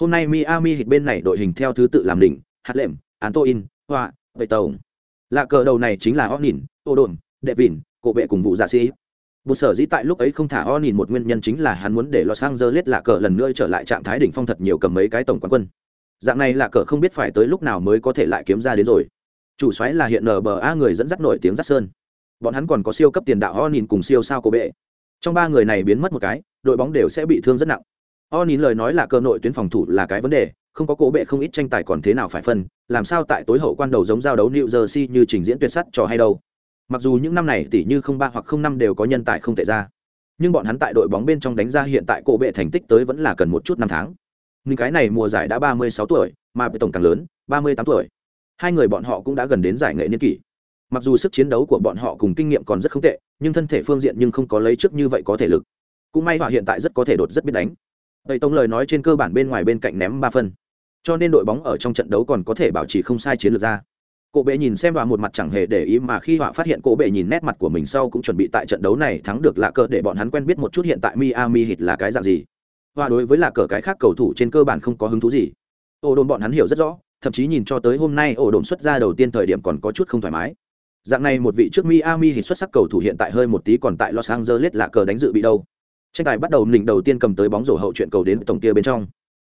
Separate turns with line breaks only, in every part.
hôm nay miami hit bên này đội hình theo thứ tự làm đỉnh hạt lệm antoin hoa vệ tàu lạ cờ đầu này chính là o nhìn ô đồn đệ vìn cổ bệ cùng vụ giả sĩ. Một sở dĩ tại lúc ấy không thả o nhìn một nguyên nhân chính là hắn muốn để los angeles lạ cờ lần nữa trở lại trạng thái đỉnh phong thật nhiều cầm mấy cái tổng quán quân. Dạng này lạ cờ không biết phải tới lúc nào mới có thể lại kiếm ra đến rồi. Chủ xoáy là hiện nba người dẫn dắt nổi tiếng dắt sơn bọn hắn còn có siêu cấp tiền đạo o nhìn cùng siêu sao cổ bệ. Trong ba người này biến mất một cái, đội bóng đều sẽ bị thương rất nặng o nín lời nói là cơ nội tuyến phòng thủ là cái vấn đề, không có cổ bệ không ít tranh tài còn thế nào phải phân, làm sao tại tối hậu quan đầu giống giao đấu New Jersey như trình diễn tuyệt sắt trò hay đâu. Mặc dù những năm này tỷ như không ba hoặc không năm đều có nhân tài không tệ ra, nhưng bọn hắn tại đội bóng bên trong đánh ra hiện tại cổ bệ thành tích tới vẫn là cần một chút năm tháng. Nhưng cái này mùa giải đã ba mươi sáu tuổi, mà bệ tổng càng lớn, ba mươi tám tuổi. Hai người bọn họ cũng đã gần đến giải nghệ niên kỷ. Mặc dù sức chiến đấu của bọn họ cùng kinh nghiệm còn rất không tệ, nhưng thân thể phương diện nhưng không có lấy trước như vậy có thể lực. Cũng may họ hiện tại rất có thể đột rất biết đánh. Tây Tông lời nói trên cơ bản bên ngoài bên cạnh ném ba phân. Cho nên đội bóng ở trong trận đấu còn có thể bảo trì không sai chiến lược ra. Cổ bệ nhìn xem và một mặt chẳng hề để ý mà khi họa phát hiện cổ bệ nhìn nét mặt của mình sau cũng chuẩn bị tại trận đấu này thắng được lạ cờ để bọn hắn quen biết một chút hiện tại Miami Heat là cái dạng gì. Và đối với lạ cờ cái khác cầu thủ trên cơ bản không có hứng thú gì. Ổ đồn bọn hắn hiểu rất rõ, thậm chí nhìn cho tới hôm nay ổ đồn xuất ra đầu tiên thời điểm còn có chút không thoải mái. Dạng này một vị trước Miami Heat xuất sắc cầu thủ hiện tại hơi một tí còn tại Los Angeles lạ cờ đánh dự bị đâu tranh tài bắt đầu nịnh đầu tiên cầm tới bóng rổ hậu chuyện cầu đến tổng kia bên trong.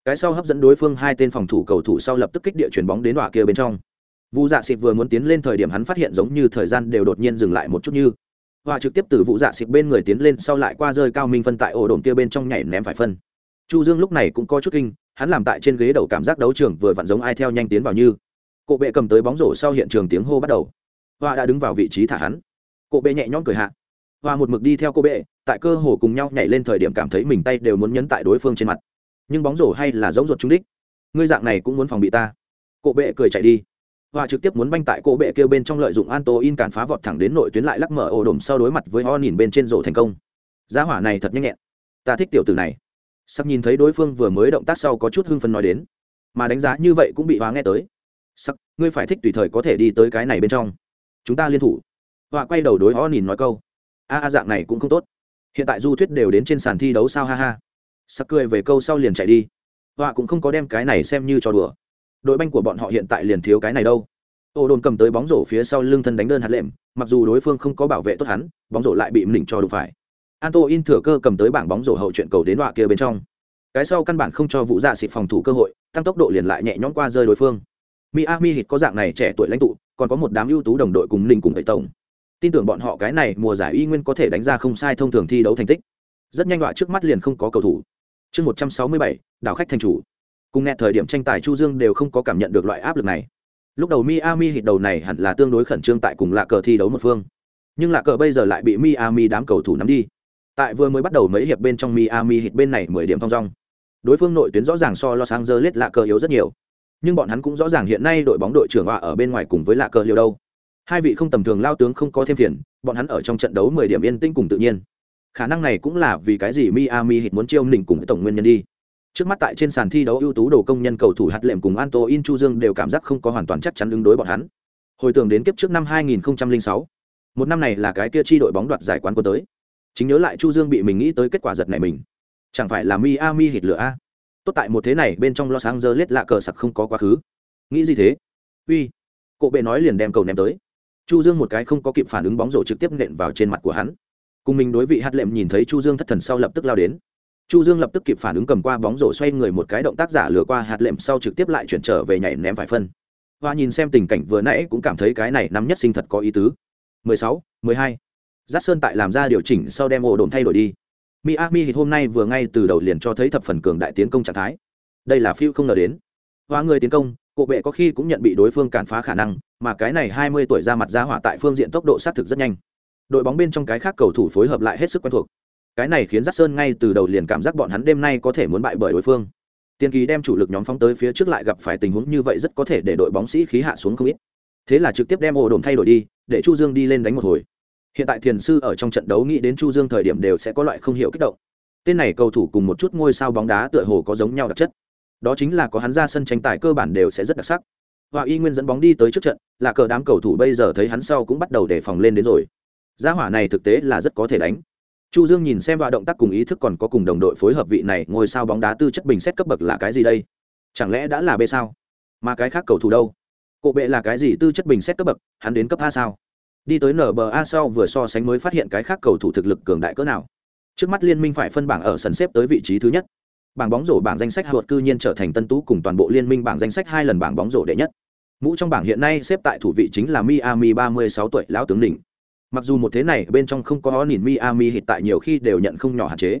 Cái sau hấp dẫn đối phương hai tên phòng thủ cầu thủ sau lập tức kích địa chuyển bóng đến đọa kia bên trong. Vụ dạ xịt vừa muốn tiến lên thời điểm hắn phát hiện giống như thời gian đều đột nhiên dừng lại một chút như. Và trực tiếp từ vụ dạ xịt bên người tiến lên, sau lại qua rơi cao minh phân tại ổ đồn kia bên trong nhảy ném phải phân. Chu dương lúc này cũng có chút kinh, hắn làm tại trên ghế đầu cảm giác đấu trường vừa vặn giống ai theo nhanh tiến vào như. Cộ bệ cầm tới bóng rổ sau hiện trường tiếng hô bắt đầu. Và đã đứng vào vị trí thả hắn. Cộ bệ nhẹ nhõm cười hạ và một mực đi theo cô bệ, tại cơ hồ cùng nhau nhảy lên thời điểm cảm thấy mình tay đều muốn nhấn tại đối phương trên mặt. Nhưng bóng rổ hay là giống ruột trúng đích. Ngươi dạng này cũng muốn phòng bị ta. Cô bệ cười chạy đi. Và trực tiếp muốn banh tại cô bệ kêu bên trong lợi dụng Anto in cản phá vọt thẳng đến nội tuyến lại lắc mở ổ đồm sau đối mặt với ho nhìn bên trên rổ thành công. Giá hỏa này thật nhanh nhẹn. Ta thích tiểu tử này. Sắc nhìn thấy đối phương vừa mới động tác sau có chút hưng phấn nói đến. Mà đánh giá như vậy cũng bị hóa nghe tới. Sắc ngươi phải thích tùy thời có thể đi tới cái này bên trong. Chúng ta liên thủ. Họa quay đầu đối ho nhìn nói câu a a dạng này cũng không tốt. Hiện tại du thuyết đều đến trên sàn thi đấu sao, ha ha. Sắc cười về câu sau liền chạy đi. Họa cũng không có đem cái này xem như trò đùa. Đội banh của bọn họ hiện tại liền thiếu cái này đâu. Ô đồn cầm tới bóng rổ phía sau lưng thân đánh đơn hạt lệm, mặc dù đối phương không có bảo vệ tốt hắn, bóng rổ lại bị mình cho đụng phải. Anto in thừa cơ cầm tới bảng bóng rổ hậu chuyện cầu đến họa kia bên trong. Cái sau căn bản không cho vụ dạ xịt phòng thủ cơ hội, tăng tốc độ liền lại nhẹ nhõm qua rơi đối phương. Miami hít có dạng này trẻ tuổi lãnh tụ, còn có một đám ưu tú đồng đội cùng ninh cùng tẩy tổng tin tưởng bọn họ cái này mùa giải y nguyên có thể đánh ra không sai thông thường thi đấu thành tích. Rất nhanh loại trước mắt liền không có cầu thủ. Chương một trăm sáu mươi bảy, đảo khách thành chủ. Cùng nghe thời điểm tranh tài chu dương đều không có cảm nhận được loại áp lực này. Lúc đầu miami hít đầu này hẳn là tương đối khẩn trương tại cùng lạ cờ thi đấu một phương. Nhưng lạ cờ bây giờ lại bị miami đám cầu thủ nắm đi. Tại vừa mới bắt đầu mấy hiệp bên trong miami hít bên này mười điểm thong dong. Đối phương nội tuyến rõ ràng so los angeles lạ cờ yếu rất nhiều. Nhưng bọn hắn cũng rõ ràng hiện nay đội bóng đội trưởng họa ở bên ngoài cùng với lạ cờ liều đâu hai vị không tầm thường lao tướng không có thêm phiền, bọn hắn ở trong trận đấu mười điểm yên tĩnh cùng tự nhiên. Khả năng này cũng là vì cái gì miami hit muốn chiêu mình cùng tổng nguyên nhân đi. Trước mắt tại trên sàn thi đấu ưu tú đồ công nhân cầu thủ hạt lệm cùng anto in chu dương đều cảm giác không có hoàn toàn chắc chắn ứng đối bọn hắn. Hồi tưởng đến kiếp trước năm 2006 một năm này là cái kia chi đội bóng đoạt giải quán quân tới. Chính nhớ lại chu dương bị mình nghĩ tới kết quả giật này mình. Chẳng phải là miami hit lửa a? Tốt tại một thế này bên trong los angeles lạ cờ sặc không có quá khứ. Nghĩ gì thế? Uy cộ bệ nói liền đem cầu ném tới chu dương một cái không có kịp phản ứng bóng rổ trực tiếp nện vào trên mặt của hắn cùng mình đối vị hạt lệm nhìn thấy chu dương thất thần sau lập tức lao đến chu dương lập tức kịp phản ứng cầm qua bóng rổ xoay người một cái động tác giả lừa qua hạt lệm sau trực tiếp lại chuyển trở về nhảy ném vài phân và nhìn xem tình cảnh vừa nãy cũng cảm thấy cái này năm nhất sinh thật có ý tứ 16, 12. Giác Sơn tại làm ra điều chỉnh sau đem ổ đồn thay đổi đi. Miami Heat hôm nay vừa ngay từ đầu liền cho thấy thập phần cường đại tiến công trạng thái. Đây là phiêu không ngờ đến. Hóa người tiến công, cộ bệ có khi cũng nhận bị đối phương cản phá khả năng, mà cái này 20 tuổi ra mặt ra hỏa tại phương diện tốc độ sát thực rất nhanh. Đội bóng bên trong cái khác cầu thủ phối hợp lại hết sức quen thuộc. Cái này khiến giác Sơn ngay từ đầu liền cảm giác bọn hắn đêm nay có thể muốn bại bởi đối phương. Tiên kỳ đem chủ lực nhóm phóng tới phía trước lại gặp phải tình huống như vậy rất có thể để đội bóng sĩ khí hạ xuống không ít. Thế là trực tiếp đem ổ đồn thay đổi đi, để Chu Dương đi lên đánh một hồi. Hiện tại Thiền sư ở trong trận đấu nghĩ đến Chu Dương thời điểm đều sẽ có loại không hiểu kích động. Tên này cầu thủ cùng một chút ngôi sao bóng đá tựa hồ có giống nhau đặc chất. Đó chính là có hắn ra sân tranh tài cơ bản đều sẽ rất đặc sắc. Và y nguyên dẫn bóng đi tới trước trận, là cờ đám cầu thủ bây giờ thấy hắn sau cũng bắt đầu đề phòng lên đến rồi. Gia hỏa này thực tế là rất có thể đánh. Chu dương nhìn xem và động tác cùng ý thức còn có cùng đồng đội phối hợp vị này, ngôi sao bóng đá tư chất bình xét cấp bậc là cái gì đây? Chẳng lẽ đã là b sao? Mà cái khác cầu thủ đâu? Cộ bệ là cái gì tư chất bình xét cấp bậc, hắn đến cấp a sao? Đi tới nba sau vừa so sánh mới phát hiện cái khác cầu thủ thực lực cường đại cỡ nào. Trước mắt liên minh phải phân bảng ở sân xếp tới vị trí thứ nhất bảng bóng rổ bảng danh sách hạ cư nhiên trở thành tân tú cùng toàn bộ liên minh bảng danh sách hai lần bảng bóng rổ đệ nhất. Mũ trong bảng hiện nay xếp tại thủ vị chính là miami 36 tuổi lão tướng đỉnh. Mặc dù một thế này bên trong không có nhìn miami hiện tại nhiều khi đều nhận không nhỏ hạn chế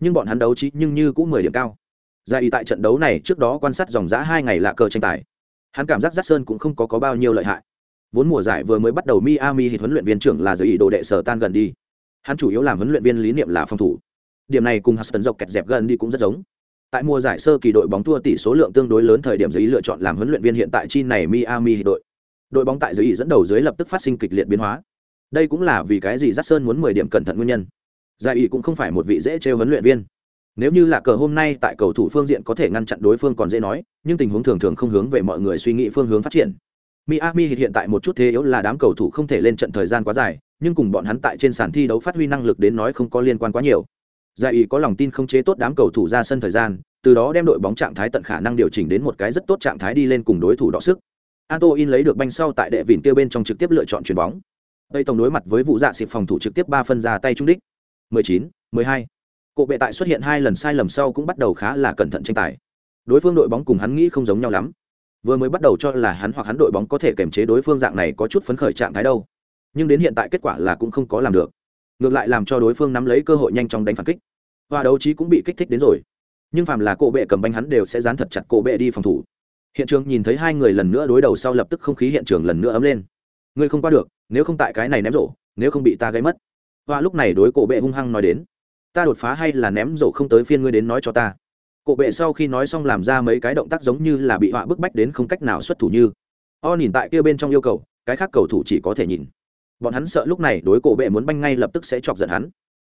nhưng bọn hắn đấu trí nhưng như cũng mười điểm cao. Ra ý tại trận đấu này trước đó quan sát dòng giã hai ngày lạ cờ tranh tài. Hắn cảm giác giác sơn cũng không có, có bao nhiêu lợi hại. Vốn mùa giải vừa mới bắt đầu miami hiện huấn luyện viên trưởng là giới ý đồ đệ sở tan gần đi. Hắn chủ yếu làm huấn luyện viên lý niệm là phòng thủ điểm này cùng huston dọc kẹt dẹp gần đi cũng rất giống. Tại mùa giải sơ kỳ đội bóng thua tỷ số lượng tương đối lớn thời điểm giới ý lựa chọn làm huấn luyện viên hiện tại chi này miami đội. Đội bóng tại giới ý dẫn đầu dưới lập tức phát sinh kịch liệt biến hóa. Đây cũng là vì cái gì Jackson sơn muốn mười điểm cẩn thận nguyên nhân. Giải ý cũng không phải một vị dễ trêu huấn luyện viên. Nếu như là cờ hôm nay tại cầu thủ phương diện có thể ngăn chặn đối phương còn dễ nói, nhưng tình huống thường thường không hướng về mọi người suy nghĩ phương hướng phát triển. Miami hiện tại một chút thế yếu là đám cầu thủ không thể lên trận thời gian quá dài, nhưng cùng bọn hắn tại trên sàn thi đấu phát huy năng lực đến nói không có liên quan quá nhiều giải ý có lòng tin không chế tốt đám cầu thủ ra sân thời gian từ đó đem đội bóng trạng thái tận khả năng điều chỉnh đến một cái rất tốt trạng thái đi lên cùng đối thủ đọ sức Anto in lấy được banh sau tại đệ vịn tiêu bên trong trực tiếp lựa chọn chuyền bóng đây tổng đối mặt với vụ dạ xịp phòng thủ trực tiếp ba phân ra tay trung đích 19, 12. Cộ bệ tại xuất hiện hai lần sai lầm sau cũng bắt đầu khá là cẩn thận tranh tài. Đối phương đội bóng cùng hắn nghĩ không giống nhau lắm. Vừa mới bắt đầu cho là hắn hoặc hắn đội bóng có thể kiềm chế đối phương dạng này có chút phấn khởi trạng thái đâu. Nhưng đến hiện tại kết quả là cũng không có làm được. Ngược lại làm cho đối phương nắm lấy cơ hội nhanh chóng đánh phản kích. Và đấu trí cũng bị kích thích đến rồi. Nhưng phàm là cổ bệ cầm banh hắn đều sẽ dán thật chặt cổ bệ đi phòng thủ. Hiện trường nhìn thấy hai người lần nữa đối đầu sau lập tức không khí hiện trường lần nữa ấm lên. Ngươi không qua được, nếu không tại cái này ném rổ, nếu không bị ta gây mất. Và lúc này đối cổ bệ hung hăng nói đến ta đột phá hay là ném rổ không tới phiên ngươi đến nói cho ta cổ bệ sau khi nói xong làm ra mấy cái động tác giống như là bị họa bức bách đến không cách nào xuất thủ như o nhìn tại kia bên trong yêu cầu cái khác cầu thủ chỉ có thể nhìn bọn hắn sợ lúc này đối cổ bệ muốn banh ngay lập tức sẽ chọc giận hắn.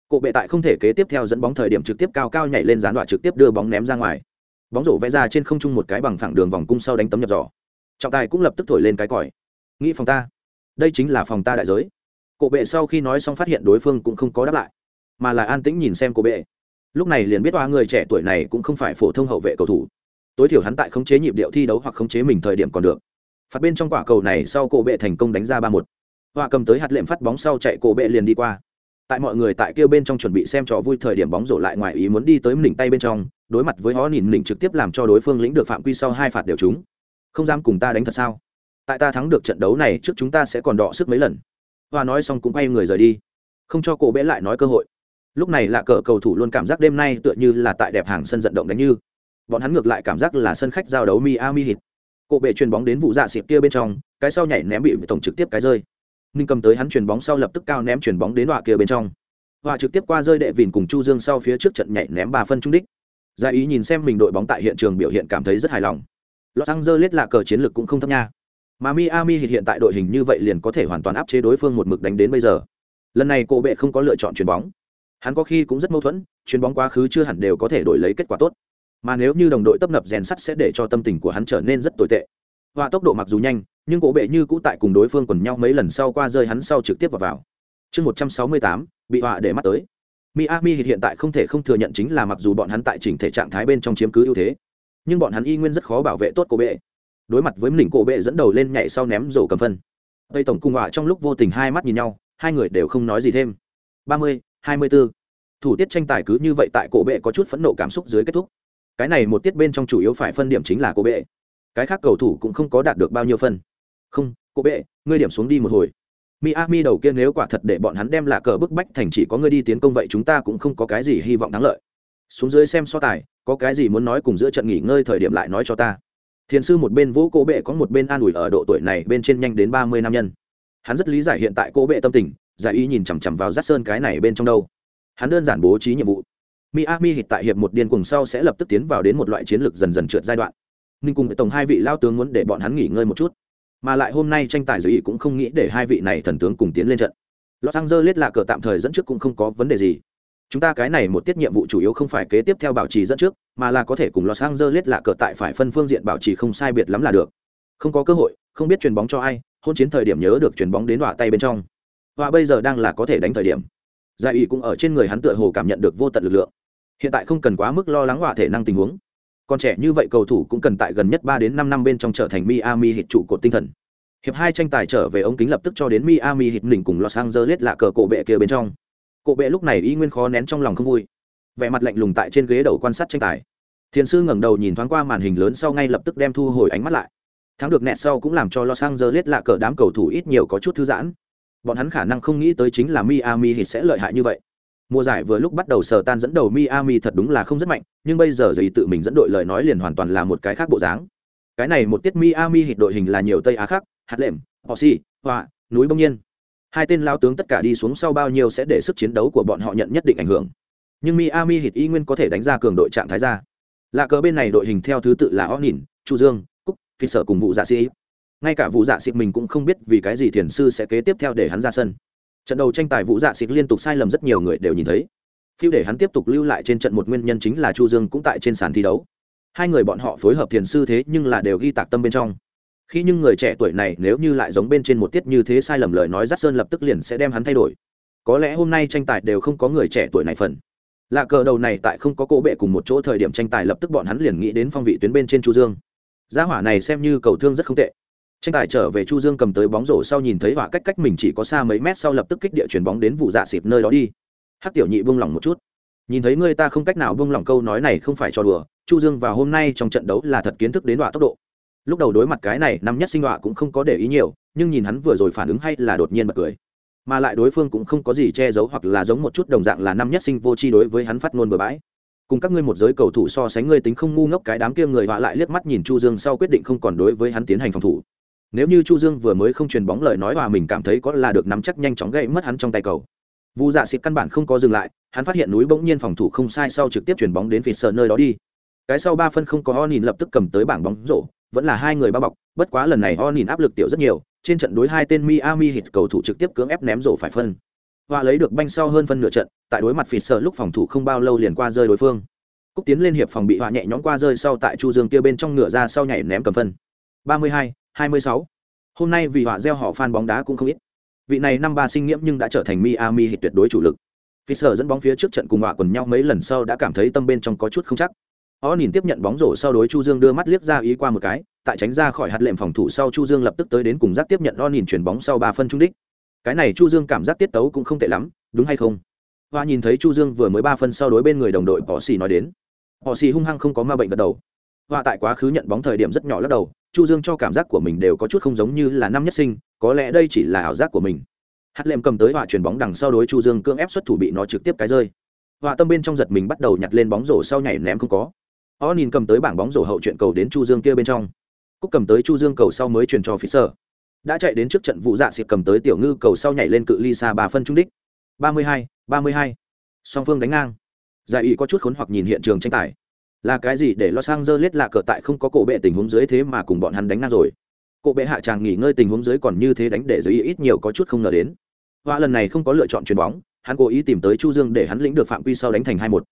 Cổ bệ tại không thể kế tiếp theo dẫn bóng thời điểm trực tiếp cao cao nhảy lên gián đoạn trực tiếp đưa bóng ném ra ngoài. Bóng rổ vẽ ra trên không trung một cái bằng phẳng đường vòng cung sau đánh tấm nhập giỏ. Trọng tài cũng lập tức thổi lên cái còi. Nghĩ phòng ta. Đây chính là phòng ta đại giới. Cổ bệ sau khi nói xong phát hiện đối phương cũng không có đáp lại, mà là an tĩnh nhìn xem cổ bệ. Lúc này liền biết oa người trẻ tuổi này cũng không phải phổ thông hậu vệ cầu thủ. Tối thiểu hắn tại khống chế nhịp điệu thi đấu hoặc khống chế mình thời điểm còn được. Phạt bên trong quả cầu này sau cổ bệ thành công đánh ra ba một họa cầm tới hạt lệm phát bóng sau chạy cổ bệ liền đi qua. Tại mọi người tại kia bên trong chuẩn bị xem trò vui thời điểm bóng rổ lại ngoài ý muốn đi tới đỉnh tay bên trong, đối mặt với họ nhìn đỉnh trực tiếp làm cho đối phương lĩnh được phạm quy sau hai phạt đều chúng không dám cùng ta đánh thật sao? Tại ta thắng được trận đấu này trước chúng ta sẽ còn đọ sức mấy lần. Và nói xong cũng quay người rời đi. Không cho cổ bệ lại nói cơ hội. Lúc này là cờ cầu thủ luôn cảm giác đêm nay tựa như là tại đẹp hàng sân vận động đánh như. Bọn hắn ngược lại cảm giác là sân khách giao đấu miami hit cổ bệ chuyền bóng đến vụ dạ xịp kia bên trong, cái sau nhảy ném bị tổng trực tiếp cái rơi ninh cầm tới hắn chuyền bóng sau lập tức cao ném chuyền bóng đến họa kia bên trong. Họa trực tiếp qua rơi đệ vìn cùng chu dương sau phía trước trận nhảy ném ba phân trung đích. Gia ý nhìn xem mình đội bóng tại hiện trường biểu hiện cảm thấy rất hài lòng. Los angeles là cờ chiến lược cũng không thấp nha. Mà miami hiện tại đội hình như vậy liền có thể hoàn toàn áp chế đối phương một mực đánh đến bây giờ. Lần này cổ bệ không có lựa chọn chuyền bóng. Hắn có khi cũng rất mâu thuẫn, chuyền bóng quá khứ chưa hẳn đều có thể đổi lấy kết quả tốt. Mà nếu như đồng đội tấp nập rèn sắt sẽ để cho tâm tình của hắn trở nên rất tồi tệ họa tốc độ mặc dù nhanh, nhưng cổ bệ như cũ tại cùng đối phương quần nhau mấy lần sau qua rơi hắn sau trực tiếp vào vào chương một trăm sáu mươi tám, bị họa để mắt tới miami hiện tại không thể không thừa nhận chính là mặc dù bọn hắn tại chỉnh thể trạng thái bên trong chiếm cứ ưu thế, nhưng bọn hắn y nguyên rất khó bảo vệ tốt cổ bệ đối mặt với mình, cổ bệ dẫn đầu lên nhảy sau ném rổ cầm phân tây tổng cung họa trong lúc vô tình hai mắt nhìn nhau, hai người đều không nói gì thêm ba mươi 24. Thủ tiết tranh tài cứ như vậy tại cổ bệ có chút phẫn nộ cảm xúc dưới kết thúc. Cái này một tiết bên trong chủ yếu phải phân điểm chính là cổ bệ. Cái khác cầu thủ cũng không có đạt được bao nhiêu phân. Không, cô bệ, ngươi điểm xuống đi một hồi. Miami đầu kia nếu quả thật để bọn hắn đem là cờ bức bách thành chỉ có ngươi đi tiến công vậy chúng ta cũng không có cái gì hy vọng thắng lợi. Xuống dưới xem so tài, có cái gì muốn nói cùng giữa trận nghỉ ngơi thời điểm lại nói cho ta. Thiền sư một bên vũ cô bệ có một bên an ủi ở độ tuổi này bên trên nhanh đến 30 năm nhân. Hắn rất lý giải hiện tại cô bệ tâm tình, giải ý nhìn chằm chằm vào rát sơn cái này bên trong đâu hắn đơn giản bố trí nhiệm vụ miami hít tại hiệp một điên cùng sau sẽ lập tức tiến vào đến một loại chiến lược dần dần trượt giai đoạn ninh cùng tổng hai vị lao tướng muốn để bọn hắn nghỉ ngơi một chút. Mà lại hôm nay tranh tài giới ý cũng không nghĩ để hai vị này thần tướng cùng tiến lên trận. Los angeles là cờ tạm thời dẫn trước cũng không có vấn đề gì. Chúng ta cái này một tiết nhiệm vụ chủ yếu không phải kế tiếp theo bảo trì dẫn trước, mà là có thể cùng los angeles là cờ tại phải phân phương diện bảo trì không sai biệt lắm là được. Không có cơ hội, không biết chuyền bóng cho ai, hôn chiến thời điểm nhớ được chuyền bóng đến đọa tay bên trong. Và bây giờ đang là có thể đánh thời điểm. Giải ủy cũng ở trên người hắn tựa hồ cảm nhận được vô tận lực lượng. Hiện tại không cần quá mức lo lắng hỏa thể năng tình huống còn trẻ như vậy cầu thủ cũng cần tại gần nhất ba đến năm năm bên trong trở thành Miami Heat trụ cột tinh thần. Hiệp hai tranh tài trở về ống kính lập tức cho đến Miami Heat đỉnh cùng Los Angeles lạ cờ cổ bệ kia bên trong. Cổ bệ lúc này y nguyên khó nén trong lòng không vui. Vẻ mặt lạnh lùng tại trên ghế đầu quan sát tranh tài. Thiền sư ngẩng đầu nhìn thoáng qua màn hình lớn sau ngay lập tức đem thu hồi ánh mắt lại. Thắng được nẹt sau cũng làm cho Los Angeles lạ cờ đám cầu thủ ít nhiều có chút thư giãn. Bọn hắn khả năng không nghĩ tới chính là Miami Heat sẽ lợi hại như vậy Mùa giải vừa lúc bắt đầu sở tan dẫn đầu Miami thật đúng là không rất mạnh, nhưng bây giờ giấy tự mình dẫn đội lời nói liền hoàn toàn là một cái khác bộ dáng. Cái này một tiết Miami hit đội hình là nhiều Tây Á khác, hạt lệm, Hossi, Họa, núi bông nhiên. Hai tên lao tướng tất cả đi xuống sau bao nhiêu sẽ để sức chiến đấu của bọn họ nhận nhất định ảnh hưởng. Nhưng Miami hit y nguyên có thể đánh ra cường đội trạng thái ra. Lạ cờ bên này đội hình theo thứ tự là Onin, Chu Dương, Cúc, Phi sở cùng vụ dạ sĩ. Ngay cả vụ dạ sĩ mình cũng không biết vì cái gì thiền sư sẽ kế tiếp theo để hắn ra sân trận đầu tranh tài vũ dạ xịt liên tục sai lầm rất nhiều người đều nhìn thấy. Phiêu để hắn tiếp tục lưu lại trên trận một nguyên nhân chính là chu dương cũng tại trên sàn thi đấu. Hai người bọn họ phối hợp thiền sư thế nhưng là đều ghi tạc tâm bên trong. Khi những người trẻ tuổi này nếu như lại giống bên trên một tiết như thế sai lầm lời nói dắt sơn lập tức liền sẽ đem hắn thay đổi. Có lẽ hôm nay tranh tài đều không có người trẻ tuổi này phần. Lạ cờ đầu này tại không có cỗ bệ cùng một chỗ thời điểm tranh tài lập tức bọn hắn liền nghĩ đến phong vị tuyến bên trên chu dương. Gia hỏa này xem như cầu thương rất không tệ tranh tài trở về chu dương cầm tới bóng rổ sau nhìn thấy họa cách cách mình chỉ có xa mấy mét sau lập tức kích địa chuyền bóng đến vụ dạ xịp nơi đó đi. Hắc tiểu nhị buông lỏng một chút. Nhìn thấy người ta không cách nào buông lỏng câu nói này không phải cho đùa, chu dương vào hôm nay trong trận đấu là thật kiến thức đến họa tốc độ. Lúc đầu đối mặt cái này, năm nhất sinh họa cũng không có để ý nhiều, nhưng nhìn hắn vừa rồi phản ứng hay là đột nhiên bật cười. Mà lại đối phương cũng không có gì che giấu hoặc là giống một chút đồng dạng là năm nhất sinh vô tri đối với hắn phát ngôn bừa bãi. Cùng các ngươi một giới cầu thủ so sánh ngươi tính không ngu ngốc cái đám kia người họa lại liếc mắt nhìn chu dương sau quyết định không còn đối với hắn tiến hành phòng thủ nếu như chu dương vừa mới không truyền bóng lời nói hòa mình cảm thấy có là được nắm chắc nhanh chóng gãy mất hắn trong tay cầu. Vu dạ xịt căn bản không có dừng lại hắn phát hiện núi bỗng nhiên phòng thủ không sai sau trực tiếp chuyển bóng đến phịt sợ nơi đó đi. Cái sau ba phân không có ho nhìn lập tức cầm tới bảng bóng rổ vẫn là hai người bao bọc bất quá lần này ho nhìn áp lực tiểu rất nhiều trên trận đối hai tên miami hit cầu thủ trực tiếp cưỡng ép ném rổ phải phân. Và lấy được banh sau hơn phân nửa trận tại đối mặt phịt sợ lúc phòng thủ không bao lâu liền qua rơi đối phương. Cúc tiến lên hiệp phòng bị họa nhẹ nhõm qua rơi sau tại chu dương kia bên trong nửa ra sau nhảy ném cầm phân. 32, 26. Hôm nay vì họa gieo họ fan bóng đá cũng không ít. Vị này năm ba sinh nghiễm nhưng đã trở thành Miami hit tuyệt đối chủ lực. Fisher dẫn bóng phía trước trận cùng họa quần nhau mấy lần sau đã cảm thấy tâm bên trong có chút không chắc. Ó nhìn tiếp nhận bóng rổ sau đối Chu Dương đưa mắt liếc ra ý qua một cái, tại tránh ra khỏi hạt lệm phòng thủ sau Chu Dương lập tức tới đến cùng giác tiếp nhận Ó nhìn chuyển bóng sau ba phân trung đích. Cái này Chu Dương cảm giác tiết tấu cũng không tệ lắm, đúng hay không? Hoa nhìn thấy Chu Dương vừa mới ba phân sau đối bên người đồng đội Bỏ Xỉ nói đến. Bỏ Xỉ hung hăng không có ma bệnh gật đầu. Hoa tại quá khứ nhận bóng thời điểm rất nhỏ lắc đầu, chu dương cho cảm giác của mình đều có chút không giống như là năm nhất sinh, có lẽ đây chỉ là ảo giác của mình. Hát lệm cầm tới họa chuyền bóng đằng sau đối chu dương cưỡng ép xuất thủ bị nó trực tiếp cái rơi. Họa tâm bên trong giật mình bắt đầu nhặt lên bóng rổ sau nhảy ném không có. O nhìn cầm tới bảng bóng rổ hậu chuyện cầu đến chu dương kia bên trong. Cúc cầm tới chu dương cầu sau mới truyền cho phía sở. Đã chạy đến trước trận vụ dạ xịt cầm tới tiểu ngư cầu sau nhảy lên cự ly xa bà phân trung đích. ba mươi hai, ba mươi hai. Song phương đánh ngang. Giải ý có chút khốn hoặc nhìn hiện trường tranh tài là cái gì để los angeles lạ cờ tại không có cổ bệ tình huống dưới thế mà cùng bọn hắn đánh ngang rồi? Cổ bệ hạ tràng nghỉ ngơi tình huống dưới còn như thế đánh để giới ít nhiều có chút không ngờ đến. Hoa lần này không có lựa chọn chuyền bóng, hắn cố ý tìm tới chu dương để hắn lĩnh được phạm quy sau đánh thành hai một.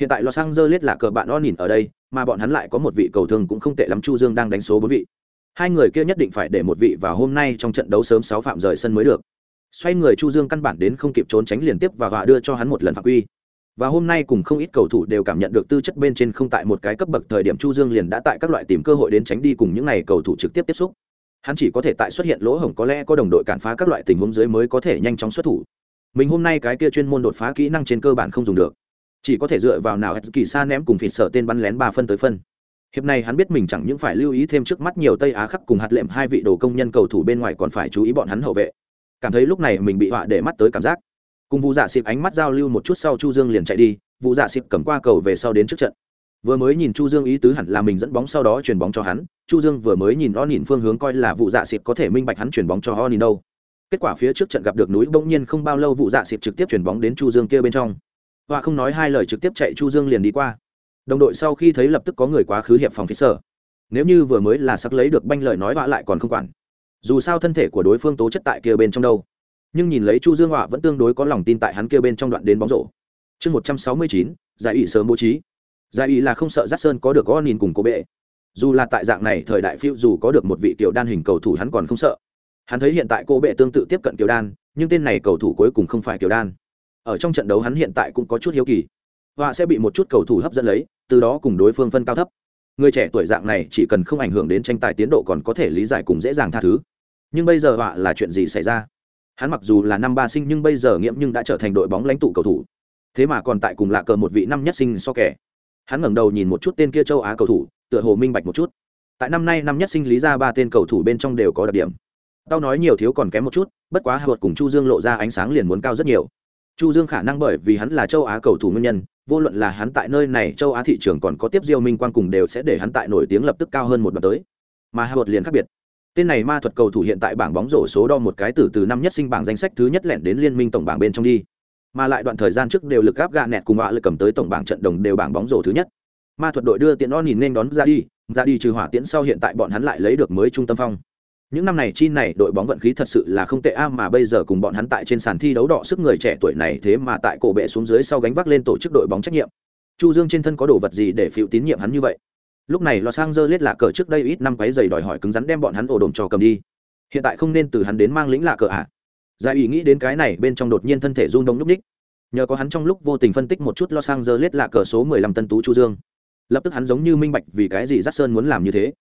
Hiện tại los angeles là cờ bạn o nhìn ở đây, mà bọn hắn lại có một vị cầu thương cũng không tệ lắm, chu dương đang đánh số bốn vị. Hai người kia nhất định phải để một vị và hôm nay trong trận đấu sớm sáu phạm rời sân mới được. Xoay người chu dương căn bản đến không kịp trốn tránh liên tiếp và họa đưa cho hắn một lần phạm quy và hôm nay cùng không ít cầu thủ đều cảm nhận được tư chất bên trên không tại một cái cấp bậc thời điểm chu dương liền đã tại các loại tìm cơ hội đến tránh đi cùng những này cầu thủ trực tiếp tiếp xúc. Hắn chỉ có thể tại xuất hiện lỗ hổng có lẽ có đồng đội cản phá các loại tình huống dưới mới có thể nhanh chóng xuất thủ. Mình hôm nay cái kia chuyên môn đột phá kỹ năng trên cơ bản không dùng được. Chỉ có thể dựa vào nào kỳ xa ném cùng phịt sợ tên bắn lén ba phân tới phân. Hiệp này hắn biết mình chẳng những phải lưu ý thêm trước mắt nhiều tây á khắc cùng hạt lệm hai vị đồ công nhân cầu thủ bên ngoài còn phải chú ý bọn hắn hậu vệ. Cảm thấy lúc này mình bị họa để mắt tới cảm giác cùng vụ dạ xịp ánh mắt giao lưu một chút sau chu dương liền chạy đi vụ dạ xịp cầm qua cầu về sau đến trước trận. Vừa mới nhìn chu dương ý tứ hẳn là mình dẫn bóng sau đó chuyển bóng cho hắn, chu dương vừa mới nhìn o nhìn phương hướng coi là vụ dạ xịp có thể minh bạch hắn chuyển bóng cho o nhìn đâu. Kết quả phía trước trận gặp được núi bỗng nhiên không bao lâu vụ dạ xịp trực tiếp chuyển bóng đến chu dương kia bên trong. Và không nói hai lời trực tiếp chạy chu dương liền đi qua. Đồng đội sau khi thấy lập tức có người quá khứ hiệp phòng phía sở. Nếu như vừa mới là sắc lấy được banh lời nói họa lại còn không quản. Dù sao thân thể của đối phương tố chất tại kia bên trong đâu nhưng nhìn lấy chu dương họa vẫn tương đối có lòng tin tại hắn kia bên trong đoạn đến bóng rổ. Chương một trăm sáu mươi chín, giải ủy sớm bố trí. Giải ủy là không sợ giác sơn có được có nhìn cùng cô bệ. Dù là tại dạng này thời đại phiêu dù có được một vị tiểu đan hình cầu thủ hắn còn không sợ. Hắn thấy hiện tại cô bệ tương tự tiếp cận tiểu đan, nhưng tên này cầu thủ cuối cùng không phải tiểu đan. Ở trong trận đấu hắn hiện tại cũng có chút hiếu kỳ. Họa sẽ bị một chút cầu thủ hấp dẫn lấy, từ đó cùng đối phương phân cao thấp. Người trẻ tuổi dạng này chỉ cần không ảnh hưởng đến tranh tài tiến độ còn có thể lý giải cùng dễ dàng tha thứ. Nhưng bây giờ họa là chuyện gì xảy ra? Hắn mặc dù là năm ba sinh nhưng bây giờ nghiễm nhưng đã trở thành đội bóng lãnh tụ cầu thủ. Thế mà còn tại cùng lạ cờ một vị năm nhất sinh so kẻ. Hắn ngẩng đầu nhìn một chút tên kia châu á cầu thủ, tựa hồ minh bạch một chút. Tại năm nay năm nhất sinh lý ra ba tên cầu thủ bên trong đều có đặc điểm. Tao nói nhiều thiếu còn kém một chút, bất quá hạ vợt cùng chu dương lộ ra ánh sáng liền muốn cao rất nhiều. Chu dương khả năng bởi vì hắn là châu á cầu thủ nguyên nhân, vô luận là hắn tại nơi này châu á thị trường còn có tiếp diêu minh quan cùng đều sẽ để hắn tại nổi tiếng lập tức cao hơn một bậc tới. Mà hạ vợt liền khác biệt tên này ma thuật cầu thủ hiện tại bảng bóng rổ số đo một cái từ từ năm nhất sinh bảng danh sách thứ nhất lẹn đến liên minh tổng bảng bên trong đi. Mà lại đoạn thời gian trước đều lực gáp gạ nẹt cùng họa lực cầm tới tổng bảng trận đồng đều bảng bóng rổ thứ nhất. Ma thuật đội đưa tiện o nhìn nên đón ra đi ra đi trừ hỏa tiễn sau hiện tại bọn hắn lại lấy được mới trung tâm phong. Những năm này chi này đội bóng vận khí thật sự là không tệ a, mà bây giờ cùng bọn hắn tại trên sàn thi đấu đỏ sức người trẻ tuổi này thế mà tại cổ bệ xuống dưới sau gánh vác lên tổ chức đội bóng trách nhiệm. Chu dương trên thân có đồ vật gì để phiêu tín nhiệm hắn như vậy? Lúc này los angeles lạ cờ trước đây ít năm quấy giày đòi hỏi cứng rắn đem bọn hắn ổ đồn cho cầm đi hiện tại không nên từ hắn đến mang lĩnh lạ cờ ạ à. giải ý nghĩ đến cái này bên trong đột nhiên thân thể run đông lúc ních nhờ có hắn trong lúc vô tình phân tích một chút los angeles lạ cờ số 15 tân tú chu dương lập tức hắn giống như minh bạch vì cái gì Dát Sơn muốn làm như thế.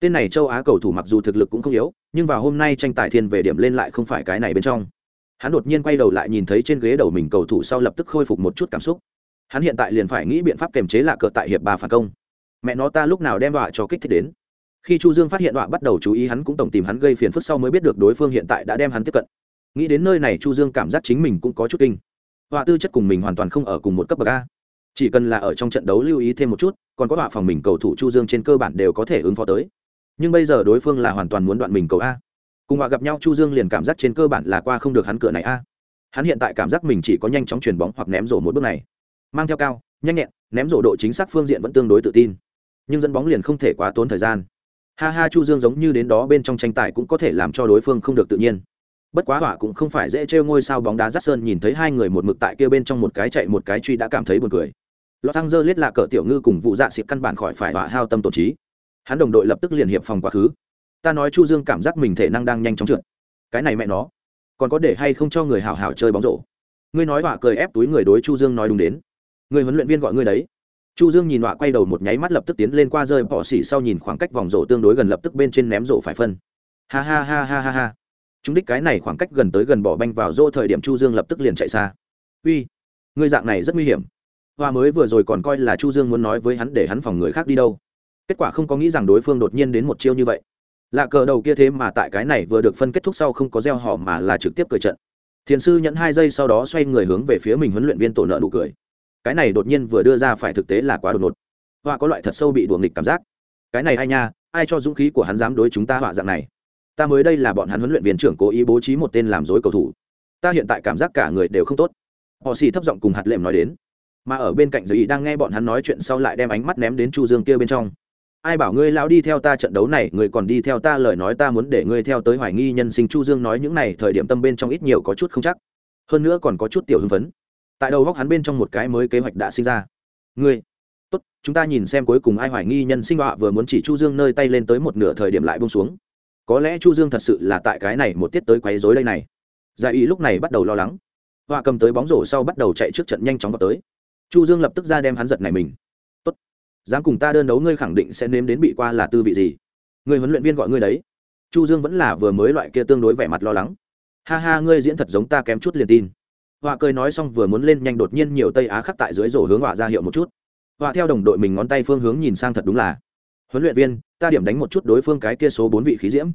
Tên này châu Á cầu thủ mặc dù thực lực cũng không yếu, nhưng vào hôm nay tranh tài thiên về điểm lên lại không phải cái này bên trong. Hắn đột nhiên quay đầu lại nhìn thấy trên ghế đầu mình cầu thủ sau lập tức khôi phục một chút cảm xúc. Hắn hiện tại liền phải nghĩ biện pháp kềm chế lạ cờ tại hiệp ba phản công. Mẹ nó ta lúc nào đem đọa cho kích thích đến. Khi Chu Dương phát hiện đọa bắt đầu chú ý hắn cũng tổng tìm hắn gây phiền phức sau mới biết được đối phương hiện tại đã đem hắn tiếp cận. Nghĩ đến nơi này Chu Dương cảm giác chính mình cũng có chút kinh. Họa tư chất cùng mình hoàn toàn không ở cùng một cấp bậc a chỉ cần là ở trong trận đấu lưu ý thêm một chút, còn có họa phòng mình cầu thủ chu dương trên cơ bản đều có thể ứng phó tới nhưng bây giờ đối phương là hoàn toàn muốn đoạn mình cầu a cùng họa gặp nhau chu dương liền cảm giác trên cơ bản là qua không được hắn cửa này a hắn hiện tại cảm giác mình chỉ có nhanh chóng chuyền bóng hoặc ném rổ một bước này mang theo cao, nhanh nhẹn, ném rổ độ chính xác phương diện vẫn tương đối tự tin nhưng dẫn bóng liền không thể quá tốn thời gian ha ha chu dương giống như đến đó bên trong tranh tài cũng có thể làm cho đối phương không được tự nhiên bất quá họa cũng không phải dễ trêu ngôi sao bóng đá rát sơn nhìn thấy hai người một mực tại kia bên trong một cái chạy một cái truy đã cảm thấy buồn cười Los Angeles là cỡ tiểu ngư cùng vụ dạ xịt căn bản khỏi phải họa hao tâm tổ trí. Hắn đồng đội lập tức liền hiệp phòng quá khứ. Ta nói Chu Dương cảm giác mình thể năng đang nhanh chóng trượt. Cái này mẹ nó, còn có để hay không cho người hảo hảo chơi bóng rổ. Ngươi nói hỏa cười ép túi người đối Chu Dương nói đúng đến. Người huấn luyện viên gọi ngươi đấy. Chu Dương nhìn họa quay đầu một nháy mắt lập tức tiến lên qua rơi bỏ xỉ sau nhìn khoảng cách vòng rổ tương đối gần lập tức bên trên ném rổ phải phân. Ha ha ha ha ha ha. Chúng đích cái này khoảng cách gần tới gần bỏ banh vào rổ thời điểm Chu Dương lập tức liền chạy xa. Uy, ngươi dạng này rất nguy hiểm hoa mới vừa rồi còn coi là chu dương muốn nói với hắn để hắn phòng người khác đi đâu kết quả không có nghĩ rằng đối phương đột nhiên đến một chiêu như vậy lạ cờ đầu kia thế mà tại cái này vừa được phân kết thúc sau không có gieo họ mà là trực tiếp cười trận thiền sư nhận hai giây sau đó xoay người hướng về phía mình huấn luyện viên tổ nợ nụ cười cái này đột nhiên vừa đưa ra phải thực tế là quá đột ngột. Họa có loại thật sâu bị đùa nghịch cảm giác. Cái này ai nha, ai cho dũng khí của hắn dám đối chúng ta họa dạng này? Ta mới đây là bọn hắn huấn luyện viên trưởng cố ý bố trí một tên làm dối cầu thủ. Ta hiện tại cảm giác cả người đều không tốt. Họ xì thấp giọng cùng hạt lệm nói đến. Mà ở bên cạnh giới ý đang nghe bọn hắn nói chuyện sau lại đem ánh mắt ném đến chu dương kia bên trong. Ai bảo ngươi lão đi theo ta trận đấu này người còn đi theo ta lời nói ta muốn để ngươi theo tới hoài nghi nhân sinh. Chu dương nói những này thời điểm tâm bên trong ít nhiều có chút không chắc. Hơn nữa còn có chút tiểu hưng phấn tại đầu góc hắn bên trong một cái mới kế hoạch đã sinh ra. Ngươi, tốt, chúng ta nhìn xem cuối cùng ai hoài nghi nhân sinh họa vừa muốn chỉ chu dương nơi tay lên tới một nửa thời điểm lại buông xuống. Có lẽ chu dương thật sự là tại cái này một tiết tới quấy rối đây này. Giải ý lúc này bắt đầu lo lắng. Họa cầm tới bóng rổ sau bắt đầu chạy trước trận nhanh chóng vào tới. Chu dương lập tức ra đem hắn giật này mình. Tốt, dám cùng ta đơn đấu ngươi khẳng định sẽ nếm đến bị qua là tư vị gì? Người huấn luyện viên gọi ngươi đấy. Chu dương vẫn là vừa mới loại kia tương đối vẻ mặt lo lắng. Ha ha, ngươi diễn thật giống ta kém chút liền tin họa cười nói xong vừa muốn lên nhanh đột nhiên nhiều tây á khắc tại dưới rổ hướng họa ra hiệu một chút. Họa theo đồng đội mình ngón tay phương hướng nhìn sang thật đúng là. Huấn luyện viên, ta điểm đánh một chút đối phương cái kia số bốn vị khí diễm.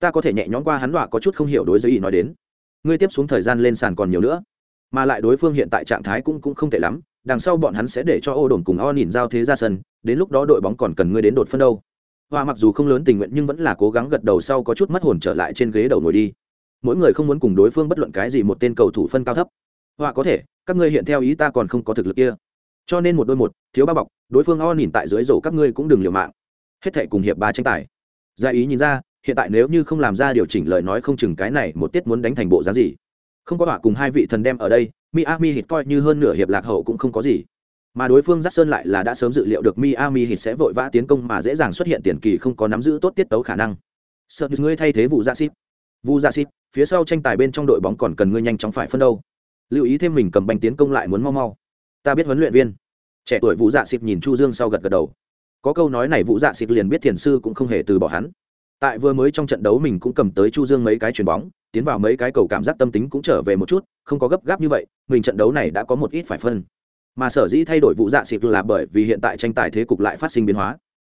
Ta có thể nhẹ nhõm qua hắn họa có chút không hiểu đối với ý nói đến. Ngươi tiếp xuống thời gian lên sàn còn nhiều nữa. Mà lại đối phương hiện tại trạng thái cũng cũng không tệ lắm, đằng sau bọn hắn sẽ để cho ô đồn cùng o nhìn giao thế ra sân, đến lúc đó đội bóng còn cần ngươi đến đột phân đâu. Hoa mặc dù không lớn tình nguyện nhưng vẫn là cố gắng gật đầu sau có chút mất hồn trở lại trên ghế đầu ngồi đi. Mỗi người không muốn cùng đối phương bất luận cái gì một tên cầu thủ phân cao thấp họa có thể các ngươi hiện theo ý ta còn không có thực lực kia. Cho nên một đôi một thiếu ba bọc đối phương o nhìn tại dưới rổ các ngươi cũng đừng liều mạng. Hết thệ cùng hiệp ba tranh tài. Gia ý nhìn ra hiện tại nếu như không làm ra điều chỉnh lời nói không chừng cái này một tiết muốn đánh thành bộ giá gì. Không có họa cùng hai vị thần đem ở đây miami hit coi như hơn nửa hiệp lạc hậu cũng không có gì. Mà đối phương dắt sơn lại là đã sớm dự liệu được miami hit sẽ vội vã tiến công mà dễ dàng xuất hiện tiền kỳ không có nắm giữ tốt tiết tấu khả năng. Sợ ngươi thay thế vụ ra xít. vụ ra xít, phía sau tranh tài bên trong đội bóng còn cần ngươi nhanh chóng phải phân đâu lưu ý thêm mình cầm banh tiến công lại muốn mau mau. Ta biết huấn luyện viên. Trẻ tuổi vũ dạ xịt nhìn chu dương sau gật gật đầu. Có câu nói này vũ dạ xịt liền biết thiền sư cũng không hề từ bỏ hắn. Tại vừa mới trong trận đấu mình cũng cầm tới chu dương mấy cái chuyền bóng, tiến vào mấy cái cầu cảm giác tâm tính cũng trở về một chút, không có gấp gáp như vậy, mình trận đấu này đã có một ít phải phân. Mà sở dĩ thay đổi vụ dạ xịt là bởi vì hiện tại tranh tài thế cục lại phát sinh biến hóa.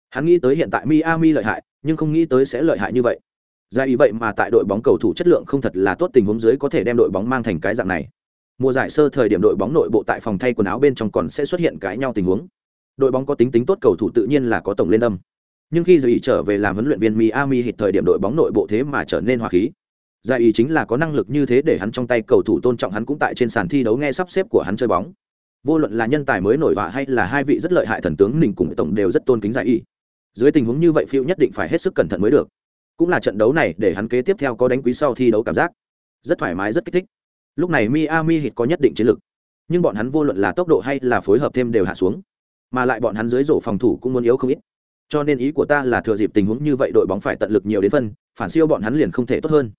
Hắn nghĩ tới hiện tại miami lợi hại, nhưng không nghĩ tới sẽ lợi hại như vậy. Ra ý vậy mà tại đội bóng cầu thủ chất lượng không thật là tốt tình huống dưới có thể đem đội bóng mang thành cái dạng này mùa giải sơ thời điểm đội bóng nội bộ tại phòng thay quần áo bên trong còn sẽ xuất hiện cãi nhau tình huống đội bóng có tính tính tốt cầu thủ tự nhiên là có tổng lên âm nhưng khi Dạy trở về làm huấn luyện viên Miami hít thời điểm đội bóng nội bộ thế mà trở nên hòa khí. Dạy chính là có năng lực như thế để hắn trong tay cầu thủ tôn trọng hắn cũng tại trên sàn thi đấu nghe sắp xếp của hắn chơi bóng. Vô luận là nhân tài mới nổi họa hay là hai vị rất lợi hại thần tướng mình cùng tổng đều rất tôn kính Dạy. Dưới tình huống như vậy Phiêu nhất định phải hết sức cẩn thận mới được. Cũng là trận đấu này để hắn kế tiếp theo có đánh quý sau thi đấu cảm giác. Rất thoải mái, rất kích thích. Lúc này Miami Hit có nhất định chiến lược. Nhưng bọn hắn vô luận là tốc độ hay là phối hợp thêm đều hạ xuống, mà lại bọn hắn dưới rổ phòng thủ cũng muốn yếu không ít. Cho nên ý của ta là thừa dịp tình huống như vậy đội bóng phải tận lực nhiều đến phân phản siêu bọn hắn liền không thể tốt hơn.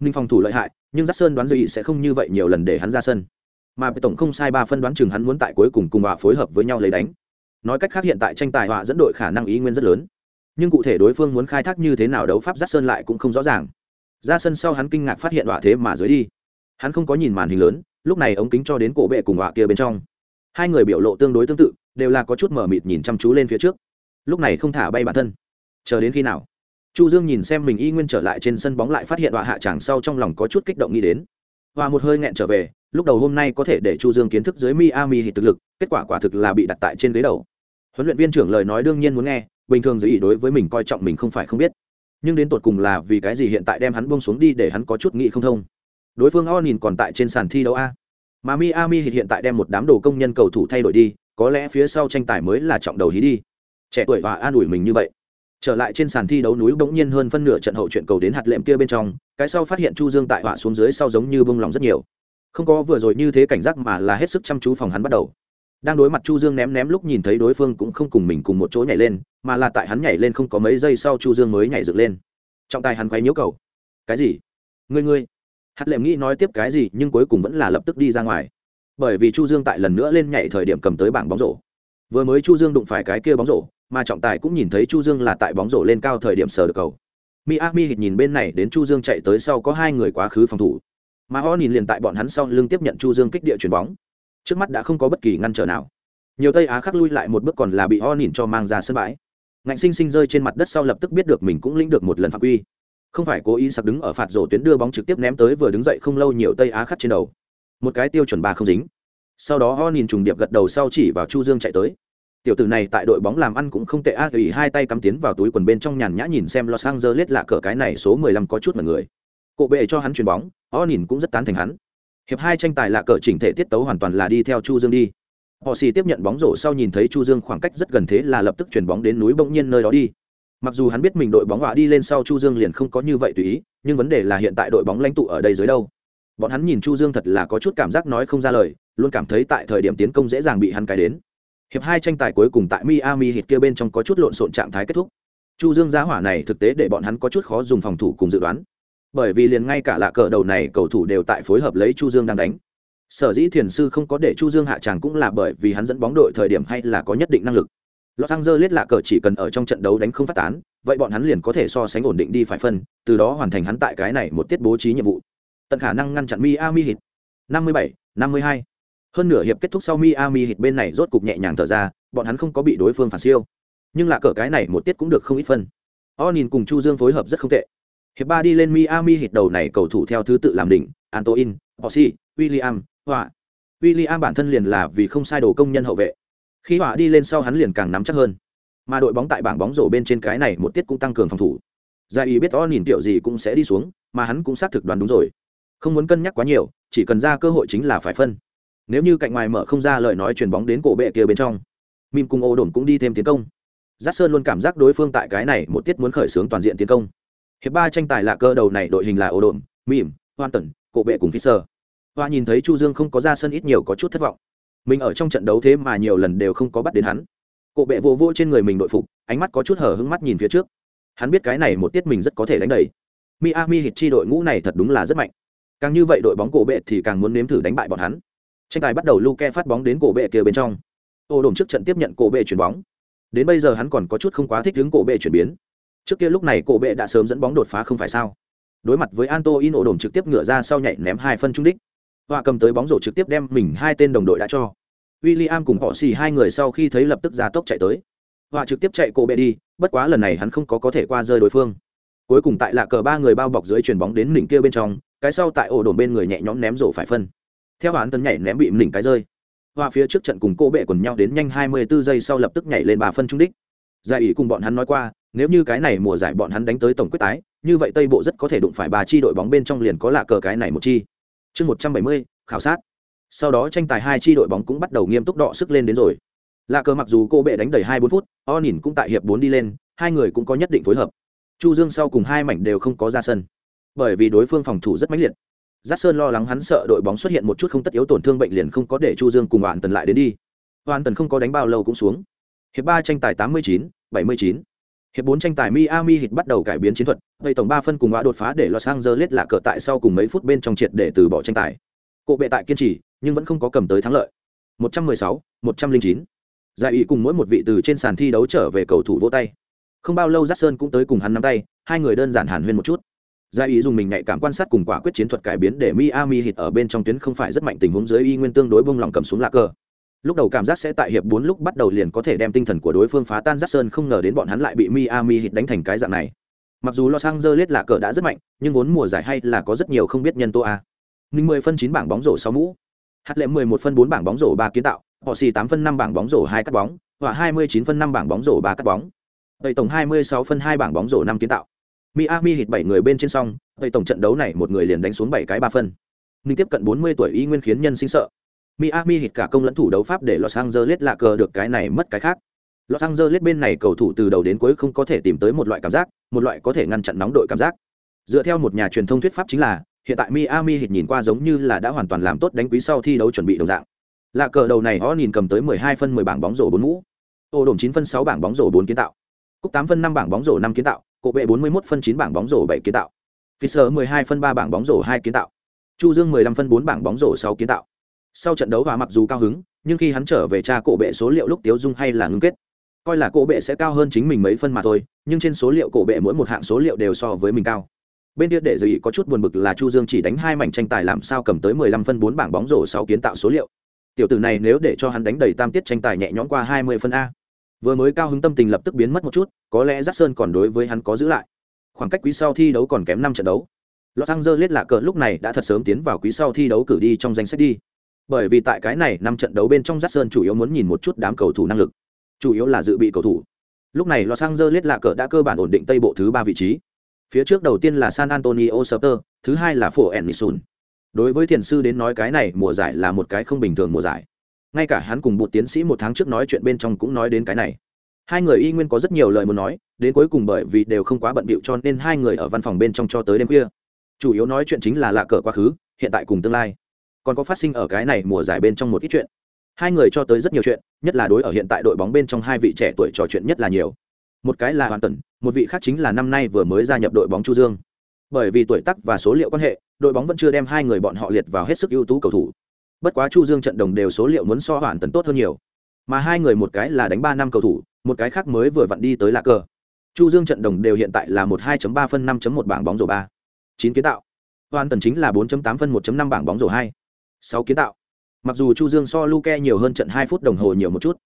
Ninh phòng thủ lợi hại nhưng giác sơn đoán dự sẽ không như vậy nhiều lần để hắn ra sân. Mà tổng không sai ba phân đoán chừng hắn muốn tại cuối cùng cùng họa phối hợp với nhau lấy đánh. Nói cách khác hiện tại tranh tài họa dẫn đội khả năng ý nguyên rất lớn. Nhưng cụ thể đối phương muốn khai thác như thế nào đấu pháp giác sơn lại cũng không rõ ràng. Ra sân sau hắn kinh ngạc phát hiện họa thế mà dưới đi hắn không có nhìn màn hình lớn, lúc này ống kính cho đến cổ bệ cùng họa kia bên trong. Hai người biểu lộ tương đối tương tự, đều là có chút mở mịt nhìn chăm chú lên phía trước. Lúc này không thả bay bản thân. Chờ đến khi nào? Chu dương nhìn xem mình y nguyên trở lại trên sân bóng lại phát hiện họa hạ tràng sau trong lòng có chút kích động nghĩ đến. Và một hơi nghẹn trở về, lúc đầu hôm nay có thể để chu dương kiến thức dưới miami thì thực lực, kết quả quả thực là bị đặt tại trên ghế đầu. Huấn luyện viên trưởng lời nói đương nhiên muốn nghe, bình thường dĩ ý đối với mình coi trọng mình không phải không biết. Nhưng đến tột cùng là vì cái gì hiện tại đem hắn buông xuống đi để hắn có chút nghĩ không thông? Đối phương o nhìn còn tại trên sàn thi đấu a. Mà miami hiện tại đem một đám đồ công nhân cầu thủ thay đổi đi, có lẽ phía sau tranh tài mới là trọng đầu hí đi. Trẻ tuổi và an ủi mình như vậy. Trở lại trên sàn thi đấu núi bỗng nhiên hơn phân nửa trận hậu chuyện cầu đến hạt lệm kia bên trong, cái sau phát hiện chu dương tại họa xuống dưới sau giống như bông lòng rất nhiều. Không có vừa rồi như thế cảnh giác mà là hết sức chăm chú phòng hắn bắt đầu. Đang đối mặt chu dương ném ném lúc nhìn thấy đối phương cũng không cùng mình cùng một chỗ nhảy lên, mà là tại hắn nhảy lên không có mấy giây sau chu dương mới nhảy dựng lên. Trọng tài hắn quay nhiễu cầu. Cái gì? Ngươi ngươi hạt lệm nghĩ nói tiếp cái gì nhưng cuối cùng vẫn là lập tức đi ra ngoài. Bởi vì chu dương tại lần nữa lên nhảy thời điểm cầm tới bảng bóng rổ. Vừa mới chu dương đụng phải cái kia bóng rổ, mà trọng tài cũng nhìn thấy chu dương là tại bóng rổ lên cao thời điểm sờ được cầu. Miami hít nhìn bên này đến chu dương chạy tới sau có hai người quá khứ phòng thủ. Mà họ nhìn liền tại bọn hắn sau lưng tiếp nhận chu dương kích địa chuyền bóng. Trước mắt đã không có bất kỳ ngăn trở nào. Nhiều tây á khắc lui lại một bước còn là bị họ nhìn cho mang ra sân bãi. Ngạnh sinh sinh rơi trên mặt đất sau lập tức biết được mình cũng lĩnh được một lần phạm quy không phải cố ý sặc đứng ở phạt rổ tuyến đưa bóng trực tiếp ném tới vừa đứng dậy không lâu nhiều tây á khắc trên đầu. Một cái tiêu chuẩn ba không dính. Sau đó ho nhìn trùng điệp gật đầu sau chỉ vào chu dương chạy tới. Tiểu tử này tại đội bóng làm ăn cũng không tệ ác ủy hai tay cắm tiến vào túi quần bên trong nhàn nhã nhìn xem los angeles lạ cờ cái này số 15 có chút mà người. Cộ bệ cho hắn chuyền bóng ho nhìn cũng rất tán thành hắn. Hiệp hai tranh tài lạ cờ chỉnh thể tiết tấu hoàn toàn là đi theo chu dương đi. Họ xì tiếp nhận bóng rổ sau nhìn thấy chu dương khoảng cách rất gần thế là lập tức chuyền bóng đến núi bỗng nhiên nơi đó đi mặc dù hắn biết mình đội bóng họa đi lên sau chu dương liền không có như vậy tùy ý, nhưng vấn đề là hiện tại đội bóng lãnh tụ ở đây dưới đâu. Bọn hắn nhìn chu dương thật là có chút cảm giác nói không ra lời, luôn cảm thấy tại thời điểm tiến công dễ dàng bị hắn cái đến. Hiệp hai tranh tài cuối cùng tại miami hit kia bên trong có chút lộn xộn trạng thái kết thúc. Chu dương giá hỏa này thực tế để bọn hắn có chút khó dùng phòng thủ cùng dự đoán. Bởi vì liền ngay cả lạ cờ đầu này cầu thủ đều tại phối hợp lấy chu dương đang đánh. Sở dĩ thiền sư không có để chu dương hạ tràng cũng là bởi vì hắn dẫn bóng đội thời điểm hay là có nhất định năng lực. Los Angeles lạ cờ chỉ cần ở trong trận đấu đánh không phát tán, vậy bọn hắn liền có thể so sánh ổn định đi phải phân, từ đó hoàn thành hắn tại cái này một tiết bố trí nhiệm vụ. Tận khả năng ngăn chặn Miami Heat. 57, 52. Hơn nửa hiệp kết thúc sau Miami Heat bên này rốt cục nhẹ nhàng thở ra, bọn hắn không có bị đối phương phản siêu. Nhưng là cờ cái này một tiết cũng được không ít phân. Onin cùng Chu Dương phối hợp rất không tệ. Hiệp ba đi lên Miami Heat đầu này cầu thủ theo thứ tự làm đỉnh, Antoine, Ossi, William, Họa. William bản thân liền là vì không sai đồ công nhân hậu vệ. Khi Họa đi lên sau hắn liền càng nắm chắc hơn. Mà đội bóng tại bảng bóng rổ bên trên cái này một tiết cũng tăng cường phòng thủ. Gia ý biết Onin tiểu gì cũng sẽ đi xuống, mà hắn cũng xác thực đoán đúng rồi. Không muốn cân nhắc quá nhiều, chỉ cần ra cơ hội chính là phải phân nếu như cạnh ngoài mở không ra lời nói chuyền bóng đến cổ bệ kia bên trong mìm cùng ô đồn cũng đi thêm tiến công giác sơn luôn cảm giác đối phương tại cái này một tiết muốn khởi xướng toàn diện tiến công hiệp ba tranh tài lạ cơ đầu này đội hình là ô đồn mìm hoan tần cổ bệ cùng phi sơ hoa nhìn thấy chu dương không có ra sân ít nhiều có chút thất vọng mình ở trong trận đấu thế mà nhiều lần đều không có bắt đến hắn. Cổ bệ vô vô trên người mình đội phục, ánh mắt có chút hở hứng mắt nhìn phía trước. Hắn biết cái này một tiết mình rất có thể đánh đầy. Miami hit chi đội ngũ này thật đúng là rất mạnh. Càng như vậy đội bóng cổ bệ thì càng muốn nếm thử đánh bại bọn hắn. Tranh tài bắt đầu luke phát bóng đến cổ bệ kia bên trong. Ô đồn trước trận tiếp nhận cổ bệ chuyển bóng. Đến bây giờ hắn còn có chút không quá thích ứng cổ bệ chuyển biến. Trước kia lúc này cổ bệ đã sớm dẫn bóng đột phá không phải sao? Đối mặt với anto in ổ đồn trực tiếp ngửa ra sau nhảy ném hai phân trung đích họa cầm tới bóng rổ trực tiếp đem mình hai tên đồng đội đã cho. William cùng họ xì hai người sau khi thấy lập tức ra tốc chạy tới. Họa trực tiếp chạy cổ bệ đi, bất quá lần này hắn không có có thể qua rơi đối phương. Cuối cùng tại lạ cờ ba người bao bọc dưới chuyền bóng đến đỉnh kia bên trong, cái sau tại ổ đồn bên người nhẹ nhõm ném rổ phải phân. Theo hắn tấn nhảy ném bị đỉnh cái rơi. Họa phía trước trận cùng cô bệ quần nhau đến nhanh 24 giây sau lập tức nhảy lên bà phân trung đích. Giải ý cùng bọn hắn nói qua, nếu như cái này mùa giải bọn hắn đánh tới tổng quyết tái, như vậy tây bộ rất có thể đụng phải ba chi đội bóng bên trong liền có lạ cờ cái này một chi chương 170, khảo sát sau đó tranh tài hai chi đội bóng cũng bắt đầu nghiêm túc đọ sức lên đến rồi lạ cờ mặc dù cô bệ đánh đầy hai bốn phút o nhìn cũng tại hiệp bốn đi lên hai người cũng có nhất định phối hợp chu dương sau cùng hai mảnh đều không có ra sân bởi vì đối phương phòng thủ rất mãnh liệt Giác Sơn lo lắng hắn sợ đội bóng xuất hiện một chút không tất yếu tổn thương bệnh liền không có để Chu Dương cùng Hoàn Tần lại đến đi. Hoàn Tần không có đánh bao lâu cũng xuống. Hiệp ba tranh tài 89, 79. Hiệp bốn tranh tài Miami Heat bắt đầu cải biến chiến thuật, gây tổng ba phân cùng ngã đột phá để Los Angeles là cờ tại sau cùng mấy phút bên trong triệt để từ bỏ tranh tài. Cổ bệ tại kiên trì, nhưng vẫn không có cầm tới thắng lợi. 116, 109. Giải ý cùng mỗi một vị từ trên sàn thi đấu trở về cầu thủ vỗ tay. Không bao lâu Jackson cũng tới cùng hắn nắm tay, hai người đơn giản hàn huyên một chút. Giải ý dùng mình nhạy cảm quan sát cùng quả quyết chiến thuật cải biến để Miami Heat ở bên trong tuyến không phải rất mạnh tình huống dưới y nguyên tương đối bông lòng cầm xuống lạc cờ. Lúc đầu cảm giác sẽ tại hiệp bốn lúc bắt đầu liền có thể đem tinh thần của đối phương phá tan Jackson không ngờ đến bọn hắn lại bị Miami Heat đánh thành cái dạng này. Mặc dù Los Angeles là cờ đã rất mạnh, nhưng vốn mùa giải hay là có rất nhiều không biết nhân tố a. Ninh 10 phân 9 bảng bóng rổ 6 mũ. Hạt lệ 11 phân 4 bảng bóng rổ 3 kiến tạo, họ xì 8 phân 5 bảng bóng rổ 2 cắt bóng, và 29 phân 5 bảng bóng rổ 3 cắt bóng. Tây tổng 26 phân 2 bảng bóng rổ 5 kiến tạo. Miami hit 7 người bên trên song, vậy tổng trận đấu này một người liền đánh xuống 7 cái 3 phân. Ninh tiếp cận 40 tuổi y nguyên khiến nhân sinh sợ. Miami hit cả công lẫn thủ đấu pháp để Los Angeles lạ cờ được cái này mất cái khác. Los Angeles bên này cầu thủ từ đầu đến cuối không có thể tìm tới một loại cảm giác, một loại có thể ngăn chặn nóng đội cảm giác. Dựa theo một nhà truyền thông thuyết pháp chính là, hiện tại Miami hit nhìn qua giống như là đã hoàn toàn làm tốt đánh quý sau thi đấu chuẩn bị đồng dạng. Lạ cờ đầu này họ nhìn cầm tới 12 phân 10 bảng bóng rổ 4 mũ. Ô đồn 9 phân 6 bảng bóng rổ 4 kiến tạo. Cúc 8 phân 5 bảng bóng rổ 5 kiến tạo, cổ bệ 41 phân 9 bảng bóng rổ 7 kiến tạo. Fisher 12 phân 3 bảng bóng rổ 2 kiến tạo. Chu Dương 15 phân 4 bảng bóng rổ 6 kiến tạo. Sau trận đấu và mặc dù cao hứng, nhưng khi hắn trở về tra cổ bệ số liệu lúc Tiếu Dung hay là ngưng kết. Coi là cổ bệ sẽ cao hơn chính mình mấy phân mà thôi, nhưng trên số liệu cổ bệ mỗi một hạng số liệu đều so với mình cao. Bên kia để dự có chút buồn bực là Chu Dương chỉ đánh hai mảnh tranh tài làm sao cầm tới 15 phân bốn bảng bóng rổ sáu kiến tạo số liệu. Tiểu tử này nếu để cho hắn đánh đầy tam tiết tranh tài nhẹ nhõm qua 20 phân a. Vừa mới cao hứng tâm tình lập tức biến mất một chút, có lẽ Jackson còn đối với hắn có giữ lại. Khoảng cách quý sau thi đấu còn kém năm trận đấu. Los Angeles lạ cờ lúc này đã thật sớm tiến vào quý sau thi đấu cử đi trong danh sách đi. Bởi vì tại cái này năm trận đấu bên trong Jackson chủ yếu muốn nhìn một chút đám cầu thủ năng lực, chủ yếu là dự bị cầu thủ. Lúc này Los Angeles lạ cờ đã cơ bản ổn định tây bộ thứ ba vị trí. Phía trước đầu tiên là San Antonio sơ thứ hai là Phổ Ennisun. Đối với thiền sư đến nói cái này mùa giải là một cái không bình thường mùa giải. Ngay cả hắn cùng một tiến sĩ một tháng trước nói chuyện bên trong cũng nói đến cái này hai người y nguyên có rất nhiều lời muốn nói đến cuối cùng bởi vì đều không quá bận bịu cho nên hai người ở văn phòng bên trong cho tới đêm khuya chủ yếu nói chuyện chính là lạ cờ quá khứ hiện tại cùng tương lai còn có phát sinh ở cái này mùa giải bên trong một ít chuyện. Hai người cho tới rất nhiều chuyện, nhất là đối ở hiện tại đội bóng bên trong hai vị trẻ tuổi trò chuyện nhất là nhiều. Một cái là hoàn tần, một vị khác chính là năm nay vừa mới gia nhập đội bóng chu dương. Bởi vì tuổi tác và số liệu quan hệ, đội bóng vẫn chưa đem hai người bọn họ liệt vào hết sức ưu tú cầu thủ. Bất quá chu dương trận đồng đều số liệu muốn so hoàn tần tốt hơn nhiều. Mà hai người một cái là đánh ba năm cầu thủ, một cái khác mới vừa vặn đi tới lạc cờ. Chu dương trận đồng đều hiện tại là một hai ba phân năm một bảng bóng rổ ba. Chín kiến tạo. Hoàn tần chính là 4 tám phân 1 năm bảng bóng rổ hai sáu kiến tạo. Mặc dù chu dương so luke nhiều hơn trận hai phút đồng hồ nhiều một chút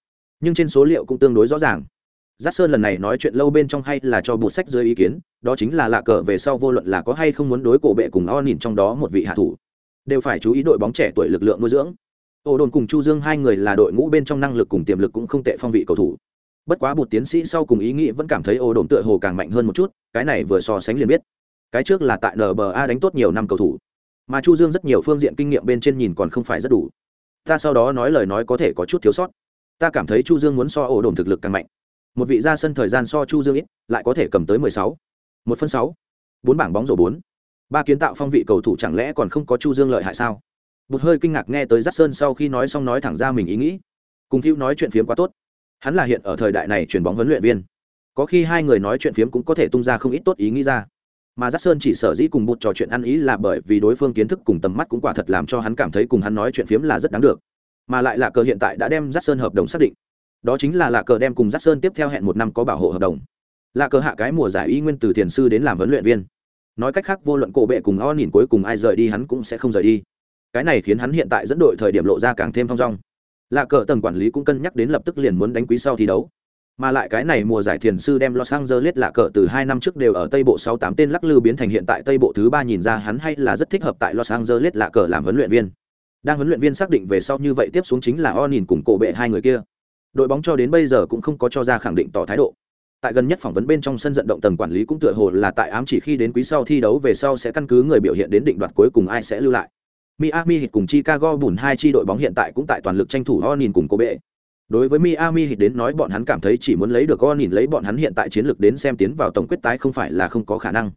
nhưng trên số liệu cũng tương đối rõ ràng. Giác Sơn lần này nói chuyện lâu bên trong hay là cho bộ sách dưới ý kiến, đó chính là lạ cờ về sau vô luận là có hay không muốn đối cổ bệ cùng O nhìn trong đó một vị hạ thủ, đều phải chú ý đội bóng trẻ tuổi lực lượng nuôi dưỡng. Ổ đồn cùng Chu Dương hai người là đội ngũ bên trong năng lực cùng tiềm lực cũng không tệ phong vị cầu thủ. Bất quá một tiến sĩ sau cùng ý nghĩ vẫn cảm thấy ô đồn tựa hồ càng mạnh hơn một chút cái này vừa so sánh liền biết. Cái trước là tại nba đánh tốt nhiều năm cầu thủ mà chu dương rất nhiều phương diện kinh nghiệm bên trên nhìn còn không phải rất đủ. Ta sau đó nói lời nói có thể có chút thiếu sót. Ta cảm thấy chu dương muốn so ổ đồn thực lực càng mạnh. Một vị ra sân thời gian so chu dương ít, lại có thể cầm tới mười sáu. Một phân sáu. Bốn bảng bóng rổ bốn. Ba kiến tạo phong vị cầu thủ chẳng lẽ còn không có chu dương lợi hại sao? Một hơi kinh ngạc nghe tới giắt sơn sau khi nói xong nói thẳng ra mình ý nghĩ. Cùng phiêu nói chuyện phiếm quá tốt. Hắn là hiện ở thời đại này chuyển bóng huấn luyện viên. Có khi hai người nói chuyện phiếm cũng có thể tung ra không ít tốt ý nghĩ ra mà giác sơn chỉ sở dĩ cùng bụt trò chuyện ăn ý là bởi vì đối phương kiến thức cùng tầm mắt cũng quả thật làm cho hắn cảm thấy cùng hắn nói chuyện phiếm là rất đáng được. Mà lại là cờ hiện tại đã đem giác sơn hợp đồng xác định. Đó chính là là cờ đem cùng giác sơn tiếp theo hẹn một năm có bảo hộ hợp đồng. Là cờ hạ cái mùa giải y nguyên từ thiền sư đến làm huấn luyện viên. Nói cách khác, vô luận cổ bệ cùng o nhìn cuối cùng ai rời đi hắn cũng sẽ không rời đi. Cái này khiến hắn hiện tại dẫn đội thời điểm lộ ra càng thêm thong dong. Là cờ tầng quản lý cũng cân nhắc đến lập tức liền muốn đánh quý sau thi đấu mà lại cái này mùa giải thiền sư đem Los Angeles lạ cờ từ hai năm trước đều ở Tây Bộ sáu tám tên lắc lư biến thành hiện tại Tây Bộ thứ ba nhìn ra hắn hay là rất thích hợp tại Los Angeles lạ cờ làm huấn luyện viên. Đang huấn luyện viên xác định về sau như vậy tiếp xuống chính là O nhìn cùng cổ bệ hai người kia. Đội bóng cho đến bây giờ cũng không có cho ra khẳng định tỏ thái độ. Tại gần nhất phỏng vấn bên trong sân vận động tầng quản lý cũng tựa hồ là tại ám chỉ khi đến quý sau thi đấu về sau sẽ căn cứ người biểu hiện đến định đoạt cuối cùng ai sẽ lưu lại. Miami Heat cùng Chicago Bulls hai chi đội bóng hiện tại cũng tại toàn lực tranh thủ O nhìn cùng cổ bệ đối với Miami Heat đến nói bọn hắn cảm thấy chỉ muốn lấy được con nhìn lấy bọn hắn hiện tại chiến lược đến xem tiến vào tổng quyết tái không phải là không có khả năng.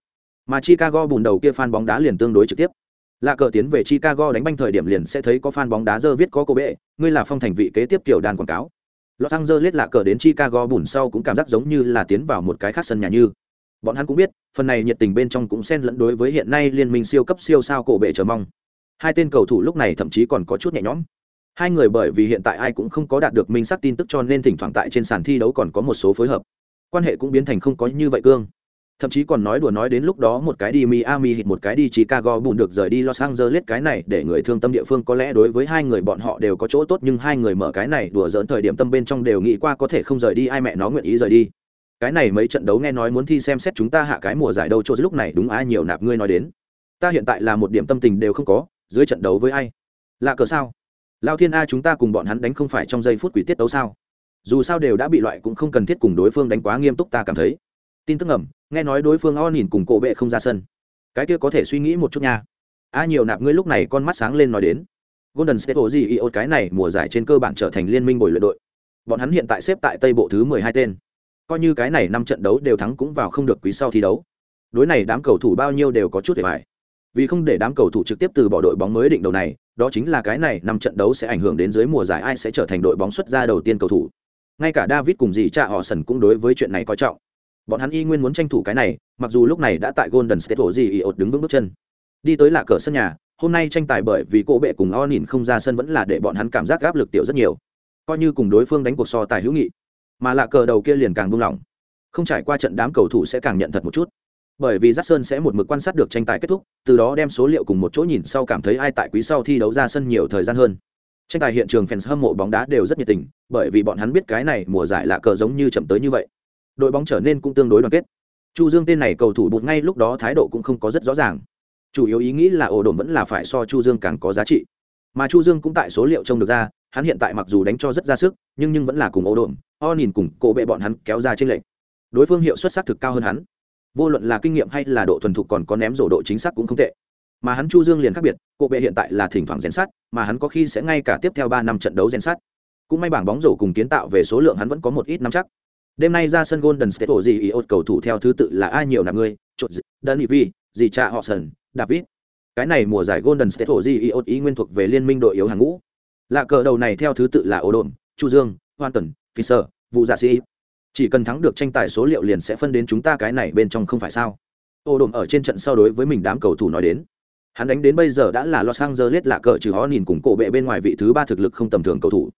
Mà Chicago bùn đầu kia fan bóng đá liền tương đối trực tiếp. Lạ cờ tiến về Chicago đánh banh thời điểm liền sẽ thấy có fan bóng đá dơ viết có cô bệ, ngươi là phong thành vị kế tiếp kiểu đàn quảng cáo. Los Angeles lạ cờ đến Chicago bùn sau cũng cảm giác giống như là tiến vào một cái khác sân nhà như. Bọn hắn cũng biết, phần này nhiệt tình bên trong cũng xen lẫn đối với hiện nay liên minh siêu cấp siêu sao cổ bệ chờ mong. Hai tên cầu thủ lúc này thậm chí còn có chút nhẹ nhõm hai người bởi vì hiện tại ai cũng không có đạt được minh xác tin tức cho nên thỉnh thoảng tại trên sàn thi đấu còn có một số phối hợp. Quan hệ cũng biến thành không có như vậy cương. Thậm chí còn nói đùa nói đến lúc đó một cái đi Miami hit một cái đi Chicago bùn được rời đi Los Angeles cái này để người thương tâm địa phương có lẽ đối với hai người bọn họ đều có chỗ tốt nhưng hai người mở cái này đùa giỡn thời điểm tâm bên trong đều nghĩ qua có thể không rời đi, ai mẹ nó nguyện ý rời đi. Cái này mấy trận đấu nghe nói muốn thi xem xét chúng ta hạ cái mùa giải đâu chỗ lúc này đúng ai nhiều nạp ngươi nói đến. Ta hiện tại là một điểm tâm tình đều không có, dưới trận đấu với ai? Lạ cờ sao? Lao thiên a chúng ta cùng bọn hắn đánh không phải trong giây phút quỷ tiết đấu sao? Dù sao đều đã bị loại cũng không cần thiết cùng đối phương đánh quá nghiêm túc ta cảm thấy. Tin tức ẩm nghe nói đối phương o nhìn cùng cổ bệ không ra sân. Cái kia có thể suy nghĩ một chút nha. A nhiều nạp ngươi lúc này con mắt sáng lên nói đến. Golden state ổ gì iot cái này mùa giải trên cơ bản trở thành liên minh bồi luyện đội. Bọn hắn hiện tại xếp tại tây bộ thứ mười hai tên. Coi như cái này năm trận đấu đều thắng cũng vào không được quý sau thi đấu. Đối này đám cầu thủ bao nhiêu đều có chút để bài vì không để đám cầu thủ trực tiếp từ bỏ đội bóng mới định đầu này, đó chính là cái này năm trận đấu sẽ ảnh hưởng đến dưới mùa giải ai sẽ trở thành đội bóng xuất ra đầu tiên cầu thủ. Ngay cả david cùng dì cha họ sần cũng đối với chuyện này coi trọng. Bọn hắn y nguyên muốn tranh thủ cái này, mặc dù lúc này đã tại golden state rổ gì ột đứng vững bước chân. Đi tới là cờ sân nhà, hôm nay tranh tài bởi vì cô bệ cùng o nhìn không ra sân vẫn là để bọn hắn cảm giác áp lực tiểu rất nhiều. Coi như cùng đối phương đánh cuộc so tài hữu nghị, mà lạ cờ đầu kia liền càng buông lỏng. Không trải qua trận đám cầu thủ sẽ càng nhận thật một chút bởi vì Jackson sẽ một mực quan sát được tranh tài kết thúc, từ đó đem số liệu cùng một chỗ nhìn sau cảm thấy ai tại quý sau thi đấu ra sân nhiều thời gian hơn. Tranh tài hiện trường fans hâm mộ bóng đá đều rất nhiệt tình, bởi vì bọn hắn biết cái này mùa giải lạ cờ giống như chậm tới như vậy. Đội bóng trở nên cũng tương đối đoàn kết. Chu Dương tên này cầu thủ bụt ngay lúc đó thái độ cũng không có rất rõ ràng. Chủ yếu ý nghĩ là ổ đồn vẫn là phải so Chu Dương càng có giá trị. Mà Chu Dương cũng tại số liệu trông được ra, hắn hiện tại mặc dù đánh cho rất ra sức, nhưng nhưng vẫn là cùng ổ đồn, o nhìn cùng cổ bệ bọn hắn kéo ra trên lệnh. Đối phương hiệu suất sắc thực cao hơn hắn vô luận là kinh nghiệm hay là độ thuần thục còn có ném rổ độ chính xác cũng không tệ. Mà hắn chu dương liền khác biệt cộ bệ hiện tại là thỉnh thoảng rèn sát mà hắn có khi sẽ ngay cả tiếp theo ba năm trận đấu rèn sát cũng may bảng bóng rổ cùng kiến tạo về số lượng hắn vẫn có một ít năm chắc. Đêm nay ra sân golden state ổ gì ý ột cầu thủ theo thứ tự là ai nhiều nạp người. chột đơn vi gì cha họ sần david. Cái này mùa giải golden state ổ gì ý ột ý nguyên thuộc về liên minh đội yếu hàng ngũ. Lạ cờ đầu này theo thứ tự là ổ đồn chu dương hoan tần fisher vụ giả sĩ chỉ cần thắng được tranh tài số liệu liền sẽ phân đến chúng ta cái này bên trong không phải sao? Ô đồn ở trên trận sau đối với mình đám cầu thủ nói đến. Hắn đánh đến bây giờ đã là los angeles lạ cờ trừ họ nhìn cùng cổ bệ bên ngoài vị thứ ba thực lực không tầm thường cầu thủ.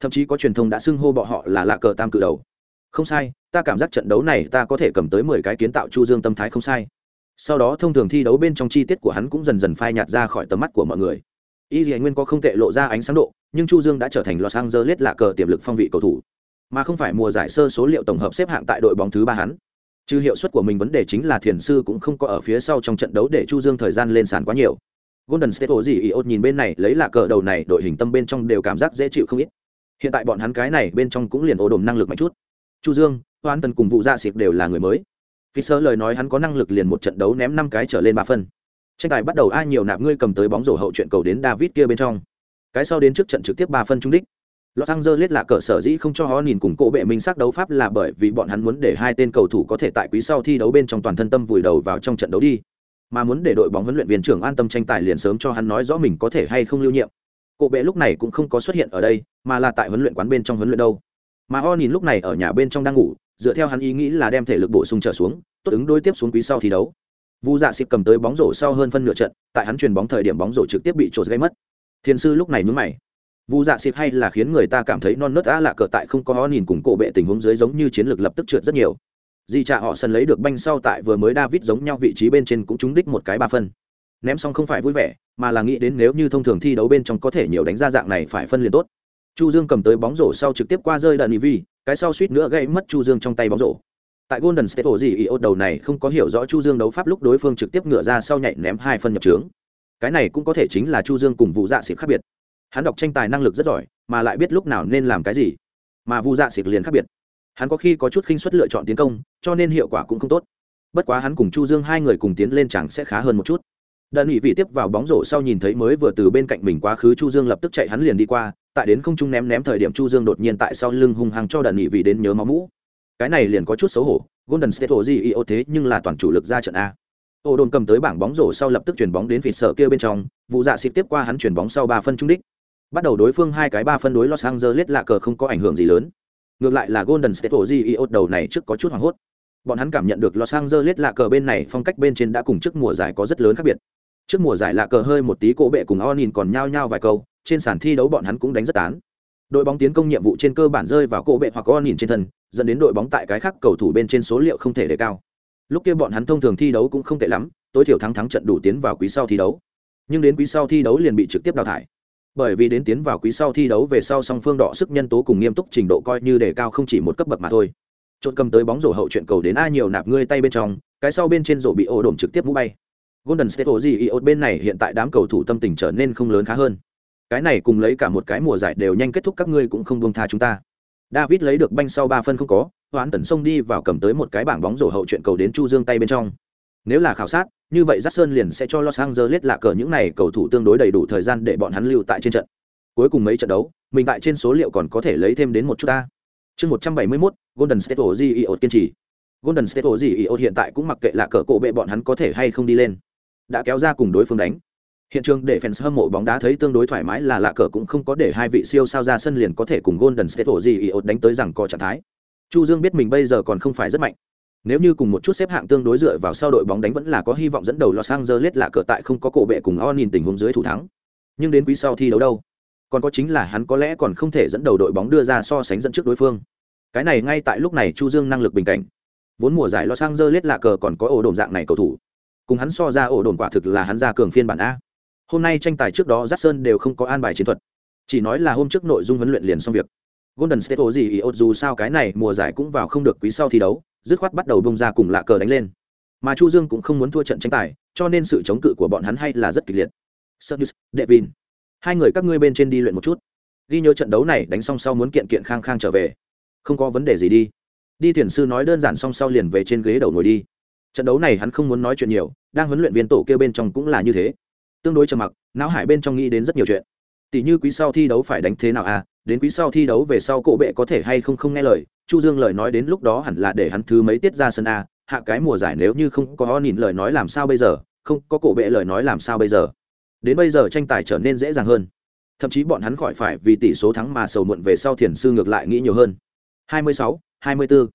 Thậm chí có truyền thông đã xưng hô bọ họ là lạ cờ tam cự đầu. Không sai, ta cảm giác trận đấu này ta có thể cầm tới mười cái kiến tạo chu dương tâm thái không sai. Sau đó thông thường thi đấu bên trong chi tiết của hắn cũng dần dần phai nhạt ra khỏi tầm mắt của mọi người. Y dì nguyên có không tệ lộ ra ánh sáng độ, nhưng chu dương đã trở thành los angeles lạ cờ tiềm lực phong vị cầu thủ mà không phải mùa giải sơ số liệu tổng hợp xếp hạng tại đội bóng thứ ba hắn. Trừ hiệu suất của mình vấn đề chính là thiền sư cũng không có ở phía sau trong trận đấu để chu dương thời gian lên sàn quá nhiều. Golden state ổ gì ốt nhìn bên này, lấy là cờ đầu này, đội hình tâm bên trong đều cảm giác dễ chịu không ít. Hiện tại bọn hắn cái này bên trong cũng liền ổ đồm năng lực mạnh chút. Chu dương, hoan tần cùng vụ dạ xịt đều là người mới. Vì sơ lời nói hắn có năng lực liền một trận đấu ném năm cái trở lên ba phân. Tranh tài bắt đầu ai nhiều nạp ngươi cầm tới bóng rổ hậu chuyện cầu đến david kia bên trong. Cái sau đến trước trận trực tiếp ba phân trung đích. Los Angeles là cờ sở dĩ không cho họ nhìn cùng cổ bệ minh sắc đấu pháp là bởi vì bọn hắn muốn để hai tên cầu thủ có thể tại quý sau thi đấu bên trong toàn thân tâm vùi đầu vào trong trận đấu đi, mà muốn để đội bóng huấn luyện viên trưởng an tâm tranh tài liền sớm cho hắn nói rõ mình có thể hay không lưu nhiệm. Cổ bệ lúc này cũng không có xuất hiện ở đây, mà là tại huấn luyện quán bên trong huấn luyện đâu. Mà họ nhìn lúc này ở nhà bên trong đang ngủ, dựa theo hắn ý nghĩ là đem thể lực bổ sung trở xuống, tốt ứng đối tiếp xuống quý sau thi đấu. vu dạ xịt cầm tới bóng rổ sau hơn phân nửa trận tại hắn truyền bóng thời điểm bóng rổ trực tiếp bị trột gây mất thiên sư lúc này nhướng mày vu dạ xịp hay là khiến người ta cảm thấy non nớt á lạ cờ tại không có ho nhìn cùng cổ bệ tình huống dưới giống như chiến lược lập tức trượt rất nhiều. Di trạ họ sân lấy được banh sau tại vừa mới david giống nhau vị trí bên trên cũng trúng đích một cái ba phân. Ném xong không phải vui vẻ, mà là nghĩ đến nếu như thông thường thi đấu bên trong có thể nhiều đánh ra dạng này phải phân liền tốt. Chu dương cầm tới bóng rổ sau trực tiếp qua rơi đợn vi cái sau suýt nữa gây mất chu dương trong tay bóng rổ. Tại golden state ổ gì ý ốt đầu này không có hiểu rõ chu dương đấu pháp lúc đối phương trực tiếp ngựa ra sau nhảy ném hai phân nhập trướng cái này cũng có thể chính là chu dương cùng vụ dạ xịp khác biệt hắn đọc tranh tài năng lực rất giỏi, mà lại biết lúc nào nên làm cái gì. Mà Vu dạ xịt liền khác biệt. Hắn có khi có chút khinh suất lựa chọn tiến công, cho nên hiệu quả cũng không tốt. Bất quá hắn cùng chu dương hai người cùng tiến lên chẳng sẽ khá hơn một chút. Đợn nghị vị tiếp vào bóng rổ sau nhìn thấy mới vừa từ bên cạnh mình quá khứ chu dương lập tức chạy hắn liền đi qua, tại đến không trung ném ném thời điểm chu dương đột nhiên tại sau lưng hung hăng cho đợn nghị vị đến nhớ máu mũ. Cái này liền có chút xấu hổ, golden state hồ gì ô thế nhưng là toàn chủ lực ra trận a. Ô đồn cầm tới bảng bóng rổ sau lập tức chuyển bóng đến vịt sợ kia bên trong vụ dạ xịt tiếp qua hắn chuyển bóng sau ba phân trung đích bắt đầu đối phương hai cái ba phân đối los angeles lạ cờ không có ảnh hưởng gì lớn. Ngược lại là golden state Warriors đầu này trước có chút hoảng hốt. Bọn hắn cảm nhận được los angeles lạ cờ bên này phong cách bên trên đã cùng trước mùa giải có rất lớn khác biệt. Trước mùa giải lạ cờ hơi một tí cổ bệ cùng onin còn nhao nhao vài câu, trên sàn thi đấu bọn hắn cũng đánh rất tán. Đội bóng tiến công nhiệm vụ trên cơ bản rơi vào cổ bệ hoặc onin trên thân, dẫn đến đội bóng tại cái khác cầu thủ bên trên số liệu không thể đề cao. Lúc kia bọn hắn thông thường thi đấu cũng không tệ lắm, tối thiểu thắng thắng trận đủ tiến vào quý sau thi đấu. Nhưng đến quý sau thi đấu liền bị trực tiếp đào thải bởi vì đến tiến vào quý sau thi đấu về sau song phương đọ sức nhân tố cùng nghiêm túc trình độ coi như đề cao không chỉ một cấp bậc mà thôi. Chốt cầm tới bóng rổ hậu chuyện cầu đến a nhiều nạp ngươi tay bên trong, cái sau bên trên rổ bị ổ đổm trực tiếp mũ bay. Golden state ổ gì iốt bên này hiện tại đám cầu thủ tâm tình trở nên không lớn khá hơn. Cái này cùng lấy cả một cái mùa giải đều nhanh kết thúc các ngươi cũng không buông tha chúng ta. David lấy được banh sau ba phân không có, hoán tần sông đi vào cầm tới một cái bảng bóng rổ hậu chuyện cầu đến chu dương tay bên trong nếu là khảo sát như vậy Jackson liền sẽ cho Los Angeles lạ cờ những này cầu thủ tương đối đầy đủ thời gian để bọn hắn lưu tại trên trận. Cuối cùng mấy trận đấu, mình tại trên số liệu còn có thể lấy thêm đến một chút ta. Chương 171, Golden State Warriors kiên trì. Golden State Warriors hiện tại cũng mặc kệ lạ cờ cổ bệ bọn hắn có thể hay không đi lên. Đã kéo ra cùng đối phương đánh. Hiện trường để fans hâm mộ bóng đá thấy tương đối thoải mái là lạ cờ cũng không có để hai vị siêu sao ra sân liền có thể cùng Golden State Warriors đánh tới rằng có trạng thái. Chu Dương biết mình bây giờ còn không phải rất mạnh nếu như cùng một chút xếp hạng tương đối dựa vào sau đội bóng đánh vẫn là có hy vọng dẫn đầu Los Angeles là cờ tại không có cổ bệ cùng Onin tình huống dưới thủ thắng. Nhưng đến quý sau thi đấu đâu? Còn có chính là hắn có lẽ còn không thể dẫn đầu đội bóng đưa ra so sánh dẫn trước đối phương. Cái này ngay tại lúc này Chu Dương năng lực bình cảnh. Vốn mùa giải Los Angeles là cờ còn có ổ đồn dạng này cầu thủ. Cùng hắn so ra ổ đồn quả thực là hắn ra cường phiên bản a. Hôm nay tranh tài trước đó Jackson đều không có an bài chiến thuật. Chỉ nói là hôm trước nội dung huấn luyện liền xong việc. Golden State gì ý dù sao cái này mùa giải cũng vào không được quý sau thi đấu, dứt khoát bắt đầu bông ra cùng lạ cờ đánh lên. Mà chu dương cũng không muốn thua trận tranh tài cho nên sự chống cự của bọn hắn hay là rất kịch liệt. Sergius, Devin. hai người các ngươi bên trên đi luyện một chút. Ghi nhớ trận đấu này đánh xong sau muốn kiện kiện khang khang trở về. Không có vấn đề gì đi. Đi thiền sư nói đơn giản xong sau liền về trên ghế đầu ngồi đi. Trận đấu này hắn không muốn nói chuyện nhiều đang huấn luyện viên tổ kêu bên trong cũng là như thế. Tương đối trầm mặc não hải bên trong nghĩ đến rất nhiều chuyện. Tỷ như quý sau thi đấu phải đánh thế nào à? Đến quý sau thi đấu về sau cổ bệ có thể hay không không nghe lời? Chu dương lời nói đến lúc đó hẳn là để hắn thứ mấy tiết ra sân a hạ cái mùa giải nếu như không có nhìn lời nói làm sao bây giờ không có cổ bệ lời nói làm sao bây giờ. Đến bây giờ tranh tài trở nên dễ dàng hơn. Thậm chí bọn hắn khỏi phải vì tỷ số thắng mà sầu muộn về sau thiền sư ngược lại nghĩ nhiều hơn. 26, 24.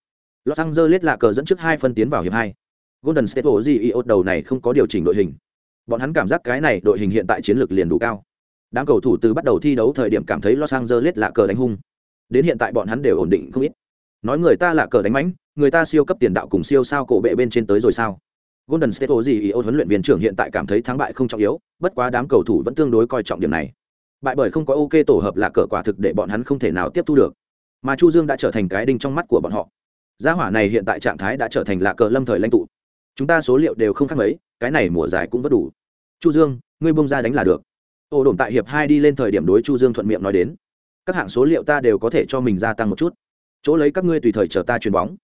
Los Angeles là cờ dẫn trước hai phân tiến vào hiệp hai. Golden State Warriors đầu này không có điều chỉnh đội hình. Bọn hắn cảm giác cái này đội hình hiện tại chiến lược liền đủ cao. Đám cầu thủ từ bắt đầu thi đấu thời điểm cảm thấy Los Angeles là cờ đánh hung. Đến hiện tại bọn hắn đều ổn định không ít nói người ta là cờ đánh mánh, người ta siêu cấp tiền đạo cùng siêu sao cổ bệ bên trên tới rồi sao? Golden state ô gì ý ô huấn luyện viên trưởng hiện tại cảm thấy thắng bại không trọng yếu bất quá đám cầu thủ vẫn tương đối coi trọng điểm này. Bại bởi không có ok tổ hợp là cờ quả thực để bọn hắn không thể nào tiếp thu được. Mà chu dương đã trở thành cái đinh trong mắt của bọn họ. Gia hỏa này hiện tại trạng thái đã trở thành là cờ lâm thời lãnh tụ. Chúng ta số liệu đều không khác mấy cái này mùa giải cũng vẫn đủ. Chu dương ngươi bông ra đánh là được. Ô đồn tại hiệp hai đi lên thời điểm đối chu dương thuận miệng nói đến. Các hạng số liệu ta đều có thể cho mình gia tăng một chút chỗ lấy các ngươi tùy thời chờ ta chuyền bóng.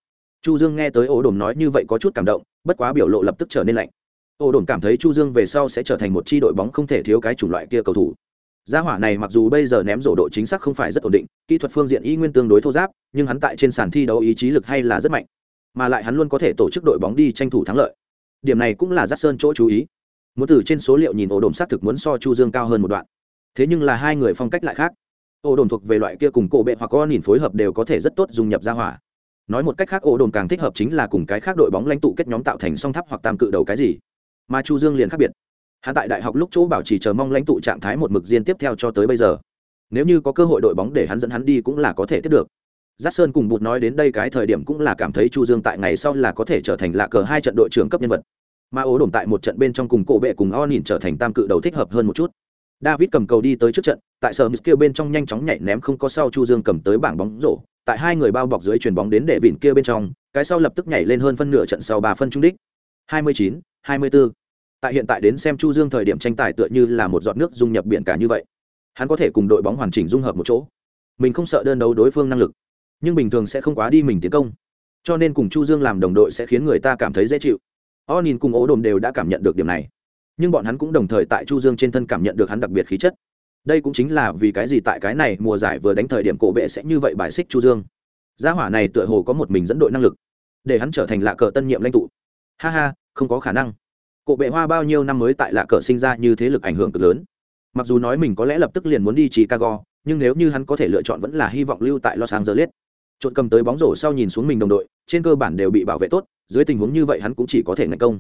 Chu dương nghe tới ổ đồn nói như vậy có chút cảm động, bất quá biểu lộ lập tức trở nên lạnh. Ổ đồn cảm thấy chu dương về sau sẽ trở thành một chi đội bóng không thể thiếu cái chủng loại kia cầu thủ. Gia hỏa này mặc dù bây giờ ném rổ độ chính xác không phải rất ổn định, kỹ thuật phương diện y nguyên tương đối thô giáp, nhưng hắn tại trên sàn thi đấu ý chí lực hay là rất mạnh. Mà lại hắn luôn có thể tổ chức đội bóng đi tranh thủ thắng lợi. Điểm này cũng là giác sơn chỗ chú ý. Muốn từ trên số liệu nhìn ổ đồn xác thực muốn so chu dương cao hơn một đoạn. Thế nhưng là hai người phong cách lại khác ổ đồn thuộc về loại kia cùng cổ bệ hoặc con nhìn phối hợp đều có thể rất tốt dung nhập ra hỏa. Nói một cách khác ổ đồn càng thích hợp chính là cùng cái khác đội bóng lãnh tụ kết nhóm tạo thành song tháp hoặc tam cự đầu cái gì. Mà chu dương liền khác biệt. Hắn tại đại học lúc chỗ bảo trì chờ mong lãnh tụ trạng thái một mực diên tiếp theo cho tới bây giờ. Nếu như có cơ hội đội bóng để hắn dẫn hắn đi cũng là có thể tiếp được. Giác Sơn cùng Bụt nói đến đây cái thời điểm cũng là cảm thấy Chu Dương tại ngày sau là có thể trở thành lạ cờ hai trận đội trưởng cấp nhân vật. Mà ố đổm tại một trận bên trong cùng cổ bệ cùng Onin trở thành tam cự đầu thích hợp hơn một chút. David cầm cầu đi tới trước trận, tại sở kia bên trong nhanh chóng nhảy ném không có sau Chu Dương cầm tới bảng bóng rổ, tại hai người bao bọc dưới chuyền bóng đến để vịn kia bên trong, cái sau lập tức nhảy lên hơn phân nửa trận sau ba phân trung đích. 29, 24. Tại hiện tại đến xem Chu Dương thời điểm tranh tài tựa như là một giọt nước dung nhập biển cả như vậy. Hắn có thể cùng đội bóng hoàn chỉnh dung hợp một chỗ. Mình không sợ đơn đấu đối phương năng lực, nhưng bình thường sẽ không quá đi mình tiến công. Cho nên cùng Chu Dương làm đồng đội sẽ khiến người ta cảm thấy dễ chịu. Onin cùng Ố Đồn đều đã cảm nhận được điểm này nhưng bọn hắn cũng đồng thời tại chu dương trên thân cảm nhận được hắn đặc biệt khí chất đây cũng chính là vì cái gì tại cái này mùa giải vừa đánh thời điểm cổ bệ sẽ như vậy bài xích chu dương. Gia hỏa này tựa hồ có một mình dẫn đội năng lực, để hắn trở thành lạ cờ tân nhiệm lãnh tụ. Ha ha, không có khả năng. Cổ bệ hoa bao nhiêu năm mới tại lạ cờ sinh ra như thế lực ảnh hưởng cực lớn. Mặc dù nói mình có lẽ lập tức liền muốn đi chicago, nhưng nếu như hắn có thể lựa chọn vẫn là hy vọng lưu tại los angeles. Trộn cầm tới bóng rổ sau nhìn xuống mình đồng đội, trên cơ bản đều bị bảo vệ tốt, dưới tình huống như vậy hắn cũng chỉ có thể ngành công.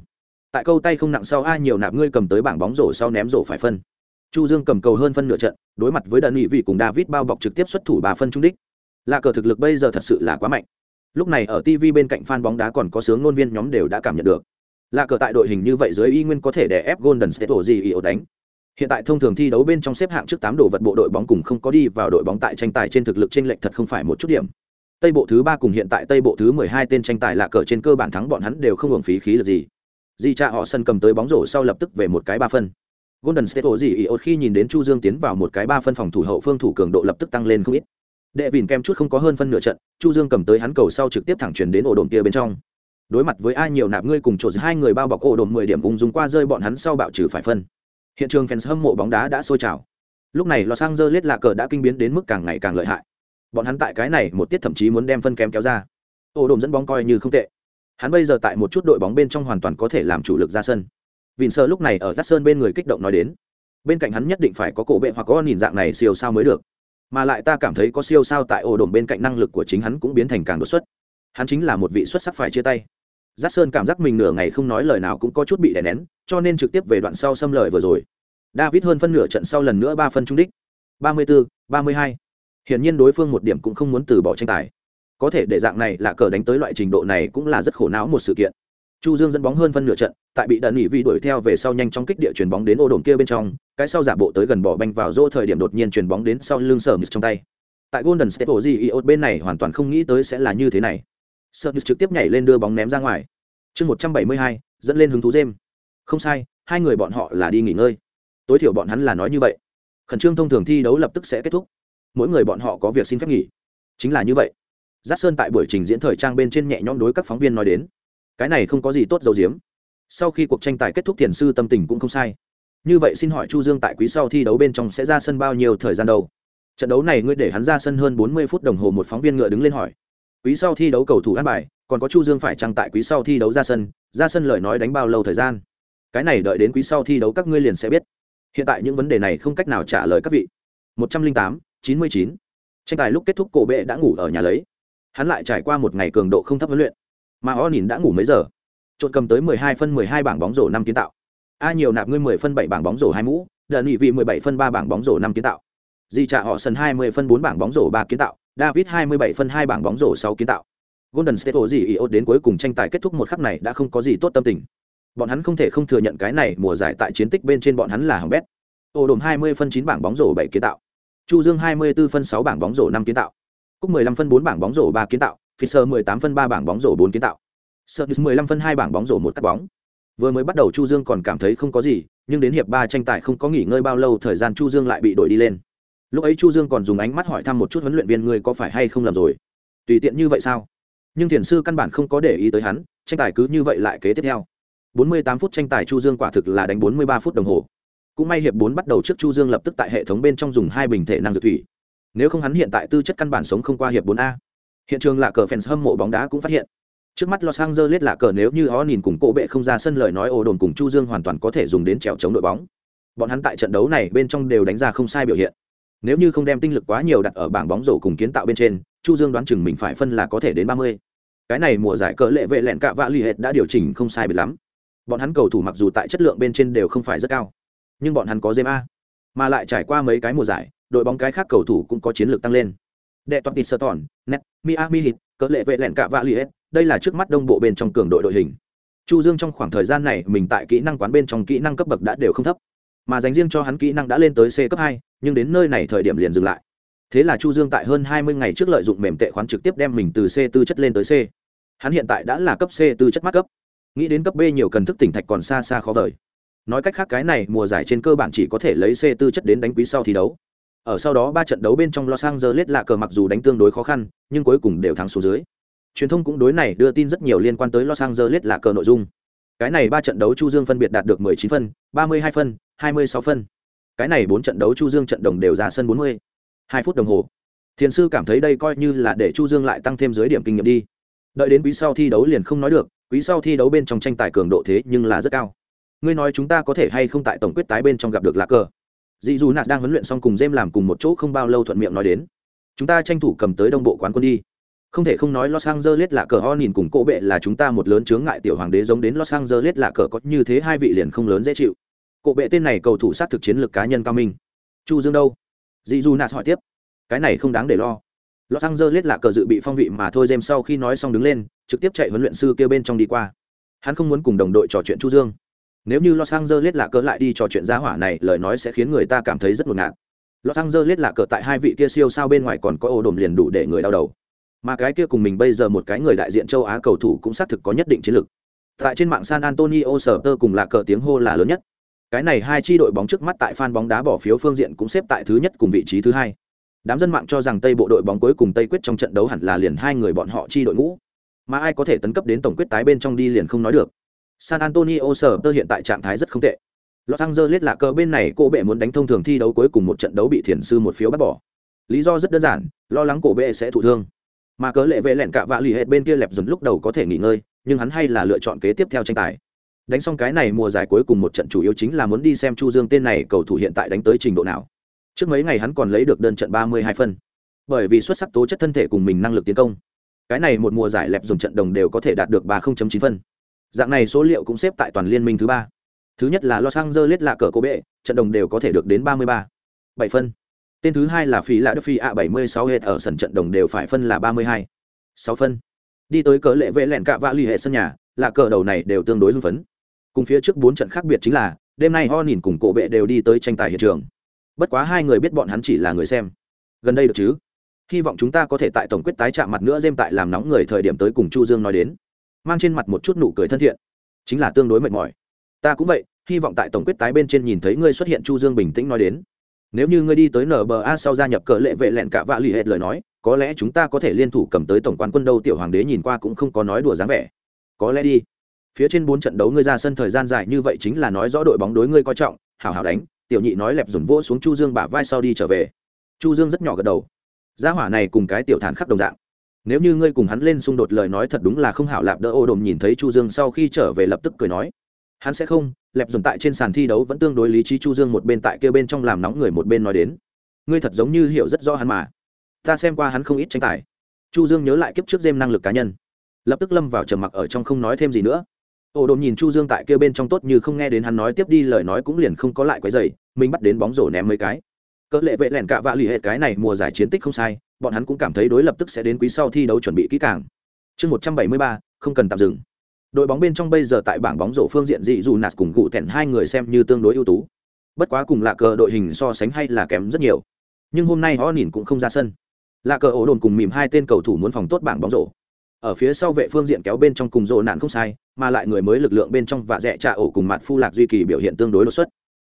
Tại câu tay không nặng sau ai nhiều nạp ngươi cầm tới bảng bóng rổ sau ném rổ phải phân chu dương cầm cầu hơn phân nửa trận, đối mặt với đần nghị vị cùng david bao bọc trực tiếp xuất thủ bà phân trung đích. Lạ cờ thực lực bây giờ thật sự là quá mạnh. Lúc này ở tv bên cạnh fan bóng đá còn có sướng ngôn viên nhóm đều đã cảm nhận được. Lạ cờ tại đội hình như vậy dưới y nguyên có thể để ép golden state gì ổ đánh. Hiện tại thông thường thi đấu bên trong xếp hạng trước tám đồ vật bộ đội bóng cùng không có đi vào đội bóng tại tranh tài trên thực lực trên lệnh thật không phải một chút điểm. Tây bộ thứ ba cùng hiện tại tây bộ thứ mười hai tên tranh tài lạ cờ trên cơ bản thắng bọn hắn đều không hưởng phí khí lực gì. Di cha họ sân cầm tới bóng rổ sau lập tức về một cái ba phân golden state ổ gì ỉ khi nhìn đến chu dương tiến vào một cái ba phân phòng thủ hậu phương thủ cường độ lập tức tăng lên không ít. Đệ vìn kem chút không có hơn phân nửa trận, chu dương cầm tới hắn cầu sau trực tiếp thẳng chuyển đến ổ đồn kia bên trong. Đối mặt với ai nhiều nạp ngươi cùng trộn hai người bao bọc ổ đồn mười điểm ung dung qua rơi bọn hắn sau bạo trừ phải phân. Hiện trường fans hâm mộ bóng đá đã sôi trào. Lúc này los angeles lạ cờ đã kinh biến đến mức càng ngày càng lợi hại. Bọn hắn tại cái này một tiết thậm chí muốn đem phân kém kéo ra. Ổ đồn dẫn bóng coi như không tệ. Hắn bây giờ tại một chút đội bóng bên trong hoàn toàn có thể làm chủ lực ra sân. Vịn Sơ lúc này ở Dát Sơn bên người kích động nói đến, bên cạnh hắn nhất định phải có cổ bệ hoặc có nhìn dạng này siêu sao mới được. Mà lại ta cảm thấy có siêu sao tại ổ đồn bên cạnh năng lực của chính hắn cũng biến thành càng đột xuất. Hắn chính là một vị xuất sắc phải chia tay. giác Sơn cảm giác mình nửa ngày không nói lời nào cũng có chút bị đè nén, cho nên trực tiếp về đoạn sau xâm lời vừa rồi. David hơn phân nửa trận sau lần nữa ba phân trung đích. 34, 32. Hiển nhiên đối phương một điểm cũng không muốn từ bỏ tranh tài có thể để dạng này là cờ đánh tới loại trình độ này cũng là rất khổ não một sự kiện chu dương dẫn bóng hơn phân nửa trận, tại bị đần nghỉ vi đuổi theo về sau nhanh chóng kích địa chuyển bóng đến ô đồn kia bên trong, cái sau giả bộ tới gần bỏ banh vào rô thời điểm đột nhiên chuyển bóng đến sau lưng sở trong tay. Tại golden state Warriors bên này hoàn toàn không nghĩ tới sẽ là như thế này. Sở trực tiếp nhảy lên đưa bóng ném ra ngoài. Chương một trăm bảy mươi hai, dẫn lên hứng thú dêm không sai, hai người bọn họ là đi nghỉ ngơi. Tối thiểu bọn hắn là nói như vậy. Khẩn trương thông thường thi đấu lập tức sẽ kết thúc. Mỗi người bọn họ có việc xin phép nghỉ. Chính là như vậy. Giác sơn tại buổi trình diễn thời trang bên trên nhẹ nhõm đối các phóng viên nói đến cái này không có gì tốt dầu diếm sau khi cuộc tranh tài kết thúc thiền sư tâm tình cũng không sai. Như vậy xin hỏi chu dương tại quý sau thi đấu bên trong sẽ ra sân bao nhiêu thời gian đâu? Trận đấu này ngươi để hắn ra sân hơn 40 phút đồng hồ một phóng viên ngựa đứng lên hỏi. Quý sau thi đấu cầu thủ ăn bài còn có chu dương phải chăng tại quý sau thi đấu ra sân? Ra sân lời nói đánh bao lâu thời gian? Cái này đợi đến quý sau thi đấu các ngươi liền sẽ biết. Hiện tại những vấn đề này không cách nào trả lời các vị. 108, 99. tranh tài lúc kết thúc cổ bệ đã ngủ ở nhà lấy. Hắn lại trải qua một ngày cường độ không thấp huấn luyện mà o nhìn đã ngủ mấy giờ? Chốt cầm tới mười hai phân mười hai bảng bóng rổ năm kiến tạo. A nhiều nạp ngươi mười phân bảy bảng bóng rổ hai mũ đợn nghị vị mười bảy phân ba bảng bóng rổ năm kiến tạo. Di trả họ sân hai mươi phân bốn bảng bóng rổ ba kiến tạo david hai mươi bảy phân hai bảng bóng rổ sáu kiến tạo. Golden state ổ gì ốt đến cuối cùng tranh tài kết thúc một khắc này đã không có gì tốt tâm tình. Bọn hắn không thể không thừa nhận cái này mùa giải tại chiến tích bên trên bọn hắn là hỏng bét. Ô đồm hai mươi phân chín bảng bóng rổ bảy kiến tạo. Chu dương hai mươi 24 phân sáu bảng bóng rổ năm kiến tạo. Cúc 15 phân bốn bảng bóng rổ ba kiến tạo, Fisher 18 phân 3 bảng bóng rổ 4 kiến tạo. Sergius 15 phân 2 bảng bóng rổ 1 cắt bóng. Vừa mới bắt đầu Chu Dương còn cảm thấy không có gì, nhưng đến hiệp 3 tranh tài không có nghỉ ngơi bao lâu, thời gian Chu Dương lại bị đổi đi lên. Lúc ấy Chu Dương còn dùng ánh mắt hỏi thăm một chút huấn luyện viên người có phải hay không làm rồi. Tùy tiện như vậy sao? Nhưng thiền sư căn bản không có để ý tới hắn, tranh tài cứ như vậy lại kế tiếp theo. 48 phút tranh tài Chu Dương quả thực là đánh 43 phút đồng hồ. Cũng may hiệp 4 bắt đầu trước Chu Dương lập tức tại hệ thống bên trong dùng hai bình thể năng dược thủy, nếu không hắn hiện tại tư chất căn bản sống không qua hiệp 4A. Hiện trường lạ cờ fans hâm mộ bóng đá cũng phát hiện. Trước mắt Los Angeles Lạ cờ nếu như họ nhìn cùng cổ bệ không ra sân lời nói ồ đồn cùng Chu Dương hoàn toàn có thể dùng đến trèo chống đội bóng. Bọn hắn tại trận đấu này bên trong đều đánh ra không sai biểu hiện. Nếu như không đem tinh lực quá nhiều đặt ở bảng bóng rổ cùng kiến tạo bên trên, Chu Dương đoán chừng mình phải phân là có thể đến 30. Cái này mùa giải cờ lệ vệ lẹn cạ vạ lì hệt đã điều chỉnh không sai biệt lắm. bọn hắn cầu thủ mặc dù tại chất lượng bên trên đều không phải rất cao nhưng bọn hắn có James A, mà lại trải qua mấy cái mùa giải, đội bóng cái khác cầu thủ cũng có chiến lược tăng lên. Đệ toàn tịt sơ tòn, net, Miami hit cỡ lệ vệ lẹn cả vạ liệt, đây là trước mắt đông bộ bên trong cường đội đội hình. Chu Dương trong khoảng thời gian này mình tại kỹ năng quán bên trong kỹ năng cấp bậc đã đều không thấp, mà dành riêng cho hắn kỹ năng đã lên tới C cấp hai, nhưng đến nơi này thời điểm liền dừng lại. Thế là Chu Dương tại hơn hai mươi ngày trước lợi dụng mềm tệ khoán trực tiếp đem mình từ C tư chất lên tới C. Hắn hiện tại đã là cấp C tư chất mắt cấp. Nghĩ đến cấp B nhiều cần thức tỉnh thạch còn xa xa khó vời nói cách khác cái này mùa giải trên cơ bản chỉ có thể lấy c tư chất đến đánh quý sau thi đấu ở sau đó ba trận đấu bên trong los angeles lạ cờ mặc dù đánh tương đối khó khăn, nhưng cuối cùng đều thắng số dưới. Truyền thông cũng đối này đưa tin rất nhiều liên quan tới los angeles lạ cờ nội dung. Cái này ba trận đấu chu dương phân biệt đạt được 19 phân 32 phân 26 phân. Cái này bốn trận đấu chu dương trận đồng đều ra sân 40. 2 phút đồng hồ. Thiền sư cảm thấy đây coi như là để chu dương lại tăng thêm dưới điểm kinh nghiệm đi. Đợi đến quý sau thi đấu liền không nói được, quý sau thi đấu bên trong tranh tài cường độ thế nhưng là rất cao. Ngươi nói chúng ta có thể hay không tại tổng quyết tái bên trong gặp được lá cờ? Dị dù nạt đang huấn luyện xong cùng jem làm cùng một chỗ không bao lâu thuận miệng nói đến, chúng ta tranh thủ cầm tới đông bộ quán quân đi. Không thể không nói los angeles là cờ ho nhìn cùng cỗ bệ là chúng ta một lớn chướng ngại tiểu hoàng đế giống đến los angeles là cờ có như thế hai vị liền không lớn dễ chịu. Cỗ bệ tên này cầu thủ sát thực chiến lược cá nhân cao minh. Chu dương đâu? Dị dù nạt hỏi tiếp. Cái này không đáng để lo. Los angeles là cờ dự bị phong vị mà thôi. Jem sau khi nói xong đứng lên, trực tiếp chạy huấn luyện sư kêu bên trong đi qua. Hắn không muốn cùng đồng đội trò chuyện chu dương nếu như Los Angeles lạc cờ lại đi trò chuyện giá hỏa này, lời nói sẽ khiến người ta cảm thấy rất ngột ngạt. Los Angeles lạc cờ tại hai vị kia siêu sao bên ngoài còn có ổ đồm liền đủ để người đau đầu. Mà cái kia cùng mình bây giờ một cái người đại diện châu Á cầu thủ cũng xác thực có nhất định chiến lược. Tại trên mạng San Antonio sở tơ cùng lạc cờ tiếng hô là lớn nhất. Cái này hai chi đội bóng trước mắt tại fan bóng đá bỏ phiếu phương diện cũng xếp tại thứ nhất cùng vị trí thứ hai. Đám dân mạng cho rằng Tây bộ đội bóng cuối cùng Tây quyết trong trận đấu hẳn là liền hai người bọn họ chi đội ngũ. Mà ai có thể tấn cấp đến tổng quyết tái bên trong đi liền không nói được San Antonio sở tơ hiện tại trạng thái rất không tệ. Los Angeles là cờ bên này cô bệ muốn đánh thông thường thi đấu cuối cùng một trận đấu bị thiền sư một phiếu bắt bỏ. Lý do rất đơn giản, lo lắng cổ bệ sẽ thụ thương. Mà cớ lệ vệ lẹn cả vạ lì hết bên kia lẹp dần lúc đầu có thể nghỉ ngơi, nhưng hắn hay là lựa chọn kế tiếp theo tranh tài. Đánh xong cái này mùa giải cuối cùng một trận chủ yếu chính là muốn đi xem Chu Dương tên này cầu thủ hiện tại đánh tới trình độ nào. Trước mấy ngày hắn còn lấy được đơn trận 32 phân. Bởi vì xuất sắc tố chất thân thể cùng mình năng lực tiến công. Cái này một mùa giải lẹp dùng trận đồng đều có thể đạt được 30.9 phân dạng này số liệu cũng xếp tại toàn liên minh thứ ba. Thứ nhất là los angeles là cờ cô bệ, trận đồng đều có thể được đến ba mươi ba. Bảy phân. Tên thứ hai là phí là đức phi a bảy mươi sáu hết ở sân trận đồng đều phải phân là ba mươi hai. Sáu phân. Đi tới cờ lệ vệ lẹn cạ vạ l ì hệ sân nhà, là cờ đầu này đều tương đối hưng phấn. Cùng phía trước bốn trận khác biệt chính là, đêm nay ho nhìn cùng cổ bệ đều đi tới tranh tài hiện trường. Bất quá hai người biết bọn hắn chỉ là người xem. Gần đây được chứ? Hy vọng chúng ta có thể tại tổng quyết tái chạm mặt nữa dêm tại làm nóng người thời điểm tới cùng chu dương nói đến mang trên mặt một chút nụ cười thân thiện. Chính là tương đối mệt mỏi. Ta cũng vậy, hy vọng tại tổng quyết tái bên trên nhìn thấy ngươi xuất hiện chu dương bình tĩnh nói đến. Nếu như ngươi đi tới nba sau gia nhập cờ lệ vệ lẹn cả vạ lì hết lời nói, có lẽ chúng ta có thể liên thủ cầm tới tổng quán quân đâu tiểu hoàng đế nhìn qua cũng không có nói đùa dáng vẻ. Có lẽ đi. Phía trên bốn trận đấu ngươi ra sân thời gian dài như vậy chính là nói rõ đội bóng đối ngươi coi trọng hào hào đánh, tiểu nhị nói lẹp dồn vỗ xuống chu dương bả vai sau đi trở về. Chu dương rất nhỏ gật đầu. Gia hỏa này cùng cái tiểu thản khắc đồng dạng nếu như ngươi cùng hắn lên xung đột lời nói thật đúng là không hảo lạp đỡ ô đồm nhìn thấy chu dương sau khi trở về lập tức cười nói. Hắn sẽ không, lẹp dồn tại trên sàn thi đấu vẫn tương đối lý trí chu dương một bên tại kia bên trong làm nóng người một bên nói đến. Ngươi thật giống như hiểu rất rõ hắn mà. Ta xem qua hắn không ít tranh tài. Chu dương nhớ lại kiếp trước dêm năng lực cá nhân. Lập tức lâm vào trầm mặc ở trong không nói thêm gì nữa. Ô đồn nhìn chu dương tại kia bên trong tốt như không nghe đến hắn nói tiếp đi lời nói cũng liền không có lại quấy dày mình bắt đến bóng rổ ném mấy cái cỡ lệ vệ lẻn cạ vạ lì hệ, cái này mùa giải chiến tích không sai, bọn hắn cũng cảm thấy đối lập tức sẽ đến quý sau thi đấu chuẩn bị kỹ càng. Chương một trăm bảy mươi ba, không cần tạm dừng. Đội bóng bên trong bây giờ tại bảng bóng rổ phương diện dị dù nạt cùng cụ thẹn hai người xem như tương đối ưu tú. Bất quá cùng lạ cờ đội hình so sánh hay là kém rất nhiều. Nhưng hôm nay họ nhìn cũng không ra sân. Lạ cờ ổ đồn cùng mìm hai tên cầu thủ muốn phòng tốt bảng bóng rổ. Ở phía sau vệ phương diện kéo bên trong cùng rộ nạn không sai, mà lại người mới lực lượng bên trong và rẽ trà ổ cùng mặt phu lạc duy kỳ biểu hiện tương đối đột xuất.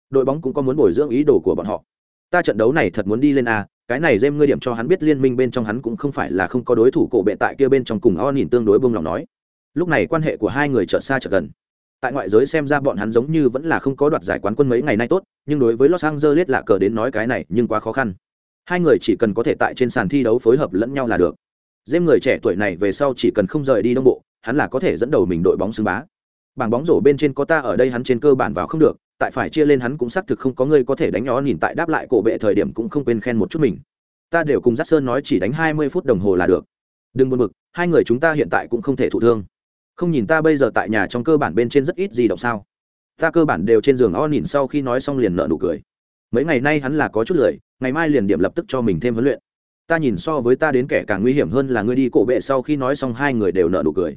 Đội bóng cũng có muốn bồi dưỡng ý đồ của bọn họ ta trận đấu này thật muốn đi lên a, cái này dêm ngươi điểm cho hắn biết liên minh bên trong hắn cũng không phải là không có đối thủ, cổ bệ tại kia bên trong cùng o nhìn tương đối bông lòng nói. Lúc này quan hệ của hai người chợt xa chợt gần. Tại ngoại giới xem ra bọn hắn giống như vẫn là không có đoạt giải quán quân mấy ngày nay tốt, nhưng đối với los angeles lạ cờ đến nói cái này nhưng quá khó khăn. Hai người chỉ cần có thể tại trên sàn thi đấu phối hợp lẫn nhau là được. Dêm người trẻ tuổi này về sau chỉ cần không rời đi đông bộ, hắn là có thể dẫn đầu mình đội bóng xứng bá. Bảng bóng rổ bên trên có ta ở đây hắn trên cơ bản vào không được tại phải chia lên hắn cũng xác thực không có người có thể đánh nhỏ nhìn tại đáp lại cổ bệ thời điểm cũng không quên khen một chút mình. Ta đều cùng giác sơn nói chỉ đánh hai mươi phút đồng hồ là được. Đừng buồn bực, hai người chúng ta hiện tại cũng không thể thụ thương. Không nhìn ta bây giờ tại nhà trong cơ bản bên trên rất ít gì động sao? Ta cơ bản đều trên giường o nhìn sau khi nói xong liền nợ nụ cười. Mấy ngày nay hắn là có chút lười, ngày mai liền điểm lập tức cho mình thêm huấn luyện. Ta nhìn so với ta đến kẻ càng nguy hiểm hơn là ngươi đi cổ bệ sau khi nói xong hai người đều nợ nụ cười.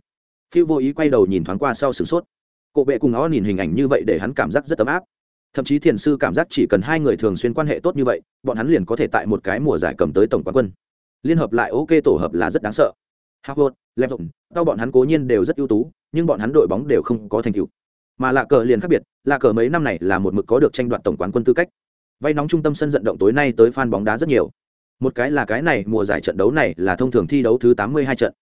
Phiêu vô ý quay đầu nhìn thoáng qua sau sửng sốt cổ bệ cùng o nhìn hình ảnh như vậy để hắn cảm giác rất ấm áp thậm chí thiền sư cảm giác chỉ cần hai người thường xuyên quan hệ tốt như vậy bọn hắn liền có thể tại một cái mùa giải cầm tới tổng quán quân liên hợp lại ok tổ hợp là rất đáng sợ Harvard, Dụng, tao bọn hắn cố nhiên đều rất ưu tú, nhưng bọn hắn đội bóng đều không có thành tựu. Mà lạ cờ liền khác biệt, lạ cờ mấy năm này là một mực có được tranh đoạt tổng quán quân tư cách. Vay nóng trung tâm sân vận động tối nay tới fan bóng đá rất nhiều. Một cái là cái này mùa giải trận đấu này là thông thường thi đấu thứ 82 trận.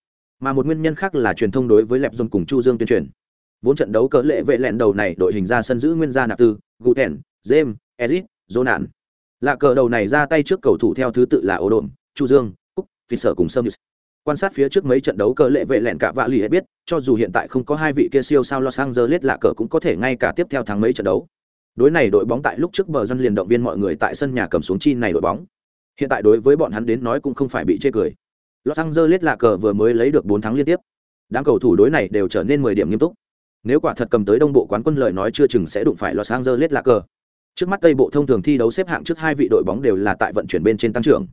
Mà một nguyên nhân khác là truyền thông đối với Lẹp Dôn cùng Chu Dương tuyên truyền. Vốn trận đấu cỡ lệ vệ lẹn đầu này đội hình ra sân giữ nguyên gia nạp tư, Guten, James, Ezit, Jonan. Lạ cờ đầu này ra tay trước cầu thủ theo thứ tự là Ô Đồn, Chu Dương, Cúc, Phi Sở cùng Sâm quan sát phía trước mấy trận đấu cờ lệ vệ lẹn cả vạ lì hết biết cho dù hiện tại không có hai vị kia siêu sao los angeles lạ cờ cũng có thể ngay cả tiếp theo thắng mấy trận đấu. Đối này đội bóng tại lúc trước bờ dân liền động viên mọi người tại sân nhà cầm xuống chi này đội bóng. Hiện tại đối với bọn hắn đến nói cũng không phải bị chê cười. Los angeles lạ cờ vừa mới lấy được bốn thắng liên tiếp. Đám cầu thủ đối này đều trở nên mười điểm nghiêm túc nếu quả thật cầm tới đông bộ quán quân lợi nói chưa chừng sẽ đụng phải los angeles lạ cờ. Trước mắt tây bộ thông thường thi đấu xếp hạng trước hai vị đội bóng đều là tại vận chuyển bên trên tăng trưởng.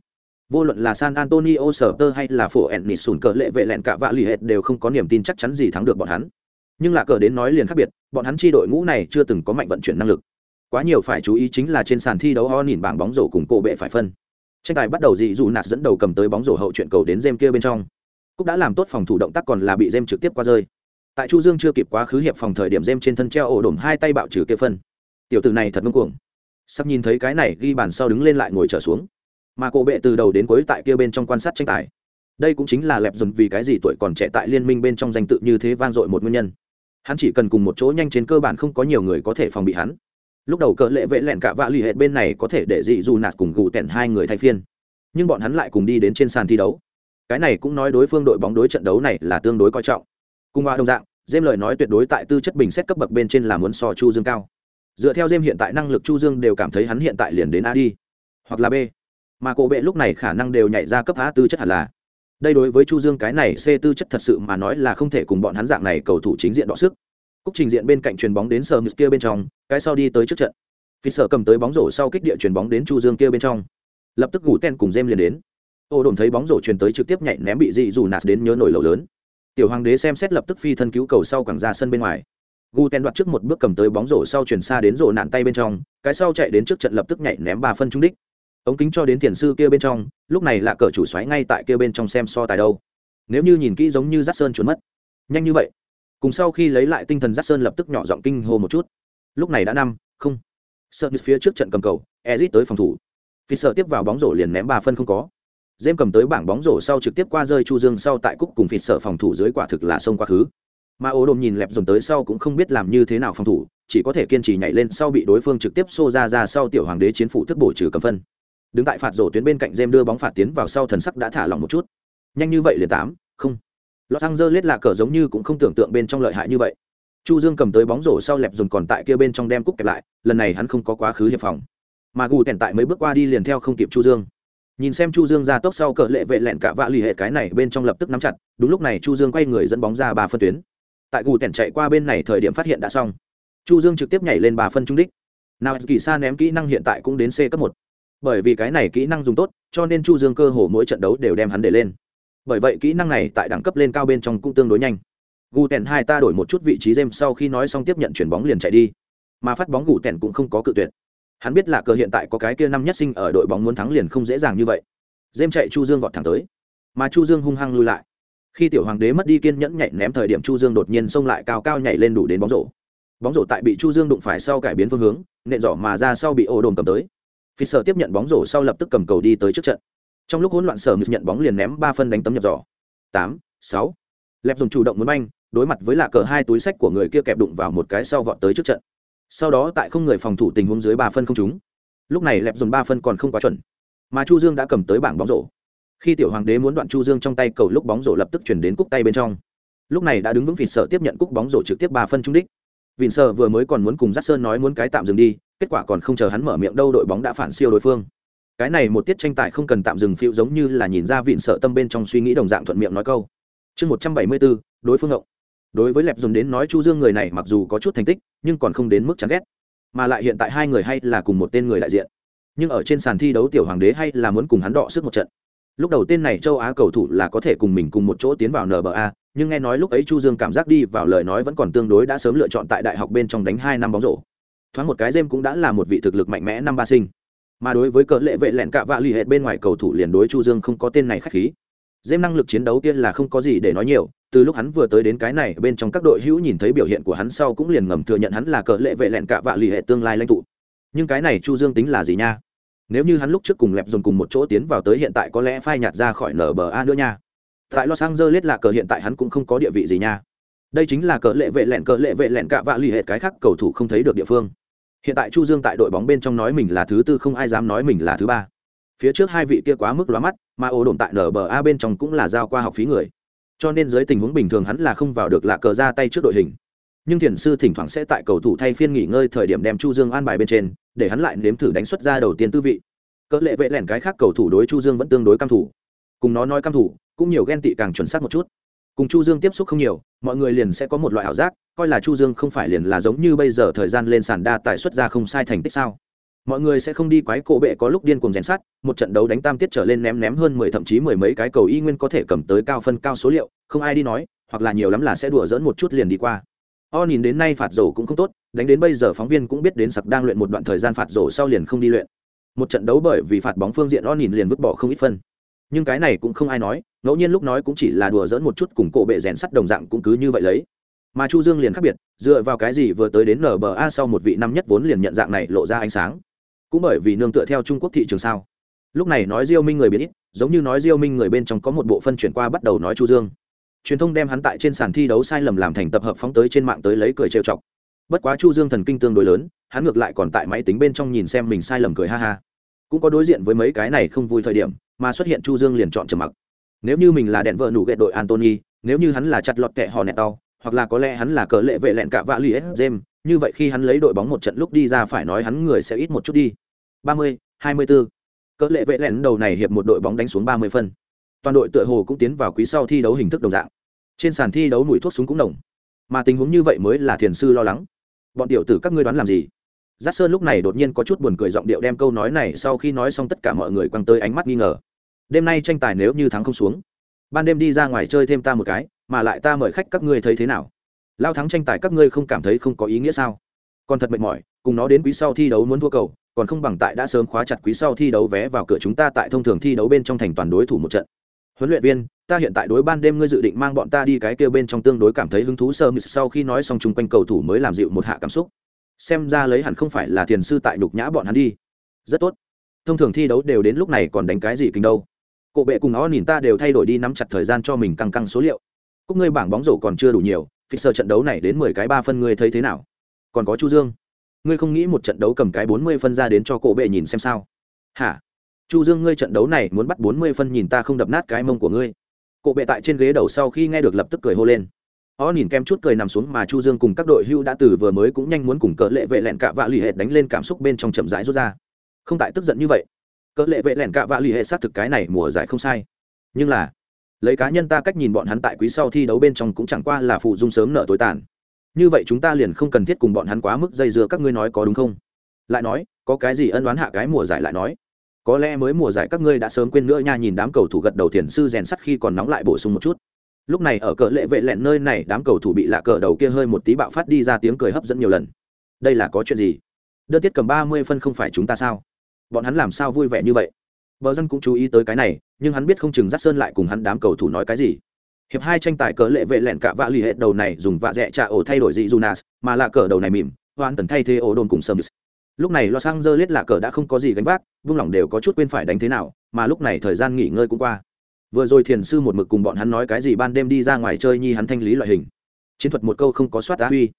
Vô luận là san antonio Spurs hay là phổ ennis sùn cờ lệ vệ lẹn cả vạ lì hệt đều không có niềm tin chắc chắn gì thắng được bọn hắn. Nhưng là cờ đến nói liền khác biệt, bọn hắn chi đội ngũ này chưa từng có mạnh vận chuyển năng lực. Quá nhiều phải chú ý chính là trên sàn thi đấu ho nhìn bảng bóng rổ cùng cổ bệ phải phân. Tranh tài bắt đầu dị dù nạt dẫn đầu cầm tới bóng rổ hậu chuyện cầu đến jem kia bên trong. Cũng đã làm tốt phòng thủ động tác còn là bị jem trực tiếp qua rơi tại chu dương chưa kịp quá khứ hiệp phòng thời điểm dêm trên thân treo ổ đổm hai tay bạo trừ kia phân. Tiểu tử này thật ngông cuồng. Sắp nhìn thấy cái này, ghi bàn sau đứng lên lại ngồi trở xuống. Mà cổ bệ từ đầu đến cuối tại kia bên trong quan sát tranh tài. Đây cũng chính là lẹp dùn vì cái gì tuổi còn trẻ tại liên minh bên trong danh tự như thế vang dội một nguyên nhân. Hắn chỉ cần cùng một chỗ nhanh trên cơ bản không có nhiều người có thể phòng bị hắn. Lúc đầu cỡ lệ vệ lẹn cả vạ l ì hệ bên này có thể để dị dù nạt cùng gù tẻn hai người thay phiên. Nhưng bọn hắn lại cùng đi đến trên sàn thi đấu. Cái này cũng nói đối phương đội bóng đối trận đấu này là tương đối coi trọng cùng hoa đồng dạng dêm lời nói tuyệt đối tại tư chất bình xét cấp bậc bên trên là muốn so chu dương cao. Dựa theo dêm hiện tại năng lực chu dương đều cảm thấy hắn hiện tại liền đến a đi, hoặc là b. Mà cổ bệ lúc này khả năng đều nhảy ra cấp a tư chất hẳn là. Đây đối với chu dương cái này c tư chất thật sự mà nói là không thể cùng bọn hắn dạng này cầu thủ chính diện đọ sức. Cúc trình diện bên cạnh chuyền bóng đến sờ mít kia bên trong, cái sau đi tới trước trận. Phi sở cầm tới bóng rổ sau kích địa chuyền bóng đến chu dương kia bên trong. Lập tức gủ ten cùng jem liền đến. Ô đồn thấy bóng rổ chuyền tới trực tiếp nhảy ném bị dị dù nạt đến nhớ nổi lầu lớn tiểu hoàng đế xem xét lập tức phi thân cứu cầu sau quẳng ra sân bên ngoài. Gu ten đoạt trước một bước cầm tới bóng rổ sau chuyển xa đến rổ nạn tay bên trong, cái sau chạy đến trước trận lập tức nhảy ném ba phân trung đích. Ống kính cho đến tiền sư kia bên trong, lúc này là cờ chủ xoáy ngay tại kia bên trong xem so tài đâu. Nếu như nhìn kỹ giống như rát sơn trốn mất. Nhanh như vậy. Cùng sau khi lấy lại tinh thần rát sơn lập tức nhỏ giọng kinh hô một chút. Lúc này đã năm, không. Sợ như phía trước trận cầm cầu, ezit tới phòng thủ. Vì sợ tiếp vào bóng rổ liền ném ba phân không có dêm cầm tới bảng bóng rổ sau trực tiếp qua rơi chu dương sau tại cúc cùng phịt sợ phòng thủ dưới quả thực là sông quá khứ. Mà ố đồn nhìn lẹp dồn tới sau cũng không biết làm như thế nào phòng thủ, chỉ có thể kiên trì nhảy lên sau bị đối phương trực tiếp xô ra ra sau tiểu hoàng đế chiến phủ thức bổ trừ cầm phân. Đứng tại phạt rổ tuyến bên cạnh Dêm đưa bóng phạt tiến vào sau thần sắc đã thả lỏng một chút. Nhanh như vậy liền tám, không. Lọt thăng dơ lết là cờ giống như cũng không tưởng tượng bên trong lợi hại như vậy. Chu dương cầm tới bóng rổ sau lẹp dồn còn tại kia bên trong đem cúc kẹp lại, lần này hắn không có quá khứ hiệp phòng. Mà gù tèn tại mấy bước qua đi liền theo không kịp chu dương nhìn xem chu dương ra tốc sau cờ lệ vệ lẹn cả vạ lì hệ cái này bên trong lập tức nắm chặt, đúng lúc này chu dương quay người dẫn bóng ra ba phân tuyến. Tại gù tèn chạy qua bên này thời điểm phát hiện đã xong. Chu dương trực tiếp nhảy lên ba phân trung đích. Nào, kỳ sa ném kỹ năng hiện tại cũng đến c cấp một. Bởi vì cái này kỹ năng dùng tốt, cho nên chu dương cơ hồ mỗi trận đấu đều đem hắn để lên. Bởi vậy kỹ năng này tại đẳng cấp lên cao bên trong cũng tương đối nhanh. Gù tèn hai ta đổi một chút vị trí jem sau khi nói xong tiếp nhận chuyển bóng liền chạy đi. Mà phát bóng gù tèn cũng không có cự tuyệt hắn biết là cờ hiện tại có cái kia năm nhất sinh ở đội bóng muốn thắng liền không dễ dàng như vậy. Dêm chạy chu dương vọt thẳng tới. Mà chu dương hung hăng lui lại. Khi tiểu hoàng đế mất đi kiên nhẫn nhảy ném thời điểm chu dương đột nhiên xông lại cao cao nhảy lên đủ đến bóng rổ. Bóng rổ tại bị chu dương đụng phải sau cải biến phương hướng, nện giỏ mà ra sau bị ô đồn cầm tới. Phi sở tiếp nhận bóng rổ sau lập tức cầm cầu đi tới trước trận. Trong lúc hỗn loạn sở nhận bóng liền ném ba phân đánh tấm nhập giỏ. Tám, sáu. Lẹp dùng chủ động muốn banh, đối mặt với lạ cờ hai túi sách của người kia kẹp đụng vào một cái sau vọt tới trước trận sau đó tại không người phòng thủ tình huống dưới ba phân không trúng. Lúc này lẹp dùng ba phân còn không quá chuẩn, mà chu dương đã cầm tới bảng bóng rổ. Khi tiểu hoàng đế muốn đoạn chu dương trong tay cầu lúc bóng rổ lập tức chuyển đến cúc tay bên trong. Lúc này đã đứng vững vịt sợ tiếp nhận cúc bóng rổ trực tiếp ba phân trúng đích. Vịn sợ vừa mới còn muốn cùng Giác sơn nói muốn cái tạm dừng đi, kết quả còn không chờ hắn mở miệng đâu đội bóng đã phản siêu đối phương. Cái này một tiết tranh tài không cần tạm dừng phiêu giống như là nhìn ra vịn sợ tâm bên trong suy nghĩ đồng dạng thuận miệng nói câu. Chương một trăm bảy mươi bốn đối phương ngộng đối với lẹp dùng đến nói chu dương người này mặc dù có chút thành tích, nhưng còn không đến mức chán ghét. Mà lại hiện tại hai người hay là cùng một tên người đại diện. Nhưng ở trên sàn thi đấu tiểu hoàng đế hay là muốn cùng hắn đọ sức một trận. Lúc đầu tên này châu á cầu thủ là có thể cùng mình cùng một chỗ tiến vào nba nhưng nghe nói lúc ấy chu dương cảm giác đi vào lời nói vẫn còn tương đối đã sớm lựa chọn tại đại học bên trong đánh hai năm bóng rổ. Thoáng một cái dêm cũng đã là một vị thực lực mạnh mẽ năm ba sinh. Mà đối với cỡ lệ vệ lẹn cạ vạ l ì hệ bên ngoài cầu thủ liền đối chu dương không có tên này khách khí dêm năng lực chiến đấu tiên là không có gì để nói nhiều, từ lúc hắn vừa tới đến cái này bên trong các đội hữu nhìn thấy biểu hiện của hắn sau cũng liền ngầm thừa nhận hắn là cờ lệ vệ lẹn cạ vạ lì hệ tương lai lãnh tụ. Nhưng cái này chu dương tính là gì nha? Nếu như hắn lúc trước cùng lẹp dồn cùng một chỗ tiến vào tới hiện tại có lẽ phai nhạt ra khỏi nở bờ a nữa nha. Tại los angeles là cờ hiện tại hắn cũng không có địa vị gì nha. Đây chính là cờ lệ vệ lẹn, cờ lệ vệ lẹn cạ vạ l ì hệ cái khác cầu thủ không thấy được địa phương. Hiện tại chu dương tại đội bóng bên trong nói mình là thứ tư, không ai dám nói mình là thứ ba phía trước hai vị kia quá mức lóa mắt, mà ổ đồn tại nở bờ a bên trong cũng là giao qua học phí người. Cho nên dưới tình huống bình thường hắn là không vào được lạ cờ ra tay trước đội hình. Nhưng thiền sư thỉnh thoảng sẽ tại cầu thủ thay phiên nghỉ ngơi thời điểm đem chu dương an bài bên trên, để hắn lại nếm thử đánh xuất ra đầu tiên tư vị. Cỡ lệ vệ lẻn cái khác cầu thủ đối chu dương vẫn tương đối căm thủ cùng nó nói căm thủ cũng nhiều ghen tị càng chuẩn xác một chút. Cùng chu dương tiếp xúc không nhiều, mọi người liền sẽ có một loại ảo giác, coi là chu dương không phải liền là giống như bây giờ thời gian lên sàn đa tài xuất ra không sai thành tích sao mọi người sẽ không đi quái cổ bệ có lúc điên cuồng rèn sắt một trận đấu đánh tam tiết trở lên ném ném hơn mười thậm chí mười mấy cái cầu y nguyên có thể cầm tới cao phân cao số liệu, không ai đi nói, hoặc là nhiều lắm là sẽ đùa dỡn một chút liền đi qua. O nhìn đến nay phạt rổ cũng không tốt, đánh đến bây giờ phóng viên cũng biết đến sặc đang luyện một đoạn thời gian phạt rổ sau liền không đi luyện. Một trận đấu bởi vì phạt bóng phương diện, o nhìn liền vứt bỏ không ít phân. Nhưng cái này cũng không ai nói, ngẫu nhiên lúc nói cũng chỉ là đùa dỡn một chút cùng cổ bệ rèn sắt đồng dạng cũng cứ như vậy lấy. Mà chu dương liền khác biệt, dựa vào cái gì vừa tới đến nba sau một vị năm nhất vốn liền nhận dạng này lộ ra ánh sáng cũng bởi vì nương tựa theo trung quốc thị trường sao. Lúc này nói diêu minh người biến ít, giống như nói diêu minh người bên trong có một bộ phân chuyển qua bắt đầu nói chu dương. Truyền thông đem hắn tại trên sàn thi đấu sai lầm làm thành tập hợp phóng tới trên mạng tới lấy cười trêu chọc. Bất quá chu dương thần kinh tương đối lớn, hắn ngược lại còn tại máy tính bên trong nhìn xem mình sai lầm cười ha ha. Cũng có đối diện với mấy cái này không vui thời điểm, mà xuất hiện chu dương liền chọn trầm mặc. Nếu như mình là đèn vợ nụ ghệ đội antony nếu như hắn là chặt lọt kẹ họ nẹt đau hoặc là có lẽ hắn là cờ lệ vệ lẹn cả vạ lì s james như vậy khi hắn lấy đội bóng một trận lúc đi ra phải nói hắn người sẽ ít một chút đi ba mươi, hai mươi bốn cỡ lệ vệ lẹn đầu này hiệp một đội bóng đánh xuống ba mươi phân. Toàn đội tựa hồ cũng tiến vào quý sau thi đấu hình thức đồng dạng. Trên sàn thi đấu mùi thuốc súng cũng nồng. mà tình huống như vậy mới là thiền sư lo lắng. Bọn tiểu tử các ngươi đoán làm gì? Giác sơn lúc này đột nhiên có chút buồn cười giọng điệu đem câu nói này sau khi nói xong tất cả mọi người quăng tới ánh mắt nghi ngờ. Đêm nay tranh tài nếu như thắng không xuống, ban đêm đi ra ngoài chơi thêm ta một cái, mà lại ta mời khách các ngươi thấy thế nào? Lao thắng tranh tài các ngươi không cảm thấy không có ý nghĩa sao? Còn thật mệt mỏi, cùng nó đến quý sau thi đấu muốn thua cầu còn không bằng tại đã sớm khóa chặt quý sau thi đấu vé vào cửa chúng ta tại thông thường thi đấu bên trong thành toàn đối thủ một trận. Huấn luyện viên, ta hiện tại đối ban đêm ngươi dự định mang bọn ta đi cái kêu bên trong tương đối cảm thấy hứng thú sơ sau khi nói xong chung quanh cầu thủ mới làm dịu một hạ cảm xúc. Xem ra lấy hẳn không phải là thiền sư tại đục nhã bọn hắn đi. Rất tốt. Thông thường thi đấu đều đến lúc này còn đánh cái gì kinh đâu. Cổ bệ cùng nó nhìn ta đều thay đổi đi nắm chặt thời gian cho mình căng căng số liệu. Cúc ngươi bảng bóng rổ còn chưa đủ nhiều phi sơ trận đấu này đến mười cái ba phân ngươi thấy thế nào? Còn có chu dương ngươi không nghĩ một trận đấu cầm cái bốn mươi phân ra đến cho cổ bệ nhìn xem sao? Hả? Chu dương, ngươi trận đấu này muốn bắt bốn mươi phân nhìn ta không đập nát cái mông của ngươi. Cổ bệ tại trên ghế đầu sau khi nghe được lập tức cười hô lên. Ó nhìn kem chút cười nằm xuống mà chu dương cùng các đội hưu đã từ vừa mới cũng nhanh muốn cùng cỡ lệ vệ lẹn cạ vạ lì hệt đánh lên cảm xúc bên trong chậm rãi rút ra. Không tại tức giận như vậy. Cỡ lệ vệ lẹn cạ vạ lì hệt xác thực cái này mùa giải không sai. Nhưng là, lấy cá nhân ta cách nhìn bọn hắn tại quý sau thi đấu bên trong cũng chẳng qua là phụ dung sớm nợ tối tàn như vậy chúng ta liền không cần thiết cùng bọn hắn quá mức dây dưa, các ngươi nói có đúng không? Lại nói, có cái gì ân đoán hạ cái mùa giải lại nói. Có lẽ mới mùa giải các ngươi đã sớm quên nữa nha, nhìn đám cầu thủ gật đầu thiền sư rèn sắt khi còn nóng lại bổ sung một chút. Lúc này ở cờ lệ vệ lẹn nơi này, đám cầu thủ bị lạ cờ đầu kia hơi một tí bạo phát đi ra tiếng cười hấp dẫn nhiều lần. Đây là có chuyện gì? Đơn tiết cầm ba mươi phân không phải chúng ta sao? Bọn hắn làm sao vui vẻ như vậy? Bờ dân cũng chú ý tới cái này, nhưng hắn biết không chừng dắt sơn lại cùng hắn đám cầu thủ nói cái gì hiệp hai tranh tài cờ lệ vệ lẹn cả vạ lì hết đầu này dùng vạ dẹ trà ổ thay đổi dị Jonas, mà là cờ đầu này mỉm, hoàn tần thay thế ổ đồn cùng sâm. Lúc này Los Angeles là cờ đã không có gì gánh vác, vung lòng đều có chút quên phải đánh thế nào, mà lúc này thời gian nghỉ ngơi cũng qua. Vừa rồi thiền sư một mực cùng bọn hắn nói cái gì ban đêm đi ra ngoài chơi nhi hắn thanh lý loại hình. Chiến thuật một câu không có soát đá huy.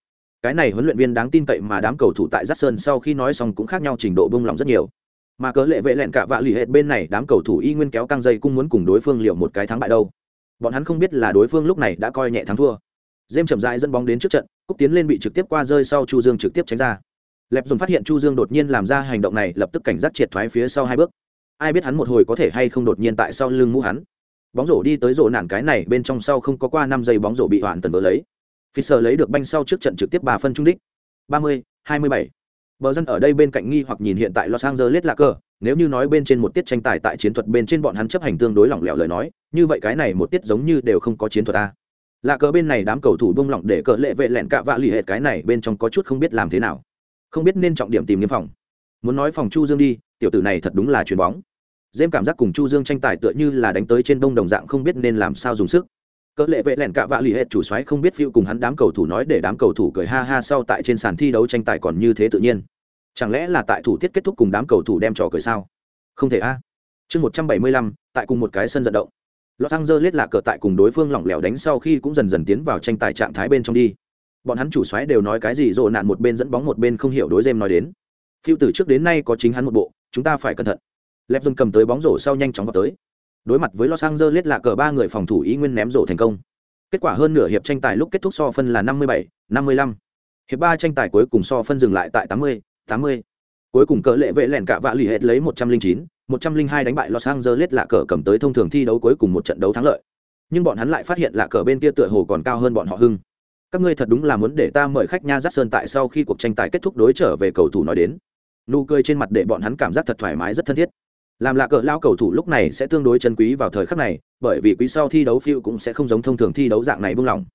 Cái này huấn luyện viên đáng tin cậy mà đám cầu thủ tại Dắt Sơn sau khi nói xong cũng khác nhau trình độ bung lòng rất nhiều. Mà cớ lệ vệ lẹn cả vạ lì hết bên này đám cầu thủ y nguyên kéo căng dây cung muốn cùng đối phương liệu một cái thắng bại đâu bọn hắn không biết là đối phương lúc này đã coi nhẹ thắng thua. Dêm chậm rãi dẫn bóng đến trước trận cúc tiến lên bị trực tiếp qua rơi sau chu dương trực tiếp tránh ra. Lẹp dùng phát hiện chu dương đột nhiên làm ra hành động này lập tức cảnh giác triệt thoái phía sau hai bước. Ai biết hắn một hồi có thể hay không đột nhiên tại sau lưng mũ hắn. Bóng rổ đi tới rổ nản cái này bên trong sau không có qua năm giây bóng rổ bị hoàn tần vỡ lấy. Fisher lấy được banh sau trước trận trực tiếp bà phân trung đích. 30, 27. Bờ dân ở đây bên cạnh nghi hoặc nhìn hiện tại Los Angeles là cờ, nếu như nói bên trên một tiết tranh tài tại chiến thuật bên trên bọn hắn chấp hành tương đối lỏng lẻo lời nói, như vậy cái này một tiết giống như đều không có chiến thuật a. Là cờ bên này đám cầu thủ buông lỏng để cờ lệ vệ lẹn cạ vạ lì hệt cái này bên trong có chút không biết làm thế nào. Không biết nên trọng điểm tìm nghiêm phòng. Muốn nói phòng Chu Dương đi, tiểu tử này thật đúng là chuyền bóng. Dêm cảm giác cùng Chu Dương tranh tài tựa như là đánh tới trên đông đồng dạng không biết nên làm sao dùng sức cỡ lệ vệ lẹn cạ vạ lì hết chủ xoáy không biết phiêu cùng hắn đám cầu thủ nói để đám cầu thủ cười ha ha sau tại trên sàn thi đấu tranh tài còn như thế tự nhiên. Chẳng lẽ là tại thủ tiết kết thúc cùng đám cầu thủ đem trò cười sao? Không thể a. Chương một trăm bảy mươi lăm, tại cùng một cái sân vận động. Los angeles là cờ tại cùng đối phương lỏng lẻo đánh sau khi cũng dần dần tiến vào tranh tài trạng thái bên trong đi. Bọn hắn chủ xoáy đều nói cái gì rộ nạn một bên dẫn bóng một bên không hiểu đối dêm nói đến. Phiêu từ trước đến nay có chính hắn một bộ, chúng ta phải cẩn thận. Lẹp dần cầm tới bóng rổ sau nhanh chóng vào tới đối mặt với los angeles là cờ ba người phòng thủ ý nguyên ném rổ thành công. Kết quả hơn nửa hiệp tranh tài lúc kết thúc so phân là 57, 55. hiệp ba tranh tài cuối cùng so phân dừng lại tại 80, 80. cuối cùng cờ lệ vệ lẻn cả vạ lì hết lấy 109, 102 đánh bại los angeles là cờ cầm tới thông thường thi đấu cuối cùng một trận đấu thắng lợi. Nhưng bọn hắn lại phát hiện là cờ bên kia tựa hồ còn cao hơn bọn họ hưng. Các ngươi thật đúng là muốn để ta mời khách nha giác sơn tại sau khi cuộc tranh tài kết thúc đối trở về cầu thủ nói đến. Nụ cười trên mặt để bọn hắn cảm giác thật thoải mái rất thân thiết làm lạ cờ lao cầu thủ lúc này sẽ tương đối chân quý vào thời khắc này, bởi vì quý sau thi đấu phiêu cũng sẽ không giống thông thường thi đấu dạng này buông lỏng.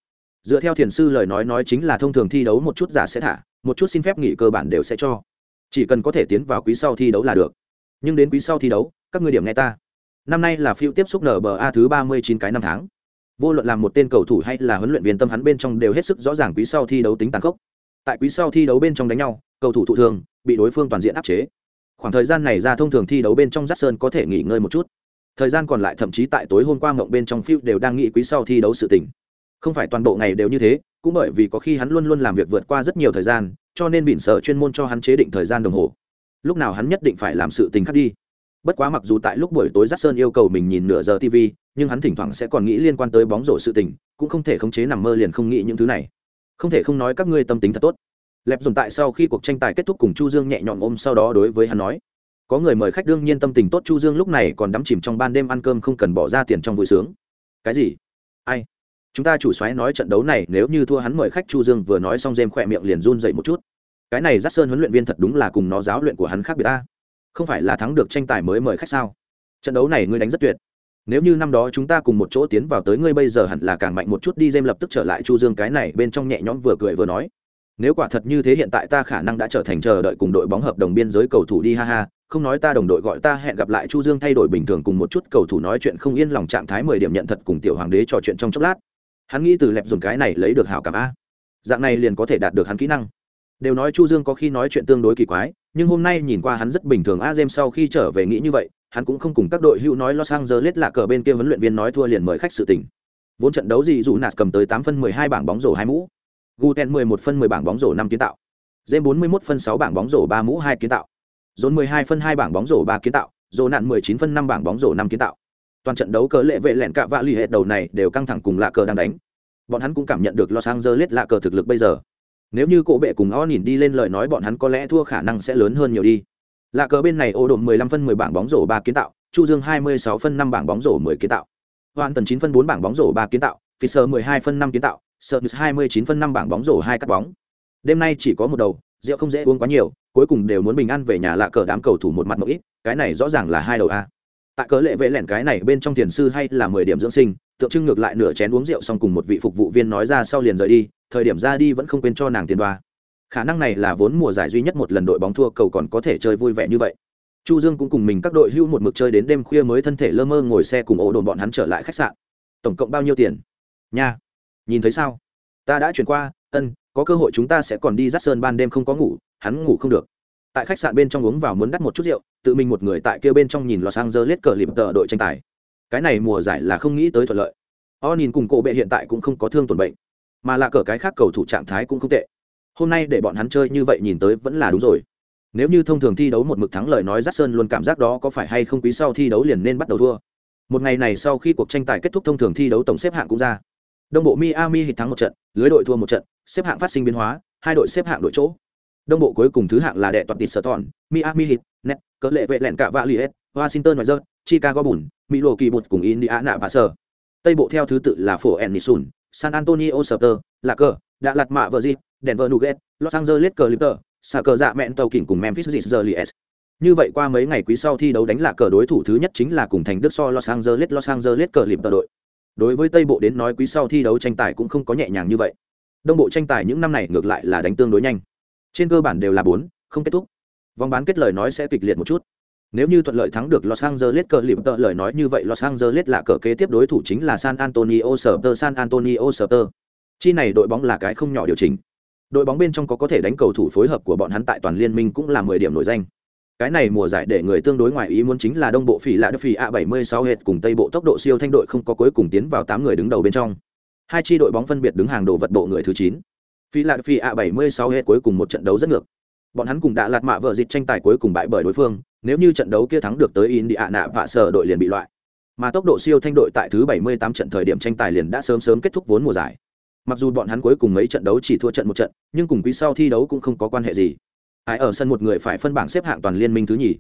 Dựa theo thiền sư lời nói nói chính là thông thường thi đấu một chút giả sẽ thả, một chút xin phép nghỉ cơ bản đều sẽ cho. Chỉ cần có thể tiến vào quý sau thi đấu là được. Nhưng đến quý sau thi đấu, các ngươi điểm nghe ta. Năm nay là phiêu tiếp xúc nở bờ a thứ ba mươi chín cái năm tháng. Vô luận làm một tên cầu thủ hay là huấn luyện viên tâm hắn bên trong đều hết sức rõ ràng quý sau thi đấu tính tàn khốc. Tại quý sau thi đấu bên trong đánh nhau, cầu thủ thụ thường, bị đối phương toàn diện áp chế khoảng thời gian này ra thông thường thi đấu bên trong Giác Sơn có thể nghỉ ngơi một chút. Thời gian còn lại thậm chí tại tối hôm qua mộng bên trong phiêu đều đang nghĩ quý sau thi đấu sự tình. Không phải toàn bộ ngày đều như thế, cũng bởi vì có khi hắn luôn luôn làm việc vượt qua rất nhiều thời gian, cho nên bỉn sở chuyên môn cho hắn chế định thời gian đồng hồ. Lúc nào hắn nhất định phải làm sự tình khác đi. Bất quá mặc dù tại lúc buổi tối Giác Sơn yêu cầu mình nhìn nửa giờ TV, nhưng hắn thỉnh thoảng sẽ còn nghĩ liên quan tới bóng rổ sự tình, cũng không thể khống chế nằm mơ liền không nghĩ những thứ này. Không thể không nói các ngươi tâm tính thật tốt lẹp dùng tại sau khi cuộc tranh tài kết thúc cùng chu dương nhẹ nhõm ôm sau đó đối với hắn nói, có người mời khách đương nhiên tâm tình tốt. Chu dương lúc này còn đắm chìm trong ban đêm ăn cơm không cần bỏ ra tiền trong vui sướng. Cái gì? Ai? Chúng ta chủ xoáy nói trận đấu này, nếu như thua hắn mời khách. Chu dương vừa nói xong dêm khỏe miệng liền run dậy một chút. Cái này dắt sơn huấn luyện viên thật đúng là cùng nó giáo luyện của hắn khác biệt ta. Không phải là thắng được tranh tài mới mời khách sao? Trận đấu này ngươi đánh rất tuyệt. Nếu như năm đó chúng ta cùng một chỗ tiến vào tới ngươi bây giờ hẳn là càng mạnh một chút. Đi dêm lập tức trở lại chu dương cái này bên trong nhẹ nhõm vừa cười vừa nói nếu quả thật như thế hiện tại ta khả năng đã trở thành chờ đợi cùng đội bóng hợp đồng biên giới cầu thủ đi, ha ha. Không nói ta đồng đội gọi ta, hẹn gặp lại chu dương thay đổi bình thường cùng một chút, cầu thủ nói chuyện không yên lòng trạng thái mười điểm nhận thật cùng tiểu hoàng đế trò chuyện trong chốc lát. Hắn nghĩ từ lẹp dùng cái này lấy được hảo cảm a. Dạng này liền có thể đạt được hắn kỹ năng. Đều nói chu dương có khi nói chuyện tương đối kỳ quái, nhưng hôm nay nhìn qua hắn rất bình thường a jem sau khi trở về nghĩ như vậy, hắn cũng không cùng các đội hữu nói los angeles là cờ bên kia huấn luyện viên nói thua liền mời khách sự tình. Vốn trận đấu gì dù nạt cầm tới tám phân mười hai bảng bóng rổ hai mũ. Guten 11 phân 10 bảng bóng rổ 5 kiến tạo. James 41 phân 6 bảng bóng rổ 3 mũ 2 kiến tạo. John 12 phân 2 bảng bóng rổ 3 kiến tạo, Dỗ nạn 19 phân 5 bảng bóng rổ 5 kiến tạo. Toàn trận đấu cờ lệ vệ lẹn cả vạ lì hệ đầu này đều căng thẳng cùng lạ cờ đang đánh. Bọn hắn cũng cảm nhận được Los Angeles lạ cờ thực lực bây giờ. Nếu như cổ bệ cùng O nhìn đi lên lời nói bọn hắn có lẽ thua khả năng sẽ lớn hơn nhiều đi. Lạ cờ bên này ô đồn 15 phân 10 bảng bóng rổ 3 kiến tạo, Chu Dương 26 phân 5 bảng bóng rổ 10 kiến tạo. Hoàn tần 9 phân 4 bảng bóng rổ 3 kiến tạo, Fisher 12 phân 5 kiến tạo, sợ 29 phân 5 bảng bóng rổ hai cắt bóng. Đêm nay chỉ có một đầu, rượu không dễ uống quá nhiều, cuối cùng đều muốn bình an về nhà lạ cờ đám cầu thủ một mặt một ít, cái này rõ ràng là hai đầu a. Tại cớ lệ vệ lẻn cái này bên trong tiền sư hay là 10 điểm dưỡng sinh, tượng trưng ngược lại nửa chén uống rượu xong cùng một vị phục vụ viên nói ra sau liền rời đi, thời điểm ra đi vẫn không quên cho nàng tiền đoa. Khả năng này là vốn mùa giải duy nhất một lần đội bóng thua cầu còn có thể chơi vui vẻ như vậy. Chu Dương cũng cùng mình các đội hưu một mực chơi đến đêm khuya mới thân thể lơ mơ ngồi xe cùng ổ đồn bọn hắn trở lại khách sạn. Tổng cộng bao nhiêu tiền? Nha nhìn thấy sao? Ta đã chuyển qua, ân, có cơ hội chúng ta sẽ còn đi dắt sơn ban đêm không có ngủ, hắn ngủ không được. Tại khách sạn bên trong uống vào muốn đắt một chút rượu, tự mình một người tại kia bên trong nhìn sang dơ lết cờ lịp tờ đội tranh tài. Cái này mùa giải là không nghĩ tới thuận lợi. O nhìn cùng cổ bệ hiện tại cũng không có thương tổn bệnh, mà là cờ cái khác cầu thủ trạng thái cũng không tệ. Hôm nay để bọn hắn chơi như vậy nhìn tới vẫn là đúng rồi. Nếu như thông thường thi đấu một mực thắng lợi nói rát sơn luôn cảm giác đó có phải hay không quý sau thi đấu liền nên bắt đầu thua. Một ngày này sau khi cuộc tranh tài kết thúc thông thường thi đấu tổng xếp hạng cũng ra. Đông bộ Miami hít thắng một trận, lưới đội thua một trận, xếp hạng phát sinh biến hóa, hai đội xếp hạng đội chỗ. Đông bộ cuối cùng thứ hạng là đệ toàn tịt sở tòn, Miami hít, net, cỡ lệ vệ lẹn cả vạ liệt, Washington ngoài rớt, Chicago Bulls, Mỹ lộ kỳ bụt cùng Indiana và sở. Tây bộ theo thứ tự là phổ Ennisun, San Antonio Spurs, cờ, đã lạt mạ vợ denver nuggets los angeles clippers xả cờ dạ mẹn tàu kỉnh cùng memphis Grizzlies. như vậy qua mấy ngày quý sau thi đấu đánh lạc cờ đối thủ thứ nhất chính là cùng thành đức so los angeles los angeles clippers đội đối với tây bộ đến nói quý sau thi đấu tranh tài cũng không có nhẹ nhàng như vậy đông bộ tranh tài những năm này ngược lại là đánh tương đối nhanh trên cơ bản đều là bốn, không kết thúc vòng bán kết lời nói sẽ kịch liệt một chút nếu như thuận lợi thắng được Los Angeles cờ liệm tợ lời nói như vậy, Los Angeles là cờ kế tiếp đối thủ chính là San Antonio Spurs, San Antonio Spurs. Chi này đội bóng là cái không nhỏ điều chỉnh. Đội bóng bên trong có có thể đánh cầu thủ phối hợp của bọn hắn tại toàn liên minh cũng là 10 điểm nổi danh. Cái này mùa giải để người tương đối ngoài ý muốn chính là đông bộ phỉ lạ phỉ A76 hệt cùng tây bộ tốc độ siêu thanh đội không có cuối cùng tiến vào 8 người đứng đầu bên trong. Hai chi đội bóng phân biệt đứng hàng đồ vật bộ người thứ 9. Phỉ lạ phỉ A76 hệt cuối cùng một trận đấu rất ngược. Bọn hắn cùng đã lạt mạ vợ dịch tranh tài cuối cùng bại bởi đối phương, nếu như trận đấu kia thắng được tới Indiana và sở đội liền bị loại. Mà tốc độ siêu thanh đội tại thứ 78 trận thời điểm tranh tài liền đã sớm sớm kết thúc vốn mùa giải. Mặc dù bọn hắn cuối cùng mấy trận đấu chỉ thua trận một trận, nhưng cùng quý sau thi đấu cũng không có quan hệ gì. Ai ở sân một người phải phân bảng xếp hạng toàn liên minh thứ nhì,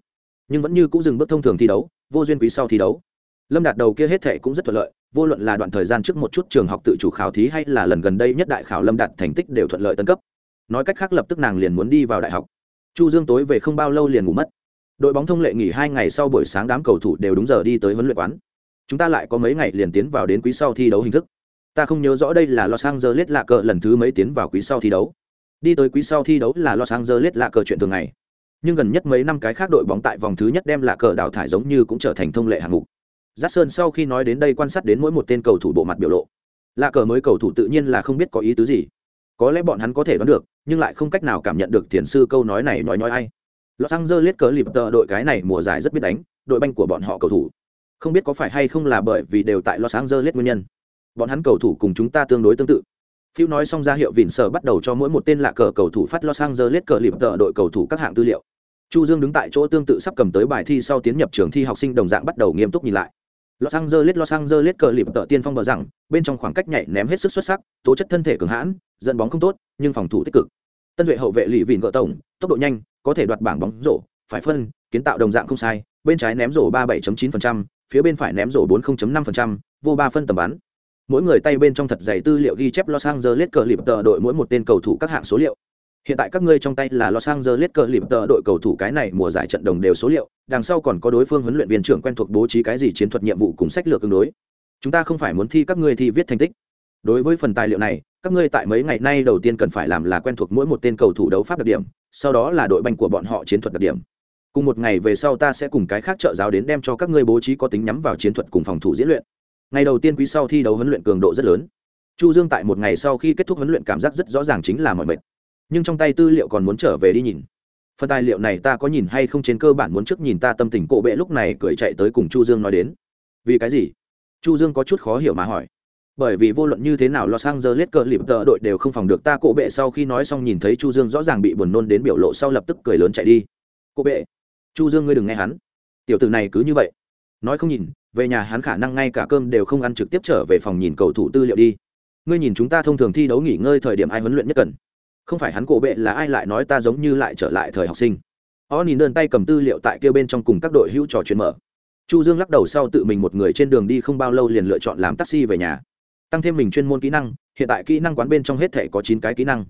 nhưng vẫn như cũng dừng bước thông thường thi đấu, vô duyên quý sau thi đấu. Lâm đạt đầu kia hết thệ cũng rất thuận lợi, vô luận là đoạn thời gian trước một chút trường học tự chủ khảo thí hay là lần gần đây nhất đại khảo Lâm đạt thành tích đều thuận lợi tân cấp. Nói cách khác lập tức nàng liền muốn đi vào đại học. Chu Dương tối về không bao lâu liền ngủ mất đội bóng thông lệ nghỉ hai ngày sau buổi sáng đám cầu thủ đều đúng giờ đi tới huấn luyện quán chúng ta lại có mấy ngày liền tiến vào đến quý sau thi đấu hình thức ta không nhớ rõ đây là los angeles lạ cờ lần thứ mấy tiến vào quý sau thi đấu đi tới quý sau thi đấu là los angeles lạ cờ chuyện thường ngày nhưng gần nhất mấy năm cái khác đội bóng tại vòng thứ nhất đem lạ cờ đào thải giống như cũng trở thành thông lệ hạng mục Giác Sơn sau khi nói đến đây quan sát đến mỗi một tên cầu thủ bộ mặt biểu lộ. Lạ cờ mới cầu thủ tự nhiên là không biết có ý tứ gì. Có lẽ bọn hắn có thể đoán được, nhưng lại không cách nào cảm nhận được tiền sư câu nói này nói nói ai. Los Angeles cờ lịp tờ đội cái này mùa giải rất biết đánh, đội banh của bọn họ cầu thủ. Không biết có phải hay không là bởi vì đều tại Los Angeles nguyên nhân. Bọn hắn cầu thủ cùng chúng ta tương đối tương tự. Phiu nói xong ra hiệu vịn sở bắt đầu cho mỗi một tên lạ cờ cầu thủ phát Los Angeles cờ liệp tờ đội cầu thủ các hạng tư liệu. Chu Dương đứng tại chỗ tương tự sắp cầm tới bài thi sau tiến nhập trường thi học sinh đồng dạng bắt đầu nghiêm túc nhìn lại. Los Angeles Los Angeles cờ liệp tờ tiên phong bờ rằng, bên trong khoảng cách nhảy ném hết sức xuất sắc, tố chất thân thể cường hãn, dẫn bóng không tốt, nhưng phòng thủ tích cực. Tân vệ hậu vệ lì vịn gỡ tổng, tốc độ nhanh, có thể đoạt bảng bóng rổ, phải phân, kiến tạo đồng dạng không sai, bên trái ném rổ 37.9%, phía bên phải ném rổ 40.5%, vô ba phân tầm bắn. Mỗi người tay bên trong thật dày tư liệu ghi chép Los Angeles Clippers đội mỗi một tên cầu thủ các hạng số liệu. Hiện tại các ngươi trong tay là Los Angeles Clippers đội cầu thủ cái này mùa giải trận đồng đều số liệu, đằng sau còn có đối phương huấn luyện viên trưởng quen thuộc bố trí cái gì chiến thuật nhiệm vụ cùng sách lược tương đối. Chúng ta không phải muốn thi các ngươi thi viết thành tích. Đối với phần tài liệu này, các ngươi tại mấy ngày nay đầu tiên cần phải làm là quen thuộc mỗi một tên cầu thủ đấu pháp đặc điểm, sau đó là đội banh của bọn họ chiến thuật đặc điểm cùng một ngày về sau ta sẽ cùng cái khác trợ giáo đến đem cho các ngươi bố trí có tính nhắm vào chiến thuật cùng phòng thủ diễn luyện ngày đầu tiên quý sau thi đấu huấn luyện cường độ rất lớn. Chu dương tại một ngày sau khi kết thúc huấn luyện cảm giác rất rõ ràng chính là mọi mệt. Nhưng trong tay tư liệu còn muốn trở về đi nhìn. Phần tài liệu này ta có nhìn hay không trên cơ bản muốn trước nhìn ta tâm tình cổ bệ lúc này cười chạy tới cùng chu dương nói đến. Vì cái gì? Chu dương có chút khó hiểu mà hỏi. Bởi vì vô luận như thế nào Los Angeles cờ lịp tờ đội đều không phòng được ta cổ bệ sau khi nói xong nhìn thấy Chu Dương rõ ràng bị buồn nôn đến biểu lộ sau lập tức cười lớn chạy đi. Cổ bệ, Chu Dương ngươi đừng nghe hắn. Tiểu tử này cứ như vậy, nói không nhìn, về nhà hắn khả năng ngay cả cơm đều không ăn trực tiếp trở về phòng nhìn cầu thủ tư liệu đi. Ngươi nhìn chúng ta thông thường thi đấu nghỉ ngơi thời điểm ai huấn luyện nhất cần. Không phải hắn cổ bệ là ai lại nói ta giống như lại trở lại thời học sinh. Ó nhìn đơn tay cầm tư liệu tại kia bên trong cùng các đội hữu trò chuyện mở. Chu Dương lắc đầu sau tự mình một người trên đường đi không bao lâu liền lựa chọn làm taxi về nhà tăng thêm mình chuyên môn kỹ năng, hiện tại kỹ năng quán bên trong hết thể có chín cái kỹ năng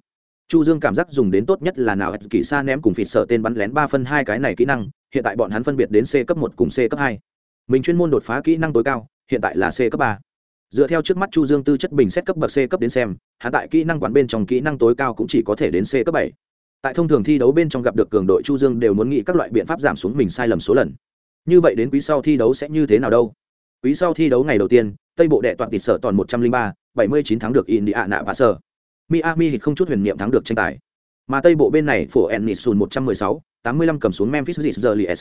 chu dương cảm giác dùng đến tốt nhất là nào kỳ xa ném cùng phịt sợ tên bắn lén ba phân hai cái này kỹ năng, hiện tại bọn hắn phân biệt đến c cấp một cùng c cấp hai mình chuyên môn đột phá kỹ năng tối cao, hiện tại là c cấp ba. Dựa theo trước mắt chu dương tư chất bình xét cấp bậc c cấp đến xem, hạ tại kỹ năng quán bên trong kỹ năng tối cao cũng chỉ có thể đến c cấp bảy. Tại thông thường thi đấu bên trong gặp được cường đội chu dương đều muốn nghĩ các loại biện pháp giảm xuống mình sai lầm số lần. Như vậy đến quý sau thi đấu sẽ như thế nào đâu? Quý sau thi đấu ngày đầu tiên, tây bộ đệ toàn tịt sở toàn một trăm linh ba, bảy mươi chín tháng được in đi ạ nạ và sở miami hít không chút huyền niệm thắng được tranh tài. Mà tây bộ bên này, phổ ennis sùn một trăm mười sáu, tám mươi lăm cầm xuống memphis Grizzlies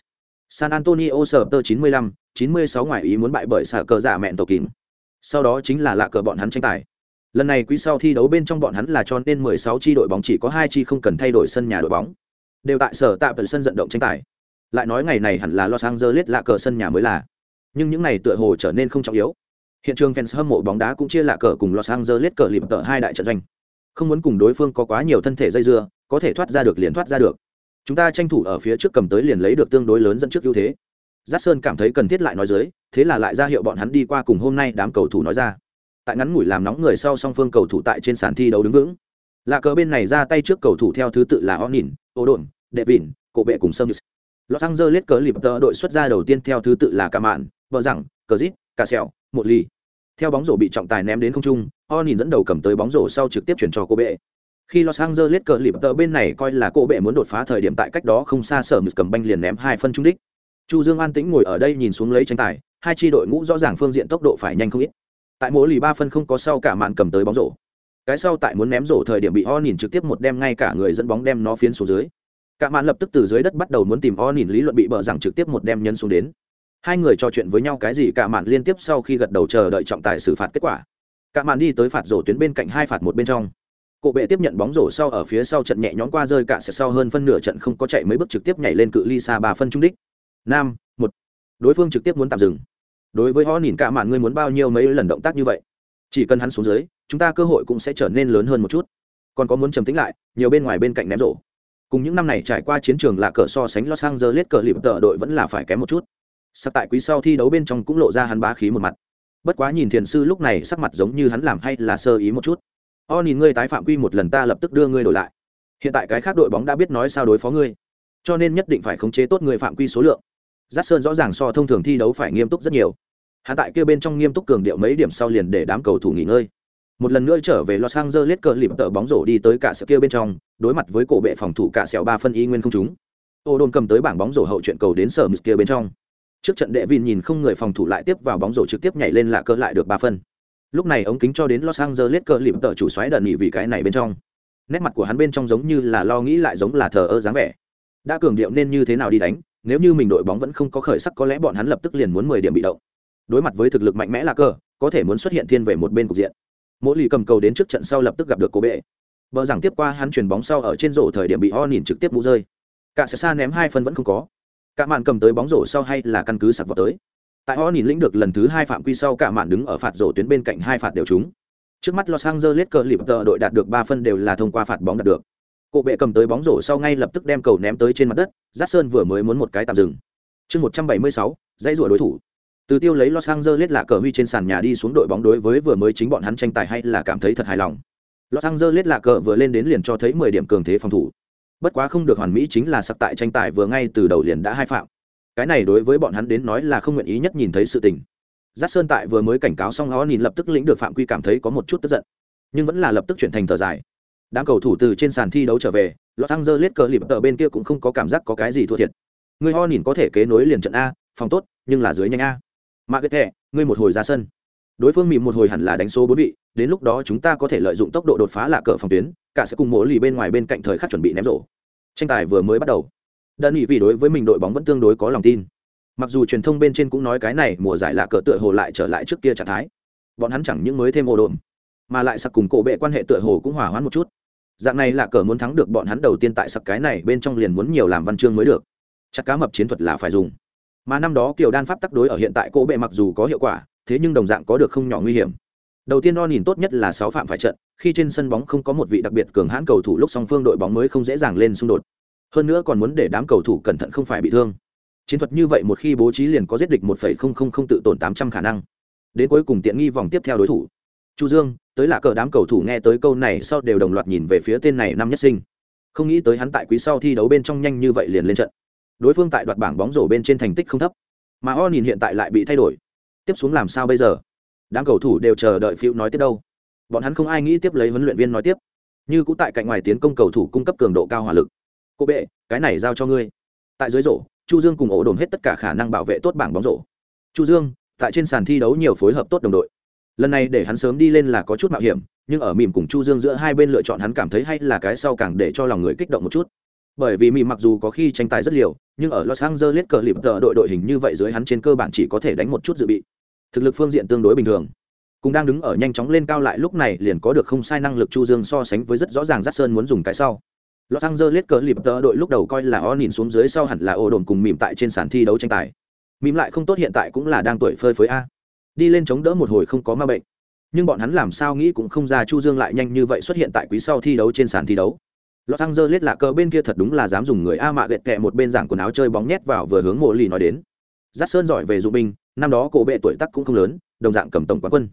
san antonio sở tơ 95, 96 ngoại ý muốn bại bởi sở cờ giả mẹn tổ kín sau đó chính là lạ cờ bọn hắn tranh tài. Lần này quý sau thi đấu bên trong bọn hắn là cho nên mười sáu chi đội bóng chỉ có hai chi không cần thay đổi sân nhà đội bóng. Đều tại sở tạm sân vận động tranh tài. Lại nói ngày này hẳn là los angeles lạ cờ sân nhà mới là. Nhưng những này tựa hồ trở nên không trọng yếu. Hiện trường fans hâm mộ bóng đá cũng chia lạ cờ cùng los angeles cờ liệm tờ hai đại trận doanh. Không muốn cùng đối phương có quá nhiều thân thể dây dưa có thể thoát ra được liền thoát ra được chúng ta tranh thủ ở phía trước cầm tới liền lấy được tương đối lớn dẫn trước ưu thế giác sơn cảm thấy cần thiết lại nói dưới thế là lại ra hiệu bọn hắn đi qua cùng hôm nay đám cầu thủ nói ra tại ngắn ngủi làm nóng người sau song phương cầu thủ tại trên sàn thi đấu đứng vững Lạ cờ bên này ra tay trước cầu thủ theo thứ tự là Onin, đệ vịn Cổ bệ cùng Sâm. Los Angeles cờ lip tờ đội xuất ra đầu tiên theo thứ tự là Cả Mạn, Bờ Rằng, Cờ rít, Cà Sẹo, Một Ly. Theo bóng rổ bị trọng tài ném đến không trung, Onin dẫn đầu cầm tới bóng rổ sau trực tiếp chuyển cho cô bệ. Khi Los Angeles cờ lịp tờ bên này coi là Cổ bệ muốn đột phá thời điểm tại cách đó không xa sở mực cầm banh liền ném hai phân trung đích. Chu Dương an tĩnh ngồi ở đây nhìn xuống lấy tranh tài, hai tri đội ngũ rõ ràng phương diện tốc độ phải nhanh không ít. Tại mỗi lì ba phân không có sau cả mạn cầm tới bóng rổ. Cái sau tại muốn ném rổ thời điểm bị o nhìn trực tiếp một đem ngay cả người dẫn bóng đem nó phiến xuống dưới. Cả mạn lập tức từ dưới đất bắt đầu muốn tìm o nhìn lý luận bị bờ rằng trực tiếp một đem nhân xuống đến. Hai người trò chuyện với nhau cái gì cả mạn liên tiếp sau khi gật đầu chờ đợi trọng tài xử phạt kết quả. Cả mạn đi tới phạt rổ tuyến bên cạnh hai phạt một bên trong. Cổ bệ tiếp nhận bóng rổ sau ở phía sau trận nhẹ nhõm qua rơi cả sẽ sau hơn phân nửa trận không có chạy mấy bước trực tiếp nhảy lên cự ly xa ba phân trung đích. Nam, một. Đối phương trực tiếp muốn tạm dừng. Đối với họ nhìn cả mạn ngươi muốn bao nhiêu mấy lần động tác như vậy? Chỉ cần hắn xuống dưới, chúng ta cơ hội cũng sẽ trở nên lớn hơn một chút. Còn có muốn trầm tĩnh lại, nhiều bên ngoài bên cạnh ném rổ. Cùng những năm này trải qua chiến trường là cờ so sánh los angeles cờ lịp tợ đội vẫn là phải kém một chút. Sắc tại quý sau thi đấu bên trong cũng lộ ra hắn bá khí một mặt. Bất quá nhìn thiền sư lúc này sắc mặt giống như hắn làm hay là sơ ý một chút o nhìn ngươi tái phạm quy một lần ta lập tức đưa ngươi đổi lại. Hiện tại cái khác đội bóng đã biết nói sao đối phó ngươi, cho nên nhất định phải khống chế tốt người phạm quy số lượng. Giắt sơn rõ ràng so thông thường thi đấu phải nghiêm túc rất nhiều. Hạ tại kia bên trong nghiêm túc cường điệu mấy điểm sau liền để đám cầu thủ nghỉ ngơi. Một lần nữa trở về los angeles cờ lịp tờ bóng rổ đi tới cả sẹo kia bên trong, đối mặt với cổ bệ phòng thủ cả sẹo ba phân y nguyên không chúng. ô đồn cầm tới bảng bóng rổ hậu chuyện cầu đến sở mực kia bên trong. Trước trận đệ vin nhìn không người phòng thủ lại tiếp vào bóng rổ trực tiếp nhảy lên lạ cơ lại được ba phân lúc này ống kính cho đến los angeles cờ lịp tờ chủ xoáy đợt nghỉ vì cái này bên trong. Nét mặt của hắn bên trong giống như là lo nghĩ lại giống là thờ ơ dáng vẻ. Đã cường điệu nên như thế nào đi đánh, nếu như mình đội bóng vẫn không có khởi sắc có lẽ bọn hắn lập tức liền muốn mười điểm bị động. Đối mặt với thực lực mạnh mẽ là cờ có thể muốn xuất hiện thiên về một bên cục diện. Mỗi lì cầm cầu đến trước trận sau lập tức gặp được cô bệ vợ rằng tiếp qua hắn chuyền bóng sau ở trên rổ thời điểm bị ho nhìn trực tiếp mũ rơi. Cả sẽ xa ném hai phân vẫn không có. Cả màn cầm tới bóng rổ sau hay là căn cứ sạc vào tới tại họ nhìn lĩnh được lần thứ hai phạm quy sau cả màn đứng ở phạt rổ tuyến bên cạnh hai phạt đều trúng. Trước mắt los angeles cờ lip tờ đội đạt được ba phân đều là thông qua phạt bóng đạt được. Cộ bệ cầm tới bóng rổ sau ngay lập tức đem cầu ném tới trên mặt đất giắt sơn vừa mới muốn một cái tạm dừng. Chương một trăm bảy mươi sáu, dãy rủa đối thủ. Từ tiêu lấy los angeles là cờ huy trên sàn nhà đi xuống đội bóng đối với vừa mới chính bọn hắn tranh tài hay là cảm thấy thật hài lòng. Los angeles là cờ vừa lên đến liền cho thấy mười điểm cường thế phòng thủ. Bất quá không được hoàn mỹ chính là sặc tại tranh tài vừa ngay từ đầu liền đã hai phạm cái này đối với bọn hắn đến nói là không nguyện ý nhất nhìn thấy sự tình. Giác sơn tại vừa mới cảnh cáo xong nó nhìn lập tức lĩnh được phạm quy cảm thấy có một chút tức giận. Nhưng vẫn là lập tức chuyển thành thở dài. Đám cầu thủ từ trên sàn thi đấu trở về, los angeles cờ lịp tờ bên kia cũng không có cảm giác có cái gì thua thiệt. Người ho nhìn có thể kế nối liền trận a, phòng tốt, nhưng là dưới nhanh a. Mà cái thẻ, ngươi một hồi ra sân. Đối phương mìm một hồi hẳn là đánh số bốn vị, đến lúc đó chúng ta có thể lợi dụng tốc độ đột phá là cờ phòng tuyến, cả sẽ cùng mỗi lì bên ngoài bên cạnh thời khắc chuẩn bị ném rổ. Tranh tài vừa mới bắt đầu đơn ý vì đối với mình đội bóng vẫn tương đối có lòng tin. Mặc dù truyền thông bên trên cũng nói cái này mùa giải là cờ tựa hồ lại trở lại trước kia trạng thái. Bọn hắn chẳng những mới thêm ô đồn mà lại sặc cùng cổ bệ quan hệ tựa hồ cũng hỏa hoãn một chút. Dạng này là cờ muốn thắng được bọn hắn đầu tiên tại sặc cái này bên trong liền muốn nhiều làm văn chương mới được. Chắc cá mập chiến thuật là phải dùng. Mà năm đó kiều đan pháp tắc đối ở hiện tại cổ bệ mặc dù có hiệu quả, thế nhưng đồng dạng có được không nhỏ nguy hiểm. Đầu tiên đo nhìn tốt nhất là sáu phạm phải trận, khi trên sân bóng không có một vị đặc biệt cường hãn cầu thủ lúc song phương đội bóng mới không dễ dàng lên xung đột hơn nữa còn muốn để đám cầu thủ cẩn thận không phải bị thương. Chiến thuật như vậy một khi bố trí liền có giết địch một phẩy không không không tự tổn tám trăm khả năng. Đến cuối cùng tiện nghi vòng tiếp theo đối thủ. Chu dương, tới là cờ đám cầu thủ nghe tới câu này sau đều đồng loạt nhìn về phía tên này năm nhất sinh. Không nghĩ tới hắn tại quý sau thi đấu bên trong nhanh như vậy liền lên trận. Đối phương tại đoạt bảng bóng rổ bên trên thành tích không thấp. Mà o nhìn hiện tại lại bị thay đổi. Tiếp xuống làm sao bây giờ? Đám cầu thủ đều chờ đợi phiêu nói tiếp đâu. Bọn hắn không ai nghĩ tiếp lấy huấn luyện viên nói tiếp. Như cũng tại cạnh ngoài tiến công cầu thủ cung cấp cường độ cao hỏa lực cô bệ, cái này giao cho ngươi. Tại dưới rổ, chu dương cùng ổ đồn hết tất cả khả năng bảo vệ tốt bảng bóng rổ. Chu dương, tại trên sàn thi đấu nhiều phối hợp tốt đồng đội. Lần này để hắn sớm đi lên là có chút mạo hiểm, nhưng ở mìm cùng chu dương giữa hai bên lựa chọn hắn cảm thấy hay là cái sau càng để cho lòng người kích động một chút. Bởi vì mìm mặc dù có khi tranh tài rất liều, nhưng ở los angeles cờ lịp tờ đội đội hình như vậy dưới hắn trên cơ bản chỉ có thể đánh một chút dự bị. Thực lực phương diện tương đối bình thường. Cũng đang đứng ở nhanh chóng lên cao lại lúc này liền có được không sai năng lực chu dương so sánh với rất rõ ràng dắt sơn muốn dùng cái sau los angeles cờ đội lúc đầu coi là o nhìn xuống dưới sau hẳn là ô đồn cùng mỉm tại trên sàn thi đấu tranh tài Mỉm lại không tốt hiện tại cũng là đang tuổi phơi phới a đi lên chống đỡ một hồi không có ma bệnh nhưng bọn hắn làm sao nghĩ cũng không ra chu dương lại nhanh như vậy xuất hiện tại quý sau thi đấu trên sàn thi đấu Los Angeles là cờ bên kia thật đúng là dám dùng người A mạ gẹt kẹ một bên giảng quần áo chơi bóng nhét vào vừa hướng mộ lì nói đến. Giác Sơn giỏi về dụng binh, năm đó cổ bệ tuổi tác cũng không lớn, đồng dạng cầm tổng quán quân.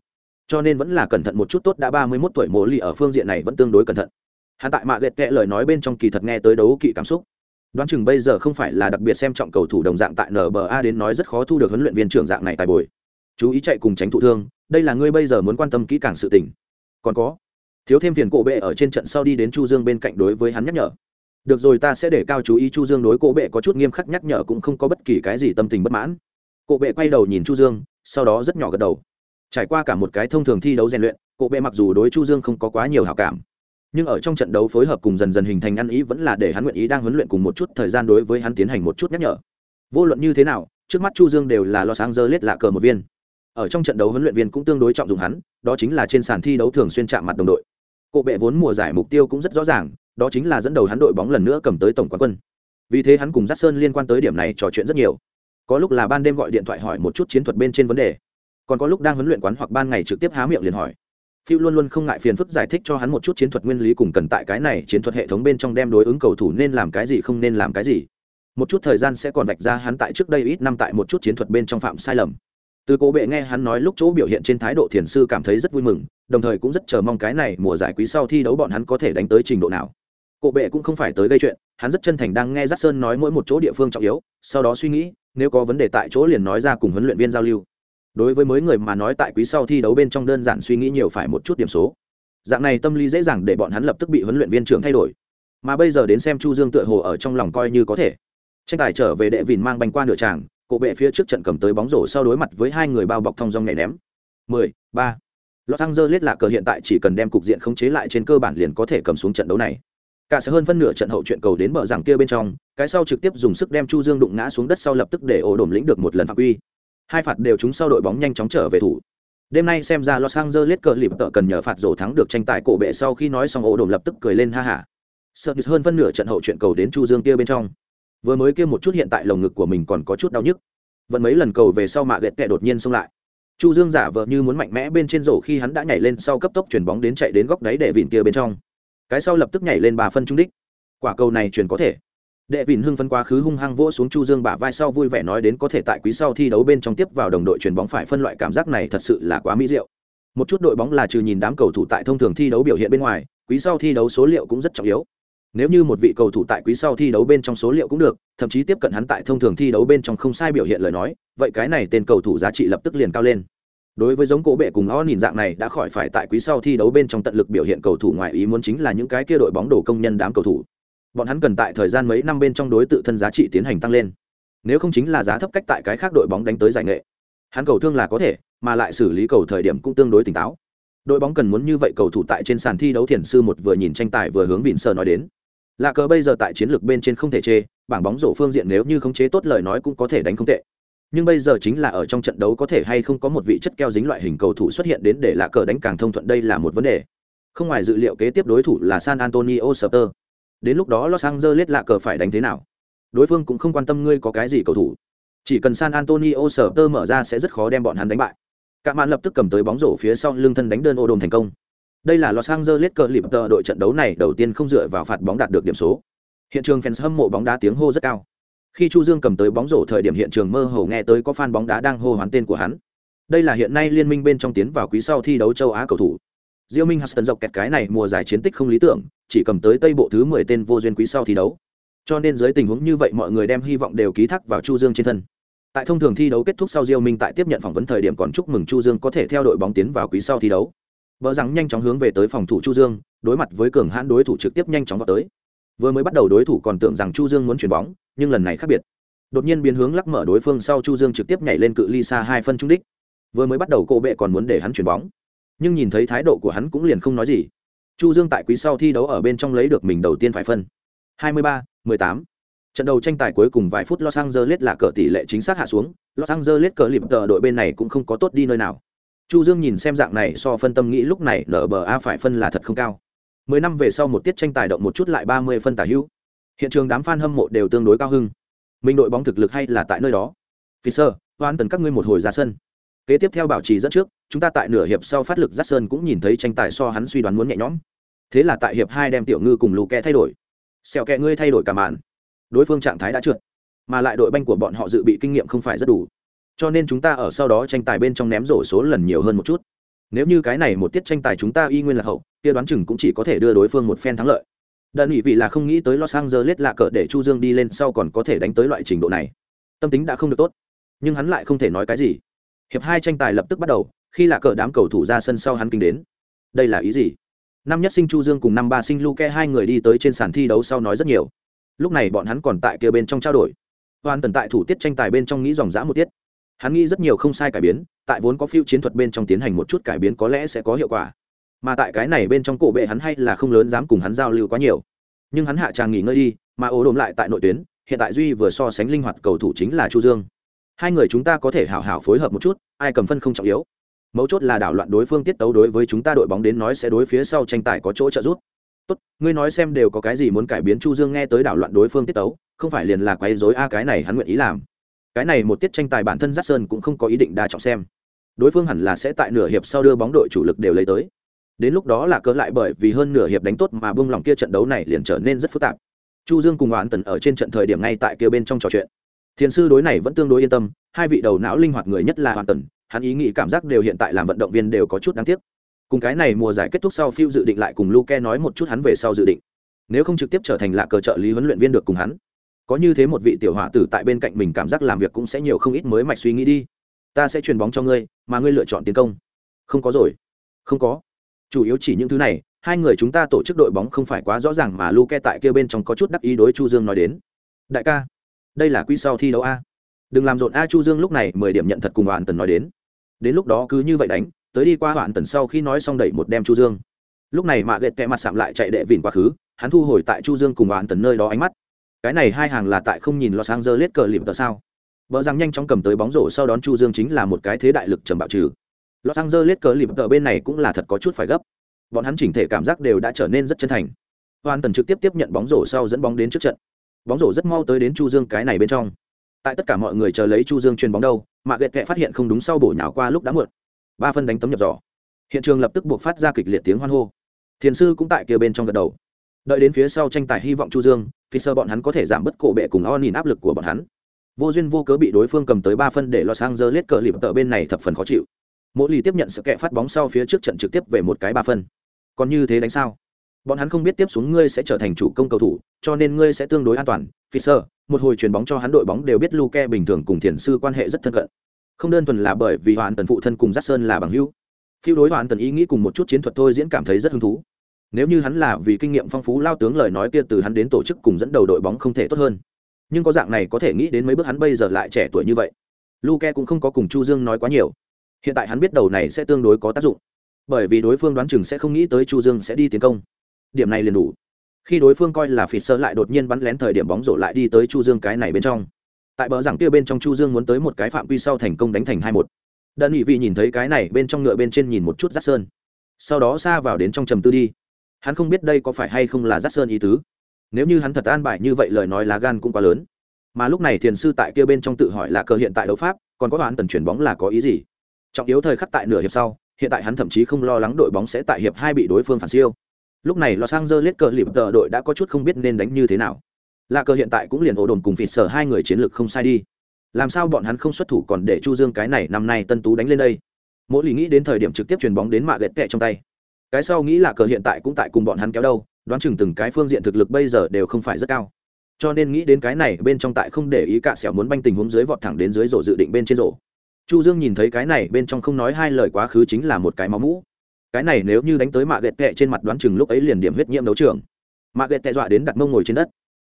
Cho nên vẫn là cẩn thận một chút tốt đã 31 tuổi mộ lì ở phương diện này vẫn tương đối cẩn thận hắn tại mạ ghẹt tệ lời nói bên trong kỳ thật nghe tới đấu kỵ cảm xúc. Đoán chừng bây giờ không phải là đặc biệt xem trọng cầu thủ đồng dạng tại nba đến nói rất khó thu được huấn luyện viên trưởng dạng này tại bồi. Chú ý chạy cùng tránh thụ thương, đây là ngươi bây giờ muốn quan tâm kỹ càng sự tình. Còn có, thiếu thêm phiền cổ bệ ở trên trận sau đi đến chu dương bên cạnh đối với hắn nhắc nhở. Được rồi ta sẽ để cao chú ý chu dương đối cổ bệ có chút nghiêm khắc nhắc nhở cũng không có bất kỳ cái gì tâm tình bất mãn. Cổ bệ quay đầu nhìn chu dương, sau đó rất nhỏ gật đầu. Trải qua cả một cái thông thường thi đấu rèn luyện, cổ bệ mặc dù đối chu dương không có quá nhiều hảo cảm nhưng ở trong trận đấu phối hợp cùng dần dần hình thành ăn ý vẫn là để hắn nguyện ý đang huấn luyện cùng một chút thời gian đối với hắn tiến hành một chút nhắc nhở. Vô luận như thế nào, trước mắt chu dương đều là lo sáng dơ lết lạ cờ một viên. Ở trong trận đấu huấn luyện viên cũng tương đối trọng dụng hắn, đó chính là trên sàn thi đấu thường xuyên chạm mặt đồng đội. Cộ bệ vốn mùa giải mục tiêu cũng rất rõ ràng, đó chính là dẫn đầu hắn đội bóng lần nữa cầm tới tổng quán quân. Vì thế hắn cùng giác sơn liên quan tới điểm này trò chuyện rất nhiều. Có lúc là ban đêm gọi điện thoại hỏi một chút chiến thuật bên trên vấn đề. Còn có lúc đang huấn luyện quán hoặc ban ngày trực tiếp há miệng liền hỏi phiêu luôn luôn không ngại phiền phức giải thích cho hắn một chút chiến thuật nguyên lý cùng cần tại cái này chiến thuật hệ thống bên trong đem đối ứng cầu thủ nên làm cái gì không nên làm cái gì. Một chút thời gian sẽ còn vạch ra hắn tại trước đây ít năm tại một chút chiến thuật bên trong phạm sai lầm. Từ cố bệ nghe hắn nói lúc chỗ biểu hiện trên thái độ thiền sư cảm thấy rất vui mừng, đồng thời cũng rất chờ mong cái này mùa giải quý sau thi đấu bọn hắn có thể đánh tới trình độ nào. Cố bệ cũng không phải tới gây chuyện, hắn rất chân thành đang nghe giác sơn nói mỗi một chỗ địa phương trọng yếu, sau đó suy nghĩ, nếu có vấn đề tại chỗ liền nói ra cùng huấn luyện viên giao lưu đối với mới người mà nói tại quý sau thi đấu bên trong đơn giản suy nghĩ nhiều phải một chút điểm số dạng này tâm lý dễ dàng để bọn hắn lập tức bị huấn luyện viên trưởng thay đổi mà bây giờ đến xem chu dương tựa hồ ở trong lòng coi như có thể tranh tài trở về đệ vìn mang bánh qua nửa tràng cổ bệ phía trước trận cầm tới bóng rổ sau đối mặt với hai người bao bọc thong dong nhảy ném 10, 3. Los Angeles lạc cờ hiện tại chỉ cần đem cục diện khống chế lại trên cơ bản liền có thể cầm xuống trận đấu này. Cả sẽ hơn phân nửa trận hậu chuyện cầu đến bờ rằng kia bên trong, cái sau trực tiếp dùng sức đem Chu Dương đụng ngã xuống đất sau lập tức để ổ đổm lĩnh được một lần phạm quy. Hai phạt đều trúng sau đội bóng nhanh chóng trở về thủ. Đêm nay xem ra Los Angeles cờ lịp tợ cần nhờ phạt rổ thắng được tranh tài cổ bệ sau khi nói xong, ổ đồm lập tức cười lên ha ha. Sợ hơn phân nửa trận hậu chuyện cầu đến Chu Dương kia bên trong. Vừa mới kia một chút hiện tại lồng ngực của mình còn có chút đau nhức. Vẫn mấy lần cầu về sau mạ ghẹt kẹ đột nhiên xông lại. Chu dương giả vờ như muốn mạnh mẽ bên trên rổ khi hắn đã nhảy lên sau cấp tốc chuyển bóng đến chạy đến góc đáy để vịn kia bên trong. Cái sau lập tức nhảy lên bà phân trung đích. Quả cầu này chuyển có thể đệ vịn hưng phân quá khứ hung hăng vỗ xuống chu dương bả vai sau vui vẻ nói đến có thể tại quý sau thi đấu bên trong tiếp vào đồng đội chuyền bóng phải phân loại cảm giác này thật sự là quá mỹ diệu. Một chút đội bóng là trừ nhìn đám cầu thủ tại thông thường thi đấu biểu hiện bên ngoài, quý sau thi đấu số liệu cũng rất trọng yếu. Nếu như một vị cầu thủ tại quý sau thi đấu bên trong số liệu cũng được, thậm chí tiếp cận hắn tại thông thường thi đấu bên trong không sai biểu hiện lời nói, vậy cái này tên cầu thủ giá trị lập tức liền cao lên. Đối với giống cổ bệ cùng o nhìn dạng này đã khỏi phải tại quý sau thi đấu bên trong tận lực biểu hiện cầu thủ ngoài ý muốn chính là những cái kia đội bóng đổ công nhân đám cầu thủ bọn hắn cần tại thời gian mấy năm bên trong đối tự thân giá trị tiến hành tăng lên. Nếu không chính là giá thấp cách tại cái khác đội bóng đánh tới giải nghệ. Hắn cầu thương là có thể, mà lại xử lý cầu thời điểm cũng tương đối tỉnh táo. Đội bóng cần muốn như vậy cầu thủ tại trên sàn thi đấu thiền sư một vừa nhìn tranh tài vừa hướng vịn sơ nói đến. Lạ cờ bây giờ tại chiến lược bên trên không thể chê, bảng bóng rổ phương diện nếu như không chế tốt lời nói cũng có thể đánh không tệ. Nhưng bây giờ chính là ở trong trận đấu có thể hay không có một vị chất keo dính loại hình cầu thủ xuất hiện đến để lạ cờ đánh càng thông thuận đây là một vấn đề. Không ngoài dự liệu kế tiếp đối thủ là san antonio Spurs đến lúc đó los angeles lạ cờ phải đánh thế nào đối phương cũng không quan tâm ngươi có cái gì cầu thủ chỉ cần san antonio Spurs mở ra sẽ rất khó đem bọn hắn đánh bại cả màn lập tức cầm tới bóng rổ phía sau lưng thân đánh đơn ô đồn thành công đây là Los Angeles Clippers đội trận đấu này đầu tiên không dựa vào phạt bóng đạt được điểm số. Hiện trường fans hâm mộ bóng đá tiếng hô rất cao. Khi Chu Dương cầm tới bóng rổ thời điểm hiện trường mơ hồ nghe tới có fan bóng đá đang hô hoán tên của hắn. Đây là hiện nay liên minh bên trong tiến vào quý sau thi đấu châu Á cầu thủ. Diêu Minh Huston dọc kẹt cái này mùa giải chiến tích không lý tưởng, chỉ cầm tới tây bộ thứ 10 tên vô duyên quý sau thi đấu. Cho nên dưới tình huống như vậy mọi người đem hy vọng đều ký thác vào Chu Dương trên thân. Tại thông thường thi đấu kết thúc sau Diêu Minh tại tiếp nhận phỏng vấn thời điểm còn chúc mừng Chu Dương có thể theo đội bóng tiến vào quý sau thi đấu. Bỡ rằng nhanh chóng hướng về tới phòng thủ Chu Dương, đối mặt với cường hãn đối thủ trực tiếp nhanh chóng vào tới. Vừa mới bắt đầu đối thủ còn tưởng rằng Chu Dương muốn chuyển bóng, nhưng lần này khác biệt. Đột nhiên biến hướng lắc mở đối phương sau Chu Dương trực tiếp nhảy lên cự ly xa hai phân trung đích. Vừa mới bắt đầu cô bệ còn muốn để hắn chuyển bóng, nhưng nhìn thấy thái độ của hắn cũng liền không nói gì. Chu Dương tại quý sau thi đấu ở bên trong lấy được mình đầu tiên phải phân. 23, 18. Trận đầu tranh tài cuối cùng vài phút Los Angeles là cờ tỷ lệ chính xác hạ xuống, Los Angeles cờ lịp tờ đội bên này cũng không có tốt đi nơi nào. Chu dương nhìn xem dạng này so phân tâm nghĩ lúc này nở bờ a phải phân là thật không cao. Mười năm về sau một tiết tranh tài động một chút lại ba mươi phân tả hữu. Hiện trường đám fan hâm mộ đều tương đối cao hưng. Mình đội bóng thực lực hay là tại nơi đó? Fisher, hoan tần các ngươi một hồi ra sân kế tiếp theo bảo trì dẫn trước, chúng ta tại nửa hiệp sau phát lực dắt sơn cũng nhìn thấy tranh tài so hắn suy đoán muốn nhẹ nhõm. Thế là tại hiệp hai đem tiểu ngư cùng lù kẹ thay đổi. Xẹo kẹ ngươi thay đổi cả màn. Đối phương trạng thái đã trượt, mà lại đội banh của bọn họ dự bị kinh nghiệm không phải rất đủ. Cho nên chúng ta ở sau đó tranh tài bên trong ném rổ số lần nhiều hơn một chút. Nếu như cái này một tiết tranh tài chúng ta y nguyên là hậu, kia đoán chừng cũng chỉ có thể đưa đối phương một phen thắng lợi. Đơn nghị vị là không nghĩ tới los angeles lạ cờ để chu dương đi lên sau còn có thể đánh tới loại trình độ này. Tâm tính đã không được tốt, nhưng hắn lại không thể nói cái gì hiệp hai tranh tài lập tức bắt đầu, khi là cờ đám cầu thủ ra sân sau hắn kinh đến. Đây là ý gì? Năm nhất sinh chu dương cùng năm ba sinh luke, hai người đi tới trên sàn thi đấu sau nói rất nhiều. Lúc này bọn hắn còn tại kia bên trong trao đổi. Hoàn tần tại thủ tiết tranh tài bên trong nghĩ dòng dã một tiết. Hắn nghĩ rất nhiều không sai cải biến, tại vốn có phiêu chiến thuật bên trong tiến hành một chút cải biến có lẽ sẽ có hiệu quả. Mà tại cái này bên trong cổ bệ hắn hay là không lớn dám cùng hắn giao lưu quá nhiều. Nhưng hắn hạ tràng nghỉ ngơi đi, mà ố đồn lại tại nội tuyến, hiện tại duy vừa so sánh linh hoạt cầu thủ chính là chu dương hai người chúng ta có thể hảo hảo phối hợp một chút, ai cầm phân không trọng yếu. Mấu chốt là đảo loạn đối phương tiết tấu đối với chúng ta đội bóng đến nói sẽ đối phía sau tranh tài có chỗ trợ giúp. Tốt, ngươi nói xem đều có cái gì muốn cải biến chu dương nghe tới đảo loạn đối phương tiết tấu, không phải liền là quấy rối a, cái này hắn nguyện ý làm. Cái này một tiết tranh tài bản thân giác sơn cũng không có ý định đa trọng xem. Đối phương hẳn là sẽ tại nửa hiệp sau đưa bóng đội chủ lực đều lấy tới. Đến lúc đó là cớ lại bởi vì hơn nửa hiệp đánh tốt mà buông lòng kia trận đấu này liền trở nên rất phức tạp. Chu dương cùng oán tần ở trên trận thời điểm ngay tại kia bên trong trò chuyện thiền sư đối này vẫn tương đối yên tâm, hai vị đầu não linh hoạt người nhất là hoàn tần hắn ý nghĩ cảm giác đều hiện tại làm vận động viên đều có chút đáng tiếc. Cùng cái này mùa giải kết thúc sau phiêu dự định lại cùng luke nói một chút hắn về sau dự định. Nếu không trực tiếp trở thành lạ cờ trợ lý huấn luyện viên được cùng hắn. Có như thế một vị tiểu hỏa tử tại bên cạnh mình cảm giác làm việc cũng sẽ nhiều không ít mới mạch suy nghĩ đi. Ta sẽ truyền bóng cho ngươi, mà ngươi lựa chọn tiến công. Không có rồi. Không có. Chủ yếu chỉ những thứ này, hai người chúng ta tổ chức đội bóng không phải quá rõ ràng mà luke tại kia bên trong có chút đắc ý đối chu dương nói đến. Đại ca đây là quy sau thi đấu a. Đừng làm rộn a chu dương lúc này mười điểm nhận thật cùng hoàn tần nói đến. Đến lúc đó cứ như vậy đánh, tới đi qua hoàn tần sau khi nói xong đẩy một đem chu dương. Lúc này mạ ghẹt kẹ mặt sạm lại chạy đệ vìn quá khứ, hắn thu hồi tại chu dương cùng hoàn tần nơi đó ánh mắt. Cái này hai hàng là tại không nhìn los angeles cờ lìm tờ sao? Vợ rằng nhanh chóng cầm tới bóng rổ sau đón chu dương chính là một cái thế đại lực trầm bạo trừ. Los angeles cờ lìm tờ bên này cũng là thật có chút phải gấp. Bọn hắn chỉnh thể cảm giác đều đã trở nên rất chân thành. Hoàn tần trực tiếp tiếp nhận bóng rổ sau dẫn bóng đến trước trận bóng rổ rất mau tới đến chu dương cái này bên trong. Tại tất cả mọi người chờ lấy chu dương truyền bóng đâu, mà ghẹt kẹ phát hiện không đúng sau bổ nhào qua lúc đã muộn. Ba phân đánh tấm nhập giỏ. Hiện trường lập tức buộc phát ra kịch liệt tiếng hoan hô. Thiền sư cũng tại kia bên trong gật đầu. Đợi đến phía sau tranh tài hy vọng chu dương, phi sơ bọn hắn có thể giảm bớt cổ bệ cùng o nhìn áp lực của bọn hắn. Vô duyên vô cớ bị đối phương cầm tới ba phân để los angeles cờ lịp tợ bên này thập phần khó chịu. Mỗi lì tiếp nhận sự kẹ phát bóng sau phía trước trận trực tiếp về một cái ba phân. Còn như thế đánh sao? Bọn hắn không biết tiếp xuống ngươi sẽ trở thành chủ công cầu thủ, cho nên ngươi sẽ tương đối an toàn. Fisher một hồi chuyền bóng cho hắn đội bóng đều biết luke bình thường cùng thiền sư quan hệ rất thân cận. Không đơn thuần là bởi vì hoàn tần phụ thân cùng giác sơn là bằng hữu. Phiêu đối hoàn tần ý nghĩ cùng một chút chiến thuật thôi diễn cảm thấy rất hứng thú. Nếu như hắn là vì kinh nghiệm phong phú lao tướng lời nói kia từ hắn đến tổ chức cùng dẫn đầu đội bóng không thể tốt hơn. Nhưng có dạng này có thể nghĩ đến mấy bước hắn bây giờ lại trẻ tuổi như vậy. Luke cũng không có cùng chu dương nói quá nhiều. Hiện tại hắn biết đầu này sẽ tương đối có tác dụng. Bởi vì đối phương đoán chừng sẽ không nghĩ tới chu dương sẽ đi tiến công điểm này liền đủ. Khi đối phương coi là phỉ sơ lại đột nhiên bắn lén thời điểm bóng rổ lại đi tới chu dương cái này bên trong. Tại bờ rằng kia bên trong chu dương muốn tới một cái phạm quy sau thành công đánh thành hai một. Đơn vị nhìn thấy cái này bên trong ngựa bên trên nhìn một chút rát sơn. Sau đó xa vào đến trong trầm tư đi. Hắn không biết đây có phải hay không là rát sơn ý tứ. Nếu như hắn thật an bài như vậy lời nói lá gan cũng quá lớn. Mà lúc này thiền sư tại kia bên trong tự hỏi là cờ hiện tại đấu pháp, còn có đoán tần chuyển bóng là có ý gì? Trọng yếu thời khắc tại nửa hiệp sau, hiện tại hắn thậm chí không lo lắng đội bóng sẽ tại hiệp hai bị đối phương phản siêu lúc này los angeles cờ lịp tờ đội đã có chút không biết nên đánh như thế nào. Là cờ hiện tại cũng liền ổ đồn cùng phịt sở hai người chiến lược không sai đi. Làm sao bọn hắn không xuất thủ còn để chu dương cái này năm nay tân tú đánh lên đây? Mỗi lì nghĩ đến thời điểm trực tiếp chuyền bóng đến mạ gẹt tệ trong tay. Cái sau nghĩ là cờ hiện tại cũng tại cùng bọn hắn kéo đâu, đoán chừng từng cái phương diện thực lực bây giờ đều không phải rất cao. Cho nên nghĩ đến cái này, bên trong tại không để ý cả xẻo muốn banh tình huống dưới vọt thẳng đến dưới rổ dự định bên trên rổ. Chu dương nhìn thấy cái này, bên trong không nói hai lời quá khứ chính là một cái máu mũ cái này nếu như đánh tới mạ gẹt tệ trên mặt đoán chừng lúc ấy liền điểm huyết nhiễm đấu trường. Mạ gẹt tệ dọa đến đặt mông ngồi trên đất.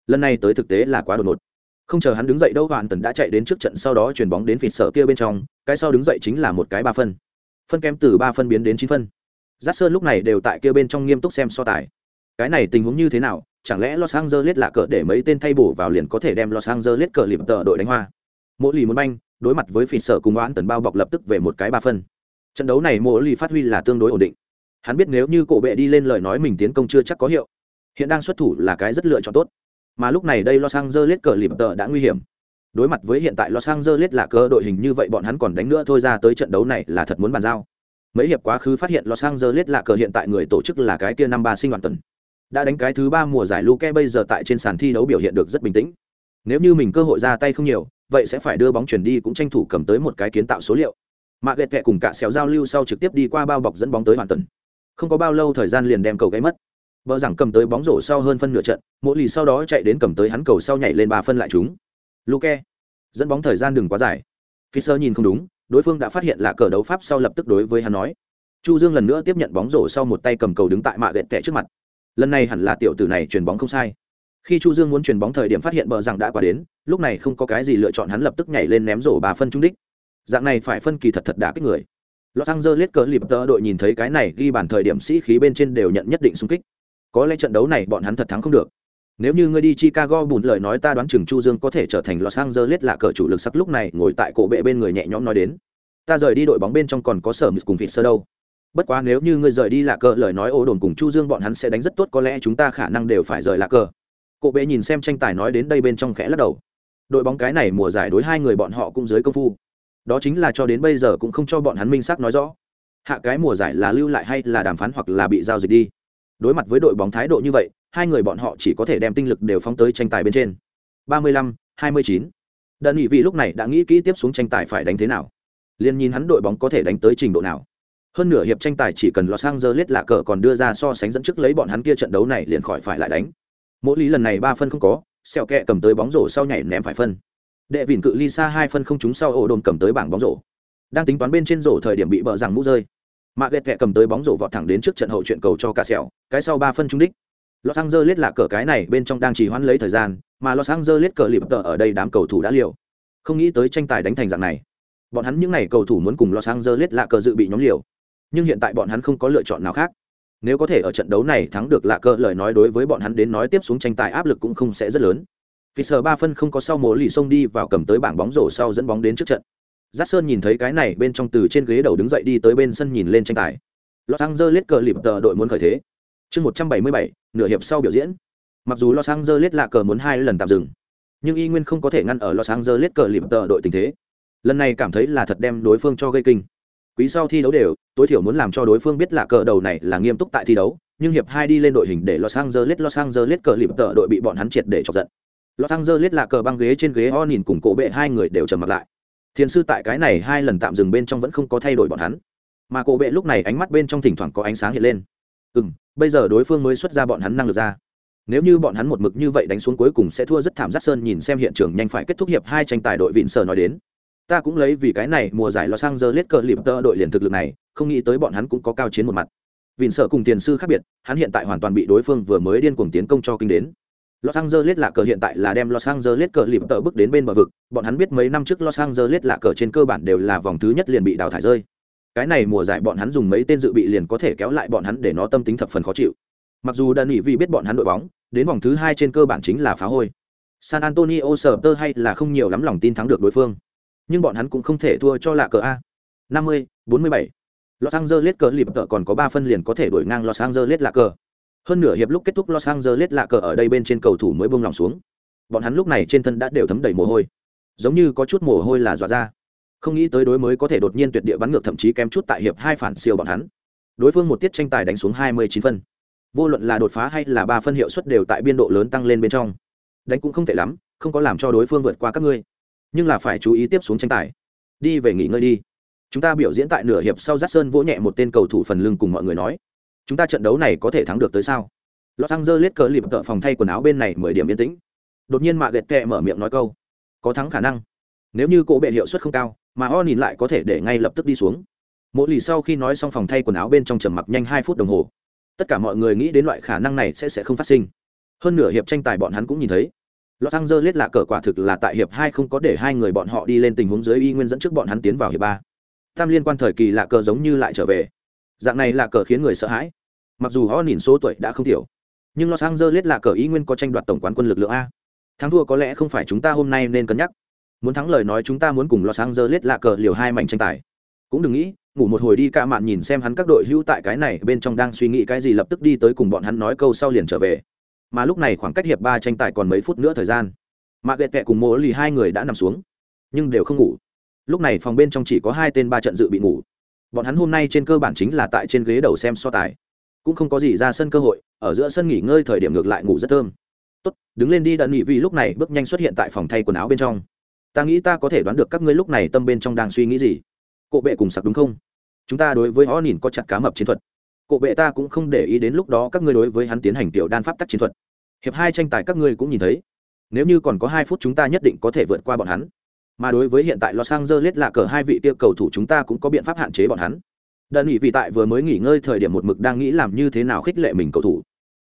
Lần này tới thực tế là quá đột ngột. Không chờ hắn đứng dậy đâu hoàn tần đã chạy đến trước trận sau đó chuyền bóng đến phịt sở kia bên trong, cái sau đứng dậy chính là một cái ba phân. Phân kém từ ba phân biến đến chín phân. Giác sơn lúc này đều tại kia bên trong nghiêm túc xem so tài. Cái này tình huống như thế nào, chẳng lẽ los angeles là cờ để mấy tên thay bổ vào liền có thể đem los angeles cờ liệm tờ đội đánh hoa? Mỗi lì muốn banh, đối mặt với phịt sở cùng oán tần bao bọc lập tức về một cái ba phân trận đấu này mộ lì phát huy là tương đối ổn định. Hắn biết nếu như cổ bệ đi lên lời nói mình tiến công chưa chắc có hiệu. Hiện đang xuất thủ là cái rất lựa chọn tốt. Mà lúc này đây los angeles cờ lìm tờ đã nguy hiểm. Đối mặt với hiện tại los angeles là cơ đội hình như vậy, bọn hắn còn đánh nữa thôi ra tới trận đấu này là thật muốn bàn giao. Mấy hiệp quá khứ phát hiện los angeles là cờ hiện tại người tổ chức là cái kia năm ba sinh hoạt tần đã đánh cái thứ ba mùa giải luke bây giờ tại trên sàn thi đấu biểu hiện được rất bình tĩnh. Nếu như mình cơ hội ra tay không nhiều, vậy sẽ phải đưa bóng chuyển đi cũng tranh thủ cầm tới một cái kiến tạo số liệu mạ ghẹt kẹ cùng cả xéo giao lưu sau trực tiếp đi qua bao bọc dẫn bóng tới hoàn tần không có bao lâu thời gian liền đem cầu gáy mất. Vợ rằng cầm tới bóng rổ sau hơn phân nửa trận mỗi lì sau đó chạy đến cầm tới hắn cầu sau nhảy lên ba phân lại chúng luke, dẫn bóng thời gian đừng quá dài. Fisher nhìn không đúng, đối phương đã phát hiện là cờ đấu pháp sau lập tức đối với hắn nói. Chu dương lần nữa tiếp nhận bóng rổ sau một tay cầm cầu đứng tại mạ ghẹt kẹ trước mặt. Lần này hẳn là tiểu tử này chuyền bóng không sai. Khi chu dương muốn chuyền bóng thời điểm phát hiện bờ rằng đã qua đến, lúc này không có cái gì lựa chọn hắn lập tức nhảy lên ném rổ bà phân trung đích dạng này phải phân kỳ thật thật đã kích người Los Angeles cờ lịp tơ đội nhìn thấy cái này ghi bàn thời điểm sĩ khí bên trên đều nhận nhất định xung kích. Có lẽ trận đấu này bọn hắn thật thắng không được. Nếu như ngươi đi Chicago bùn lời nói ta đoán chừng Chu Dương có thể trở thành Los Angeles là cờ chủ lực sắc lúc này ngồi tại cổ bệ bên người nhẹ nhõm nói đến. Ta rời đi đội bóng bên trong còn có sở cùng vị sơ đâu. Bất quá nếu như ngươi rời đi là cờ lời nói ố đồn cùng Chu Dương bọn hắn sẽ đánh rất tốt, có lẽ chúng ta khả năng đều phải rời là cờ. Cổ bệ nhìn xem tranh tài nói đến đây bên trong khẽ lắc đầu. Đội bóng cái này mùa giải đối hai người bọn họ cũng dưới công phu đó chính là cho đến bây giờ cũng không cho bọn hắn minh xác nói rõ hạ cái mùa giải là lưu lại hay là đàm phán hoặc là bị giao dịch đi đối mặt với đội bóng thái độ như vậy hai người bọn họ chỉ có thể đem tinh lực đều phóng tới tranh tài bên trên 35, 29. Đần nghị vị lúc này đã nghĩ kỹ tiếp xuống tranh tài phải đánh thế nào. Liên nhìn hắn đội bóng có thể đánh tới trình độ nào. Hơn nửa hiệp tranh tài chỉ cần Los Angeles lạ cờ còn đưa ra so sánh dẫn trước lấy bọn hắn kia trận đấu này liền khỏi phải lại đánh. Mỗi lý lần này ba phân không có, Sẹo kẹ cầm tới bóng rổ sau nhảy ném phải phân đệ vịn cự ly xa hai phân không trúng sau ổ đồn cầm tới bảng bóng rổ. Đang tính toán bên trên rổ thời điểm bị bờ rằng mũ rơi. Mạ ghẹt kẹ cầm tới bóng rổ vọt thẳng đến trước trận hậu chuyện cầu cho cà sẹo, cái sau ba phân trúng đích. Los angeles là cờ cái này bên trong đang chỉ hoãn lấy thời gian, mà los angeles cờ lịp tờ ở đây đám cầu thủ đã liều. Không nghĩ tới tranh tài đánh thành dạng này. Bọn hắn những n à y cầu thủ muốn cùng los angeles là cờ dự bị nhóm liều. Nhưng hiện tại bọn hắn không có lựa chọn nào khác. Nếu có thể ở trận đấu này thắng được lạ cờ, lời nói đối với bọn hắn đến nói tiếp xuống tranh tài áp lực cũng không sẽ rất lớn. Phí sợ ba phân không có sau mổ lì xông đi vào cầm tới bảng bóng rổ sau dẫn bóng đến trước trận Giác Sơn nhìn thấy cái này bên trong từ trên ghế đầu đứng dậy đi tới bên sân nhìn lên tranh tài. Los Angeles cờ lịp tờ đội muốn khởi thế. Chương 177, nửa hiệp sau biểu diễn. Mặc dù Los Angeles là cờ muốn hai lần tạm dừng, nhưng y nguyên không có thể ngăn ở Los Angeles cờ lịp tờ đội tình thế. Lần này cảm thấy là thật đem đối phương cho gây kinh. Quý sau thi đấu đều, tối thiểu muốn làm cho đối phương biết là cờ đầu này là nghiêm túc tại thi đấu, nhưng hiệp hai đi lên đội hình để Los Angeles Los Angeles cờ lịp tờ đội bị bọn hắn triệt để chọc giận. Los Angeles là cờ băng ghế trên ghế o nhìn cùng cổ bệ hai người đều trầm mặt lại. Thiền sư tại cái này hai lần tạm dừng bên trong vẫn không có thay đổi bọn hắn. Mà cổ bệ lúc này ánh mắt bên trong thỉnh thoảng có ánh sáng hiện lên. Ừm, bây giờ đối phương mới xuất ra bọn hắn năng lực ra. Nếu như bọn hắn một mực như vậy đánh xuống cuối cùng sẽ thua rất thảm. Giác Sơn nhìn xem hiện trường nhanh phải kết thúc hiệp hai tranh tài đội Vịn Sở nói đến. Ta cũng lấy vì cái này mùa giải Los Angeles cờ liệp tơ đội liền thực lực này, không nghĩ tới bọn hắn cũng có cao chiến một mặt. Vịn Sở cùng Tiền sư khác biệt, hắn hiện tại hoàn toàn bị đối phương vừa mới điên cuồng tiến công cho kinh đến Los Angeles lạ cờ hiện tại là đem Los Angeles cờ lịp tờ bước đến bên bờ vực, bọn hắn biết mấy năm trước Los Angeles lạ cờ trên cơ bản đều là vòng thứ nhất liền bị đào thải rơi. Cái này mùa giải bọn hắn dùng mấy tên dự bị liền có thể kéo lại bọn hắn để nó tâm tính thập phần khó chịu. Mặc dù Danny vì biết bọn hắn đội bóng, đến vòng thứ hai trên cơ bản chính là phá hôi. San Antonio Spurs hay là không nhiều lắm lòng tin thắng được đối phương, nhưng bọn hắn cũng không thể thua cho lạ cờ a. 50, 47. Los Angeles cờ lịp tờ còn có 3 phân liền có thể đuổi ngang Los Angeles lạ cờ hơn nửa hiệp lúc kết thúc los angeles lạ cờ ở đây bên trên cầu thủ mới bông lòng xuống. Bọn hắn lúc này trên thân đã đều thấm đầy mồ hôi. Giống như có chút mồ hôi là dọa ra. Không nghĩ tới đối mới có thể đột nhiên tuyệt địa bắn ngược thậm chí kém chút tại hiệp hai phản siêu bọn hắn. Đối phương một tiết tranh tài đánh xuống hai mươi chín phân. Vô luận là đột phá hay là ba phân hiệu suất đều tại biên độ lớn tăng lên bên trong. Đánh cũng không tệ lắm, không có làm cho đối phương vượt qua các ngươi. Nhưng là phải chú ý tiếp xuống tranh tài. Đi về nghỉ ngơi đi. Chúng ta biểu diễn tại nửa hiệp sau giác sơn vỗ nhẹ một tên cầu thủ phần lưng cùng mọi người nói chúng ta trận đấu này có thể thắng được tới sao? Los angeles cờ lịp tợ phòng thay quần áo bên này mười điểm yên tĩnh. Đột nhiên mạ gẹt kẹ mở miệng nói câu, có thắng khả năng. Nếu như cỗ bệ hiệu suất không cao, mà o nhìn lại có thể để ngay lập tức đi xuống. Mỗi lì sau khi nói xong phòng thay quần áo bên trong trầm mặc nhanh hai phút đồng hồ, tất cả mọi người nghĩ đến loại khả năng này sẽ sẽ không phát sinh. Hơn nửa hiệp tranh tài bọn hắn cũng nhìn thấy. Los Angeles là cờ quả thực là tại hiệp hai không có để hai người bọn họ đi lên tình huống dưới y nguyên dẫn trước bọn hắn tiến vào hiệp ba. Tam liên quan thời kỳ lạ cờ giống như lại trở về dạng này là cờ khiến người sợ hãi. Mặc dù họ nhìn số tuổi đã không thiểu nhưng los angeles là cờ ý nguyên có tranh đoạt tổng quán quân lực lượng a. Thắng thua có lẽ không phải chúng ta hôm nay nên cân nhắc. Muốn thắng lời nói chúng ta muốn cùng los angeles là cờ liều hai mảnh tranh tài. Cũng đừng nghĩ, ngủ một hồi đi ca mạn nhìn xem hắn các đội hữu tại cái này bên trong đang suy nghĩ cái gì lập tức đi tới cùng bọn hắn nói câu sau liền trở về. Mà lúc này khoảng cách hiệp ba tranh tài còn mấy phút nữa thời gian. Mà ghệ tệ cùng mỗ lì hai người đã nằm xuống, nhưng đều không ngủ. Lúc này phòng bên trong chỉ có hai tên ba trận dự bị ngủ bọn hắn hôm nay trên cơ bản chính là tại trên ghế đầu xem so tài. Cũng không có gì ra sân cơ hội, ở giữa sân nghỉ ngơi thời điểm ngược lại ngủ rất thơm. Tốt, đứng lên đi đợn nghị vì lúc này bước nhanh xuất hiện tại phòng thay quần áo bên trong. Ta nghĩ ta có thể đoán được các ngươi lúc này tâm bên trong đang suy nghĩ gì. Cộ bệ cùng sặc đúng không? Chúng ta đối với họ nhìn có chặt cá mập chiến thuật. Cộ bệ ta cũng không để ý đến lúc đó các ngươi đối với hắn tiến hành tiểu đan pháp tắc chiến thuật. Hiệp hai tranh tài các ngươi cũng nhìn thấy. Nếu như còn có hai phút chúng ta nhất định có thể vượt qua bọn hắn mà đối với hiện tại los angeles là cờ hai vị tiêu cầu thủ chúng ta cũng có biện pháp hạn chế bọn hắn. Đơn vị vì tại vừa mới nghỉ ngơi thời điểm một mực đang nghĩ làm như thế nào khích lệ mình cầu thủ.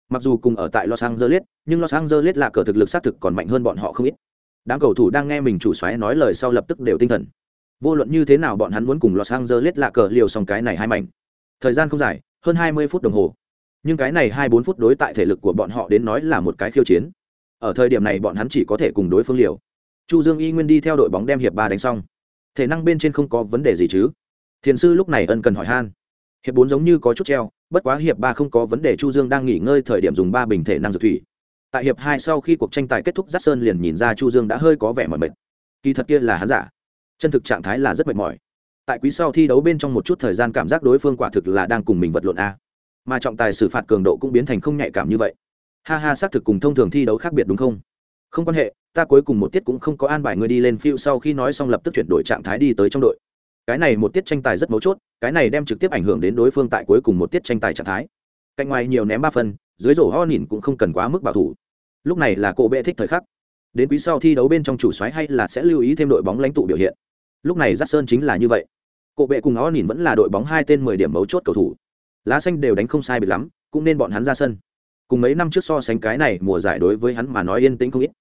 Mặc dù cùng ở tại los angeles, nhưng los angeles là cờ thực lực xác thực còn mạnh hơn bọn họ không ít. Đám cầu thủ đang nghe mình chủ xoáy nói lời sau lập tức đều tinh thần. Vô luận như thế nào bọn hắn muốn cùng los angeles là cờ liều xong cái này hai mảnh. thời gian không dài, hơn hai mươi phút đồng hồ. Nhưng cái này hai bốn phút đối tại thể lực của bọn họ đến nói là một cái khiêu chiến. Ở thời điểm này bọn hắn chỉ có thể cùng đối phương liều chu dương y nguyên đi theo đội bóng đem hiệp ba đánh xong. Thể năng bên trên không có vấn đề gì chứ? Thiền sư lúc này ân cần hỏi han. Hiệp bốn giống như có chút treo, bất quá hiệp ba không có vấn đề, chu dương đang nghỉ ngơi thời điểm dùng ba bình thể năng dược thủy. Tại hiệp hai sau khi cuộc tranh tài kết thúc giắt sơn liền nhìn ra chu dương đã hơi có vẻ mỏi mệt. Kỳ thật kia là hắn giả. Chân thực trạng thái là rất mệt mỏi. Tại quý sau thi đấu bên trong một chút thời gian cảm giác đối phương quả thực là đang cùng mình vật lộn a. Mà trọng tài xử phạt cường độ cũng biến thành không nhạy cảm như vậy. Ha ha, xác thực cùng thông thường thi đấu khác biệt đúng không? Không quan hệ ta cuối cùng một tiết cũng không có an bài ngươi đi lên phiêu sau khi nói xong lập tức chuyển đổi trạng thái đi tới trong đội. Cái này một tiết tranh tài rất mấu chốt, cái này đem trực tiếp ảnh hưởng đến đối phương tại cuối cùng một tiết tranh tài trạng thái. Cạnh ngoài nhiều ném ba phân dưới rổ ho nhìn cũng không cần quá mức bảo thủ. Lúc này là cổ bệ thích thời khắc. Đến quý sau thi đấu bên trong chủ xoáy hay là sẽ lưu ý thêm đội bóng lãnh tụ biểu hiện. Lúc này giắt sơn chính là như vậy. Cổ bệ cùng ho nhìn vẫn là đội bóng hai tên mười điểm mấu chốt cầu thủ. Lá xanh đều đánh không sai biệt lắm, cũng nên bọn hắn ra sân. Cùng mấy năm trước so sánh cái này mùa giải đối với hắn mà nói yên tĩnh không ít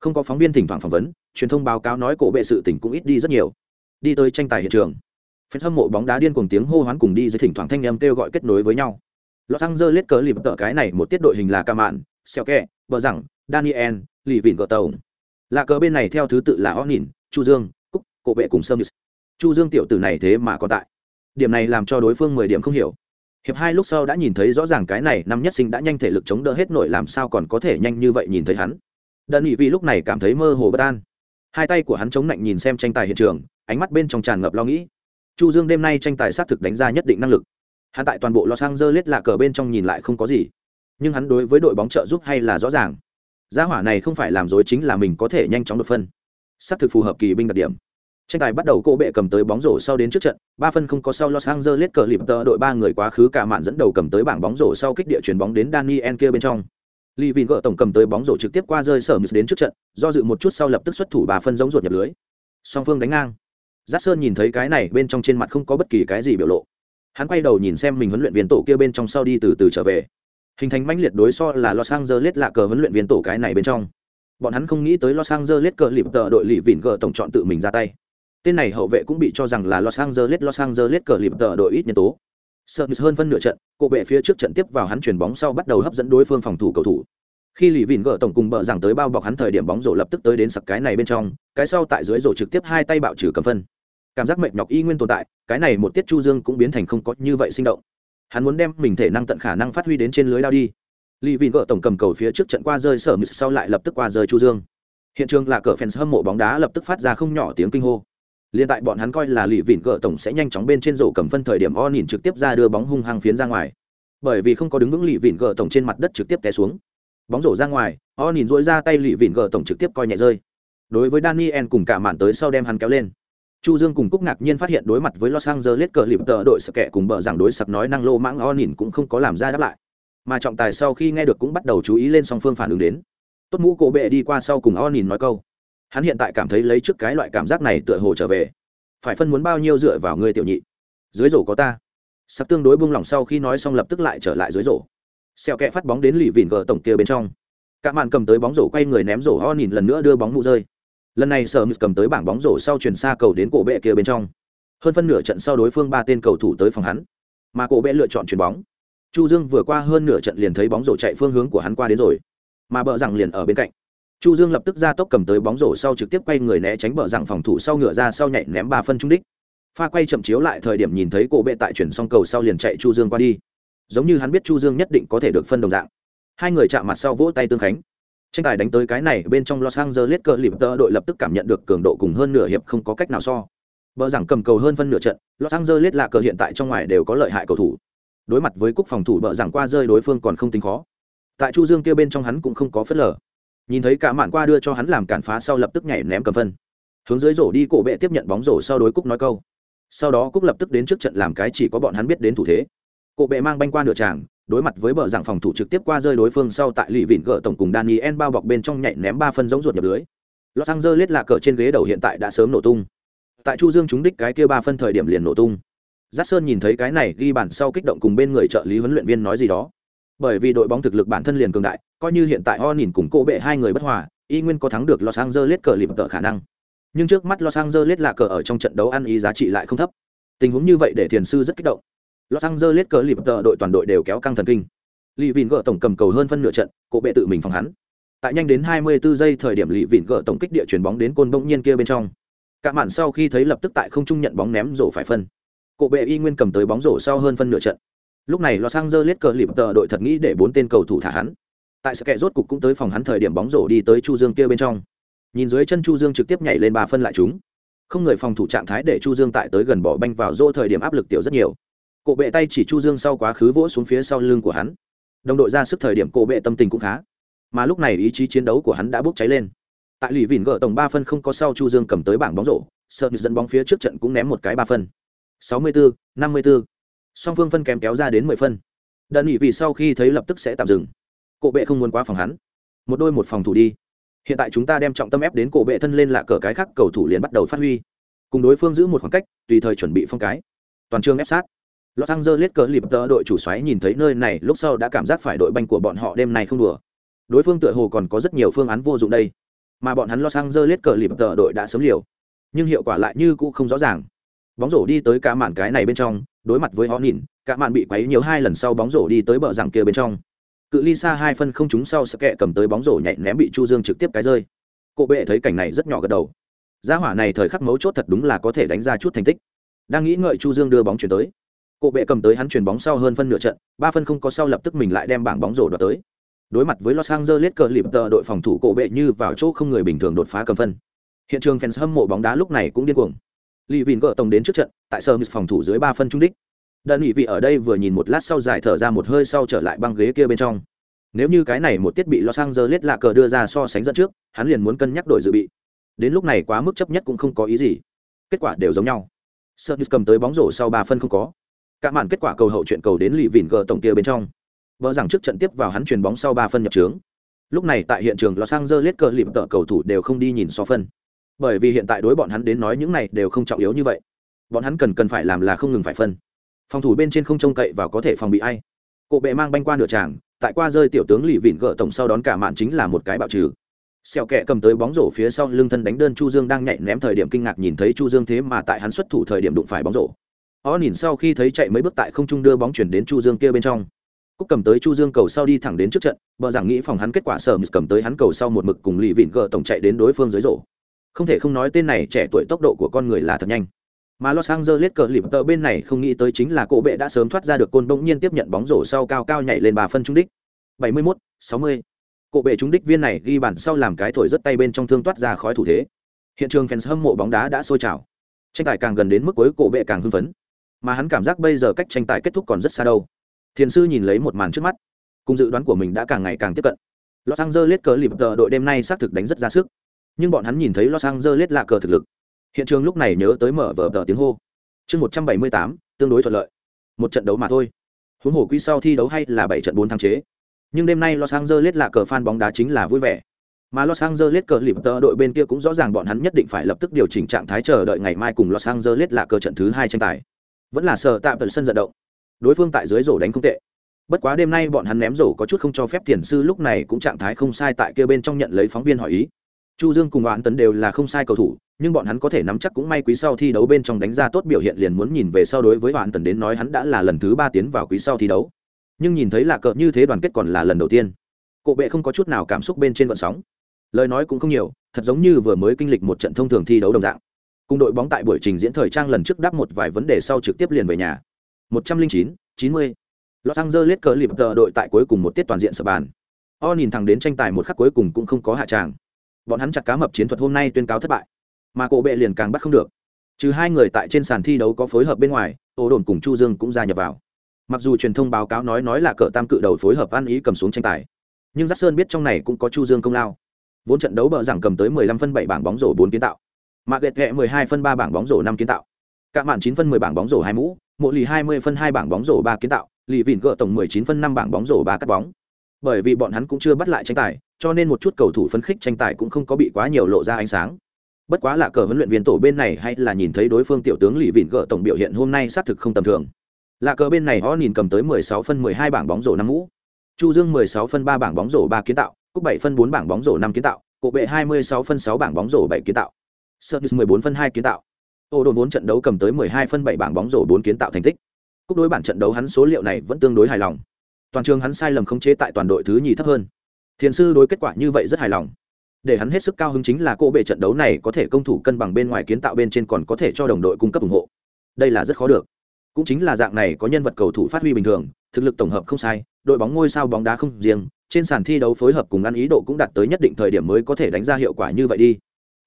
không có phóng viên thỉnh thoảng phỏng vấn, truyền thông báo cáo nói cổ bệ sự tỉnh cũng ít đi rất nhiều. Đi tới tranh tài hiện trường phen hâm mộ bóng đá điên cùng tiếng hô hoán cùng đi dưới thỉnh thoảng thanh âm kêu gọi kết nối với nhau. Los angeles cớ lìm tợ cái này một tiết đội hình là ca mạn xeo kẹ vợ rằng, daniel, lì vịn cờ tàu là cờ bên này theo thứ tự là o nhìn chu dương, cúc, cổ bệ cùng sâm chu dương tiểu tử này thế mà còn tại. Điểm này làm cho đối phương mười điểm không hiểu. Hiệp hai lúc sau đã nhìn thấy rõ ràng cái này năm nhất sinh đã nhanh thể lực chống đỡ hết nổi làm sao còn có thể nhanh như vậy nhìn thấy hắn đần nghị vì lúc này cảm thấy mơ hồ bất an. Hai tay của hắn chống lạnh nhìn xem tranh tài hiện trường, ánh mắt bên trong tràn ngập lo nghĩ. Chu dương đêm nay tranh tài xác thực đánh ra nhất định năng lực. Hắn tại toàn bộ los angeles là cờ bên trong nhìn lại không có gì. Nhưng hắn đối với đội bóng trợ giúp hay là rõ ràng. Gia hỏa này không phải làm dối chính là mình có thể nhanh chóng đột phân. Xác thực phù hợp kỳ binh đặc điểm. Tranh tài bắt đầu cô bệ cầm tới bóng rổ sau đến trước trận, ba phân không có sau los angeles cờ lịp tờ đội ba người quá khứ cả mạn dẫn đầu cầm tới bảng bóng rổ sau kích địa chuyền bóng đến daniel kia bên trong. Lý Vịn gỡ tổng cầm tới bóng rổ trực tiếp qua rơi sở mít đến trước trận, do dự một chút sau lập tức xuất thủ bà phân giống ruột nhập lưới. Song phương đánh ngang. Giác Sơn nhìn thấy cái này bên trong trên mặt không có bất kỳ cái gì biểu lộ. Hắn quay đầu nhìn xem mình huấn luyện viên tổ kia bên trong sau đi từ từ trở về. Hình thành mãnh liệt đối so là Los Angeles lạ cờ huấn luyện viên tổ cái này bên trong. Bọn hắn không nghĩ tới Los Angeles cờ lịp tờ đội lì Vịn gỡ tổng chọn tự mình ra tay. Tên này hậu vệ cũng bị cho rằng là Los Angeles Los Angeles cờ lịp tờ đội ít nhân tố. Smith hơn phân nửa trận, cô bệ phía trước trận tiếp vào hắn chuyển bóng sau bắt đầu hấp dẫn đối phương phòng thủ cầu thủ. Khi lì vìn gỡ tổng cùng bờ rằng tới bao bọc hắn thời điểm bóng rổ lập tức tới đến sặc cái này bên trong, cái sau tại dưới rổ trực tiếp hai tay bạo trừ cầm phân. Cảm giác mệt nhọc y nguyên tồn tại, cái này một tiết Chu Dương cũng biến thành không có như vậy sinh động. Hắn muốn đem mình thể năng tận khả năng phát huy đến trên lưới lao đi. lì vìn gỡ tổng cầm cầu phía trước trận qua rơi sở sau lại lập tức qua rơi Chu Dương. Hiện trường là cờ fans hâm mộ bóng đá lập tức phát ra không nhỏ tiếng kinh hô Liên tại bọn hắn coi là Lý Vịn cờ tổng sẽ nhanh chóng bên trên rổ cầm phân thời điểm O nhìn trực tiếp ra đưa bóng hung hăng phiến ra ngoài. Bởi vì không có đứng vững Lý Vịn cờ tổng trên mặt đất trực tiếp té xuống. Bóng rổ ra ngoài, O nhìn duỗi ra tay Lý Vịn cờ tổng trực tiếp coi nhẹ rơi. Đối với Daniel cùng cả màn tới sau đem hắn kéo lên. Chu Dương cùng Cúc ngạc nhiên phát hiện đối mặt với Los Angeles cờ lịp tờ đội sập kẹ cùng bờ rằng đối sặc nói năng lô mãng O nhìn cũng không có làm ra đáp lại. Mà trọng tài sau khi nghe được cũng bắt đầu chú ý lên song phương phản ứng đến. Tốt mũ cổ bệ đi qua sau cùng O nhìn nói câu. Hắn hiện tại cảm thấy lấy trước cái loại cảm giác này tựa hồ trở về. Phải phân muốn bao nhiêu dựa vào ngươi tiểu nhị? Dưới rổ có ta. Sắc tương đối buông lỏng sau khi nói xong lập tức lại trở lại dưới rổ. Xẹo kẹ phát bóng đến lì vìn gờ tổng kia bên trong. Cả màn cầm tới bóng rổ quay người ném rổ ho nhìn lần nữa đưa bóng mụ rơi. Lần này sở mít cầm tới bảng bóng rổ sau chuyển xa cầu đến cổ bệ kia bên trong. Hơn phân nửa trận sau đối phương ba tên cầu thủ tới phòng hắn. Mà cổ bệ lựa chọn chuyền bóng. Chu dương vừa qua hơn nửa trận liền thấy bóng rổ chạy phương hướng của hắn qua đến rồi. Mà bờ rằng liền ở bên cạnh chu dương lập tức ra tốc cầm tới bóng rổ sau trực tiếp quay người né tránh bờ rằng phòng thủ sau ngựa ra sau nhảy ném ba phân trung đích. Pha quay chậm chiếu lại thời điểm nhìn thấy cổ bệ tại chuyển xong cầu sau liền chạy chu dương qua đi. Giống như hắn biết chu dương nhất định có thể được phân đồng dạng. Hai người chạm mặt sau vỗ tay tương khánh. Tranh tài đánh tới cái này bên trong los angeles cờ lip tơ đội lập tức cảm nhận được cường độ cùng hơn nửa hiệp không có cách nào so. Bờ rằng cầm cầu hơn phân nửa trận, los angeles là cờ hiện tại trong ngoài đều có lợi hại cầu thủ. Đối mặt với cúc phòng thủ bờ rằng qua rơi đối phương còn không tính khó. Tại chu dương kia bên trong hắn cũng không có phớt lờ nhìn thấy cả mạn qua đưa cho hắn làm cản phá sau lập tức nhảy ném cầm phân. Hướng dưới rổ đi, cổ bệ tiếp nhận bóng rổ sau đối cúc nói câu. Sau đó cúc lập tức đến trước trận làm cái chỉ có bọn hắn biết đến thủ thế. Cổ bệ mang banh qua nửa tràng, đối mặt với bờ dạng phòng thủ trực tiếp qua rơi đối phương sau tại lì vịn gỡ tổng cùng daniel bao bọc bên trong nhảy ném ba phân giống ruột nhập lưới. Los angeles là cờ trên ghế đầu hiện tại đã sớm nổ tung. Tại chu dương chúng đích cái kia ba phân thời điểm liền nổ tung. Giác sơn nhìn thấy cái này ghi bản sau kích động cùng bên người trợ lý huấn luyện viên nói gì đó. Bởi vì đội bóng thực lực bản thân liền cường đại coi như hiện tại o nhìn cùng cổ bệ hai người bất hòa, y nguyên có thắng được los angeles cờ lịp tợ khả năng. Nhưng trước mắt los angeles là cờ ở trong trận đấu ăn ý giá trị lại không thấp. Tình huống như vậy để thiền sư rất kích động. Los angeles cờ lịp tợ đội toàn đội đều kéo căng thần kinh. Lì vìn gỡ tổng cầm cầu hơn phân nửa trận cổ bệ tự mình phòng hắn. Tại nhanh đến 24 giây thời điểm lì vìn gỡ tổng kích địa chuyển bóng đến côn bỗng nhiên kia bên trong. Cả mạn sau khi thấy lập tức tại không trung nhận bóng ném rổ phải phân. Cổ bệ y nguyên cầm tới bóng rổ sau hơn phân nửa trận. Lúc này los angeles cờ lịp tợ đội thật nghĩ để bốn tên cầu thủ thả hắn tại sự kệ rốt cục cũng tới phòng hắn thời điểm bóng rổ đi tới chu dương kia bên trong. Nhìn dưới chân chu dương trực tiếp nhảy lên ba phân lại chúng. Không người phòng thủ trạng thái để chu dương tại tới gần bỏ banh vào rô thời điểm áp lực tiểu rất nhiều. Cổ bệ tay chỉ chu dương sau quá khứ vỗ xuống phía sau lưng của hắn. Đồng đội ra sức thời điểm cổ bệ tâm tình cũng khá. Mà lúc này ý chí chiến đấu của hắn đã bốc cháy lên. Tại lì vỉn gỡ tổng ba phân không có sau chu dương cầm tới bảng bóng rổ sợ dẫn bóng phía trước trận cũng ném một cái ba phân. 64, 54. song phương phân kém kéo ra đến 10 phân. Đợt nghỉ vì sau khi thấy lập tức sẽ tạm dừng cổ bệ không muốn quá phòng hắn một đôi một phòng thủ đi hiện tại chúng ta đem trọng tâm ép đến cổ bệ thân lên là cờ cái khác cầu thủ liền bắt đầu phát huy cùng đối phương giữ một khoảng cách tùy thời chuẩn bị phong cái toàn trường ép sát Los Angeles cờ lịp tờ đội chủ xoáy nhìn thấy nơi này lúc sau đã cảm giác phải đội banh của bọn họ đêm này không đùa. Đối phương tựa hồ còn có rất nhiều phương án vô dụng đây. Mà bọn hắn Los Angeles cờ lịp tờ đội đã sớm liều. Nhưng hiệu quả lại như cũ không rõ ràng. Bóng rổ đi tới cả màn cái này bên trong, đối mặt với họ nhìn, cả màn bị quấy nhiều hai lần sau bóng rổ đi tới bờ rằng kia bên trong. Cự ly xa hai phân không trúng sau sẽ kẹ cầm tới bóng rổ nhạy ném bị Chu Dương trực tiếp cái rơi. Cổ bệ thấy cảnh này rất nhỏ gật đầu. Gia hỏa này thời khắc mấu chốt thật đúng là có thể đánh ra chút thành tích. Đang nghĩ ngợi Chu Dương đưa bóng chuyển tới Cổ bệ cầm tới hắn chuyển bóng sau hơn phân nửa trận, ba phân không có sau lập tức mình lại đem bảng bóng rổ đoạt tới. Đối mặt với Los Angeles Clippers đội phòng thủ cổ bệ như vào chỗ không người bình thường đột phá cầm phân. Hiện trường fans hâm mộ bóng đá lúc này cũng điên cuồng. Lý Vịn gỡ tổng đến trước trận, tại sơ phòng thủ dưới ba phân trung đích. Đơn nghị vị ở đây vừa nhìn một lát sau dài thở ra một hơi sau trở lại băng ghế kia bên trong. Nếu như cái này một thiết bị lo sang giờ lết lạ cờ đưa ra so sánh dẫn trước, hắn liền muốn cân nhắc đổi dự bị. Đến lúc này quá mức chấp nhất cũng không có ý gì. Kết quả đều giống nhau. Sergio cầm tới bóng rổ sau ba phân không có cả màn kết quả cầu hậu chuyện cầu đến lì vỉn gờ tổng kia bên trong vợ rằng trước trận tiếp vào hắn chuyền bóng sau ba phân nhập trướng lúc này tại hiện trường los angeles cờ lịp tợ cầu thủ đều không đi nhìn so phân bởi vì hiện tại đối bọn hắn đến nói những này đều không trọng yếu như vậy bọn hắn cần cần phải làm là không ngừng phải phân phòng thủ bên trên không trông cậy và có thể phòng bị ai. Cộ bệ mang banh qua nửa tràng, tại qua rơi tiểu tướng lì vịn gỡ tổng sau đón cả mạn chính là một cái bạo trừ. Xèo kẹ cầm tới bóng rổ phía sau lưng thân đánh đơn chu dương đang nhảy ném thời điểm kinh ngạc nhìn thấy chu dương thế mà tại hắn xuất thủ thời điểm đụng phải bóng rổ. Ó nhìn sau khi thấy chạy mấy bước tại không trung đưa bóng chuyển đến chu dương kia bên trong. Cúc cầm tới chu dương cầu sau đi thẳng đến trước trận, bờ rằng nghĩ phòng hắn kết quả sở cầm tới hắn cầu sau một mực cùng lì vịn gờ tổng chạy đến đối phương dưới rổ. Không thể không nói tên này trẻ tuổi tốc độ của con người là thật nhanh mà Los Angeles cờ lịp tờ bên này không nghĩ tới chính là cổ bệ đã sớm thoát ra được côn bỗng nhiên tiếp nhận bóng rổ sau cao cao nhảy lên bà phân trung đích. 71, 60. Cổ bệ trúng đích viên này ghi bàn sau làm cái thổi rất tay bên trong thương toát ra khói thủ thế. Hiện trường fans hâm mộ bóng đá đã sôi trào. Tranh tài càng gần đến mức cuối cổ bệ càng hưng phấn. Mà hắn cảm giác bây giờ cách tranh tài kết thúc còn rất xa đâu. Thiền sư nhìn lấy một màn trước mắt. Cùng dự đoán của mình đã càng ngày càng tiếp cận. Los angeles cờ lịp tờ đội đêm nay xác thực đánh rất ra sức. Nhưng bọn hắn nhìn thấy los angeles là cờ thực lực hiện trường lúc này nhớ tới mở vở tờ tiếng hô. Chương một trăm bảy mươi tám, tương đối thuận lợi. Một trận đấu mà thôi. Huống hồ quy sau thi đấu hay là bảy trận bốn thắng chế. Nhưng đêm nay los angeles là cờ fan bóng đá chính là vui vẻ. Mà Los Angeles cờ lịp tờ đội bên kia cũng rõ ràng bọn hắn nhất định phải lập tức điều chỉnh trạng thái chờ đợi ngày mai cùng Los Angeles là cờ trận thứ hai tranh tài. Vẫn là sợ tạm tận sân vận động. Đối phương tại dưới rổ đánh không tệ. Bất quá đêm nay bọn hắn ném rổ có chút không cho phép tiền sư lúc này cũng trạng thái không sai tại kia bên trong nhận lấy phóng viên hỏi ý chu dương cùng bạn tấn đều là không sai cầu thủ nhưng bọn hắn có thể nắm chắc cũng may quý sau thi đấu bên trong đánh ra tốt biểu hiện liền muốn nhìn về sau đối với bạn tấn đến nói hắn đã là lần thứ ba tiến vào quý sau thi đấu nhưng nhìn thấy là cờ như thế đoàn kết còn là lần đầu tiên Cổ bệ không có chút nào cảm xúc bên trên vận sóng lời nói cũng không nhiều thật giống như vừa mới kinh lịch một trận thông thường thi đấu đồng dạng cùng đội bóng tại buổi trình diễn thời trang lần trước đáp một vài vấn đề sau trực tiếp liền về nhà 109, 90. Los Angeles cờ lịp tờ đội tại cuối cùng một tiết toàn diện sập bàn. O nhìn thẳng đến tranh tài một khắc cuối cùng cũng không có hạ tràng. Bọn hắn chặt cá mập chiến thuật hôm nay tuyên cáo thất bại. Mà cổ bệ liền càng bắt không được. Trừ hai người tại trên sàn thi đấu có phối hợp bên ngoài, Ô Đồn cùng Chu Dương cũng gia nhập vào. Mặc dù truyền thông báo cáo nói nói là cờ tam cự đầu phối hợp ăn ý cầm xuống tranh tài, nhưng giác Sơn biết trong này cũng có Chu Dương công lao. Vốn trận đấu bờ giảng cầm tới 15 phân 7 bảng bóng rổ 4 kiến tạo mạ ghẹt ghẹ 12 phân 3 bảng bóng rổ 5 kiến tạo Cả mạn 9 phân 10 bảng bóng rổ 2 mũ, Mộ Lì 20 phân 2 bảng bóng rổ 3 kiến tạo, Lì vỉn gỡ tổng 19 phân 5 bảng bóng rổ 3 cắt bóng. Bởi vì bọn hắn cũng chưa bắt lại tranh tài, cho nên một chút cầu thủ phấn khích tranh tài cũng không có bị quá nhiều lộ ra ánh sáng. Bất quá là cờ huấn luyện viên tổ bên này hay là nhìn thấy đối phương tiểu tướng Lì Vịn gỡ tổng biểu hiện hôm nay xác thực không tầm thường. Là cờ bên này họ nhìn cầm tới 16 phân 12 bảng bóng rổ năm mũ. Chu Dương 16 phân 3 bảng bóng rổ 3 kiến tạo, Cúc 7 phân 4 bảng bóng rổ 5 kiến tạo, Cổ Bệ 26 phân 6 bảng bóng rổ 7 kiến tạo. Sergis 14 phân 2 kiến tạo. Ô đồn vốn trận đấu cầm tới 12 phân 7 bảng bóng rổ 4 kiến tạo thành tích. Cúc đối bản trận đấu hắn số liệu này vẫn tương đối hài lòng. Toàn trường hắn sai lầm không chế tại toàn đội thứ nhì thấp hơn. Thiền sư đối kết quả như vậy rất hài lòng. Để hắn hết sức cao hứng chính là cô bệ trận đấu này có thể công thủ cân bằng bên ngoài kiến tạo bên trên còn có thể cho đồng đội cung cấp ủng hộ. Đây là rất khó được. Cũng chính là dạng này có nhân vật cầu thủ phát huy bình thường, thực lực tổng hợp không sai, đội bóng ngôi sao bóng đá không riêng, trên sàn thi đấu phối hợp cùng ăn ý độ cũng đạt tới nhất định thời điểm mới có thể đánh ra hiệu quả như vậy đi.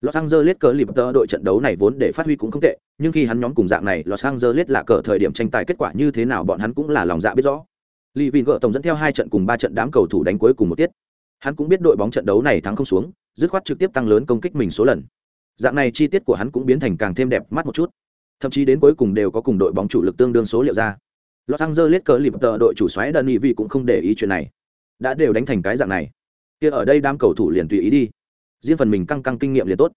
Los Angeles cờ lịp đội trận đấu này vốn để phát huy cũng không tệ, nhưng khi hắn nhóm cùng dạng này Los Angeles là cờ thời điểm tranh tài kết quả như thế nào bọn hắn cũng là lòng dạ biết rõ. Lý Vin gỡ tổng dẫn theo hai trận cùng ba trận đám cầu thủ đánh cuối cùng một tiết. Hắn cũng biết đội bóng trận đấu này thắng không xuống, dứt khoát trực tiếp tăng lớn công kích mình số lần. Dạng này chi tiết của hắn cũng biến thành càng thêm đẹp mắt một chút. Thậm chí đến cuối cùng đều có cùng đội bóng chủ lực tương đương số liệu ra. Los Angeles cờ đội chủ xoáy Danny Vi cũng không để ý chuyện này. Đã đều đánh thành cái dạng này. Kia ở đây đám cầu thủ liền tùy ý đi riêng phần mình căng căng kinh nghiệm liền tốt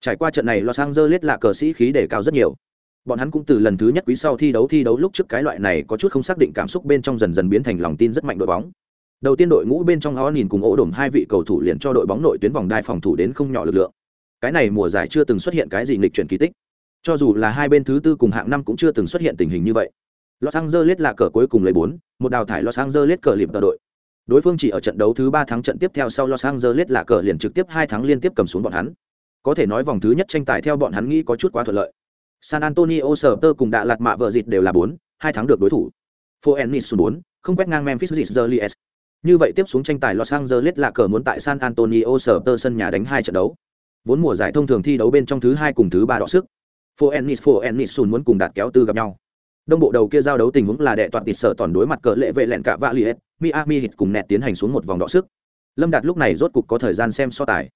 trải qua trận này los angeles là cờ sĩ khí để cao rất nhiều bọn hắn cũng từ lần thứ nhất quý sau thi đấu thi đấu lúc trước cái loại này có chút không xác định cảm xúc bên trong dần dần biến thành lòng tin rất mạnh đội bóng. Đầu tiên đội ngũ bên trong ó nhìn cùng ổ đổm hai vị cầu thủ liền cho đội bóng nội tuyến vòng đai phòng thủ đến không nhỏ lực lượng. Cái này mùa giải chưa từng xuất hiện cái gì nghịch chuyển kỳ tích. Cho dù là hai bên thứ tư cùng hạng năm cũng chưa từng xuất hiện tình hình như vậy. Los angeles là cờ cuối cùng lấy bốn, một đào thải los angeles cờ liệp tờ đội. Đối phương chỉ ở trận đấu thứ ba tháng trận tiếp theo sau los angeles là cờ liền trực tiếp hai tháng liên tiếp cầm xuống bọn hắn. Có thể nói vòng thứ nhất tranh tài theo bọn hắn nghĩ có chút quá thuận lợi san antonio sở tơ cùng đã lạt mạ vợ dịt đều là bốn hai tháng được đối thủ. Phoenix 4, không quét ngang memphis Grizzlies. như vậy tiếp xuống tranh tài los angeles là cờ muốn tại san antonio sở tơ sân nhà đánh hai trận đấu. Vốn mùa giải thông thường thi đấu bên trong thứ hai cùng thứ ba đọ sức. Phoenix phoenix muốn cùng đạt kéo tư gặp nhau. Đông bộ đầu kia giao đấu tình huống là đệ toàn tịt sở toàn đối mặt cờ lệ vệ lẹn cả vạ liệt miami hit cùng nẹt tiến hành xuống một vòng đọ sức. Lâm đạt lúc này rốt cục có thời gian xem so tài.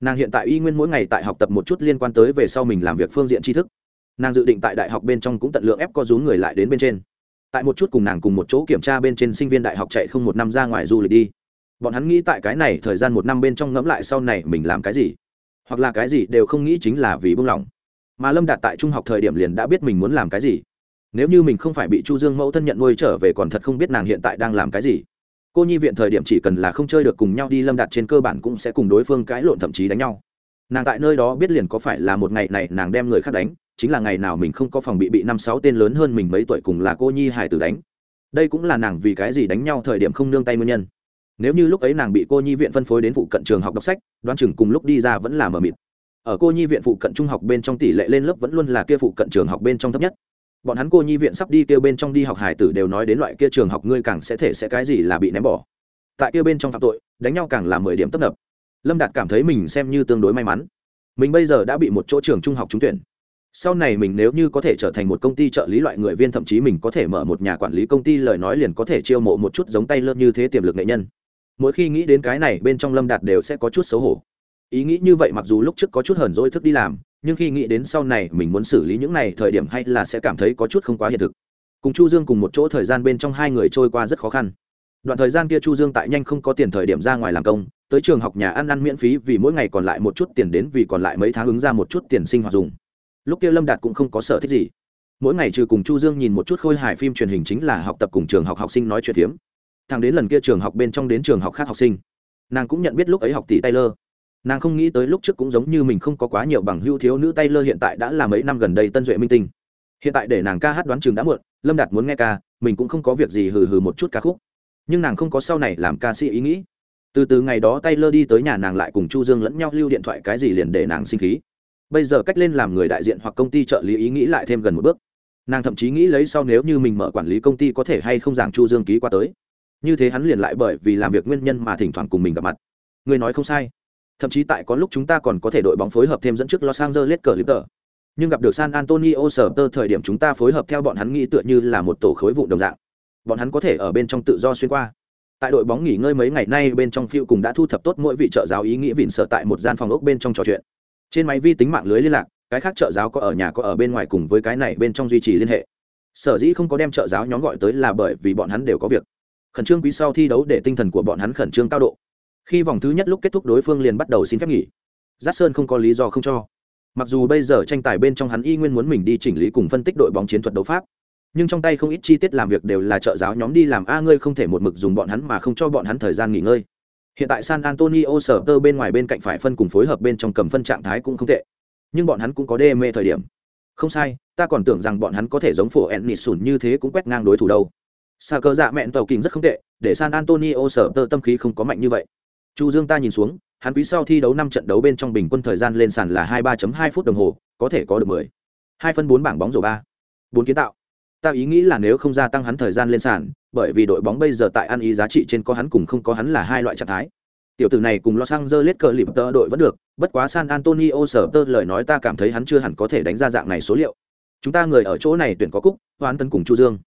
Nàng hiện tại y nguyên mỗi ngày tại học tập một chút liên quan tới về sau mình làm việc phương diện tri thức nàng dự định tại đại học bên trong cũng tận lượng ép co rú người lại đến bên trên. Tại một chút cùng nàng cùng một chỗ kiểm tra bên trên sinh viên đại học chạy không một năm ra ngoài du lịch đi. Bọn hắn nghĩ tại cái này thời gian một năm bên trong ngẫm lại sau này mình làm cái gì, hoặc là cái gì đều không nghĩ chính là vì buông lỏng. Mà lâm đạt tại trung học thời điểm liền đã biết mình muốn làm cái gì. Nếu như mình không phải bị chu dương mẫu thân nhận nuôi trở về còn thật không biết nàng hiện tại đang làm cái gì. Cô nhi viện thời điểm chỉ cần là không chơi được cùng nhau đi lâm đạt trên cơ bản cũng sẽ cùng đối phương cãi lộn thậm chí đánh nhau. Nàng tại nơi đó biết liền có phải là một ngày này nàng đem người khác đánh chính là ngày nào mình không có phòng bị bị năm sáu tên lớn hơn mình mấy tuổi cùng là cô nhi hải tử đánh. Đây cũng là nàng vì cái gì đánh nhau thời điểm không nương tay nguyên nhân. Nếu như lúc ấy nàng bị cô nhi viện phân phối đến phụ cận trường học đọc sách, đoán chừng cùng lúc đi ra vẫn là mờ mịt. Ở cô nhi viện phụ cận trung học bên trong tỷ lệ lên lớp vẫn luôn là kia phụ cận trường học bên trong thấp nhất. Bọn hắn cô nhi viện sắp đi kêu bên trong đi học hải tử đều nói đến loại kia trường học ngươi càng sẽ thể sẽ cái gì là bị ném bỏ. Tại kia bên trong phạm tội, đánh nhau càng là mười điểm tấp nập. Lâm đạt cảm thấy mình xem như tương đối may mắn. Mình bây giờ đã bị một chỗ trường trung học trúng tuyển sau này mình nếu như có thể trở thành một công ty trợ lý loại người viên, thậm chí mình có thể mở một nhà quản lý công ty, lời nói liền có thể chiêu mộ một chút giống tay lơ như thế tiềm lực nghệ nhân. Mỗi khi nghĩ đến cái này, bên trong lâm đạt đều sẽ có chút xấu hổ. Ý nghĩ như vậy mặc dù lúc trước có chút hờn dỗi thức đi làm, nhưng khi nghĩ đến sau này mình muốn xử lý những này thời điểm hay là sẽ cảm thấy có chút không quá hiện thực. Cùng chu dương cùng một chỗ thời gian bên trong hai người trôi qua rất khó khăn. Đoạn thời gian kia chu dương tại nhanh không có tiền thời điểm ra ngoài làm công, tới trường học nhà ăn ăn miễn phí vì mỗi ngày còn lại một chút tiền đến vì còn lại mấy tháng ứng ra một chút tiền sinh hoạt dùng lúc kia lâm đạt cũng không có sở thích gì. Mỗi ngày trừ cùng chu dương nhìn một chút khôi hài phim truyền hình chính là học tập cùng trường học học sinh nói chuyện phiếm. Thằng đến lần kia trường học bên trong đến trường học khác học sinh, nàng cũng nhận biết lúc ấy học tỷ taylor. Nàng không nghĩ tới lúc trước cũng giống như mình không có quá nhiều bằng hưu thiếu nữ tay lơ hiện tại đã là mấy năm gần đây tân duệ minh tinh. Hiện tại để nàng ca hát đoán trường đã muộn, lâm đạt muốn nghe ca, mình cũng không có việc gì hừ hừ một chút ca khúc. Nhưng nàng không có sau này làm ca sĩ ý nghĩ. Từ từ ngày đó tay lơ đi tới nhà nàng lại cùng chu dương lẫn nhau lưu điện thoại cái gì liền để nàng sinh khí bây giờ cách lên làm người đại diện hoặc công ty trợ lý ý nghĩ lại thêm gần một bước nàng thậm chí nghĩ lấy sau nếu như mình mở quản lý công ty có thể hay không giảng chu dương ký qua tới như thế hắn liền lại bởi vì làm việc nguyên nhân mà thỉnh thoảng cùng mình gặp mặt người nói không sai thậm chí tại có lúc chúng ta còn có thể đội bóng phối hợp thêm dẫn trước Los Angeles Clippers. Nhưng gặp được San Antonio Spurs thời điểm chúng ta phối hợp theo bọn hắn nghĩ tựa như là một tổ khối vụ đồng dạng. Bọn hắn có thể ở bên trong tự do xuyên qua. Tại đội bóng nghỉ ngơi mấy ngày nay bên trong phiêu cùng đã thu thập tốt mỗi vị trợ giáo ý nghĩa vịn sợ tại một gian phòng ốc bên trong trò chuyện. Trên máy vi tính mạng lưới liên lạc, cái khác trợ giáo có ở nhà có ở bên ngoài cùng với cái này bên trong duy trì liên hệ. Sở dĩ không có đem trợ giáo nhóm gọi tới là bởi vì bọn hắn đều có việc. Khẩn trương quý sau thi đấu để tinh thần của bọn hắn khẩn trương cao độ. Khi vòng thứ nhất lúc kết thúc đối phương liền bắt đầu xin phép nghỉ. Giáp sơn không có lý do không cho. Mặc dù bây giờ tranh tài bên trong hắn y nguyên muốn mình đi chỉnh lý cùng phân tích đội bóng chiến thuật đấu pháp nhưng trong tay không ít chi tiết làm việc đều là trợ giáo nhóm đi làm. A ngươi không thể một mực dùng bọn hắn mà không cho bọn hắn thời gian nghỉ ngơi hiện tại san antonio sở tơ bên ngoài bên cạnh phải phân cùng phối hợp bên trong cầm phân trạng thái cũng không tệ. Nhưng bọn hắn cũng có đê mê thời điểm. Không sai, ta còn tưởng rằng bọn hắn có thể giống phổ ẹn nịt như thế cũng quét ngang đối thủ đâu. Xa cơ dạ mẹn tàu kinh rất không tệ, để san antonio sở tơ tâm khí không có mạnh như vậy. Chu dương ta nhìn xuống, hắn quý sau thi đấu năm trận đấu bên trong bình quân thời gian lên sàn là hai ba hai phút đồng hồ, có thể có được mười. Hai phân bốn bảng bóng rổ ba. Bốn kiến tạo ta ý nghĩ là nếu không gia tăng hắn thời gian lên sàn bởi vì đội bóng bây giờ tại ăn ý giá trị trên có hắn cùng không có hắn là hai loại trạng thái tiểu tử này cùng Los Angeles cờ lịp tơ đội vẫn được, bất quá San Antonio sở tơ lời nói ta cảm thấy hắn chưa hẳn có thể đánh ra dạng này số liệu. Chúng ta người ở chỗ này tuyển có Cúc, Hoán Tấn cùng Chu Dương.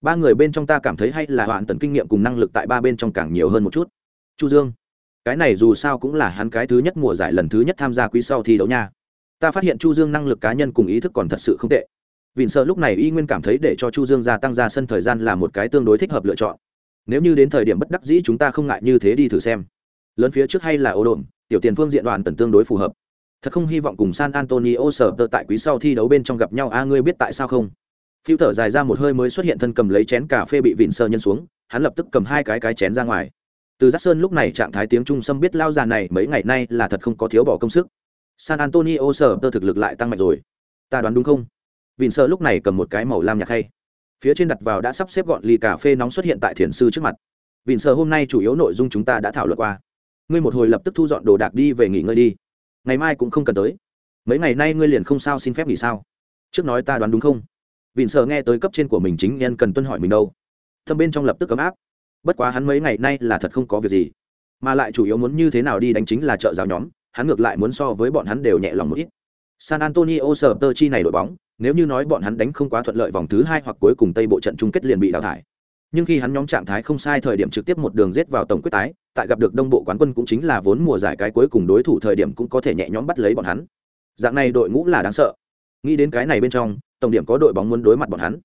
Ba người bên trong ta cảm thấy hay là Hoán Tấn kinh nghiệm cùng năng lực tại ba bên trong càng nhiều hơn một chút. Chu Dương, cái này dù sao cũng là hắn cái thứ nhất mùa giải lần thứ nhất tham gia quý sau thi đấu nha. Ta phát hiện Chu Dương năng lực cá nhân cùng ý thức còn thật sự không tệ. Vịn sợ lúc này y nguyên cảm thấy để cho Chu Dương gia tăng ra sân thời gian là một cái tương đối thích hợp lựa chọn. Nếu như đến thời điểm bất đắc dĩ chúng ta không ngại như thế đi thử xem. Lớn phía trước hay là ô đồn, tiểu tiền phương diện đoàn tần tương đối phù hợp. Thật không hy vọng cùng san antonio sở tơ tại quý sau thi đấu bên trong gặp nhau. A, ngươi biết tại sao không? Phiêu thở dài ra một hơi mới xuất hiện thân cầm lấy chén cà phê bị vịn sơ nhân xuống, hắn lập tức cầm hai cái cái chén ra ngoài. Từ giác sơn lúc này trạng thái tiếng trung sâm biết lao già này mấy ngày nay là thật không có thiếu bỏ công sức. San antonio sở tơ thực lực lại tăng mạnh rồi. Ta đoán đúng không? Vịn sơ lúc này cầm một cái màu lam nhạc hay phía trên đặt vào đã sắp xếp gọn ly cà phê nóng xuất hiện tại thiền sư trước mặt. Vịn sơ hôm nay chủ yếu nội dung chúng ta đã thảo luận qua. Ngươi một hồi lập tức thu dọn đồ đạc đi về nghỉ ngơi đi. Ngày mai cũng không cần tới. Mấy ngày nay ngươi liền không sao xin phép nghỉ sao? Trước nói ta đoán đúng không? Vịn sơ nghe tới cấp trên của mình chính nhân cần tuân hỏi mình đâu. Thâm bên trong lập tức ấm áp. Bất quá hắn mấy ngày nay là thật không có việc gì. Mà lại chủ yếu muốn như thế nào đi đánh chính là trợ giáo nhóm, hắn ngược lại muốn so với bọn hắn đều nhẹ lòng một ít san antonio Spurs chi này đội bóng, nếu như nói bọn hắn đánh không quá thuận lợi vòng thứ hai hoặc cuối cùng tây bộ trận chung kết liền bị đào thải. Nhưng khi hắn nhóm trạng thái không sai thời điểm trực tiếp một đường giết vào tổng quyết tái, tại gặp được đông bộ quán quân cũng chính là vốn mùa giải cái cuối cùng đối thủ thời điểm cũng có thể nhẹ nhõm bắt lấy bọn hắn. Dạng này đội ngũ là đáng sợ. Nghĩ đến cái này bên trong, tổng điểm có đội bóng muốn đối mặt bọn hắn.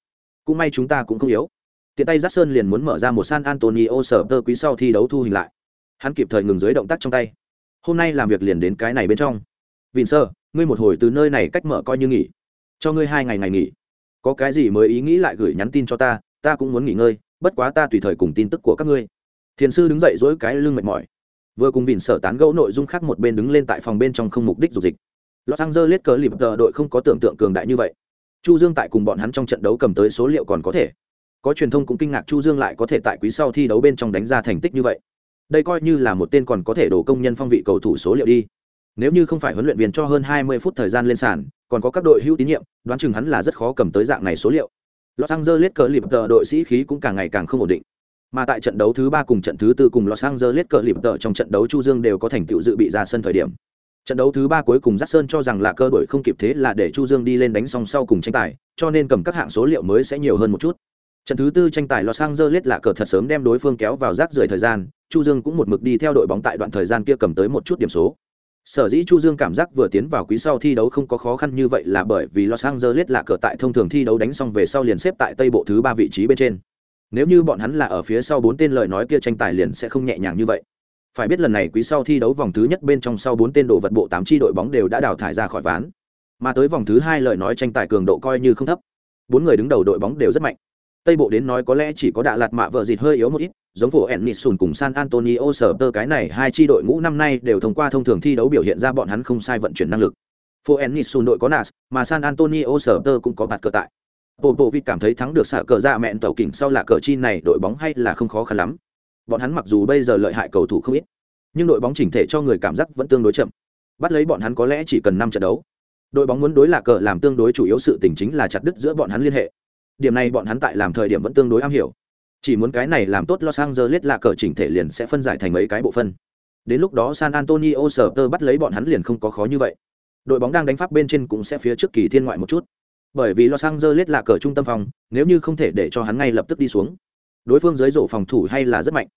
Cũng may chúng ta cũng không yếu. Tiện tay giác sơn liền muốn mở ra một san antonio Spurs quý sau thi đấu thu hình lại. Hắn kịp thời ngừng dưới động tác trong tay. Hôm nay làm việc liền đến cái này bên trong. Vìn ngươi một hồi từ nơi này cách mở coi như nghỉ. Cho ngươi hai ngày ngày nghỉ. Có cái gì mới ý nghĩ lại gửi nhắn tin cho ta ta cũng muốn nghỉ ngơi, bất quá ta tùy thời cùng tin tức của các ngươi. Thiền sư đứng dậy dỗi cái lưng mệt mỏi. Vừa cùng vìn sở tán gẫu nội dung khác một bên đứng lên tại phòng bên trong không mục đích dục dịch. Los angeles cờ lịp tờ đội không có tưởng tượng cường đại như vậy. Chu dương tại cùng bọn hắn trong trận đấu cầm tới số liệu còn có thể. Có truyền thông cũng kinh ngạc chu dương lại có thể tại quý sau thi đấu bên trong đánh ra thành tích như vậy. Đây coi như là một tên còn có thể đổ công nhân phong vị cầu thủ số liệu đi nếu như không phải huấn luyện viên cho hơn 20 phút thời gian lên sàn còn có các đội hữu tín nhiệm đoán chừng hắn là rất khó cầm tới dạng này số liệu Los Angeles cờ lịp tờ đội sĩ khí cũng càng ngày càng không ổn định. Mà tại trận đấu thứ ba cùng trận thứ tư cùng Los Angeles cờ lịp tờ trong trận đấu Chu Dương đều có thành tựu dự bị ra sân thời điểm. Trận đấu thứ ba cuối cùng Jackson cho rằng là cơ đội không kịp thế là để Chu Dương đi lên đánh song sau cùng tranh tài, cho nên cầm các hạng số liệu mới sẽ nhiều hơn một chút. Trận thứ tư tranh tài Los Angeles là cờ thật sớm đem đối phương kéo vào rác rưởi thời gian, Chu Dương cũng một mực đi theo đội bóng tại đoạn thời gian kia cầm tới một chút điểm số. Sở dĩ Chu Dương cảm giác vừa tiến vào quý sau thi đấu không có khó khăn như vậy là bởi vì Los Angeles là cờ tại thông thường thi đấu đánh xong về sau liền xếp tại tây bộ thứ ba vị trí bên trên. Nếu như bọn hắn là ở phía sau bốn tên lời nói kia tranh tài liền sẽ không nhẹ nhàng như vậy. Phải biết lần này quý sau thi đấu vòng thứ nhất bên trong sau bốn tên đồ vật bộ tám chi đội bóng đều đã đào thải ra khỏi ván. Mà tới vòng thứ hai lời nói tranh tài cường độ coi như không thấp. Bốn người đứng đầu đội bóng đều rất mạnh. Tây bộ đến nói có lẽ chỉ có Đạ Lạt Mạ vợ dịt hơi yếu một ít, giống vụ sùn cùng San Antonio sở tơ cái này hai chi đội ngũ năm nay đều thông qua thông thường thi đấu biểu hiện ra bọn hắn không sai vận chuyển năng lực. Phố sùn đội có Nas, mà San Antonio sở tơ cũng có bạt cờ tại. Bộ bộ vịt cảm thấy thắng được xạ cờ ra mẹn tàu kỉnh sau là cờ chi này đội bóng hay là không khó khăn lắm. Bọn hắn mặc dù bây giờ lợi hại cầu thủ không ít, nhưng đội bóng chỉnh thể cho người cảm giác vẫn tương đối chậm. Bắt lấy bọn hắn có lẽ chỉ cần năm trận đấu. Đội bóng muốn đối là cờ làm tương đối chủ yếu sự tình chính là chặt đứt giữa bọn hắn liên hệ. Điểm này bọn hắn tại làm thời điểm vẫn tương đối am hiểu chỉ muốn cái này làm tốt Los Angeles là cờ chỉnh thể liền sẽ phân giải thành mấy cái bộ phân. Đến lúc đó San Antonio sờ tơ bắt lấy bọn hắn liền không có khó như vậy. Đội bóng đang đánh pháp bên trên cũng sẽ phía trước kỳ thiên ngoại một chút. Bởi vì Los Angeles là cờ trung tâm phòng, nếu như không thể để cho hắn ngay lập tức đi xuống. Đối phương dưới rổ phòng thủ hay là rất mạnh.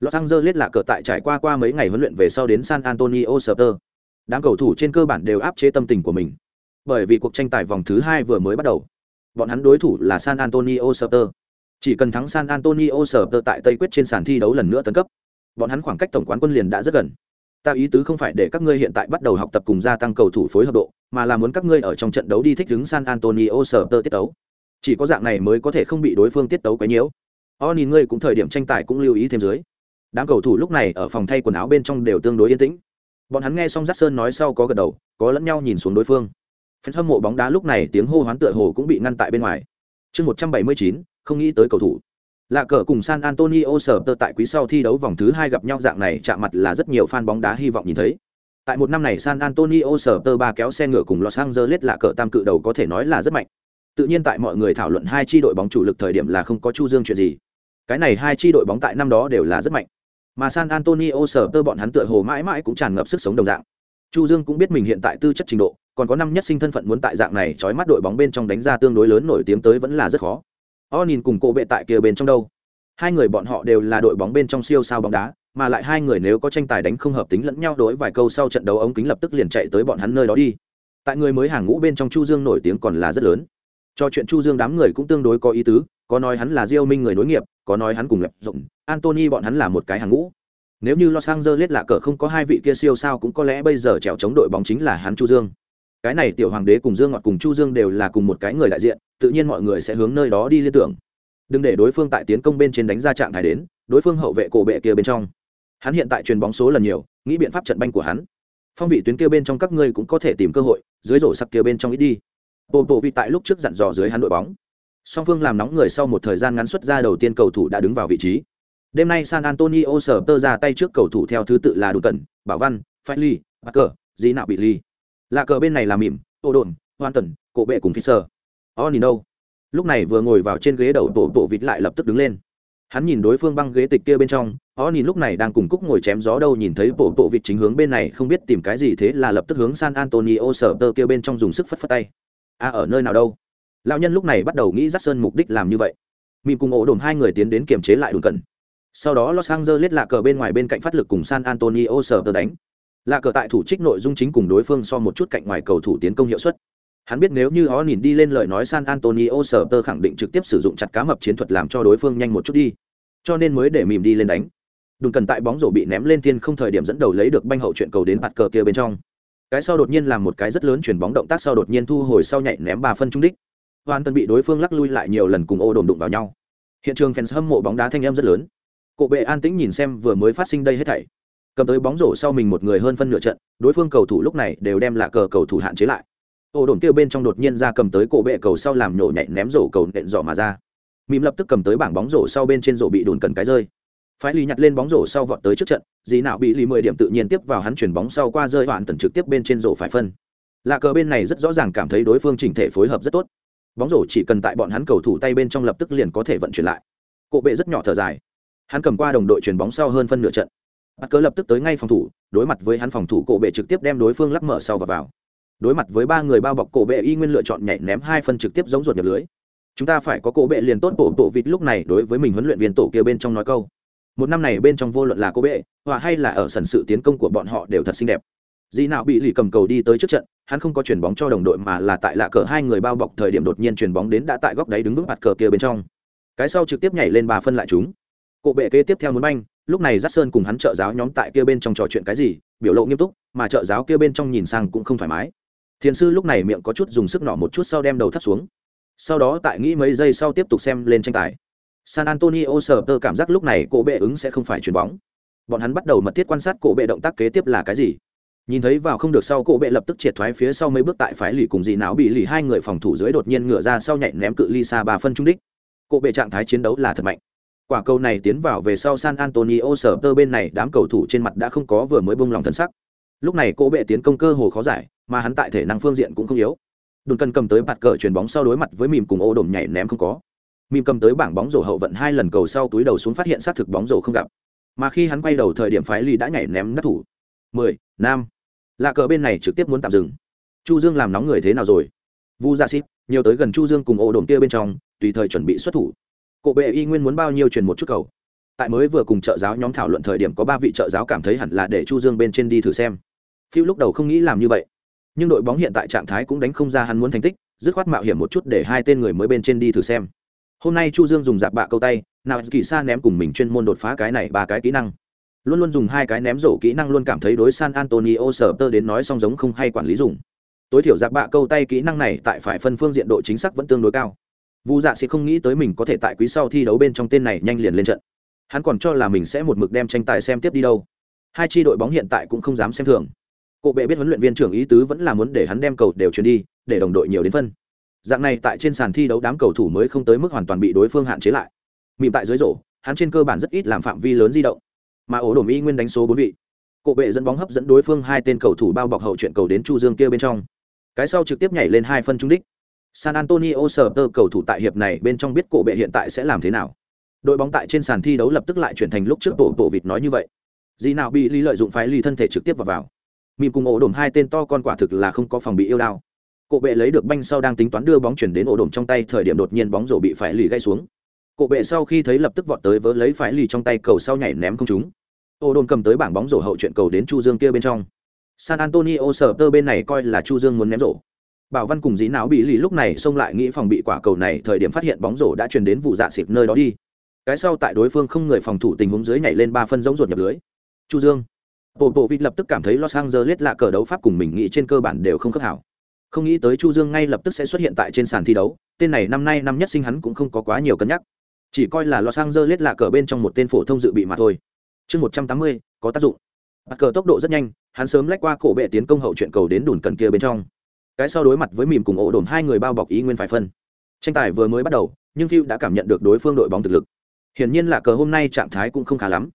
Los Angeles là cờ tại trải qua qua mấy ngày huấn luyện về sau đến San Antonio Spurs. Đám cầu thủ trên cơ bản đều áp chế tâm tình của mình. bởi vì cuộc tranh tài vòng thứ hai vừa mới bắt đầu bọn hắn đối thủ là san antonio Spurs. chỉ cần thắng san antonio Spurs tại tây quyết trên sàn thi đấu lần nữa tấn cấp, bọn hắn khoảng cách tổng quán quân liền đã rất gần. Ta ý tứ không phải để các ngươi hiện tại bắt đầu học tập cùng gia tăng cầu thủ phối hợp độ, mà là muốn các ngươi ở trong trận đấu đi thích ứng san antonio Spurs tiết đấu chỉ có dạng này mới có thể không bị đối phương tiết tấu quấy nhiễu Onin ngươi cũng thời điểm tranh tài cũng lưu ý thêm dưới. Đám cầu thủ lúc này ở phòng thay quần áo bên trong đều tương đối yên tĩnh. Bọn hắn nghe xong Jackson nói sau có gật đầu, có lẫn nhau nhìn xuống đối phương phen hâm mộ bóng đá lúc này tiếng hô hoán tựa hồ cũng bị ngăn tại bên ngoài. Chương một trăm bảy mươi chín, không nghĩ tới cầu thủ. Lạ cờ cùng san antonio sở tơ tại quý sau thi đấu vòng thứ 2 gặp nhau dạng này chạm mặt là rất nhiều fan bóng đá hy vọng nhìn thấy. Tại một năm này san antonio sở tơ ba kéo xe ngựa cùng los angeles lạ cờ tam cự đầu có thể nói là rất mạnh. Tự nhiên tại mọi người thảo luận hai chi đội bóng chủ lực thời điểm là không có chu dương chuyện gì. Cái này hai chi đội bóng tại năm đó đều là rất mạnh. Mà san antonio sở tơ bọn hắn tựa hồ mãi mãi cũng tràn ngập sức sống đồng dạng. Chu dương cũng biết mình hiện tại tư chất trình độ còn có năm nhất sinh thân phận muốn tại dạng này trói mắt đội bóng bên trong đánh ra tương đối lớn nổi tiếng tới vẫn là rất khó. O nhìn cùng cô bệ tại kia bên trong đâu? Hai người bọn họ đều là đội bóng bên trong siêu sao bóng đá, mà lại hai người nếu có tranh tài đánh không hợp tính lẫn nhau đối vài câu sau trận đấu ống kính lập tức liền chạy tới bọn hắn nơi đó đi. Tại người mới hàng ngũ bên trong chu dương nổi tiếng còn là rất lớn. Cho chuyện chu dương đám người cũng tương đối có ý tứ, có nói hắn là diêu minh người nối nghiệp, có nói hắn cùng lập rộng Anthony bọn hắn là một cái hàng ngũ. Nếu như los angeles lạ cờ không có hai vị kia siêu sao cũng có lẽ bây giờ trèo chống đội bóng chính là hắn chu dương cái này tiểu hoàng đế cùng dương ngọt cùng chu dương đều là cùng một cái người đại diện, tự nhiên mọi người sẽ hướng nơi đó đi liên tưởng. Đừng để đối phương tại tiến công bên trên đánh ra trạng thái đến, đối phương hậu vệ cổ bệ kia bên trong. Hắn hiện tại truyền bóng số lần nhiều, nghĩ biện pháp trận banh của hắn. Phong vị tuyến kia bên trong các ngươi cũng có thể tìm cơ hội, dưới rổ sặc kia bên trong ít đi. Bộ bộ vị tại lúc trước dặn dò dưới hắn đội bóng. Song phương làm nóng người sau một thời gian ngắn xuất ra đầu tiên cầu thủ đã đứng vào vị trí. Đêm nay san antonio sở tơ ra tay trước cầu thủ theo thứ tự là đủ cẩn bảo văn phái ly bắc cờ dĩ nạo bị ly lạ cờ bên này là mỉm ô đồn hoàn tần cổ bệ cùng phi sơ o nino đâu? Lúc này vừa ngồi vào trên ghế đầu tổ tổ vịt lại lập tức đứng lên. Hắn nhìn đối phương băng ghế tịch kia bên trong o nhìn lúc này đang cùng cúc ngồi chém gió đâu nhìn thấy bộ bộ vịt chính hướng bên này không biết tìm cái gì thế là lập tức hướng san antonio sở tơ kia bên trong dùng sức phất phất tay. A à, ở nơi nào đâu? Lão nhân lúc này bắt đầu nghĩ dắt sơn mục đích làm như vậy. Mìm cùng ổ đồn hai người tiến đến kiềm chế lại đồn cẩn. Sau đó los angeles lạ cờ bên ngoài bên cạnh phát lực cùng san antonio sở tơ đánh lạ cờ tại thủ trích nội dung chính cùng đối phương so một chút cạnh ngoài cầu thủ tiến công hiệu suất. Hắn biết nếu như họ nhìn đi lên lời nói san antonio sở tơ khẳng định trực tiếp sử dụng chặt cá mập chiến thuật làm cho đối phương nhanh một chút đi. Cho nên mới để mìm đi lên đánh. Đừng cần tại bóng rổ bị ném lên thiên không thời điểm dẫn đầu lấy được banh hậu chuyện cầu đến bạt cờ kia bên trong. Cái sau đột nhiên làm một cái rất lớn chuyển bóng động tác sau đột nhiên thu hồi sau nhảy ném ba phân trung đích. Hoàn tân bị đối phương lắc lui lại nhiều lần cùng ô đồn đụng vào nhau. Hiện trường fans hâm mộ bóng đá thanh em rất lớn. Cộ bệ an tĩnh nhìn xem vừa mới phát sinh đây hết thảy cầm tới bóng rổ sau mình một người hơn phân nửa trận, đối phương cầu thủ lúc này đều đem là cờ cầu thủ hạn chế lại. Ô đồn kêu bên trong đột nhiên ra cầm tới cổ bệ cầu sau làm nhổ nhảy ném rổ cầu nện dọ mà ra. Mìm lập tức cầm tới bảng bóng rổ sau bên trên rổ bị đồn cần cái rơi. Phái lý nhặt lên bóng rổ sau vọt tới trước trận, dì nào bị lì mười điểm tự nhiên tiếp vào hắn chuyển bóng sau qua rơi hoàn tần trực tiếp bên trên rổ phải phân. Là cờ bên này rất rõ ràng cảm thấy đối phương chỉnh thể phối hợp rất tốt. Bóng rổ chỉ cần tại bọn hắn cầu thủ tay bên trong lập tức liền có thể vận chuyển lại. Cổ bệ rất nhỏ thở dài. Hắn cầm qua đồng đội chuyển bóng sau hơn phân nửa trận bắt cớ lập tức tới ngay phòng thủ, đối mặt với hắn phòng thủ cổ bệ trực tiếp đem đối phương lắc mở sau và vào. Đối mặt với ba người bao bọc cổ bệ y nguyên lựa chọn nhảy ném hai phân trực tiếp giống ruột nhập lưới. Chúng ta phải có cổ bệ liền tốt bộ bộ vịt lúc này đối với mình huấn luyện viên tổ kia bên trong nói câu. Một năm này bên trong vô luận là cổ bệ hoặc hay là ở sần sự tiến công của bọn họ đều thật xinh đẹp. Dì nào bị lì cầm cầu đi tới trước trận, hắn không có chuyền bóng cho đồng đội mà là tại lạ cờ hai người bao bọc thời điểm đột nhiên chuyền bóng đến đã tại góc đáy đứng vững mặt cờ kia bên trong. Cái sau trực tiếp nhảy lên ba phân lại chúng. Cổ bệ kế tiếp theo muốn banh lúc này giác sơn cùng hắn trợ giáo nhóm tại kia bên trong trò chuyện cái gì, biểu lộ nghiêm túc, mà trợ giáo kia bên trong nhìn sang cũng không thoải mái. Thiền sư lúc này miệng có chút dùng sức nọ một chút sau đem đầu thắt xuống. Sau đó tại nghĩ mấy giây sau tiếp tục xem lên tranh tài. San antonio sờ tơ cảm giác lúc này cổ bệ ứng sẽ không phải chuyền bóng. Bọn hắn bắt đầu mật thiết quan sát cổ bệ động tác kế tiếp là cái gì. Nhìn thấy vào không được sau cổ bệ lập tức triệt thoái phía sau mấy bước tại phái lì cùng dị não bị lì hai người phòng thủ dưới đột nhiên ngửa ra sau nhảy ném cự ly xa ba phân trung đích. Cổ bệ trạng thái chiến đấu là thật mạnh quả cầu này tiến vào về sau san antonio sở tơ bên này, đám cầu thủ trên mặt đã không có vừa mới bông lòng thân sắc. Lúc này cỗ bệ tiến công cơ hồ khó giải, mà hắn tại thể năng phương diện cũng không yếu. Đồn cần cầm tới bạt cờ chuyền bóng sau đối mặt với mìm cùng ô đồm nhảy ném không có. Mìm cầm tới bảng bóng rổ hậu vận hai lần cầu sau túi đầu xuống phát hiện xác thực bóng rổ không gặp. Mà khi hắn quay đầu thời điểm phái ly đã nhảy ném đất thủ. Mười, nam. Lạ cờ bên này trực tiếp muốn tạm dừng. Chu dương làm nóng người thế nào rồi? Vu gia xít nhiều tới gần chu dương cùng ô đồn kia bên trong, tùy thời chuẩn bị xuất thủ cổ bệ y nguyên muốn bao nhiêu truyền một chút cầu. Tại mới vừa cùng trợ giáo nhóm thảo luận thời điểm có ba vị trợ giáo cảm thấy hẳn là để chu dương bên trên đi thử xem. Phiêu lúc đầu không nghĩ làm như vậy, nhưng đội bóng hiện tại trạng thái cũng đánh không ra hắn muốn thành tích, dứt khoát mạo hiểm một chút để hai tên người mới bên trên đi thử xem. Hôm nay chu dương dùng dạp bạ câu tay, nào kỳ sa ném cùng mình chuyên môn đột phá cái này ba cái kỹ năng. Luôn luôn dùng hai cái ném rổ kỹ năng luôn cảm thấy đối san antonio sở tơ đến nói song giống không hay quản lý dùng. Tối thiểu dạp bạ câu tay kỹ năng này tại phải phân phương diện độ chính xác vẫn tương đối cao vu dạ sẽ không nghĩ tới mình có thể tại quý sau thi đấu bên trong tên này nhanh liền lên trận. Hắn còn cho là mình sẽ một mực đem tranh tài xem tiếp đi đâu. Hai tri đội bóng hiện tại cũng không dám xem thường. Cổ bệ biết huấn luyện viên trưởng ý tứ vẫn là muốn để hắn đem cầu đều chuyển đi, để đồng đội nhiều đến phân. Dạng này tại trên sàn thi đấu đám cầu thủ mới không tới mức hoàn toàn bị đối phương hạn chế lại. Mịm tại dưới rổ, hắn trên cơ bản rất ít làm phạm vi lớn di động. Mà ổ đổ mỹ nguyên đánh số bốn vị. Cổ bệ dẫn bóng hấp dẫn đối phương hai tên cầu thủ bao bọc hậu chuyện cầu đến chu dương kia bên trong. Cái sau trực tiếp nhảy lên hai phân trung đích san antonio Spurs cầu thủ tại hiệp này bên trong biết cổ bệ hiện tại sẽ làm thế nào. Đội bóng tại trên sàn thi đấu lập tức lại chuyển thành lúc trước bộ bộ vịt nói như vậy. Gì nào bị lý lợi dụng phái ly thân thể trực tiếp vào vào. Mìm cùng ổ đổm hai tên to con quả thực là không có phòng bị yêu đao. Cổ bệ lấy được banh sau đang tính toán đưa bóng chuyển đến ổ đổm trong tay, thời điểm đột nhiên bóng rổ bị phái lì gây xuống. Cổ bệ sau khi thấy lập tức vọt tới vớ lấy phái lì trong tay cầu sau nhảy ném không trúng. Ổ đổm cầm tới bảng bóng rổ hậu chuyện cầu đến chu dương kia bên trong. San antonio Spurs bên này coi là chu dương muốn ném rổ bảo văn cùng dí não bị lì lúc này xông lại nghĩ phòng bị quả cầu này, thời điểm phát hiện bóng rổ đã truyền đến vụ dạ xịt nơi đó đi. Cái sau tại đối phương không người phòng thủ tình huống dưới nhảy lên ba phân giống ruột nhập lưới. Chu dương. Bộ bộ vịt lập tức cảm thấy los angeles lạ cờ đấu pháp cùng mình nghĩ trên cơ bản đều không khớp hảo. Không nghĩ tới chu dương ngay lập tức sẽ xuất hiện tại trên sàn thi đấu, tên này năm nay năm nhất sinh hắn cũng không có quá nhiều cân nhắc. Chỉ coi là los angeles lạ cờ bên trong một tên phổ thông dự bị mà thôi. Chương một trăm tám mươi, có tác dụng. Bắt cờ tốc độ rất nhanh, hắn sớm lách qua cổ bệ tiến công hậu chuyện cầu đến đùn cần kia bên trong cái sau đối mặt với mìm cùng ổ đồn hai người bao bọc ý nguyên phải phân. Tranh tài vừa mới bắt đầu, nhưng phiêu đã cảm nhận được đối phương đội bóng thực lực. Hiển nhiên là cờ hôm nay trạng thái cũng không khá lắm.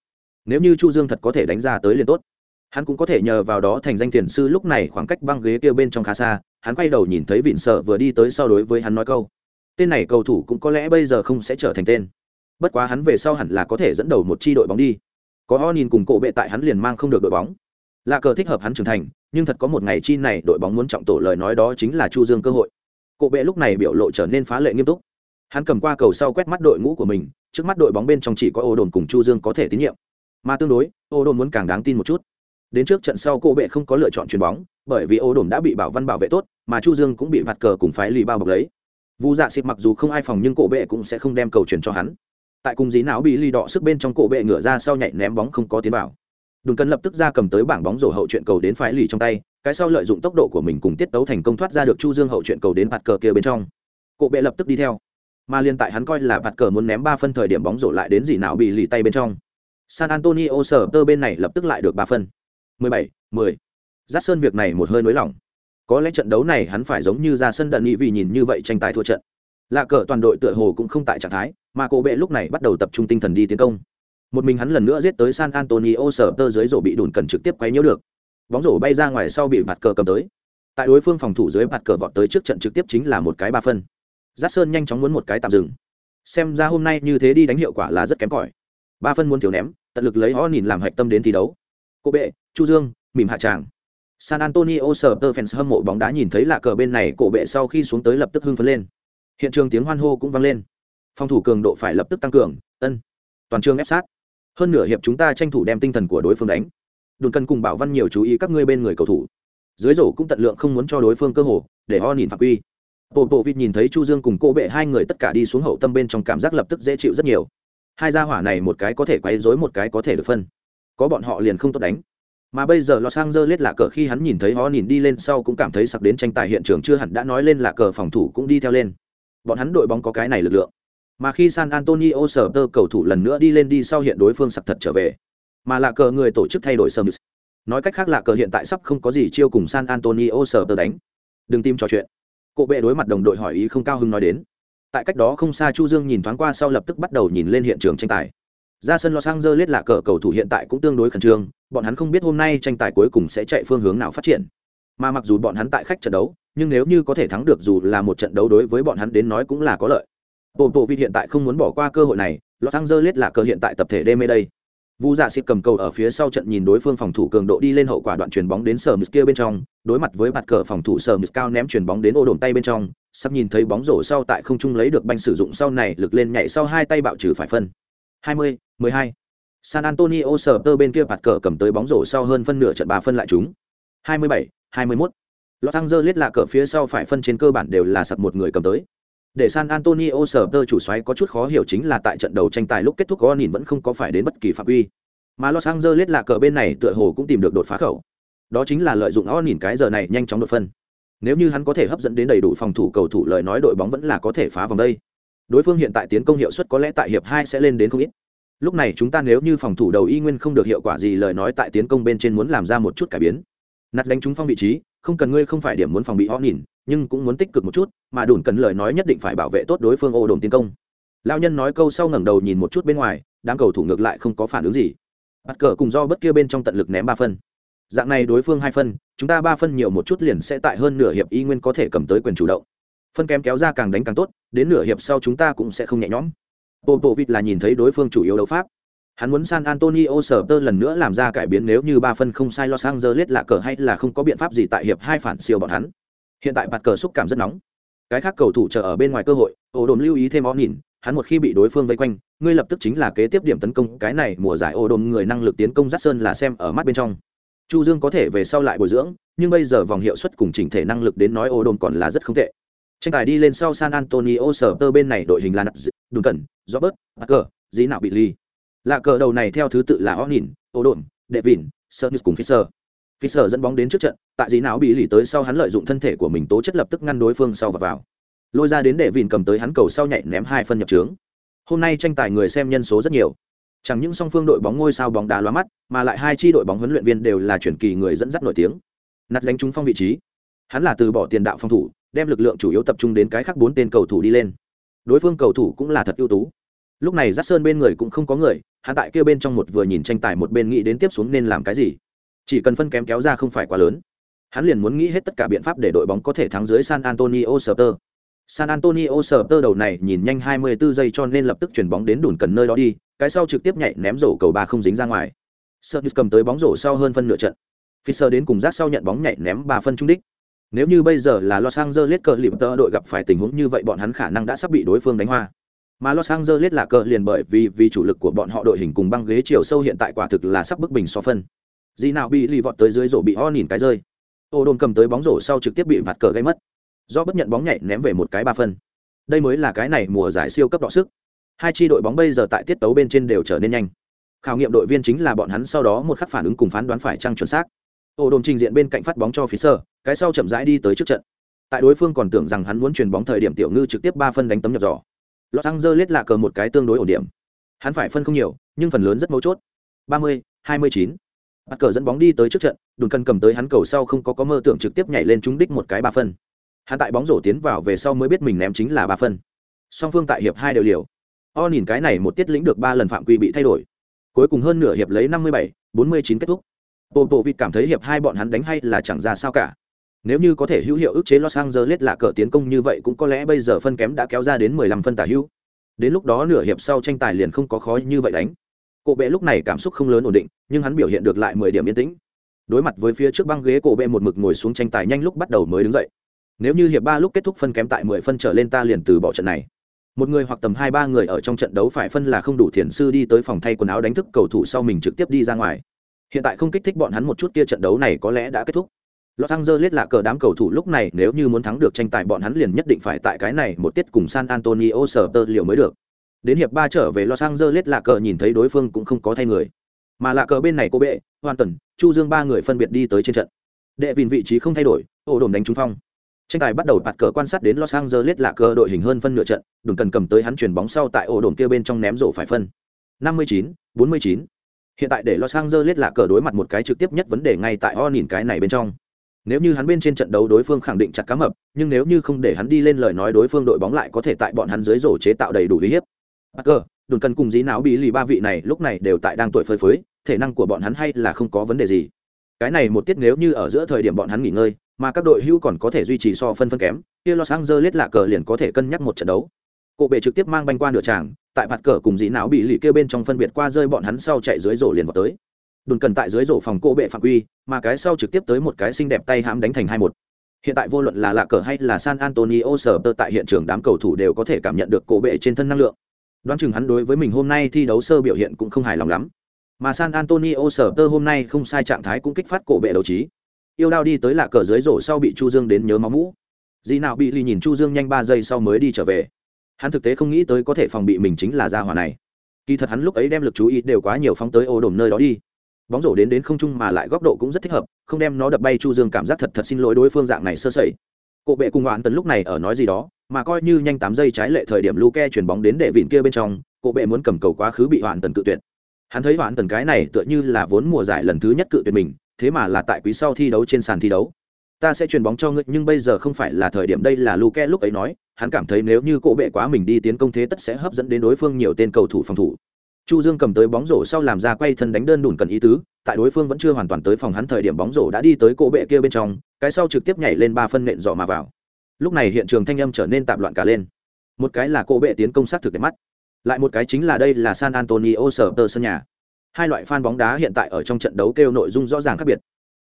Nếu như chu dương thật có thể đánh ra tới liền tốt. Hắn cũng có thể nhờ vào đó thành danh tiền sư lúc này khoảng cách băng ghế kia bên trong khá xa, hắn quay đầu nhìn thấy vịn sợ vừa đi tới sau đối với hắn nói câu. Tên này cầu thủ cũng có lẽ bây giờ không sẽ trở thành tên. Bất quá hắn về sau hẳn là có thể dẫn đầu một chi đội bóng đi. Có ho nhìn cùng cổ bệ tại hắn liền mang không được đội bóng. Là cờ thích hợp hắn trưởng thành nhưng thật có một ngày chi này đội bóng muốn trọng tổ lời nói đó chính là chu dương cơ hội. Cổ bệ lúc này biểu lộ trở nên phá lệ nghiêm túc. Hắn cầm qua cầu sau quét mắt đội ngũ của mình, trước mắt đội bóng bên trong chỉ có ô đồn cùng chu dương có thể tín nhiệm. Mà tương đối, ô đồn muốn càng đáng tin một chút. Đến trước trận sau cổ bệ không có lựa chọn chuyền bóng, bởi vì ô đồn đã bị bảo văn bảo vệ tốt, mà chu dương cũng bị vạt cờ cùng phái lì bao bọc lấy. Vu dạ xịt mặc dù không ai phòng nhưng cổ bệ cũng sẽ không đem cầu chuyển cho hắn. Tại cùng dí não bị lì đỏ sức bên trong cổ bệ ngửa ra sau nhảy ném bóng không có tiến bảo đùn cần lập tức ra cầm tới bảng bóng rổ hậu chuyện cầu đến phái lì trong tay cái sau lợi dụng tốc độ của mình cùng tiết tấu thành công thoát ra được chu dương hậu chuyện cầu đến bạt cờ kia bên trong cổ bệ lập tức đi theo mà liên tại hắn coi là bạt cờ muốn ném ba phân thời điểm bóng rổ lại đến gì nào bị lì tay bên trong san antonio sở tơ bên này lập tức lại được ba phân 17, 10. Giác Sơn việc này một hơi nới lỏng. Có lẽ trận đấu này hắn phải giống như ra sân đận nghị vì nhìn như vậy tranh tài thua trận. Lạ cờ toàn đội tựa hồ cũng không tại trạng thái, mà cổ bệ lúc này bắt đầu tập trung tinh thần đi tiến công. Một mình hắn lần nữa giết tới San Antonio sở tơ dưới rổ bị đùn cần trực tiếp quấy nhiễu được. Bóng rổ bay ra ngoài sau bị mặt cờ cầm tới. Tại đối phương phòng thủ dưới mặt cờ vọt tới trước trận trực tiếp chính là một cái ba phân. Giác Sơn nhanh chóng muốn một cái tạm dừng. Xem ra hôm nay như thế đi đánh hiệu quả là rất kém cỏi. Ba phân muốn thiếu ném, tận lực lấy họ nhìn làm hạch tâm đến thi đấu. Cô bệ, Chu Dương, mỉm hạ tràng. San Antonio Spurs fans hâm mộ bóng đá nhìn thấy là cờ bên này cổ bệ sau khi xuống tới lập tức hưng phấn lên. Hiện trường tiếng hoan hô cũng vang lên. Phòng thủ cường độ phải lập tức tăng cường, ân. Toàn trường ép sát. Hơn nửa hiệp chúng ta tranh thủ đem tinh thần của đối phương đánh. Đồn cần cùng Bảo Văn nhiều chú ý các ngươi bên người cầu thủ. Dưới rổ cũng tận lượng không muốn cho đối phương cơ hồ để ho nhìn phạm quy. Bộ bộ vịt nhìn thấy Chu Dương cùng cô bệ hai người tất cả đi xuống hậu tâm bên trong cảm giác lập tức dễ chịu rất nhiều. Hai gia hỏa này một cái có thể quấy rối một cái có thể được phân. Có bọn họ liền không tốt đánh mà bây giờ Los Angeles lạ cờ khi hắn nhìn thấy họ nhìn đi lên sau cũng cảm thấy sặc đến tranh tài hiện trường chưa hẳn đã nói lên là cờ phòng thủ cũng đi theo lên. Bọn hắn đội bóng có cái này lực lượng. Mà khi San Antonio sở tơ cầu thủ lần nữa đi lên đi sau hiện đối phương sặc thật trở về. Mà lạ cờ người tổ chức thay đổi sầm. Nói cách khác lạ cờ hiện tại sắp không có gì chiêu cùng San Antonio sở tơ đánh. Đừng tìm trò chuyện. Cổ bệ đối mặt đồng đội hỏi ý không cao hứng nói đến. Tại cách đó không xa Chu Dương nhìn thoáng qua sau lập tức bắt đầu nhìn lên hiện trường tranh tài ra sân Los Angeles lạ cờ cầu thủ hiện tại cũng tương đối khẩn trương, bọn hắn không biết hôm nay tranh tài cuối cùng sẽ chạy phương hướng nào phát triển. Mà mặc dù bọn hắn tại khách trận đấu, nhưng nếu như có thể thắng được dù là một trận đấu đối với bọn hắn đến nói cũng là có lợi. Bộ bộ hiện tại không muốn bỏ qua cơ hội này, Los Angeles là cờ hiện tại tập thể đê mê đây. Vu Dạ xịt cầm cầu ở phía sau trận nhìn đối phương phòng thủ cường độ đi lên hậu quả đoạn chuyền bóng đến sở mực kia bên trong, đối mặt với mặt cờ phòng thủ sở mực cao ném chuyền bóng đến ô đồn tay bên trong, sắp nhìn thấy bóng rổ sau tại không trung lấy được banh sử dụng sau này lực lên nhảy sau hai tay bạo trừ phải phân. 20, 12. San Antonio Spurs bên kia bạt cờ cầm tới bóng rổ sau hơn phân nửa trận bà phân lại chúng. 27, 21. Los Angeles là cờ phía sau phải phân trên cơ bản đều là sặc một người cầm tới. Để San Antonio sở tơ chủ xoáy có chút khó hiểu chính là tại trận đầu tranh tài lúc kết thúc Onin vẫn không có phải đến bất kỳ phạm quy. Mà Los Angeles là cờ bên này tựa hồ cũng tìm được đột phá khẩu. Đó chính là lợi dụng nhìn cái giờ này nhanh chóng đột phân. Nếu như hắn có thể hấp dẫn đến đầy đủ phòng thủ cầu thủ lời nói đội bóng vẫn là có thể phá vòng đây. Đối phương hiện tại tiến công hiệu suất có lẽ tại hiệp 2 sẽ lên đến không ít. Lúc này chúng ta nếu như phòng thủ đầu y nguyên không được hiệu quả gì lời nói tại tiến công bên trên muốn làm ra một chút cải biến. Nạt đánh trúng phong vị trí, không cần ngươi không phải điểm muốn phòng bị họ nhìn, nhưng cũng muốn tích cực một chút, mà đủn cần lời nói nhất định phải bảo vệ tốt đối phương ô đồn tiến công. Lao nhân nói câu sau ngẩng đầu nhìn một chút bên ngoài, đám cầu thủ ngược lại không có phản ứng gì. Bắt cờ cùng do bất kia bên trong tận lực ném ba phân. Dạng này đối phương hai phân, chúng ta ba phân nhiều một chút liền sẽ tại hơn nửa hiệp y nguyên có thể cầm tới quyền chủ động. Phân kém kéo ra càng đánh càng tốt, đến nửa hiệp sau chúng ta cũng sẽ không nhẹ nhõm. Bộ bộ vịt là nhìn thấy đối phương chủ yếu đấu pháp Hắn muốn San Antonio sở tơ lần nữa làm ra cải biến nếu như ba phân không sai Los Angeles lạ cờ hay là không có biện pháp gì tại hiệp hai phản siêu bọn hắn. Hiện tại bạt cờ xúc cảm rất nóng. Cái khác cầu thủ chờ ở bên ngoài cơ hội, Ô đồn lưu ý thêm ó nhìn, hắn một khi bị đối phương vây quanh, ngươi lập tức chính là kế tiếp điểm tấn công, cái này mùa giải Ô đồn người năng lực tiến công Jackson sơn là xem ở mắt bên trong. Chu Dương có thể về sau lại bồi dưỡng, nhưng bây giờ vòng hiệu suất cùng chỉnh thể năng lực đến nói Ô đồn còn là rất không tệ. Tranh tài đi lên sau San Antonio sở tơ bên này đội hình là nặng, đùn cẩn, Robert, Parker, dĩ nào bị ly lạ cờ đầu này theo thứ tự là Onin, Ô Đồn, Đệ Vịn, Sernus cùng Fisher. Fisher dẫn bóng đến trước trận, tại dí não bị lì tới sau hắn lợi dụng thân thể của mình tố chất lập tức ngăn đối phương sau và vào. Lôi ra đến Đệ Vịn cầm tới hắn cầu sau nhảy ném hai phân nhập trướng. Hôm nay tranh tài người xem nhân số rất nhiều. Chẳng những song phương đội bóng ngôi sao bóng đá loa mắt, mà lại hai chi đội bóng huấn luyện viên đều là chuyển kỳ người dẫn dắt nổi tiếng. nặt đánh trúng phong vị trí. Hắn là từ bỏ tiền đạo phòng thủ, đem lực lượng chủ yếu tập trung đến cái khác bốn tên cầu thủ đi lên. Đối phương cầu thủ cũng là thật ưu tú lúc này giắt sơn bên người cũng không có người, hắn tại kêu bên trong một vừa nhìn tranh tài một bên nghĩ đến tiếp xuống nên làm cái gì. Chỉ cần phân kém kéo ra không phải quá lớn. Hắn liền muốn nghĩ hết tất cả biện pháp để đội bóng có thể thắng dưới san antonio Spurs. san antonio Spurs đầu này nhìn nhanh 24 giây cho nên lập tức chuyển bóng đến đủn cần nơi đó đi, cái sau trực tiếp nhảy ném rổ cầu ba không dính ra ngoài. Spurs cầm tới bóng rổ sau hơn phân nửa trận. Fisher đến cùng rác sau nhận bóng nhảy ném ba phân trung đích. Nếu như bây giờ là Los Angeles Clippers đội gặp phải tình huống như vậy, bọn hắn khả năng đã sắp bị đối phương đánh hoa mà Los Angeles là cờ liền bởi vì vì chủ lực của bọn họ đội hình cùng băng ghế chiều sâu hiện tại quả thực là sắp bức bình so phân. Dì nào bị lì vọt tới dưới rổ bị ho nhìn cái rơi. Ô đồn cầm tới bóng rổ sau trực tiếp bị vạt cờ gây mất. Do bất nhận bóng nhảy ném về một cái ba phân. Đây mới là cái này mùa giải siêu cấp đọ sức. Hai chi đội bóng bây giờ tại tiết tấu bên trên đều trở nên nhanh. Khảo nghiệm đội viên chính là bọn hắn sau đó một khắc phản ứng cùng phán đoán phải trăng chuẩn xác. Ô đồn trình diện bên cạnh phát bóng cho phía sơ, cái sau chậm rãi đi tới trước trận. Tại đối phương còn tưởng rằng hắn muốn truyền bóng thời điểm tiểu ngư trực tiếp ba phân đánh tấm nhập giỏ Los Angeles là cờ một cái tương đối ổn điểm. Hắn phải phân không nhiều, nhưng phần lớn rất mấu chốt. 30, 29. Bắt cờ dẫn bóng đi tới trước trận, đùn cân cầm tới hắn cầu sau không có có mơ tưởng trực tiếp nhảy lên trúng đích một cái ba phân. Hắn tại bóng rổ tiến vào về sau mới biết mình ném chính là ba phân. Song phương tại hiệp hai đều liều. O nhìn cái này một tiết lĩnh được ba lần phạm quy bị thay đổi. Cuối cùng hơn nửa hiệp lấy 57, 49 kết thúc. Bộ bộ vịt cảm thấy hiệp hai bọn hắn đánh hay là chẳng ra sao cả. Nếu như có thể hữu hiệu ức chế Los Angeles là cờ tiến công như vậy cũng có lẽ bây giờ phân kém đã kéo ra đến 15 phân tả hữu. Đến lúc đó nửa hiệp sau tranh tài liền không có khó như vậy đánh. Cổ bệ lúc này cảm xúc không lớn ổn định, nhưng hắn biểu hiện được lại 10 điểm yên tĩnh. Đối mặt với phía trước băng ghế cổ bệ một mực ngồi xuống tranh tài nhanh lúc bắt đầu mới đứng dậy. Nếu như hiệp 3 lúc kết thúc phân kém tại 10 phân trở lên ta liền từ bỏ trận này. Một người hoặc tầm 2 3 người ở trong trận đấu phải phân là không đủ thiền sư đi tới phòng thay quần áo đánh thức cầu thủ sau mình trực tiếp đi ra ngoài. Hiện tại không kích thích bọn hắn một chút kia trận đấu này có lẽ đã kết thúc. Los Angeles là cờ đám cầu thủ lúc này nếu như muốn thắng được tranh tài bọn hắn liền nhất định phải tại cái này một tiết cùng San Antonio Spurs liệu mới được. Đến hiệp ba trở về Los Angeles là cờ nhìn thấy đối phương cũng không có thay người. Mà là cờ bên này cô bệ, Hoàn Tần, Chu Dương ba người phân biệt đi tới trên trận. Đệ vịn vị trí không thay đổi, ổ đồn đánh trúng phong. Tranh tài bắt đầu bạt cờ quan sát đến Los Angeles là cờ đội hình hơn phân nửa trận, đồn cần cầm tới hắn chuyển bóng sau tại ổ đồn kia bên trong ném rổ phải phân. 59, 49. Hiện tại để Los Angeles là cờ đối mặt một cái trực tiếp nhất vấn đề ngay tại nhìn cái này bên trong nếu như hắn bên trên trận đấu đối phương khẳng định chặt cá mập, nhưng nếu như không để hắn đi lên lời nói đối phương đội bóng lại có thể tại bọn hắn dưới rổ chế tạo đầy đủ uy hiếp. Parker, đồn cần cùng dí não bí lì ba vị này lúc này đều tại đang tuổi phơi phới, thể năng của bọn hắn hay là không có vấn đề gì. Cái này một tiết nếu như ở giữa thời điểm bọn hắn nghỉ ngơi, mà các đội hưu còn có thể duy trì so phân phân kém, kia Los Angeles lạ cờ liền có thể cân nhắc một trận đấu. Cổ bệ trực tiếp mang banh qua nửa tràng, tại bạt cờ cùng dĩ não bị lì kia bên trong phân biệt qua rơi bọn hắn sau chạy dưới rổ liền vào tới đồn cần tại dưới rổ phòng cô bệ phạm quy, mà cái sau trực tiếp tới một cái xinh đẹp tay hãm đánh thành hai một. Hiện tại vô luận là lạ cờ hay là san antonio sở tơ tại hiện trường đám cầu thủ đều có thể cảm nhận được cổ bệ trên thân năng lượng. Đoán chừng hắn đối với mình hôm nay thi đấu sơ biểu hiện cũng không hài lòng lắm. Mà san antonio sở tơ hôm nay không sai trạng thái cũng kích phát cổ bệ đấu trí. Yêu đao đi tới lạ cờ dưới rổ sau bị chu dương đến nhớ máu mũ. Dì nào bị ly nhìn chu dương nhanh ba giây sau mới đi trở về. Hắn thực tế không nghĩ tới có thể phòng bị mình chính là gia hỏa này. Kỳ thật hắn lúc ấy đem lực chú ý đều quá nhiều phóng tới ô đồn nơi đó đi bóng rổ đến đến không trung mà lại góc độ cũng rất thích hợp, không đem nó đập bay chu dương cảm giác thật thật xin lỗi đối phương dạng này sơ sẩy. Cổ bệ cùng đoạn tần lúc này ở nói gì đó, mà coi như nhanh tám giây trái lệ thời điểm luke chuyển bóng đến đệ vịn kia bên trong, cổ bệ muốn cầm cầu quá khứ bị đoạn tần cự tuyệt. Hắn thấy đoạn tần cái này tựa như là vốn mùa giải lần thứ nhất cự tuyệt mình, thế mà là tại quý sau thi đấu trên sàn thi đấu. Ta sẽ chuyền bóng cho ngươi, nhưng bây giờ không phải là thời điểm. Đây là luke lúc ấy nói, hắn cảm thấy nếu như cổ bệ quá mình đi tiến công thế tất sẽ hấp dẫn đến đối phương nhiều tên cầu thủ phòng thủ chu dương cầm tới bóng rổ sau làm ra quay thân đánh đơn đùn cần ý tứ, tại đối phương vẫn chưa hoàn toàn tới phòng hắn thời điểm bóng rổ đã đi tới cổ bệ kia bên trong, cái sau trực tiếp nhảy lên ba phân nện dọ mà vào. Lúc này hiện trường thanh âm trở nên tạm loạn cả lên. Một cái là cổ bệ tiến công sát thực để mắt, lại một cái chính là đây là san antonio Spurs sân nhà. Hai loại fan bóng đá hiện tại ở trong trận đấu kêu nội dung rõ ràng khác biệt.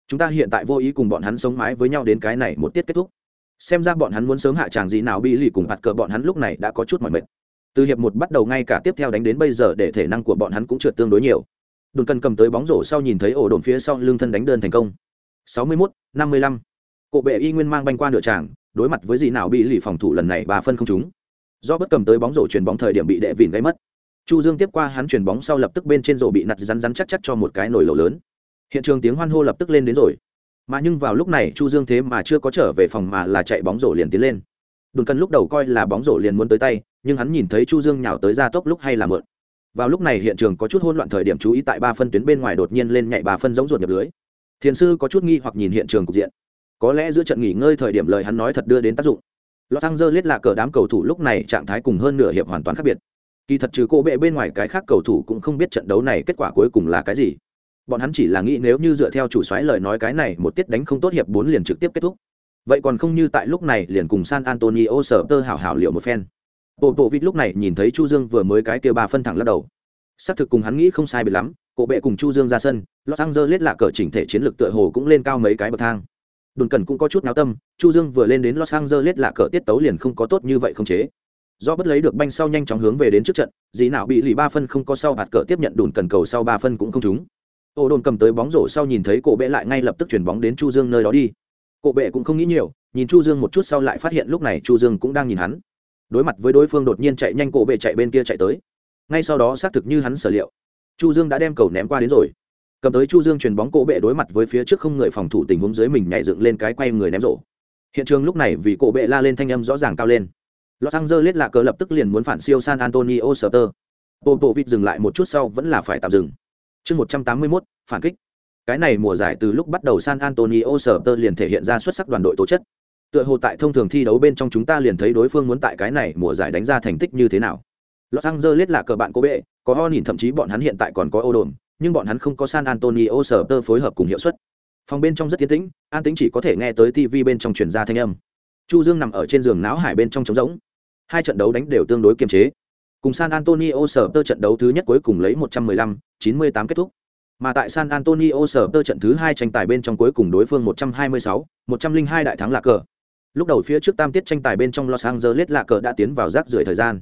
Chúng ta hiện tại vô ý cùng bọn hắn sống mái với nhau đến cái này một tiết kết thúc. Xem ra bọn hắn muốn sớm hạ tràng gì nào bị lì cùng phạt cờ, bọn hắn lúc này đã có chút mỏi mệt từ hiệp một bắt đầu ngay cả tiếp theo đánh đến bây giờ để thể năng của bọn hắn cũng trượt tương đối nhiều. Đồn cần cầm tới bóng rổ sau nhìn thấy ổ đồn phía sau lưng thân đánh đơn thành công. 61, 55. cộ bệ y nguyên mang banh qua nửa tràng đối mặt với gì nào bị lì phòng thủ lần này bà phân không trúng. Do bất cầm tới bóng rổ chuyền bóng thời điểm bị đệ vìn gây mất. Chu dương tiếp qua hắn chuyền bóng sau lập tức bên trên rổ bị nặt rắn rắn chắc chắc cho một cái nổi lẩu lớn. Hiện trường tiếng hoan hô lập tức lên đến rồi. Mà nhưng vào lúc này chu dương thế mà chưa có trở về phòng mà là chạy bóng rổ liền tiến lên đồn cần lúc đầu coi là bóng rổ liền muốn tới tay, nhưng hắn nhìn thấy chu dương nhào tới ra tốc lúc hay là mượn vào lúc này hiện trường có chút hỗn loạn thời điểm chú ý tại ba phân tuyến bên ngoài đột nhiên lên nhảy ba phân giống ruột nhập lưới thiền sư có chút nghi hoặc nhìn hiện trường cục diện có lẽ giữa trận nghỉ ngơi thời điểm lời hắn nói thật đưa đến tác dụng Los Angeles là cờ đám cầu thủ lúc này trạng thái cùng hơn nửa hiệp hoàn toàn khác biệt. Kỳ thật trừ cô bệ bên ngoài cái khác cầu thủ cũng không biết trận đấu này kết quả cuối cùng là cái gì. Bọn hắn chỉ là nghĩ nếu như dựa theo chủ soái lời nói cái này một tiết đánh không tốt hiệp 4 liền trực tiếp kết thúc. Vậy còn không như tại lúc này liền cùng San Antonio sở tơ hảo hảo liệu một phen. Bộ bộ vịt lúc này nhìn thấy Chu Dương vừa mới cái kia ba phân thẳng lắc đầu. Xác thực cùng hắn nghĩ không sai biệt lắm, cổ bệ cùng Chu Dương ra sân, Los Angeles là cờ chỉnh thể chiến lược tựa hồ cũng lên cao mấy cái bậc thang đồn cần cũng có chút náo tâm chu dương vừa lên đến los angeles là cờ tiết tấu liền không có tốt như vậy không chế do bất lấy được banh sau nhanh chóng hướng về đến trước trận dĩ nào bị lì ba phân không có sau hạt cờ tiếp nhận đồn cần cầu sau ba phân cũng không trúng ô đồn cầm tới bóng rổ sau nhìn thấy cổ bệ lại ngay lập tức chuyển bóng đến chu dương nơi đó đi cổ bệ cũng không nghĩ nhiều nhìn chu dương một chút sau lại phát hiện lúc này chu dương cũng đang nhìn hắn. Đối mặt với đối phương đột nhiên chạy nhanh cổ bệ chạy bên kia chạy tới. Ngay sau đó xác thực như hắn sở liệu. Chu dương đã đem cầu ném qua đến rồi. Cầm tới chu dương chuyền bóng cổ bệ đối mặt với phía trước không người phòng thủ tình huống dưới mình nhảy dựng lên cái quay người ném rổ. Hiện trường lúc này vì cổ bệ la lên thanh âm rõ ràng cao lên. Los angeles lạ cờ lập tức liền muốn phản siêu san antonio sutter bộ bộ vịt dừng lại một chút sau vẫn là phải tạm dừng. Chương một trăm tám mươi 181, phản kích cái này mùa giải từ lúc bắt đầu san antonio Spurs liền thể hiện ra xuất sắc đoàn đội tố chất tựa hồ tại thông thường thi đấu bên trong chúng ta liền thấy đối phương muốn tại cái này mùa giải đánh ra thành tích như thế nào los angeles là cờ bạn cô bệ có ho nhìn thậm chí bọn hắn hiện tại còn có ô đồn nhưng bọn hắn không có San Antonio Spurs phối hợp cùng hiệu suất. Phòng bên trong rất yên tĩnh, an tĩnh chỉ có thể nghe tới TV bên trong truyền ra thanh âm. Chu Dương nằm ở trên giường náo hải bên trong trống rỗng. Hai trận đấu đánh đều tương đối kiềm chế. Cùng San Antonio Spurs trận đấu thứ nhất cuối cùng lấy 115, 98 kết thúc. Mà tại San Antonio sở tơ trận thứ hai tranh tài bên trong cuối cùng đối phương 126, 102 đại thắng lạc cờ. Lúc đầu phía trước tam tiết tranh tài bên trong Los Angeles lạc cờ đã tiến vào rác rưởi thời gian.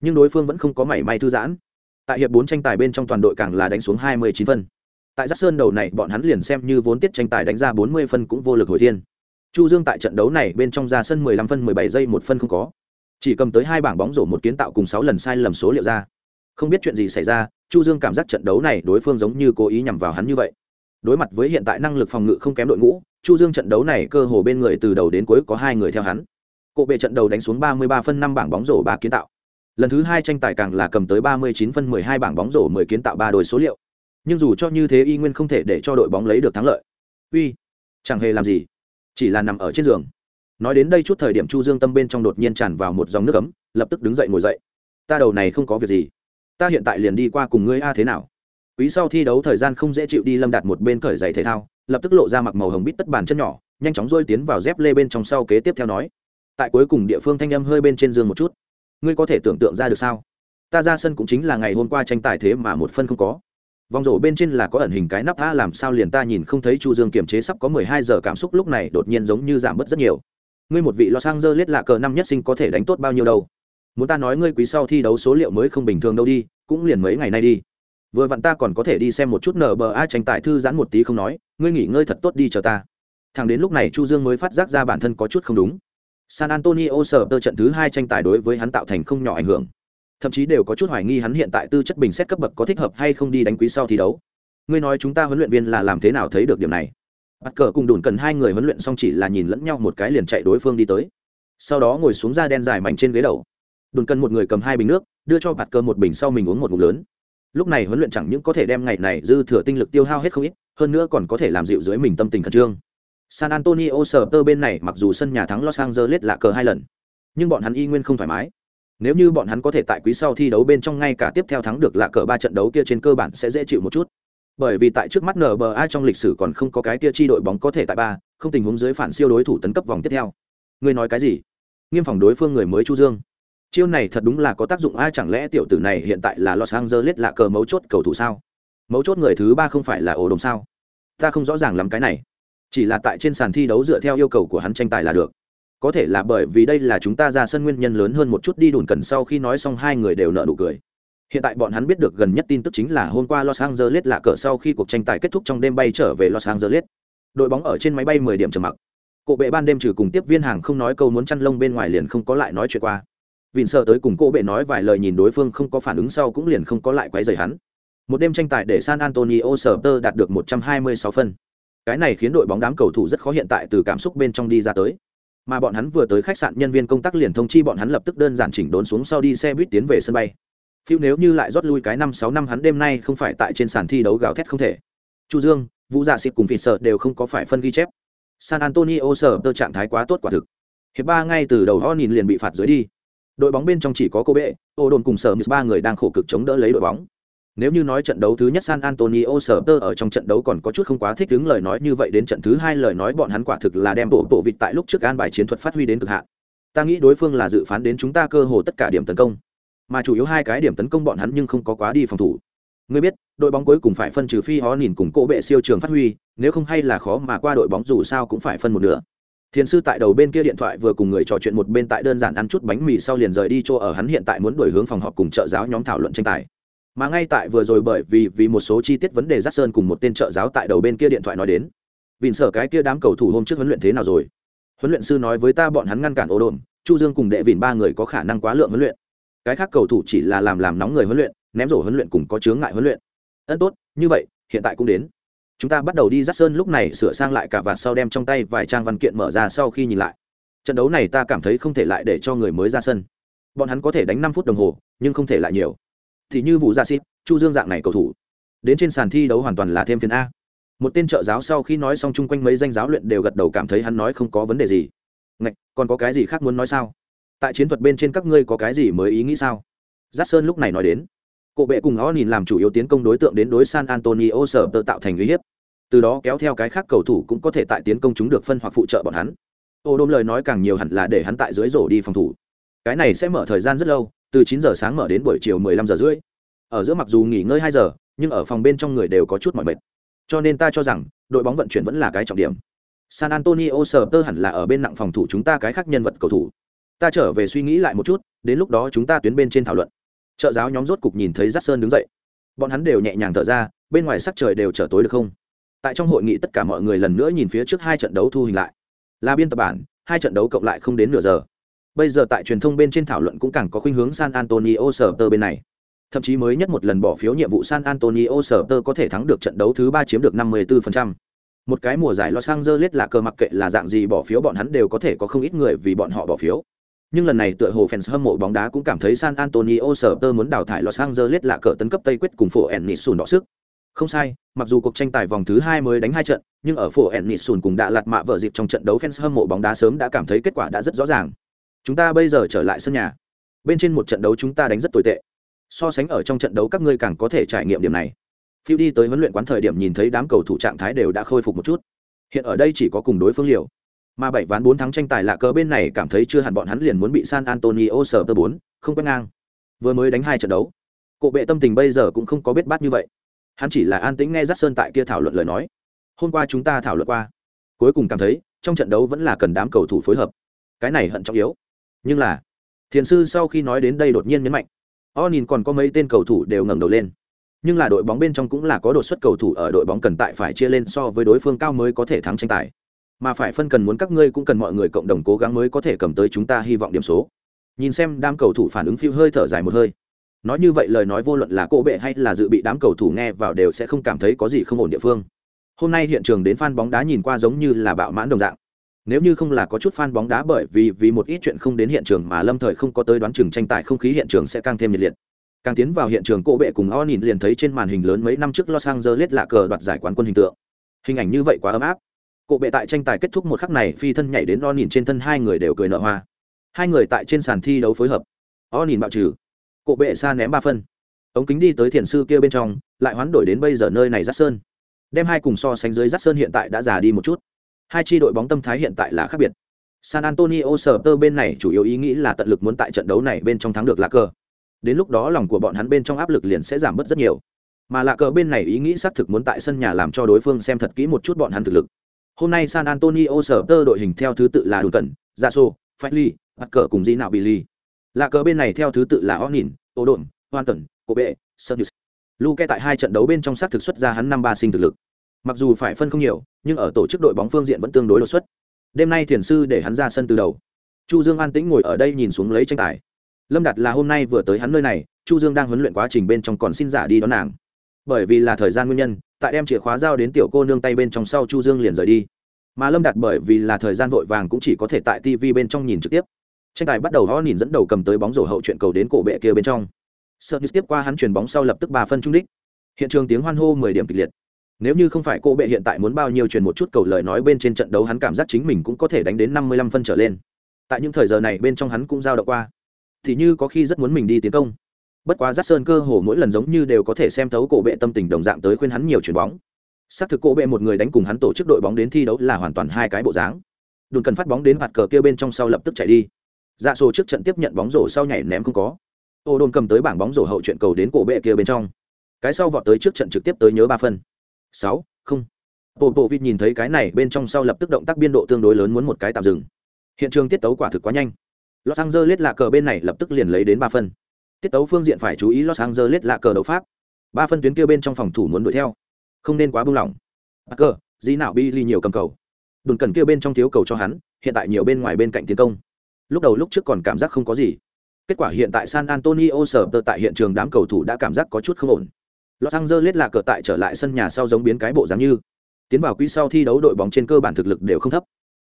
Nhưng đối phương vẫn không có mảy may thư giãn. Tại hiệp bốn tranh tài bên trong toàn đội càng là đánh xuống 29 phân. Tại giác sơn đầu này bọn hắn liền xem như vốn tiết tranh tài đánh ra 40 phân cũng vô lực hồi thiên. Chu dương tại trận đấu này bên trong ra sân 15 phân 17 giây một phân không có. Chỉ cầm tới hai bảng bóng rổ một kiến tạo cùng 6 lần sai lầm số liệu ra. Không biết chuyện gì xảy ra chu dương cảm giác trận đấu này đối phương giống như cố ý nhằm vào hắn như vậy. Đối mặt với hiện tại năng lực phòng ngự không kém đội ngũ, chu dương trận đấu này cơ hồ bên người từ đầu đến cuối có hai người theo hắn. Cộ bệ trận đầu đánh xuống 33 phân 5 bảng bóng rổ ba kiến tạo. Lần thứ hai tranh tài càng là cầm tới 39 phân 12 bảng bóng rổ 10 kiến tạo ba đôi số liệu. Nhưng dù cho như thế y nguyên không thể để cho đội bóng lấy được thắng lợi. Uy, chẳng hề làm gì. Chỉ là nằm ở trên giường. Nói đến đây chút thời điểm chu dương tâm bên trong đột nhiên tràn vào một dòng nước ấm, lập tức đứng dậy ngồi dậy. Ta đầu này không có việc gì ta hiện tại liền đi qua cùng ngươi a thế nào? Quý sau thi đấu thời gian không dễ chịu đi lâm đạt một bên cởi giày thể thao, lập tức lộ ra mặc màu hồng bít tất bàn chân nhỏ, nhanh chóng rôi tiến vào dép lê bên trong sau kế tiếp theo nói. Tại cuối cùng địa phương thanh âm hơi bên trên giường một chút. Ngươi có thể tưởng tượng ra được sao? Ta ra sân cũng chính là ngày hôm qua tranh tài thế mà một phân không có. Vòng rổ bên trên là có ẩn hình cái nắp tha làm sao liền ta nhìn không thấy chu dương kiềm chế sắp có mười hai giờ cảm xúc lúc này đột nhiên giống như giảm bớt rất nhiều. Ngươi một vị lo sang dơ lết lạ cờ năm nhất sinh có thể đánh tốt bao nhiêu đâu? Muốn ta nói ngươi quý sau thi đấu số liệu mới không bình thường đâu đi, cũng liền mấy ngày nay đi. Vừa vặn ta còn có thể đi xem một chút nở bờ ai tranh tài thư giãn một tí không nói, ngươi nghỉ ngơi thật tốt đi chờ ta. Thằng đến lúc này chu dương mới phát giác ra bản thân có chút không đúng. San antonio sở tơ trận thứ hai tranh tài đối với hắn tạo thành không nhỏ ảnh hưởng. Thậm chí đều có chút hoài nghi hắn hiện tại tư chất bình xét cấp bậc có thích hợp hay không đi đánh quý sau thi đấu. Ngươi nói chúng ta huấn luyện viên là làm thế nào thấy được điểm này? Bắt cờ cùng đùn cần hai người huấn luyện xong chỉ là nhìn lẫn nhau một cái liền chạy đối phương đi tới. Sau đó ngồi xuống da đen dài mảnh trên ghế đầu đùn cần một người cầm hai bình nước, đưa cho bạt cơ một bình sau mình uống một ngụm lớn. Lúc này huấn luyện chẳng những có thể đem ngày này dư thừa tinh lực tiêu hao hết không ít, hơn nữa còn có thể làm dịu dưới mình tâm tình khẩn trương. San antonio sờ tơ bên này mặc dù sân nhà thắng los angeles lạ cờ hai lần, nhưng bọn hắn y nguyên không thoải mái. Nếu như bọn hắn có thể tại quý sau thi đấu bên trong ngay cả tiếp theo thắng được lạ cờ ba trận đấu kia trên cơ bản sẽ dễ chịu một chút. Bởi vì tại trước mắt nba trong lịch sử còn không có cái kia chi đội bóng có thể tại ba, không tình huống dưới phản siêu đối thủ tấn cấp vòng tiếp theo. Ngươi nói cái gì? Nghiêm phòng đối phương người mới chu dương chiêu này thật đúng là có tác dụng ai chẳng lẽ tiểu tử này hiện tại là los angeles là cờ mấu chốt cầu thủ sao? Mấu chốt người thứ ba không phải là ổ đồng sao? Ta không rõ ràng lắm cái này. Chỉ là tại trên sàn thi đấu dựa theo yêu cầu của hắn tranh tài là được. Có thể là bởi vì đây là chúng ta ra sân nguyên nhân lớn hơn một chút đi đùn cần sau khi nói xong hai người đều nợ nụ cười. Hiện tại bọn hắn biết được gần nhất tin tức chính là hôm qua los angeles là cờ sau khi cuộc tranh tài kết thúc trong đêm bay trở về los angeles. Đội bóng ở trên máy bay 10 điểm trầm mặc. Cộ bệ ban đêm trừ cùng tiếp viên hàng không nói câu muốn chăn lông bên ngoài liền không có lại nói chuyện qua vịn sợ tới cùng cô bệ nói vài lời nhìn đối phương không có phản ứng sau cũng liền không có lại quấy rầy hắn. Một đêm tranh tài để san antonio Spurs tơ đạt được 126 phân. Cái này khiến đội bóng đám cầu thủ rất khó hiện tại từ cảm xúc bên trong đi ra tới. Mà bọn hắn vừa tới khách sạn, nhân viên công tác liền thông chi bọn hắn lập tức đơn giản chỉnh đốn xuống sau đi xe buýt tiến về sân bay. Phiêu nếu như lại rót lui cái năm sáu năm hắn đêm nay không phải tại trên sàn thi đấu gào thét không thể. Chu dương, vũ dạ xịt cùng vịt sợ đều không có phải phân ghi chép. San antonio Spurs tơ trạng thái quá tốt quả thực. Hiệp ba ngay từ đầu ho nhìn liền bị phạt dưới đi đội bóng bên trong chỉ có cô bệ ô đồn cùng sở ba người đang khổ cực chống đỡ lấy đội bóng nếu như nói trận đấu thứ nhất San Antonio sở tơ ở trong trận đấu còn có chút không quá thích đứng lời nói như vậy đến trận thứ hai lời nói bọn hắn quả thực là đem bộ bộ vịt tại lúc trước an bài chiến thuật phát huy đến cực hạn. Ta nghĩ đối phương là dự phán đến chúng ta cơ hồ tất cả điểm tấn công, mà chủ yếu hai cái điểm tấn công bọn hắn nhưng không có quá đi phòng thủ. Ngươi biết, đội bóng cuối cùng phải phân trừ phi họ nhìn cùng cỗ bệ siêu trường phát huy, nếu không hay là khó mà qua đội bóng dù sao cũng phải phân một nửa. Thiên sư tại đầu bên kia điện thoại vừa cùng người trò chuyện một bên tại đơn giản ăn chút bánh mì sau liền rời đi chỗ ở, hắn hiện tại muốn đổi hướng phòng họp cùng trợ giáo nhóm thảo luận tranh tài. Mà ngay tại vừa rồi bởi vì vì một số chi tiết vấn đề giác sơn cùng một tên trợ giáo tại đầu bên kia điện thoại nói đến, vịn sở cái kia đám cầu thủ hôm trước huấn luyện thế nào rồi? Huấn luyện sư nói với ta bọn hắn ngăn cản ô đồn, chu dương cùng đệ vịn ba người có khả năng quá lượng huấn luyện. Cái khác cầu thủ chỉ là làm làm nóng người huấn luyện, ném rổ huấn luyện cùng có chướng ngại huấn luyện. Ân tốt, như vậy, hiện tại cũng đến chúng ta bắt đầu đi dắt sơn lúc này sửa sang lại cả vạt sau đem trong tay vài trang văn kiện mở ra sau khi nhìn lại. Trận đấu này ta cảm thấy không thể lại để cho người mới ra sân. Bọn hắn có thể đánh năm phút đồng hồ, nhưng không thể lại nhiều. Thì như vụ gia xít chu dương dạng này cầu thủ. Đến trên sàn thi đấu hoàn toàn là thêm phiền a. Một tên trợ giáo sau khi nói xong chung quanh mấy danh giáo luyện đều gật đầu cảm thấy hắn nói không có vấn đề gì. Ngạch, còn có cái gì khác muốn nói sao? Tại chiến thuật bên trên các ngươi có cái gì mới ý nghĩ sao? Giắt sơn lúc này nói đến. Cổ bệ cùng ó nhìn làm chủ yếu tiến công đối tượng đến đối san antonio sở tơ tạo thành uy hiếp. Từ đó kéo theo cái khác cầu thủ cũng có thể tại tiến công chúng được phân hoặc phụ trợ bọn hắn. Ô đôm lời nói càng nhiều hẳn là để hắn tại dưới rổ đi phòng thủ. Cái này sẽ mở thời gian rất lâu, từ chín giờ sáng mở đến buổi chiều mười lăm giờ rưỡi. Ở giữa mặc dù nghỉ ngơi hai giờ, nhưng ở phòng bên trong người đều có chút mỏi mệt. Cho nên ta cho rằng, đội bóng vận chuyển vẫn là cái trọng điểm. San antonio sờ tơ hẳn là ở bên nặng phòng thủ chúng ta cái khác nhân vật cầu thủ. Ta trở về suy nghĩ lại một chút, đến lúc đó chúng ta tuyến bên trên thảo luận trợ giáo nhóm rốt cục nhìn thấy giác sơn đứng dậy. Bọn hắn đều nhẹ nhàng thở ra, bên ngoài sắc trời đều trở tối được không? Tại trong hội nghị tất cả mọi người lần nữa nhìn phía trước hai trận đấu thu hình lại. Là biên tập bản, hai trận đấu cộng lại không đến nửa giờ. Bây giờ tại truyền thông bên trên thảo luận cũng càng có khuynh hướng san antonio sở tơ bên này. Thậm chí mới nhất một lần bỏ phiếu nhiệm vụ san antonio sở tơ có thể thắng được trận đấu thứ ba chiếm được 54%. một cái mùa giải los angeles là cơ mặc kệ là dạng gì bỏ phiếu bọn hắn đều có thể có không ít người vì bọn họ bỏ phiếu nhưng lần này tựa hồ fans hâm mộ bóng đá cũng cảm thấy San Antonio sở tơ muốn đào thải Los Angeles là cờ tấn cấp Tây quyết cùng phổ Ennisun đọ sức. Không sai, mặc dù cuộc tranh tài vòng thứ hai mới đánh hai trận, nhưng ở phổ Ennisun cùng đã lạt mạ vợ dịp trong trận đấu fans hâm mộ bóng đá sớm đã cảm thấy kết quả đã rất rõ ràng. Chúng ta bây giờ trở lại sân nhà. Bên trên một trận đấu chúng ta đánh rất tồi tệ. So sánh ở trong trận đấu các ngươi càng có thể trải nghiệm điểm này. Phiêu đi tới huấn luyện quán thời điểm nhìn thấy đám cầu thủ trạng thái đều đã khôi phục một chút. Hiện ở đây chỉ có cùng đối phương liều mà bảy ván bốn thắng tranh tài lạ cờ bên này cảm thấy chưa hẳn bọn hắn liền muốn bị san antonio sở tơ 4, không quét ngang. Vừa mới đánh hai trận đấu cổ bệ tâm tình bây giờ cũng không có biết bát như vậy. Hắn chỉ là an tĩnh nghe rắt sơn tại kia thảo luận lời nói. Hôm qua chúng ta thảo luận qua cuối cùng cảm thấy trong trận đấu vẫn là cần đám cầu thủ phối hợp. Cái này hận trọng yếu. Nhưng là thiền sư sau khi nói đến đây đột nhiên nhấn mạnh. Onin nhìn còn có mấy tên cầu thủ đều ngẩng đầu lên. Nhưng là đội bóng bên trong cũng là có đột xuất cầu thủ ở đội bóng cần tại phải chia lên so với đối phương cao mới có thể thắng tranh tài mà phải phân cần muốn các ngươi cũng cần mọi người cộng đồng cố gắng mới có thể cầm tới chúng ta hy vọng điểm số. Nhìn xem đám cầu thủ phản ứng phiêu hơi thở dài một hơi. Nói như vậy lời nói vô luận là cổ bệ hay là dự bị đám cầu thủ nghe vào đều sẽ không cảm thấy có gì không ổn địa phương. Hôm nay hiện trường đến fan bóng đá nhìn qua giống như là bạo mãn đồng dạng. Nếu như không là có chút fan bóng đá bởi vì vì một ít chuyện không đến hiện trường mà lâm thời không có tới đoán chừng tranh tài không khí hiện trường sẽ càng thêm nhiệt liệt. Càng tiến vào hiện trường cổ bệ cùng o nhìn liền thấy trên màn hình lớn mấy năm trước los angeles lạ cờ đoạt giải quán quân hình tượng. Hình ảnh như vậy quá ấm áp. Cụ bệ tại tranh tài kết thúc một khắc này, phi thân nhảy đến o nhìn trên thân, hai người đều cười nở hoa. Hai người tại trên sàn thi đấu phối hợp. O nhìn bạo trừ. Cụ bệ xa ném ba phân. Ống kính đi tới thiền sư kia bên trong, lại hoán đổi đến bây giờ nơi này rắc sơn. Đem hai cùng so sánh dưới rắc sơn hiện tại đã già đi một chút. Hai tri đội bóng tâm thái hiện tại là khác biệt. San antonio Spurs tơ bên này chủ yếu ý nghĩ là tận lực muốn tại trận đấu này bên trong thắng được lá cờ. Đến lúc đó lòng của bọn hắn bên trong áp lực liền sẽ giảm bớt rất nhiều. Mà lạ cờ bên này ý nghĩ xác thực muốn tại sân nhà làm cho đối phương xem thật kỹ một chút bọn hắn thực lực hôm nay san antonio sở tơ đội hình theo thứ tự là đồn cẩn gia sô phách ly cờ cùng di nạo Billy. ly lạ cờ bên này theo thứ tự là o nhìn ô đồn hoan tần cô bệ sơn luke tại hai trận đấu bên trong sát thực xuất ra hắn năm ba sinh thực lực. Mặc dù phải phân không nhiều, nhưng ở tổ chức đội bóng phương diện vẫn tương đối đột xuất. Đêm nay thiền sư để hắn ra sân từ đầu. Chu dương an tĩnh ngồi ở đây nhìn xuống lấy tranh tài. Lâm đạt là hôm nay vừa tới hắn nơi này, chu dương đang huấn luyện quá trình bên trong còn xin giả đi đón nàng bởi vì là thời gian nguyên nhân, tại đem chìa khóa giao đến tiểu cô nương tay bên trong sau chu dương liền rời đi. Mà lâm đạt bởi vì là thời gian vội vàng cũng chỉ có thể tại tv bên trong nhìn trực tiếp. Tranh tài bắt đầu ho nhìn dẫn đầu cầm tới bóng rổ hậu chuyện cầu đến cổ bệ kia bên trong. Sợ như tiếp qua hắn chuyền bóng sau lập tức ba phân trung đích. Hiện trường tiếng hoan hô mười điểm kịch liệt. Nếu như không phải cô bệ hiện tại muốn bao nhiêu truyền một chút cầu lời nói bên trên trận đấu hắn cảm giác chính mình cũng có thể đánh đến năm mươi lăm phân trở lên. Tại những thời giờ này bên trong hắn cũng giao động qua. Thì như có khi rất muốn mình đi tiến công bất quá rát sơn cơ hồ mỗi lần giống như đều có thể xem thấu cổ bệ tâm tình đồng dạng tới khuyên hắn nhiều chuyền bóng. Xác thực cổ bệ một người đánh cùng hắn tổ chức đội bóng đến thi đấu là hoàn toàn hai cái bộ dáng. Đồn cần phát bóng đến mặt cờ kia bên trong sau lập tức chạy đi. Dạ sổ trước trận tiếp nhận bóng rổ sau nhảy ném không có. Ô đồn cầm tới bảng bóng rổ hậu chuyện cầu đến cổ bệ kia bên trong. Cái sau vọt tới trước trận trực tiếp tới nhớ ba phân. Sáu, không. Bộ bộ vịt nhìn thấy cái này bên trong sau lập tức động tác biên độ tương đối lớn muốn một cái tạm dừng. Hiện trường tiết tấu quả thực quá nhanh. Los angeles lạ cờ bên này lập tức liền lấy đến ba phân tiết tấu phương diện phải chú ý los angeles lạ cờ đấu pháp. Ba phân tuyến kia bên trong phòng thủ muốn đuổi theo. Không nên quá buông lỏng. Bà cờ dĩ nào bi ly nhiều cầm cầu. Đồn cần kia bên trong thiếu cầu cho hắn, hiện tại nhiều bên ngoài bên cạnh tiến công. Lúc đầu lúc trước còn cảm giác không có gì. Kết quả hiện tại san antonio sở tơ tại hiện trường đám cầu thủ đã cảm giác có chút không ổn. Los Angeles là cờ tại trở lại sân nhà sau giống biến cái bộ dáng như. Tiến vào quý sau thi đấu đội bóng trên cơ bản thực lực đều không thấp.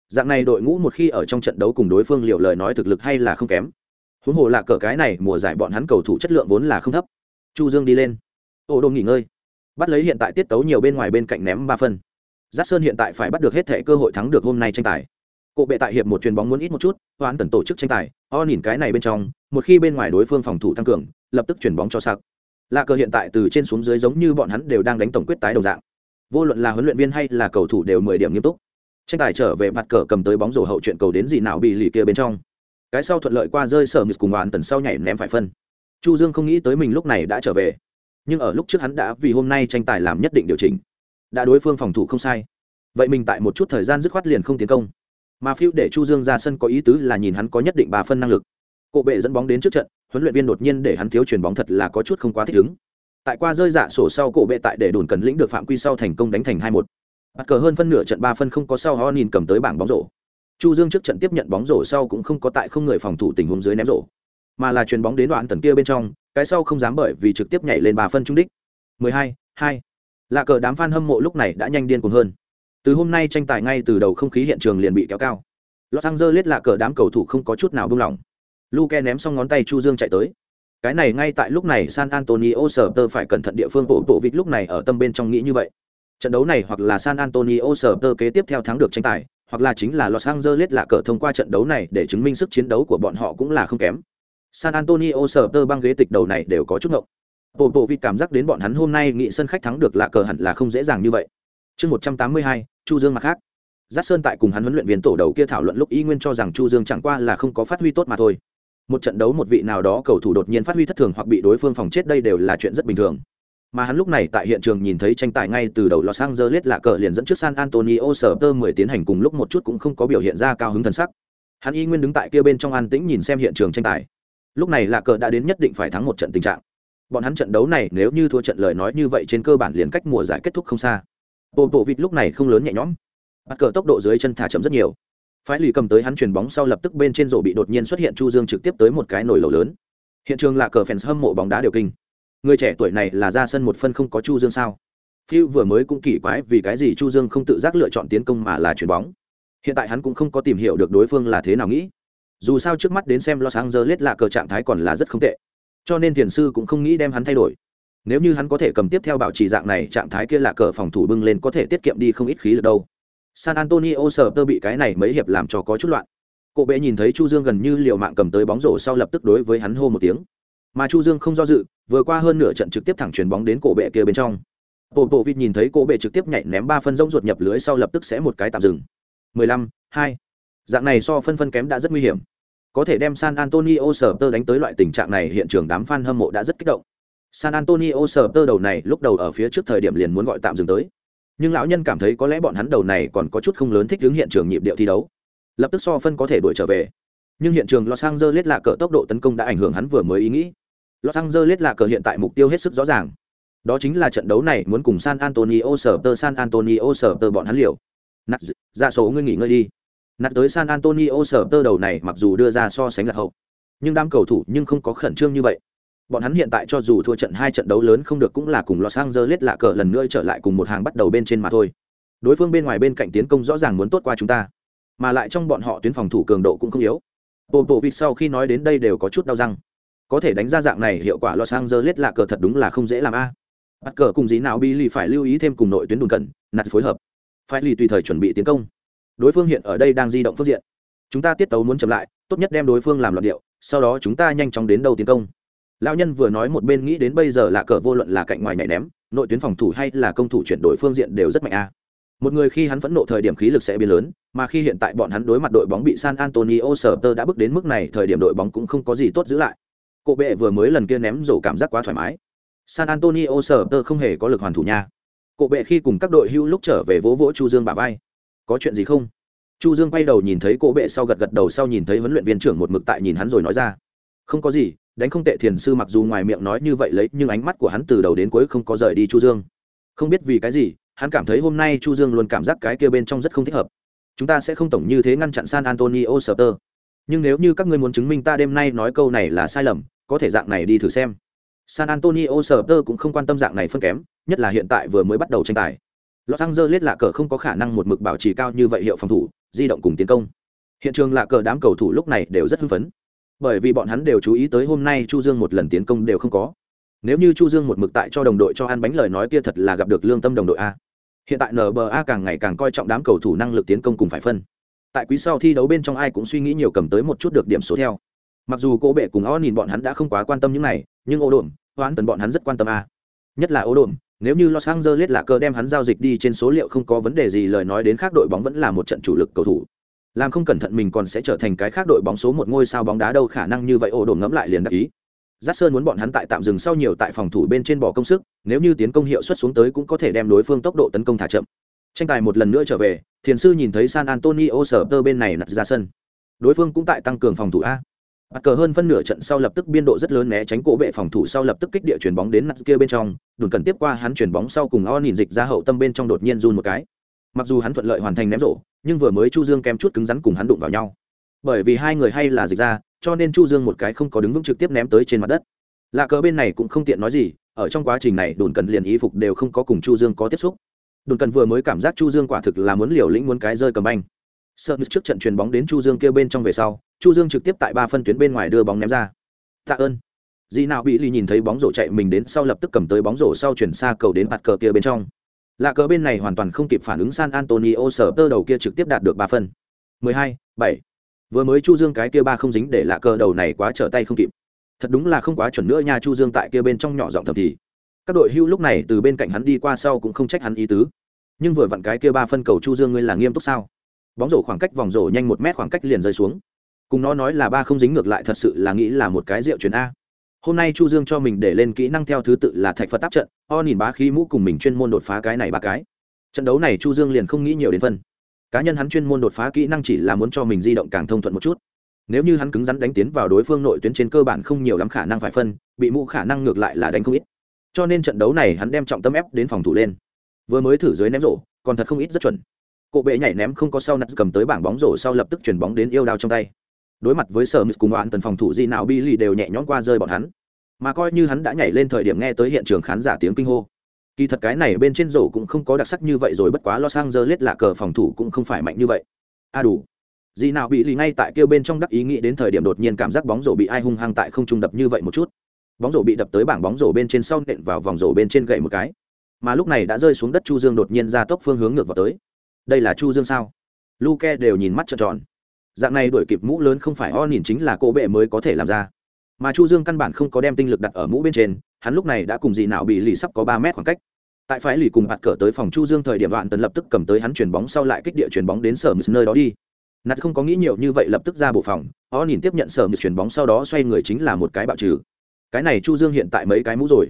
Dạng này đội ngũ một khi ở trong trận đấu cùng đối phương liệu lời nói thực lực hay là không kém huống hồ là cờ cái này, mùa giải bọn hắn cầu thủ chất lượng vốn là không thấp. Chu dương đi lên. Ô đô nghỉ ngơi. Bắt lấy hiện tại tiết tấu nhiều bên ngoài bên cạnh ném ba phân. Giác sơn hiện tại phải bắt được hết thể cơ hội thắng được hôm nay tranh tài. Cộ bệ tại hiệp một chuyền bóng muốn ít một chút, hoán tần tổ chức tranh tài, o nhìn cái này bên trong, một khi bên ngoài đối phương phòng thủ tăng cường, lập tức chuyển bóng cho sạc lạ cờ hiện tại từ trên xuống dưới giống như bọn hắn đều đang đánh tổng quyết tái đồng dạng. Vô luận là huấn luyện viên hay là cầu thủ đều mười điểm nghiêm túc. Tranh tài trở về mặt cờ cầm tới bóng rổ hậu chuyện cầu đến gì nào bị lì kia bên trong cái sau thuận lợi qua rơi sở mít cùng bạn tần sau nhảy ném phải phân. Chu dương không nghĩ tới mình lúc này đã trở về. Nhưng ở lúc trước hắn đã vì hôm nay tranh tài làm nhất định điều chỉnh. Đã đối phương phòng thủ không sai. Vậy mình tại một chút thời gian dứt khoát liền không tiến công. Mà phiêu để chu dương ra sân có ý tứ là nhìn hắn có nhất định ba phân năng lực. Cộ bệ dẫn bóng đến trước trận, huấn luyện viên đột nhiên để hắn thiếu chuyền bóng thật là có chút không quá thích ứng. Tại qua rơi dạ sổ sau, cổ bệ tại để đồn cần lĩnh được phạm quy sau thành công đánh thành hai một. Bắt cờ hơn phân nửa trận ba phân không có sau ho nhìn cầm tới bảng bóng rổ chu dương trước trận tiếp nhận bóng rổ sau cũng không có tại không người phòng thủ tình huống dưới ném rổ mà là chuyền bóng đến đoạn tần kia bên trong cái sau không dám bởi vì trực tiếp nhảy lên bà phân trung đích. 12, 2. lạ cờ đám fan hâm mộ lúc này đã nhanh điên cuồng hơn. Từ hôm nay tranh tài ngay từ đầu không khí hiện trường liền bị kéo cao. Los angeles lạ cờ đám cầu thủ không có chút nào buông lỏng. Luke ném xong ngón tay chu dương chạy tới. Cái này ngay tại lúc này san antonio Spurs phải cẩn thận địa phương bộ bộ vịt lúc này ở tâm bên trong nghĩ như vậy. Trận đấu này hoặc là san antonio Spurs kế tiếp theo thắng được tranh tài hoặc là chính là los angeles lạ cờ thông qua trận đấu này để chứng minh sức chiến đấu của bọn họ cũng là không kém. San antonio Spurs băng ghế tịch đầu này đều có chút ngộng. Bộ bộ vịt cảm giác đến bọn hắn hôm nay nghị sân khách thắng được lạ cờ hẳn là không dễ dàng như vậy. Chương một trăm tám mươi hai, chu dương mặt khác. Giác sơn tại cùng hắn huấn luyện viên tổ đầu kia thảo luận lúc y nguyên cho rằng chu dương chẳng qua là không có phát huy tốt mà thôi. Một trận đấu một vị nào đó cầu thủ đột nhiên phát huy thất thường hoặc bị đối phương phòng chết đây đều là chuyện rất bình thường mà hắn lúc này tại hiện trường nhìn thấy tranh tài ngay từ đầu Los Angeles là cờ liền dẫn trước San Antonio Spurs 10 tiến hành cùng lúc một chút cũng không có biểu hiện ra cao hứng thần sắc. Hắn y nguyên đứng tại kia bên trong an tĩnh nhìn xem hiện trường tranh tài. Lúc này là cờ đã đến nhất định phải thắng một trận tình trạng. Bọn hắn trận đấu này nếu như thua trận lời nói như vậy trên cơ bản liền cách mùa giải kết thúc không xa. Bộ bộ vịt lúc này không lớn nhẹ nhõm. bắt cờ tốc độ dưới chân thả chậm rất nhiều phái lì cầm tới hắn chuyền bóng sau lập tức bên trên rổ bị đột nhiên xuất hiện chu dương trực tiếp tới một cái nồi lẩu lớn hiện trường là cờ fans hâm mộ bóng đá đều kinh người trẻ tuổi này là ra sân một phân không có chu dương sao? Phiêu vừa mới cũng kỳ quái vì cái gì chu dương không tự giác lựa chọn tiến công mà là chuyền bóng. Hiện tại hắn cũng không có tìm hiểu được đối phương là thế nào nghĩ. Dù sao trước mắt đến xem los angeles là cờ trạng thái còn là rất không tệ. Cho nên thiền sư cũng không nghĩ đem hắn thay đổi. Nếu như hắn có thể cầm tiếp theo bảo trì dạng này, trạng thái kia là cờ phòng thủ bưng lên có thể tiết kiệm đi không ít khí lực đâu. San antonio sờ tơ bị cái này mấy hiệp làm cho có chút loạn. Cộ bệ nhìn thấy chu dương gần như liều mạng cầm tới bóng rổ sau lập tức đối với hắn hô một tiếng mà chu dương không do dự vừa qua hơn nửa trận trực tiếp thẳng chuyền bóng đến cổ bệ kia bên trong. Bộ bộ vịt nhìn thấy cổ bệ trực tiếp nhảy ném ba phân rông ruột nhập lưới sau lập tức sẽ một cái tạm dừng. 15, 2. dạng này so phân phân kém đã rất nguy hiểm. Có thể đem san antonio Spurs tơ đánh tới loại tình trạng này hiện trường đám fan hâm mộ đã rất kích động. San antonio Spurs tơ đầu này lúc đầu ở phía trước thời điểm liền muốn gọi tạm dừng tới. Nhưng lão nhân cảm thấy có lẽ bọn hắn đầu này còn có chút không lớn thích ứng hiện trường nhịp điệu thi đấu. Lập tức so phân có thể đuổi trở về. Nhưng hiện trường los angeles lạ cỡ tốc độ tấn công đã ảnh hưởng hắn vừa mới ý nghĩ los angeles là cờ hiện tại mục tiêu hết sức rõ ràng. Đó chính là trận đấu này muốn cùng san antonio Spurs, san antonio Spurs bọn hắn liều. Nặt ra số ngươi nghỉ ngơi đi. Nặt tới san antonio Spurs đầu này mặc dù đưa ra so sánh là hậu nhưng đám cầu thủ nhưng không có khẩn trương như vậy. Bọn hắn hiện tại cho dù thua trận hai trận đấu lớn không được cũng là cùng los angeles lạ cờ lần nữa trở lại cùng một hàng bắt đầu bên trên mà thôi. Đối phương bên ngoài bên cạnh tiến công rõ ràng muốn tốt qua chúng ta mà lại trong bọn họ tuyến phòng thủ cường độ cũng không yếu. Bộ bộ vịt sau khi nói đến đây đều có chút đau răng có thể đánh ra dạng này hiệu quả los angeles lạ cờ thật đúng là không dễ làm a. Bắt cờ cùng dí nào billy phải lưu ý thêm cùng nội tuyến đùn cận, nặt phối hợp. Phải lì tùy thời chuẩn bị tiến công. Đối phương hiện ở đây đang di động phương diện. Chúng ta tiết tấu muốn chậm lại tốt nhất đem đối phương làm loạn điệu sau đó chúng ta nhanh chóng đến đầu tiến công. Lão nhân vừa nói một bên nghĩ đến bây giờ là cờ vô luận là cạnh ngoài nhảy ném nội tuyến phòng thủ hay là công thủ chuyển đổi phương diện đều rất mạnh a. Một người khi hắn phẫn nộ thời điểm khí lực sẽ biến lớn mà khi hiện tại bọn hắn đối mặt đội bóng bị san antonio sờ tơ đã bước đến mức này thời điểm đội bóng cũng không có gì tốt giữ lại. Cổ bệ vừa mới lần kia ném rổ cảm giác quá thoải mái. San antonio sở tơ không hề có lực hoàn thủ nha. Cổ bệ khi cùng các đội hưu lúc trở về vỗ vỗ chu dương bà vai. Có chuyện gì không? Chu dương quay đầu nhìn thấy cổ bệ sau gật gật đầu sau nhìn thấy huấn luyện viên trưởng một mực tại nhìn hắn rồi nói ra. Không có gì, đánh không tệ thiền sư mặc dù ngoài miệng nói như vậy lấy, nhưng ánh mắt của hắn từ đầu đến cuối không có rời đi chu dương. Không biết vì cái gì, hắn cảm thấy hôm nay chu dương luôn cảm giác cái kia bên trong rất không thích hợp. Chúng ta sẽ không tổng như thế ngăn chặn san antonio sờ tơ. Nhưng nếu như các ngươi muốn chứng minh ta đêm nay nói câu này là sai lầm có thể dạng này đi thử xem. San antonio sờ tơ cũng không quan tâm dạng này phân kém, nhất là hiện tại vừa mới bắt đầu tranh tài. Los angeles lạ cờ không có khả năng một mực bảo trì cao như vậy hiệu phòng thủ, di động cùng tiến công. Hiện trường lạ cờ đám cầu thủ lúc này đều rất hưng phấn. Bởi vì bọn hắn đều chú ý tới hôm nay chu dương một lần tiến công đều không có. Nếu như chu dương một mực tại cho đồng đội cho ăn bánh lời nói kia thật là gặp được lương tâm đồng đội a. Hiện tại nba càng ngày càng coi trọng đám cầu thủ năng lực tiến công cùng phải phân. Tại quý sau thi đấu bên trong ai cũng suy nghĩ nhiều cầm tới một chút được điểm số theo mặc dù cô bệ cùng o nhìn bọn hắn đã không quá quan tâm những này nhưng ô đồn hoãn tần bọn hắn rất quan tâm a nhất là ô đồn nếu như los angeles là cơ đem hắn giao dịch đi trên số liệu không có vấn đề gì lời nói đến khác đội bóng vẫn là một trận chủ lực cầu thủ làm không cẩn thận mình còn sẽ trở thành cái khác đội bóng số một ngôi sao bóng đá đâu khả năng như vậy ô đồn ngẫm lại liền đắc ý Giác Sơn muốn bọn hắn tại tạm dừng sau nhiều tại phòng thủ bên trên bỏ công sức, nếu như tiến công hiệu suất xuống tới cũng có thể đem đối phương tốc độ tấn công thả chậm. Tranh tài một lần nữa trở về, Thiền sư nhìn thấy San Antonio sở tơ bên này nặt ra sân. Đối phương cũng tại tăng cường phòng thủ a. Bắt cờ hơn phân nửa trận sau lập tức biên độ rất lớn né tránh cổ bệ phòng thủ sau lập tức kích địa chuyển bóng đến nặng kia bên trong, đồn cần tiếp qua hắn chuyển bóng sau cùng O nhìn dịch ra hậu tâm bên trong đột nhiên run một cái. Mặc dù hắn thuận lợi hoàn thành ném rổ, nhưng vừa mới Chu Dương kém chút cứng rắn cùng hắn đụng vào nhau. Bởi vì hai người hay là dịch ra, cho nên Chu Dương một cái không có đứng vững trực tiếp ném tới trên mặt đất lạ cờ bên này cũng không tiện nói gì ở trong quá trình này đồn cần liền ý phục đều không có cùng chu dương có tiếp xúc đồn cần vừa mới cảm giác chu dương quả thực là muốn liều lĩnh muốn cái rơi cầm banh sợ trước trận chuyền bóng đến chu dương kia bên trong về sau chu dương trực tiếp tại ba phân tuyến bên ngoài đưa bóng ném ra. Tạ ơn. Dì nào bị lì nhìn thấy bóng rổ chạy mình đến sau lập tức cầm tới bóng rổ sau chuyển xa cầu đến mặt cờ kia bên trong. Lạ cờ bên này hoàn toàn không kịp phản ứng san antonio sở tơ đầu kia trực tiếp đạt được ba phân. 12, 7. vừa mới chu dương cái kia ba không dính để lạ cờ đầu này quá trở tay không kịp. Thật đúng là không quá chuẩn nữa nha chu dương tại kia bên trong nhỏ giọng thầm thì. Các đội hưu lúc này từ bên cạnh hắn đi qua sau cũng không trách hắn ý tứ. Nhưng vừa vặn cái kia ba phân cầu chu dương ngươi là nghiêm túc sao? Bóng rổ khoảng cách vòng rổ nhanh một mét khoảng cách liền rơi xuống. Cùng nó nói là ba không dính ngược lại thật sự là nghĩ là một cái rượu chuyển a. Hôm nay chu dương cho mình để lên kỹ năng theo thứ tự là thạch phật áp trận, o nhìn bá khí mũ cùng mình chuyên môn đột phá cái này ba cái. Trận đấu này chu dương liền không nghĩ nhiều đến phân. Cá nhân hắn chuyên môn đột phá kỹ năng chỉ là muốn cho mình di động càng thông thuận một chút. Nếu như hắn cứng rắn đánh tiến vào đối phương nội tuyến trên cơ bản không nhiều lắm khả năng phải phân, bị mũ khả năng ngược lại là đánh không ít. Cho nên trận đấu này hắn đem trọng tâm ép đến phòng thủ lên. Vừa mới thử dưới ném rổ, còn thật không ít rất chuẩn. Cổ bệ nhảy ném không có sau nặt cầm tới bảng bóng rổ sau lập tức chuyển bóng đến yêu đao trong tay. Đối mặt với sở cùng đoạn tần phòng thủ gì nào, Billy đều nhẹ nhõm qua rơi bọn hắn. Mà coi như hắn đã nhảy lên thời điểm nghe tới hiện trường khán giả tiếng kinh hô. Kỳ thật cái này bên trên rổ cũng không có đặc sắc như vậy rồi, bất quá Los Angeles là cờ phòng thủ cũng không phải mạnh như vậy. A à đủ. Gì nào bị lì ngay tại kêu bên trong đắc ý nghĩ đến thời điểm đột nhiên cảm giác bóng rổ bị ai hung hăng tại không trung đập như vậy một chút. Bóng rổ bị đập tới bảng bóng rổ bên trên sau nện vào vòng rổ bên trên gậy một cái. Mà lúc này đã rơi xuống đất Chu Dương đột nhiên ra tốc phương hướng ngược vào tới. Đây là Chu Dương sao? Luke đều nhìn mắt trợn tròn. Dạng này đuổi kịp mũ lớn không phải o nhìn chính là cô bệ mới có thể làm ra. Mà Chu Dương căn bản không có đem tinh lực đặt ở mũ bên trên, hắn lúc này đã cùng dị nào bị lì sắp có ba mét khoảng cách tại phái lì cùng bạt cờ tới phòng chu dương thời điểm đoạn tần lập tức cầm tới hắn chuyền bóng sau lại kích địa chuyền bóng đến sở nơi đó đi nạt không có nghĩ nhiều như vậy lập tức ra bộ phòng o nhìn tiếp nhận sở mực chuyền bóng sau đó xoay người chính là một cái bạo trừ cái này chu dương hiện tại mấy cái mũ rồi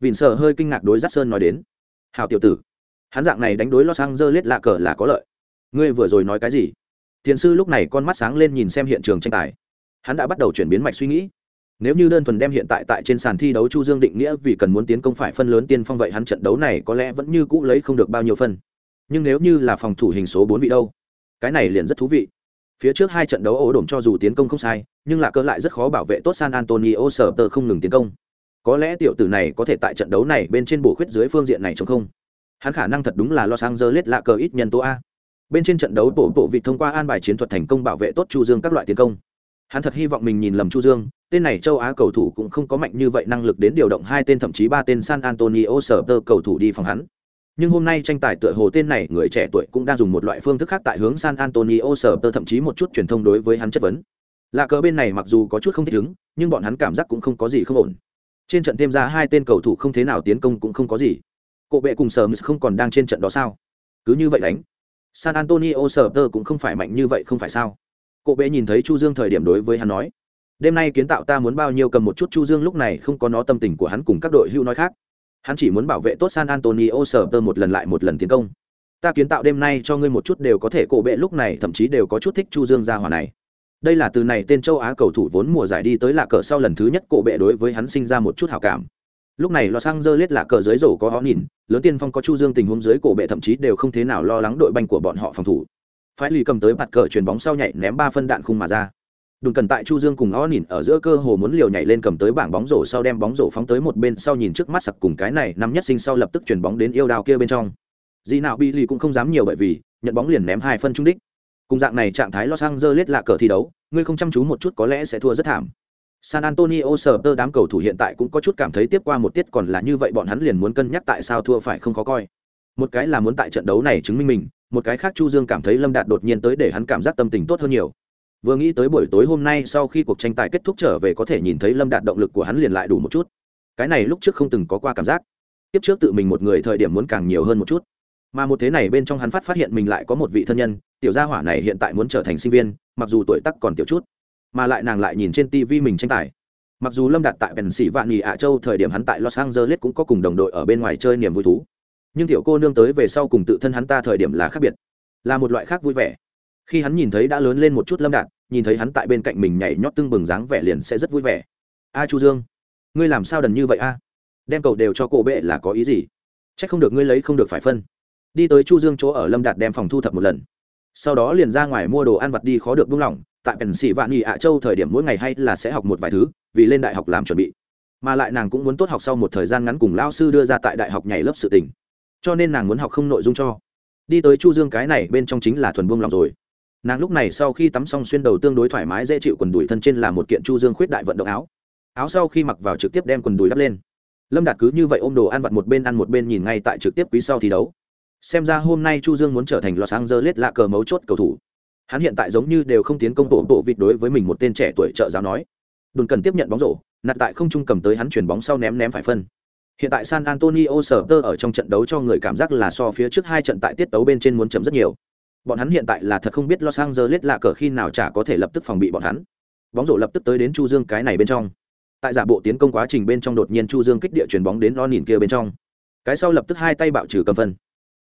vìn sở hơi kinh ngạc đối giác sơn nói đến hào tiểu tử hắn dạng này đánh đối los angeles lạ cờ là có lợi ngươi vừa rồi nói cái gì thiền sư lúc này con mắt sáng lên nhìn xem hiện trường tranh tài hắn đã bắt đầu chuyển biến mạch suy nghĩ nếu như đơn thuần đem hiện tại tại trên sàn thi đấu Chu Dương định nghĩa vì cần muốn tiến công phải phân lớn tiên phong vậy hắn trận đấu này có lẽ vẫn như cũ lấy không được bao nhiêu phân. Nhưng nếu như là phòng thủ hình số bốn vị đâu? Cái này liền rất thú vị. Phía trước hai trận đấu ổ đổm cho dù tiến công không sai, nhưng là cơ lại rất khó bảo vệ tốt San Antonio sở tờ không ngừng tiến công. Có lẽ tiểu tử này có thể tại trận đấu này bên trên bổ khuyết dưới phương diện này chống không. Hắn khả năng thật đúng là Los Angeles lạ cờ ít nhân tố a. Bên trên trận đấu, bộ bộ vị thông qua an bài chiến thuật thành công bảo vệ tốt Chu Dương các loại tiến công. Hắn thật hy vọng mình nhìn lầm chu dương, tên này châu á cầu thủ cũng không có mạnh như vậy, năng lực đến điều động hai tên thậm chí ba tên san antonio sở tơ cầu thủ đi phòng hắn. Nhưng hôm nay tranh tài tựa hồ tên này người trẻ tuổi cũng đang dùng một loại phương thức khác tại hướng san antonio sở tơ thậm chí một chút truyền thông đối với hắn chất vấn. Lạ cờ bên này mặc dù có chút không thích ứng, nhưng bọn hắn cảm giác cũng không có gì không ổn. Trên trận thêm ra hai tên cầu thủ không thế nào tiến công cũng không có gì. Cổ bệ cùng sở không còn đang trên trận đó sao cứ như vậy đánh san antonio sở tơ cũng không phải mạnh như vậy không phải sao Cổ bệ nhìn thấy Chu Dương thời điểm đối với hắn nói, đêm nay kiến tạo ta muốn bao nhiêu cầm một chút Chu Dương lúc này không có nó tâm tình của hắn cùng các đội hưu nói khác. Hắn chỉ muốn bảo vệ tốt San Antonio sở tơ một lần lại một lần tiến công. Ta kiến tạo đêm nay cho ngươi một chút đều có thể cổ bệ lúc này thậm chí đều có chút thích Chu Dương ra hỏa này. Đây là từ này tên châu Á cầu thủ vốn mùa giải đi tới lạ cờ sau lần thứ nhất cổ bệ đối với hắn sinh ra một chút hảo cảm. Lúc này Los Angeles lạ cờ dưới rổ có họ nhìn, lớn tiên phong có Chu Dương tình huống dưới cổ bệ thậm chí đều không thế nào lo lắng đội banh của bọn họ phòng thủ. Phải lì cầm tới mặt cờ chuyền bóng sau nhảy ném ba phân đạn khung mà ra. Đùng cần tại chu dương cùng o nhìn ở giữa cơ hồ muốn liều nhảy lên cầm tới bảng bóng rổ sau đem bóng rổ phóng tới một bên sau nhìn trước mắt sặc cùng cái này năm nhất sinh sau lập tức chuyền bóng đến yêu đào kia bên trong. Gì nào bị lì cũng không dám nhiều bởi vì nhận bóng liền ném hai phân trung đích. Cùng dạng này trạng thái los angeles lạ cờ thi đấu ngươi không chăm chú một chút có lẽ sẽ thua rất thảm. San Antonio Spurs đám cầu thủ hiện tại cũng có chút cảm thấy tiếp qua một tiết còn là như vậy bọn hắn liền muốn cân nhắc tại sao thua phải không khó coi. Một cái là muốn tại trận đấu này chứng minh mình, một cái khác chu dương cảm thấy lâm đạt đột nhiên tới để hắn cảm giác tâm tình tốt hơn nhiều. Vừa nghĩ tới buổi tối hôm nay sau khi cuộc tranh tài kết thúc trở về có thể nhìn thấy lâm đạt động lực của hắn liền lại đủ một chút. Cái này lúc trước không từng có qua cảm giác. Tiếp trước tự mình một người thời điểm muốn càng nhiều hơn một chút. Mà một thế này bên trong hắn phát phát hiện mình lại có một vị thân nhân tiểu gia hỏa này hiện tại muốn trở thành sinh viên mặc dù tuổi tác còn tiểu chút mà lại nàng lại nhìn trên tv mình tranh tài. Mặc dù lâm đạt tại bèn sĩ vạn nhì ạ châu thời điểm hắn tại los angeles cũng có cùng đồng đội ở bên ngoài chơi niềm vui thú. Nhưng tiểu cô nương tới về sau cùng tự thân hắn ta thời điểm là khác biệt, là một loại khác vui vẻ. Khi hắn nhìn thấy đã lớn lên một chút lâm đạt, nhìn thấy hắn tại bên cạnh mình nhảy nhót tưng bừng dáng vẻ liền sẽ rất vui vẻ. A chu dương, ngươi làm sao đần như vậy a? Đem cầu đều cho cổ bệ là có ý gì? C h ắ c không được ngươi lấy không được phải phân. Đi tới chu dương chỗ ở lâm đạt đem phòng thu thập một lần. Sau đó liền ra ngoài mua đồ ăn vặt đi khó được buông lỏng tại penn sĩ vạn nghị ạ châu thời điểm mỗi ngày hay là sẽ học một vài thứ, vì lên đại học làm chuẩn bị. Mà lại nàng cũng muốn tốt học sau một thời gian ngắn cùng lao sư đưa ra tại đại học nhảy lớp sự tình. Cho nên nàng muốn học không nội dung cho. Đi tới chu dương cái này bên trong chính là thuần buông lòng rồi. Nàng lúc này sau khi tắm xong xuyên đầu tương đối thoải mái dễ chịu quần đùi thân trên là một kiện chu dương khuyết đại vận động áo. Áo sau khi mặc vào trực tiếp đem quần đùi đắp lên. Lâm đạt cứ như vậy ôm đồ ăn vặt một bên ăn một bên nhìn ngay tại trực tiếp quý sau thi đấu. Xem ra hôm nay chu dương muốn trở thành los angeles lạ cờ mấu chốt cầu thủ hắn hiện tại giống như đều không tiến công bộ bộ vịt đối với mình một tên trẻ tuổi trợ giáo nói đồn cần tiếp nhận bóng rổ, nạt tại không trung cầm tới hắn chuyển bóng sau ném ném phải phân Hiện tại San Antonio sở tơ ở trong trận đấu cho người cảm giác là so phía trước hai trận tại tiết tấu bên trên muốn chấm rất nhiều. Bọn hắn hiện tại là thật không biết Los Angeles lạ cờ khi nào chả có thể lập tức phòng bị bọn hắn. Bóng rổ lập tức tới đến Chu Dương cái này bên trong. Tại giả bộ tiến công quá trình bên trong đột nhiên Chu Dương kích địa chuyển bóng đến lo nhìn kia bên trong. Cái sau lập tức hai tay bạo trừ cầm phân.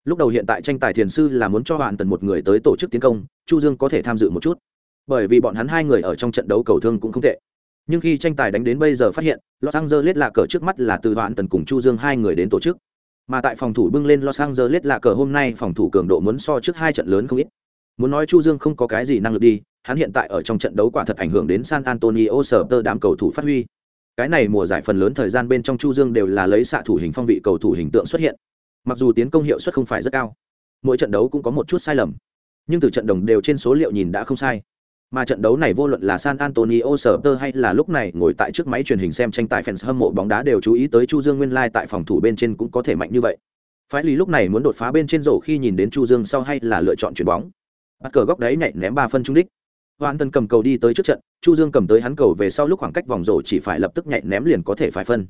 Lúc đầu hiện tại tranh tài thiền sư là muốn cho bạn tần một người tới tổ chức tiến công, Chu Dương có thể tham dự một chút. Bởi vì bọn hắn hai người ở trong trận đấu cầu thương cũng không tệ nhưng khi tranh tài đánh đến bây giờ phát hiện los angeles là cờ trước mắt là từ đoạn tần cùng chu dương hai người đến tổ chức Mà tại phòng thủ bưng lên Los Angeles là cờ hôm nay phòng thủ cường độ muốn so trước hai trận lớn không ít. Muốn nói Chu Dương không có cái gì năng lực đi, hắn hiện tại ở trong trận đấu quả thật ảnh hưởng đến San Antonio Spurs đám cầu thủ phát huy. Cái này mùa giải phần lớn thời gian bên trong Chu Dương đều là lấy xạ thủ hình phong vị cầu thủ hình tượng xuất hiện. Mặc dù tiến công hiệu suất không phải rất cao, mỗi trận đấu cũng có một chút sai lầm, nhưng từ trận đồng đều trên số liệu nhìn đã không sai. Mà trận đấu này vô luận là San Antonio Spurs hay là lúc này ngồi tại trước máy truyền hình xem tranh tài fans hâm mộ bóng đá đều chú ý tới Chu Dương nguyên lai like tại phòng thủ bên trên cũng có thể mạnh như vậy. Phái lý lúc này muốn đột phá bên trên rổ khi nhìn đến Chu Dương sau hay là lựa chọn chuyển bóng. Bắt cờ góc đấy nhảy ném ba phân trung đích. Hoàn Tân cầm cầu đi tới trước trận, Chu Dương cầm tới hắn cầu về sau lúc khoảng cách vòng rổ chỉ phải lập tức nhảy ném liền có thể phải phân.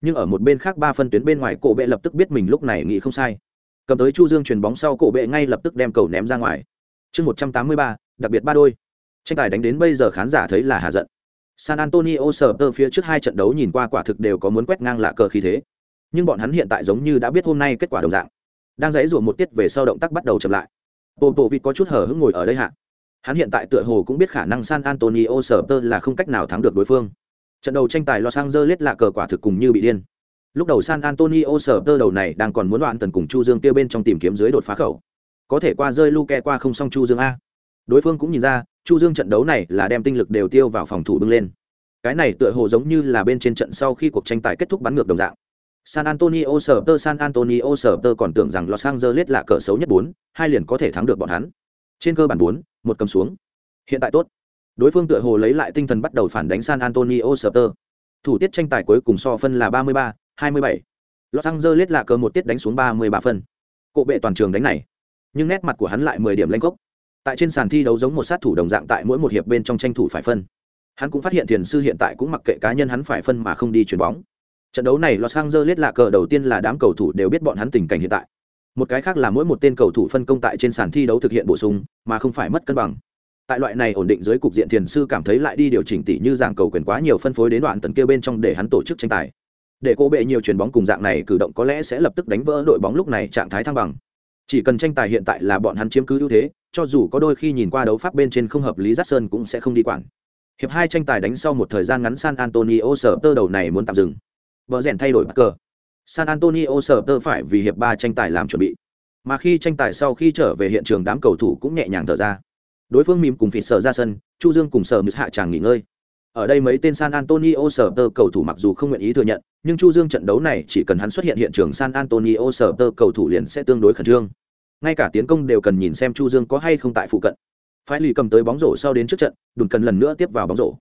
Nhưng ở một bên khác ba phân tuyến bên ngoài cổ bệ lập tức biết mình lúc này nghĩ không sai. Cầm tới Chu Dương chuyền bóng sau cổ bệ ngay lập tức đem cầu ném ra ngoài. Chương 183, đặc biệt ba đôi. Tranh tài đánh đến bây giờ khán giả thấy là hạ giận. San Antonio Spurs phía trước hai trận đấu nhìn qua quả thực đều có muốn quét ngang lạ cờ khí thế. Nhưng bọn hắn hiện tại giống như đã biết hôm nay kết quả đồng dạng. Đang dãy rủa một tiết về sau động tác bắt đầu chậm lại. Bộ bộ vịt có chút hở hững ngồi ở đây hạ. Hắn hiện tại tựa hồ cũng biết khả năng San Antonio Spurs là không cách nào thắng được đối phương. Trận đầu tranh tài Los Angeles lạ cờ quả thực cùng như bị điên. Lúc đầu San Antonio Spurs đầu này đang còn muốn đoạn tần cùng Chu Dương tiêu bên trong tìm kiếm dưới đột phá khẩu. Có thể qua rơi Luke qua không xong Chu Dương a. Đối phương cũng nhìn ra, Chu Dương trận đấu này là đem tinh lực đều tiêu vào phòng thủ bưng lên. Cái này tựa hồ giống như là bên trên trận sau khi cuộc tranh tài kết thúc bắn ngược đồng dạng. San Antonio Spurs San Antonio Spurs còn tưởng rằng Los Angeles là cờ xấu nhất bốn hai liền có thể thắng được bọn hắn. Trên cơ bản bốn một cầm xuống. Hiện tại tốt. Đối phương tựa hồ lấy lại tinh thần bắt đầu phản đánh San Antonio Spurs. Thủ tiết tranh tài cuối cùng so phân là 33, 27. Los Angeles là cờ một tiết đánh xuống 33 phân. Cộ bệ toàn trường đánh này, nhưng nét mặt của hắn lại 10 điểm lên gốc. Tại trên sàn thi đấu giống một sát thủ đồng dạng tại mỗi một hiệp bên trong tranh thủ phải phân. Hắn cũng phát hiện Thiền sư hiện tại cũng mặc kệ cá nhân hắn phải phân mà không đi chuyền bóng Trận đấu này Los Angeles là cờ đầu tiên là đám cầu thủ đều biết bọn hắn tình cảnh hiện tại. Một cái khác là mỗi một tên cầu thủ phân công tại trên sàn thi đấu thực hiện bổ sung, mà không phải mất cân bằng. Tại loại này ổn định dưới cục diện thiền sư cảm thấy lại đi điều chỉnh tỷ như dạng cầu quyền quá nhiều phân phối đến đoạn tần kia bên trong để hắn tổ chức tranh tài. Để cô bệ nhiều chuyền bóng cùng dạng này cử động có lẽ sẽ lập tức đánh vỡ đội bóng lúc này trạng thái thăng bằng. Chỉ cần tranh tài hiện tại là bọn hắn chiếm cứ ưu thế, cho dù có đôi khi nhìn qua đấu pháp bên trên không hợp lý Jackson cũng sẽ không đi quản. Hiệp hai tranh tài đánh sau một thời gian ngắn San Antonio sở tơ đầu này muốn tạm dừng vợ rèn thay đổi bất cờ san antonio sở tơ phải vì hiệp ba tranh tài làm chuẩn bị mà khi tranh tài sau khi trở về hiện trường đám cầu thủ cũng nhẹ nhàng thở ra đối phương mìm cùng phịt sở ra sân, chu dương cùng sở mượt hạ chàng nghỉ ngơi ở đây mấy tên san antonio sở tơ cầu thủ mặc dù không nguyện ý thừa nhận, nhưng chu dương trận đấu này chỉ cần hắn xuất hiện hiện trường san antonio sở tơ cầu thủ liền sẽ tương đối khẩn trương ngay cả tiến công đều cần nhìn xem chu dương có hay không tại phụ cận phải lì cầm tới bóng rổ sau đến trước trận, đùn cần lần nữa tiếp vào bóng rổ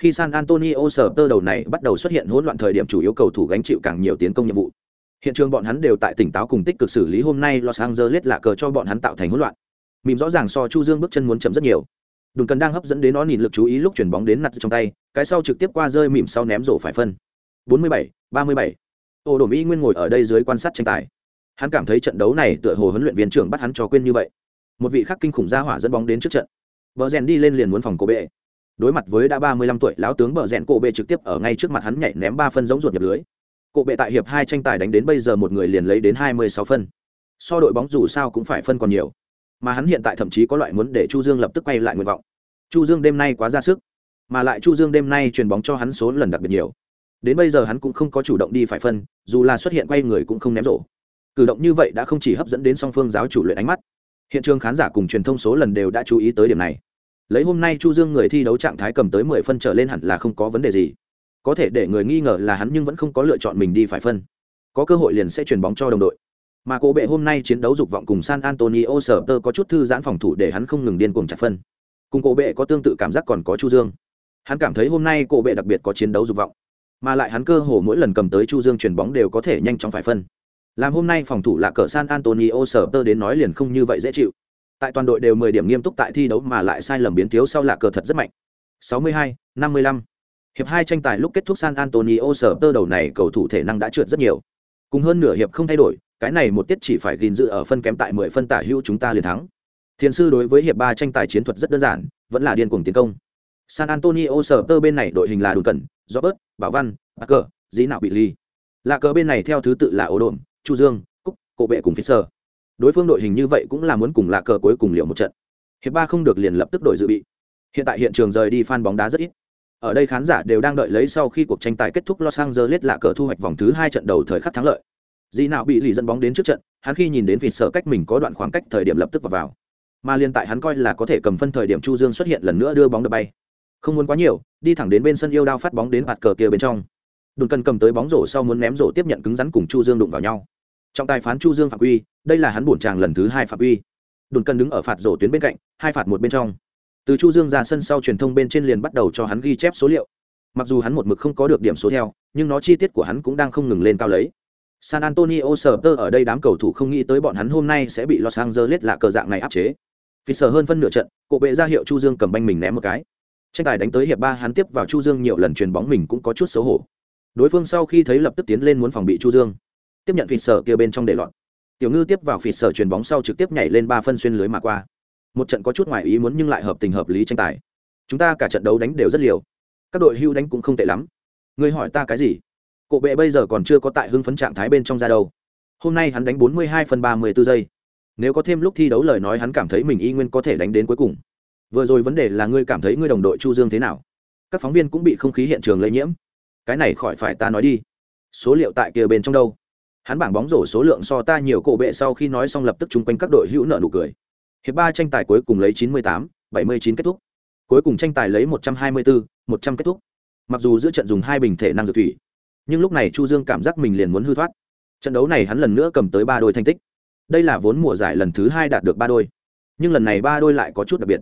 khi San Antonio sở tơ đầu này bắt đầu xuất hiện hỗn loạn thời điểm chủ yếu cầu thủ gánh chịu càng nhiều tiến công nhiệm vụ. Hiện trường bọn hắn đều tại tỉnh táo cùng tích cực xử lý hôm nay Los Angeles là cờ cho bọn hắn tạo thành hỗn loạn. Mìm rõ ràng so Chu Dương bước chân muốn chậm rất nhiều. Đùn cần đang hấp dẫn đến nó nhìn lực chú ý lúc chuyển bóng đến nặt trong tay, cái sau trực tiếp qua rơi mỉm sau ném rổ phải phân. 47, 37. Ô Đổ Mỹ Nguyên ngồi ở đây dưới quan sát tranh tài. Hắn cảm thấy trận đấu này tựa hồ huấn luyện viên trưởng bắt hắn cho quên như vậy. Một vị khắc kinh khủng ra hỏa dẫn bóng đến trước trận. Bờ rèn đi lên liền muốn phòng cổ bệ đối mặt với đã ba mươi lăm tuổi lão tướng bờ rèn cổ bệ trực tiếp ở ngay trước mặt hắn nhảy ném ba phân giống ruột nhập lưới cổ bệ tại hiệp hai tranh tài đánh đến bây giờ một người liền lấy đến hai mươi sáu phân so đội bóng dù sao cũng phải phân còn nhiều mà hắn hiện tại thậm chí có loại muốn để chu dương lập tức quay lại nguyện vọng. Chu dương đêm nay quá ra sức, mà lại chu dương đêm nay truyền bóng cho hắn số lần đặc biệt nhiều. Đến bây giờ hắn cũng không có chủ động đi phải phân, dù là xuất hiện quay người cũng không ném rổ. Cử động như vậy đã không chỉ hấp dẫn đến song phương giáo chủ luyện ánh mắt. Hiện trường khán giả cùng truyền thông số lần đều đã chú ý tới điểm này. Lấy hôm nay chu dương người thi đấu trạng thái cầm tới mười phân trở lên hẳn là không có vấn đề gì. Có thể để người nghi ngờ là hắn nhưng vẫn không có lựa chọn mình đi phải phân. Có cơ hội liền sẽ chuyển bóng cho đồng đội mà cổ bệ hôm nay chiến đấu dục vọng cùng san antonio sở tơ có chút thư giãn phòng thủ để hắn không ngừng điên cuồng chặt phân. Cùng cổ bệ có tương tự cảm giác còn có chu dương. Hắn cảm thấy hôm nay cổ bệ đặc biệt có chiến đấu dục vọng mà lại hắn cơ hồ mỗi lần cầm tới chu dương chuyền bóng đều có thể nhanh chóng phải phân. Làm hôm nay phòng thủ là cờ san antonio sở tơ đến nói liền không như vậy dễ chịu. Tại toàn đội đều mười điểm nghiêm túc tại thi đấu mà lại sai lầm biến thiếu sau là cờ thật rất mạnh. 62, 55. hiệp hai tranh tài lúc kết thúc san antonio sở tơ đầu này cầu thủ thể năng đã trượt rất nhiều. Cùng hơn nửa hiệp không thay đổi cái này một tiết chỉ phải gìn giữ ở phân kém tại mười phân tả hữu chúng ta liền thắng. Thiền sư đối với hiệp ba tranh tài chiến thuật rất đơn giản, vẫn là điên cuồng tiến công. San antonio Spurs tơ bên này đội hình là đủ cẩn, robert, bảo văn bắc cờ dĩ nạo bị ly lạ cờ bên này theo thứ tự là ổ đồn chu dương, cúc, cổ bệ cùng phía sơ đối phương đội hình như vậy cũng là muốn cùng lạ cờ cuối cùng liệu một trận. Hiệp ba không được liền lập tức đổi dự bị. Hiện tại hiện trường rời đi fan bóng đá rất ít. Ở đây khán giả đều đang đợi lấy sau khi cuộc tranh tài kết thúc los angeles lạ cờ thu hoạch vòng thứ hai trận đầu thời khắc thắng lợi dị nào bị lì dẫn bóng đến trước trận, hắn khi nhìn đến vịt sở cách mình có đoạn khoảng cách thời điểm lập tức vào vào. Mà liên tại hắn coi là có thể cầm phân thời điểm chu dương xuất hiện lần nữa đưa bóng đập bay. Không muốn quá nhiều, đi thẳng đến bên sân yêu đao phát bóng đến bạt cờ kia bên trong. Đồn cần cầm tới bóng rổ sau muốn ném rổ tiếp nhận cứng rắn cùng chu dương đụng vào nhau. Trọng tài phán chu dương phạm quy, đây là hắn bổn tràng lần thứ hai phạm quy. Đồn cần đứng ở phạt rổ tuyến bên cạnh, hai phạt một bên trong. Từ chu dương ra sân sau truyền thông bên trên liền bắt đầu cho hắn ghi chép số liệu. Mặc dù hắn một mực không có được điểm số theo, nhưng nó chi tiết của hắn cũng đang không ngừng lên cao lấy san antonio Spurs ở đây đám cầu thủ không nghĩ tới bọn hắn hôm nay sẽ bị los angeles là cờ dạng này áp chế. Vì sở hơn phân nửa trận, cổ bệ ra hiệu chu dương cầm banh mình ném một cái. Tranh tài đánh tới hiệp ba, hắn tiếp vào chu dương nhiều lần truyền bóng mình cũng có chút xấu hổ. Đối phương sau khi thấy lập tức tiến lên muốn phòng bị chu dương. Tiếp nhận phịt sở kia bên trong để loạn. tiểu ngư tiếp vào phịt sở truyền bóng sau trực tiếp nhảy lên ba phân xuyên lưới mà qua. Một trận có chút ngoài ý muốn nhưng lại hợp tình hợp lý tranh tài. Chúng ta cả trận đấu đánh đều rất liều. Các đội hưu đánh cũng không tệ lắm. Ngươi hỏi ta cái gì? Cổ bệ bây giờ còn chưa có tại hưng phấn trạng thái bên trong ra đâu. Hôm nay hắn đánh 42 phần 34 giây. Nếu có thêm lúc thi đấu lời nói hắn cảm thấy mình y nguyên có thể đánh đến cuối cùng. Vừa rồi vấn đề là ngươi cảm thấy ngươi đồng đội chu dương thế nào? Các phóng viên cũng bị không khí hiện trường lây nhiễm. Cái này khỏi phải ta nói đi. Số liệu tại kia bên trong đâu? Hắn bảng bóng rổ số lượng so ta nhiều cổ bệ sau khi nói xong lập tức chung quanh các đội hữu nợ nụ cười. Hiệp ba tranh tài cuối cùng lấy 98, 79 kết thúc. Cuối cùng tranh tài lấy 124, 100 kết thúc. Mặc dù giữa trận dùng hai bình thể năng dược thủy nhưng lúc này chu dương cảm giác mình liền muốn hư thoát. Trận đấu này hắn lần nữa cầm tới ba đôi thành tích. Đây là vốn mùa giải lần thứ hai đạt được ba đôi, nhưng lần này ba đôi lại có chút đặc biệt.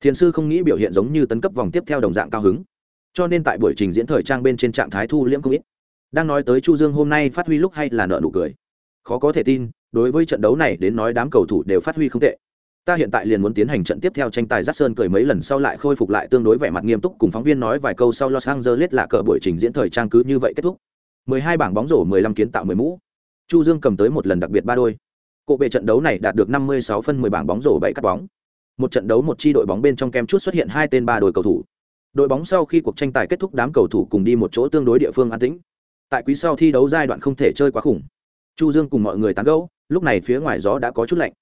Thiền sư không nghĩ biểu hiện giống như tấn cấp vòng tiếp theo đồng dạng cao hứng. Cho nên tại buổi trình diễn thời trang bên trên trạng thái thu liễm không ít. Đang nói tới chu dương hôm nay phát huy lúc hay là nợ nụ cười. Khó có thể tin, đối với trận đấu này đến nói đám cầu thủ đều phát huy không tệ. Ta hiện tại liền muốn tiến hành trận tiếp theo tranh tài giác sơn cười mấy lần sau lại khôi phục lại tương đối vẻ mặt nghiêm túc cùng phóng viên nói vài câu sau los angeles là cờ buổi trình diễn thời trang cứ như vậy kết thúc. 12 bảng bóng rổ 15 kiến tạo 10 mũ. Chu dương cầm tới một lần đặc biệt ba đôi. Cổ bệ trận đấu này đạt được 56 phân 10 bảng bóng rổ 7 cắt bóng. Một trận đấu một chi đội bóng bên trong kem chút xuất hiện hai tên ba đội cầu thủ. Đội bóng sau khi cuộc tranh tài kết thúc, đám cầu thủ cùng đi một chỗ tương đối địa phương an tĩnh. Tại quý sau thi đấu giai đoạn không thể chơi quá khủng. Chu dương cùng mọi người tán gẫu, lúc này phía ngoài gió đã có chút lạnh.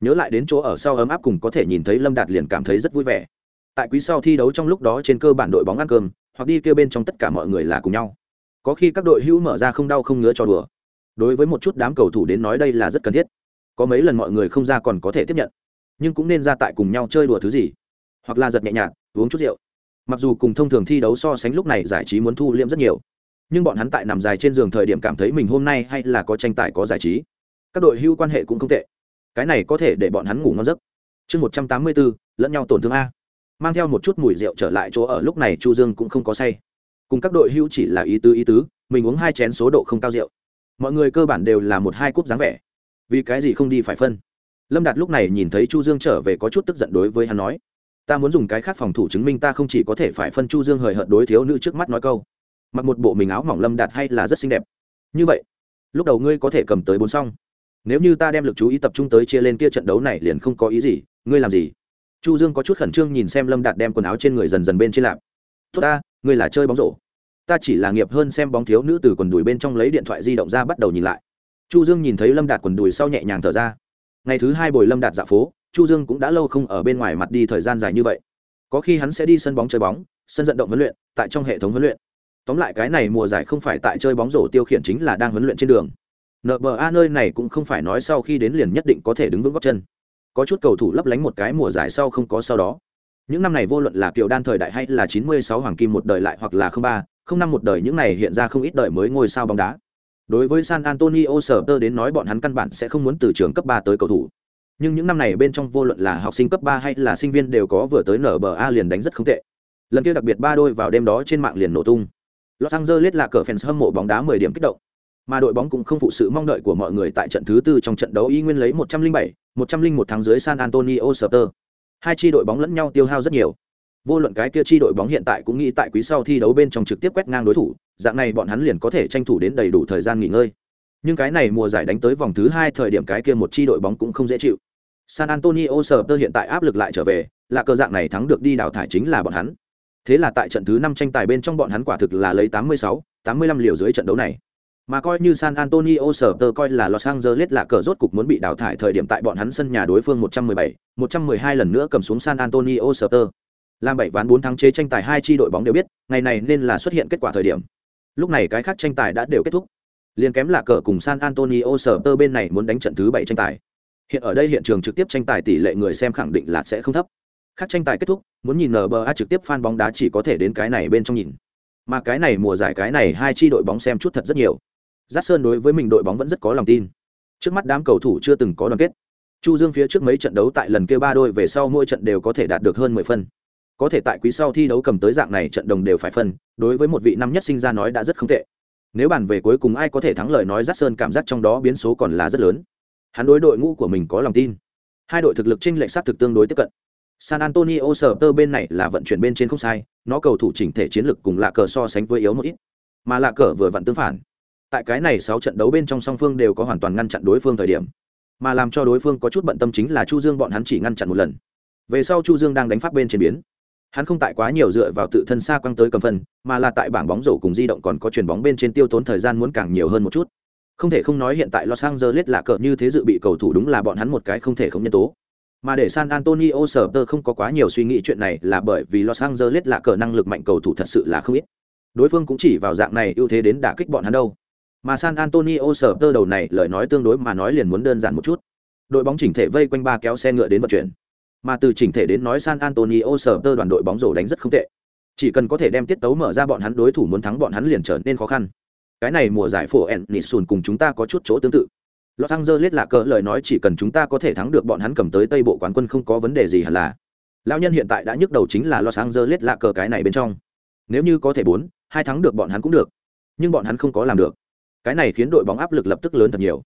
Nhớ lại đến chỗ ở sau ấm áp cùng có thể nhìn thấy lâm đạt liền cảm thấy rất vui vẻ. Tại quý sau thi đấu trong lúc đó trên cơ bản đội bóng ăn cơm, hoặc đi kêu bên trong tất cả mọi người là cùng nhau có khi các đội hữu mở ra không đau không ngứa cho đùa. Đối với một chút đám cầu thủ đến nói đây là rất cần thiết. Có mấy lần mọi người không ra còn có thể tiếp nhận. Nhưng cũng nên ra tại cùng nhau chơi đùa thứ gì. Hoặc là giật nhẹ nhàng uống chút rượu. Mặc dù cùng thông thường thi đấu so sánh lúc này giải trí muốn thu liễm rất nhiều. Nhưng bọn hắn tại nằm dài trên giường thời điểm cảm thấy mình hôm nay hay là có tranh tài có giải trí. Các đội hưu quan hệ cũng không tệ. Cái này có thể để bọn hắn ngủ ngon giấc. Chương một trăm tám mươi bốn, lẫn nhau tổn thương a. Mang theo một chút mùi rượu trở lại chỗ ở, lúc này chu dương cũng không có say cùng các đội hưu chỉ là ý tứ ý tứ, mình uống hai chén số độ không cao rượu. Mọi người cơ bản đều là một hai cúp dáng vẻ. Vì cái gì không đi phải phân? Lâm đạt lúc này nhìn thấy chu dương trở về có chút tức giận đối với hắn nói, ta muốn dùng cái khác phòng thủ chứng minh ta không chỉ có thể phải phân chu dương hời hợt đối thiếu nữ trước mắt nói câu. Mặc một bộ mình áo mỏng lâm đạt hay là rất xinh đẹp. Như vậy, lúc đầu ngươi có thể cầm tới bốn xong nếu như ta đem lực chú ý tập trung tới chia lên kia trận đấu này liền không có ý gì, ngươi làm gì? Chu dương có chút khẩn trương nhìn xem lâm đạt đem quần áo trên người dần dần bên trên lạp. Tốt ta ngươi là chơi bóng rổ. Ta chỉ là nghiệp hơn xem bóng thiếu nữ từ quần đùi bên trong lấy điện thoại di động ra bắt đầu nhìn lại. Chu dương nhìn thấy lâm đạt quần đùi sau nhẹ nhàng thở ra. Ngày thứ hai bồi lâm đạt dạ phố, chu dương cũng đã lâu không ở bên ngoài mặt đi thời gian dài như vậy. Có khi hắn sẽ đi sân bóng chơi bóng, sân vận động huấn luyện, tại trong hệ thống huấn luyện. Tóm lại cái này mùa giải không phải tại chơi bóng rổ tiêu khiển chính là đang huấn luyện trên đường. Nba nơi này cũng không phải nói sau khi đến liền nhất định có thể đứng vững góc chân. Có chút cầu thủ lấp lánh một cái mùa giải sau không có sau đó những năm này vô luận là kiều đan thời đại hay là 96 hoàng kim một đời lại hoặc là không ba không năm một đời những này hiện ra không ít đời mới ngôi sao bóng đá. Đối với san antonio sở tơ đến nói bọn hắn căn bản sẽ không muốn từ trường cấp ba tới cầu thủ. Nhưng những năm này bên trong vô luận là học sinh cấp ba hay là sinh viên đều có vừa tới nở bờ a liền đánh rất không tệ. Lần kia đặc biệt ba đôi vào đêm đó trên mạng liền nổ tung. Los angeles là cờ fans hâm mộ bóng đá 10 điểm kích động. Mà đội bóng cũng không phụ sự mong đợi của mọi người tại trận thứ tư trong trận đấu y nguyên lấy 107, 101 thắng dưới San Antonio Spurs. Hai chi đội bóng lẫn nhau tiêu hao rất nhiều. Vô luận cái kia chi đội bóng hiện tại cũng nghĩ tại quý sau thi đấu bên trong trực tiếp quét ngang đối thủ, dạng này bọn hắn liền có thể tranh thủ đến đầy đủ thời gian nghỉ ngơi. Nhưng cái này mùa giải đánh tới vòng thứ hai thời điểm cái kia một chi đội bóng cũng không dễ chịu. San Antonio Spurs hiện tại áp lực lại trở về, là cơ dạng này thắng được đi đào thải chính là bọn hắn. Thế là tại trận thứ năm tranh tài bên trong bọn hắn quả thực là lấy 86, 85 liều dưới trận đấu này. Mà coi như San Antonio Spurs coi là Los Angeles là cờ rốt cục muốn bị đào thải thời điểm tại bọn hắn sân nhà đối phương 117, 112 lần nữa cầm xuống San Antonio Spurs. Làm bảy ván bốn thắng chế tranh tài hai chi đội bóng đều biết, ngày này nên là xuất hiện kết quả thời điểm. Lúc này cái khác tranh tài đã đều kết thúc. liền kém là cờ cùng San Antonio sở tơ bên này muốn đánh trận thứ bảy tranh tài. Hiện ở đây hiện trường trực tiếp tranh tài tỷ lệ người xem khẳng định là sẽ không thấp. Khác tranh tài kết thúc, muốn nhìn NBA trực tiếp fan bóng đá chỉ có thể đến cái này bên trong nhìn. Mà cái này mùa giải cái này hai chi đội bóng xem chút thật rất nhiều. Giác Sơn đối với mình đội bóng vẫn rất có lòng tin. Trước mắt đám cầu thủ chưa từng có đoàn kết. Chu Dương phía trước mấy trận đấu tại lần kia ba đôi về sau mỗi trận đều có thể đạt được hơn mười phân. Có thể tại quý sau thi đấu cầm tới dạng này trận đồng đều phải phân, đối với một vị năm nhất sinh ra nói đã rất không tệ. Nếu bàn về cuối cùng ai có thể thắng lợi nói Giác Sơn cảm giác trong đó biến số còn là rất lớn. Hắn đối đội ngũ của mình có lòng tin. Hai đội thực lực chênh lệch sát thực tương đối tiếp cận. San Antonio Spurs bên này là vận chuyển bên trên không sai, nó cầu thủ chỉnh thể chiến lực cùng lạ cờ so sánh với yếu một ít. Mà lạ cờ vừa vặn tương phản. Tại cái này sáu trận đấu bên trong song phương đều có hoàn toàn ngăn chặn đối phương thời điểm. Mà làm cho đối phương có chút bận tâm chính là Chu Dương bọn hắn chỉ ngăn chặn một lần. Về sau Chu Dương đang đánh pháp bên trên biến. Hắn không tại quá nhiều dựa vào tự thân xa quăng tới cầm phân, mà là tại bảng bóng rổ cùng di động còn có chuyền bóng bên trên tiêu tốn thời gian muốn càng nhiều hơn một chút. Không thể không nói hiện tại Los Angeles là cờ như thế dự bị cầu thủ đúng là bọn hắn một cái không thể không nhân tố mà để San Antonio sở tơ không có quá nhiều suy nghĩ chuyện này là bởi vì Los Angeles là cờ năng lực mạnh cầu thủ thật sự là không ít. Đối phương cũng chỉ vào dạng này ưu thế đến đả kích bọn hắn đâu. Mà San Antonio sở tơ đầu này lời nói tương đối mà nói liền muốn đơn giản một chút. Đội bóng chỉnh thể vây quanh ba kéo xe ngựa đến vận chuyển. Mà từ chỉnh thể đến nói San Antonio sở tơ đoàn đội bóng rổ đánh rất không tệ. Chỉ cần có thể đem tiết tấu mở ra bọn hắn đối thủ muốn thắng bọn hắn liền trở nên khó khăn. Cái này mùa giải phổ Ennisun cùng chúng ta có chút chỗ tương tự Los Angeles là cỡ lời nói chỉ cần chúng ta có thể thắng được bọn hắn cầm tới Tây Bộ quán quân không có vấn đề gì hẳn là. Lão nhân hiện tại đã nhức đầu chính là Los Angeles là cờ cái này bên trong. Nếu như có thể bốn, hai thắng được bọn hắn cũng được. Nhưng bọn hắn không có làm được. Cái này khiến đội bóng áp lực lập tức lớn thật nhiều.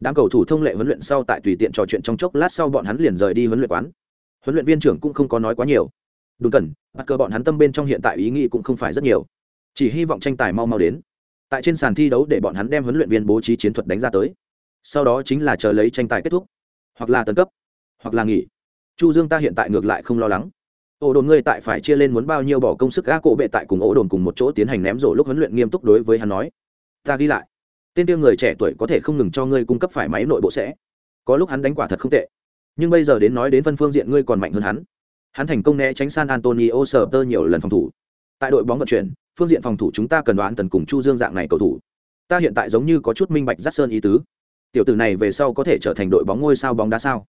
Đám cầu thủ thông lệ huấn luyện sau tại tùy tiện trò chuyện trong chốc lát sau bọn hắn liền rời đi huấn luyện quán. Huấn luyện viên trưởng cũng không có nói quá nhiều. Đúng cần, bắt cơ bọn hắn tâm bên trong hiện tại ý nghĩ cũng không phải rất nhiều. Chỉ hy vọng tranh tài mau mau đến. Tại trên sàn thi đấu để bọn hắn đem huấn luyện viên bố trí chiến thuật đánh ra tới sau đó chính là chờ lấy tranh tài kết thúc hoặc là tấn cấp hoặc là nghỉ chu dương ta hiện tại ngược lại không lo lắng ổ đồn ngươi tại phải chia lên muốn bao nhiêu bỏ công sức gã cổ bệ tại cùng ổ đồn cùng một chỗ tiến hành ném rổ lúc huấn luyện nghiêm túc đối với hắn nói ta ghi lại tên tiêu người trẻ tuổi có thể không ngừng cho ngươi cung cấp phải máy nội bộ sẽ. Có lúc hắn đánh quả thật không tệ. Nhưng bây giờ đến nói đến phân phương diện ngươi còn mạnh hơn hắn. Hắn thành công né tránh san antonio sờ tơ nhiều lần phòng thủ. Tại đội bóng vận chuyển, phương diện phòng thủ chúng ta cần đoán tần cùng chu dương dạng này cầu thủ. Ta hiện tại giống như có chút minh bạch dắt sơn ý tứ. Tiểu tử này về sau có thể trở thành đội bóng ngôi sao bóng đá sao?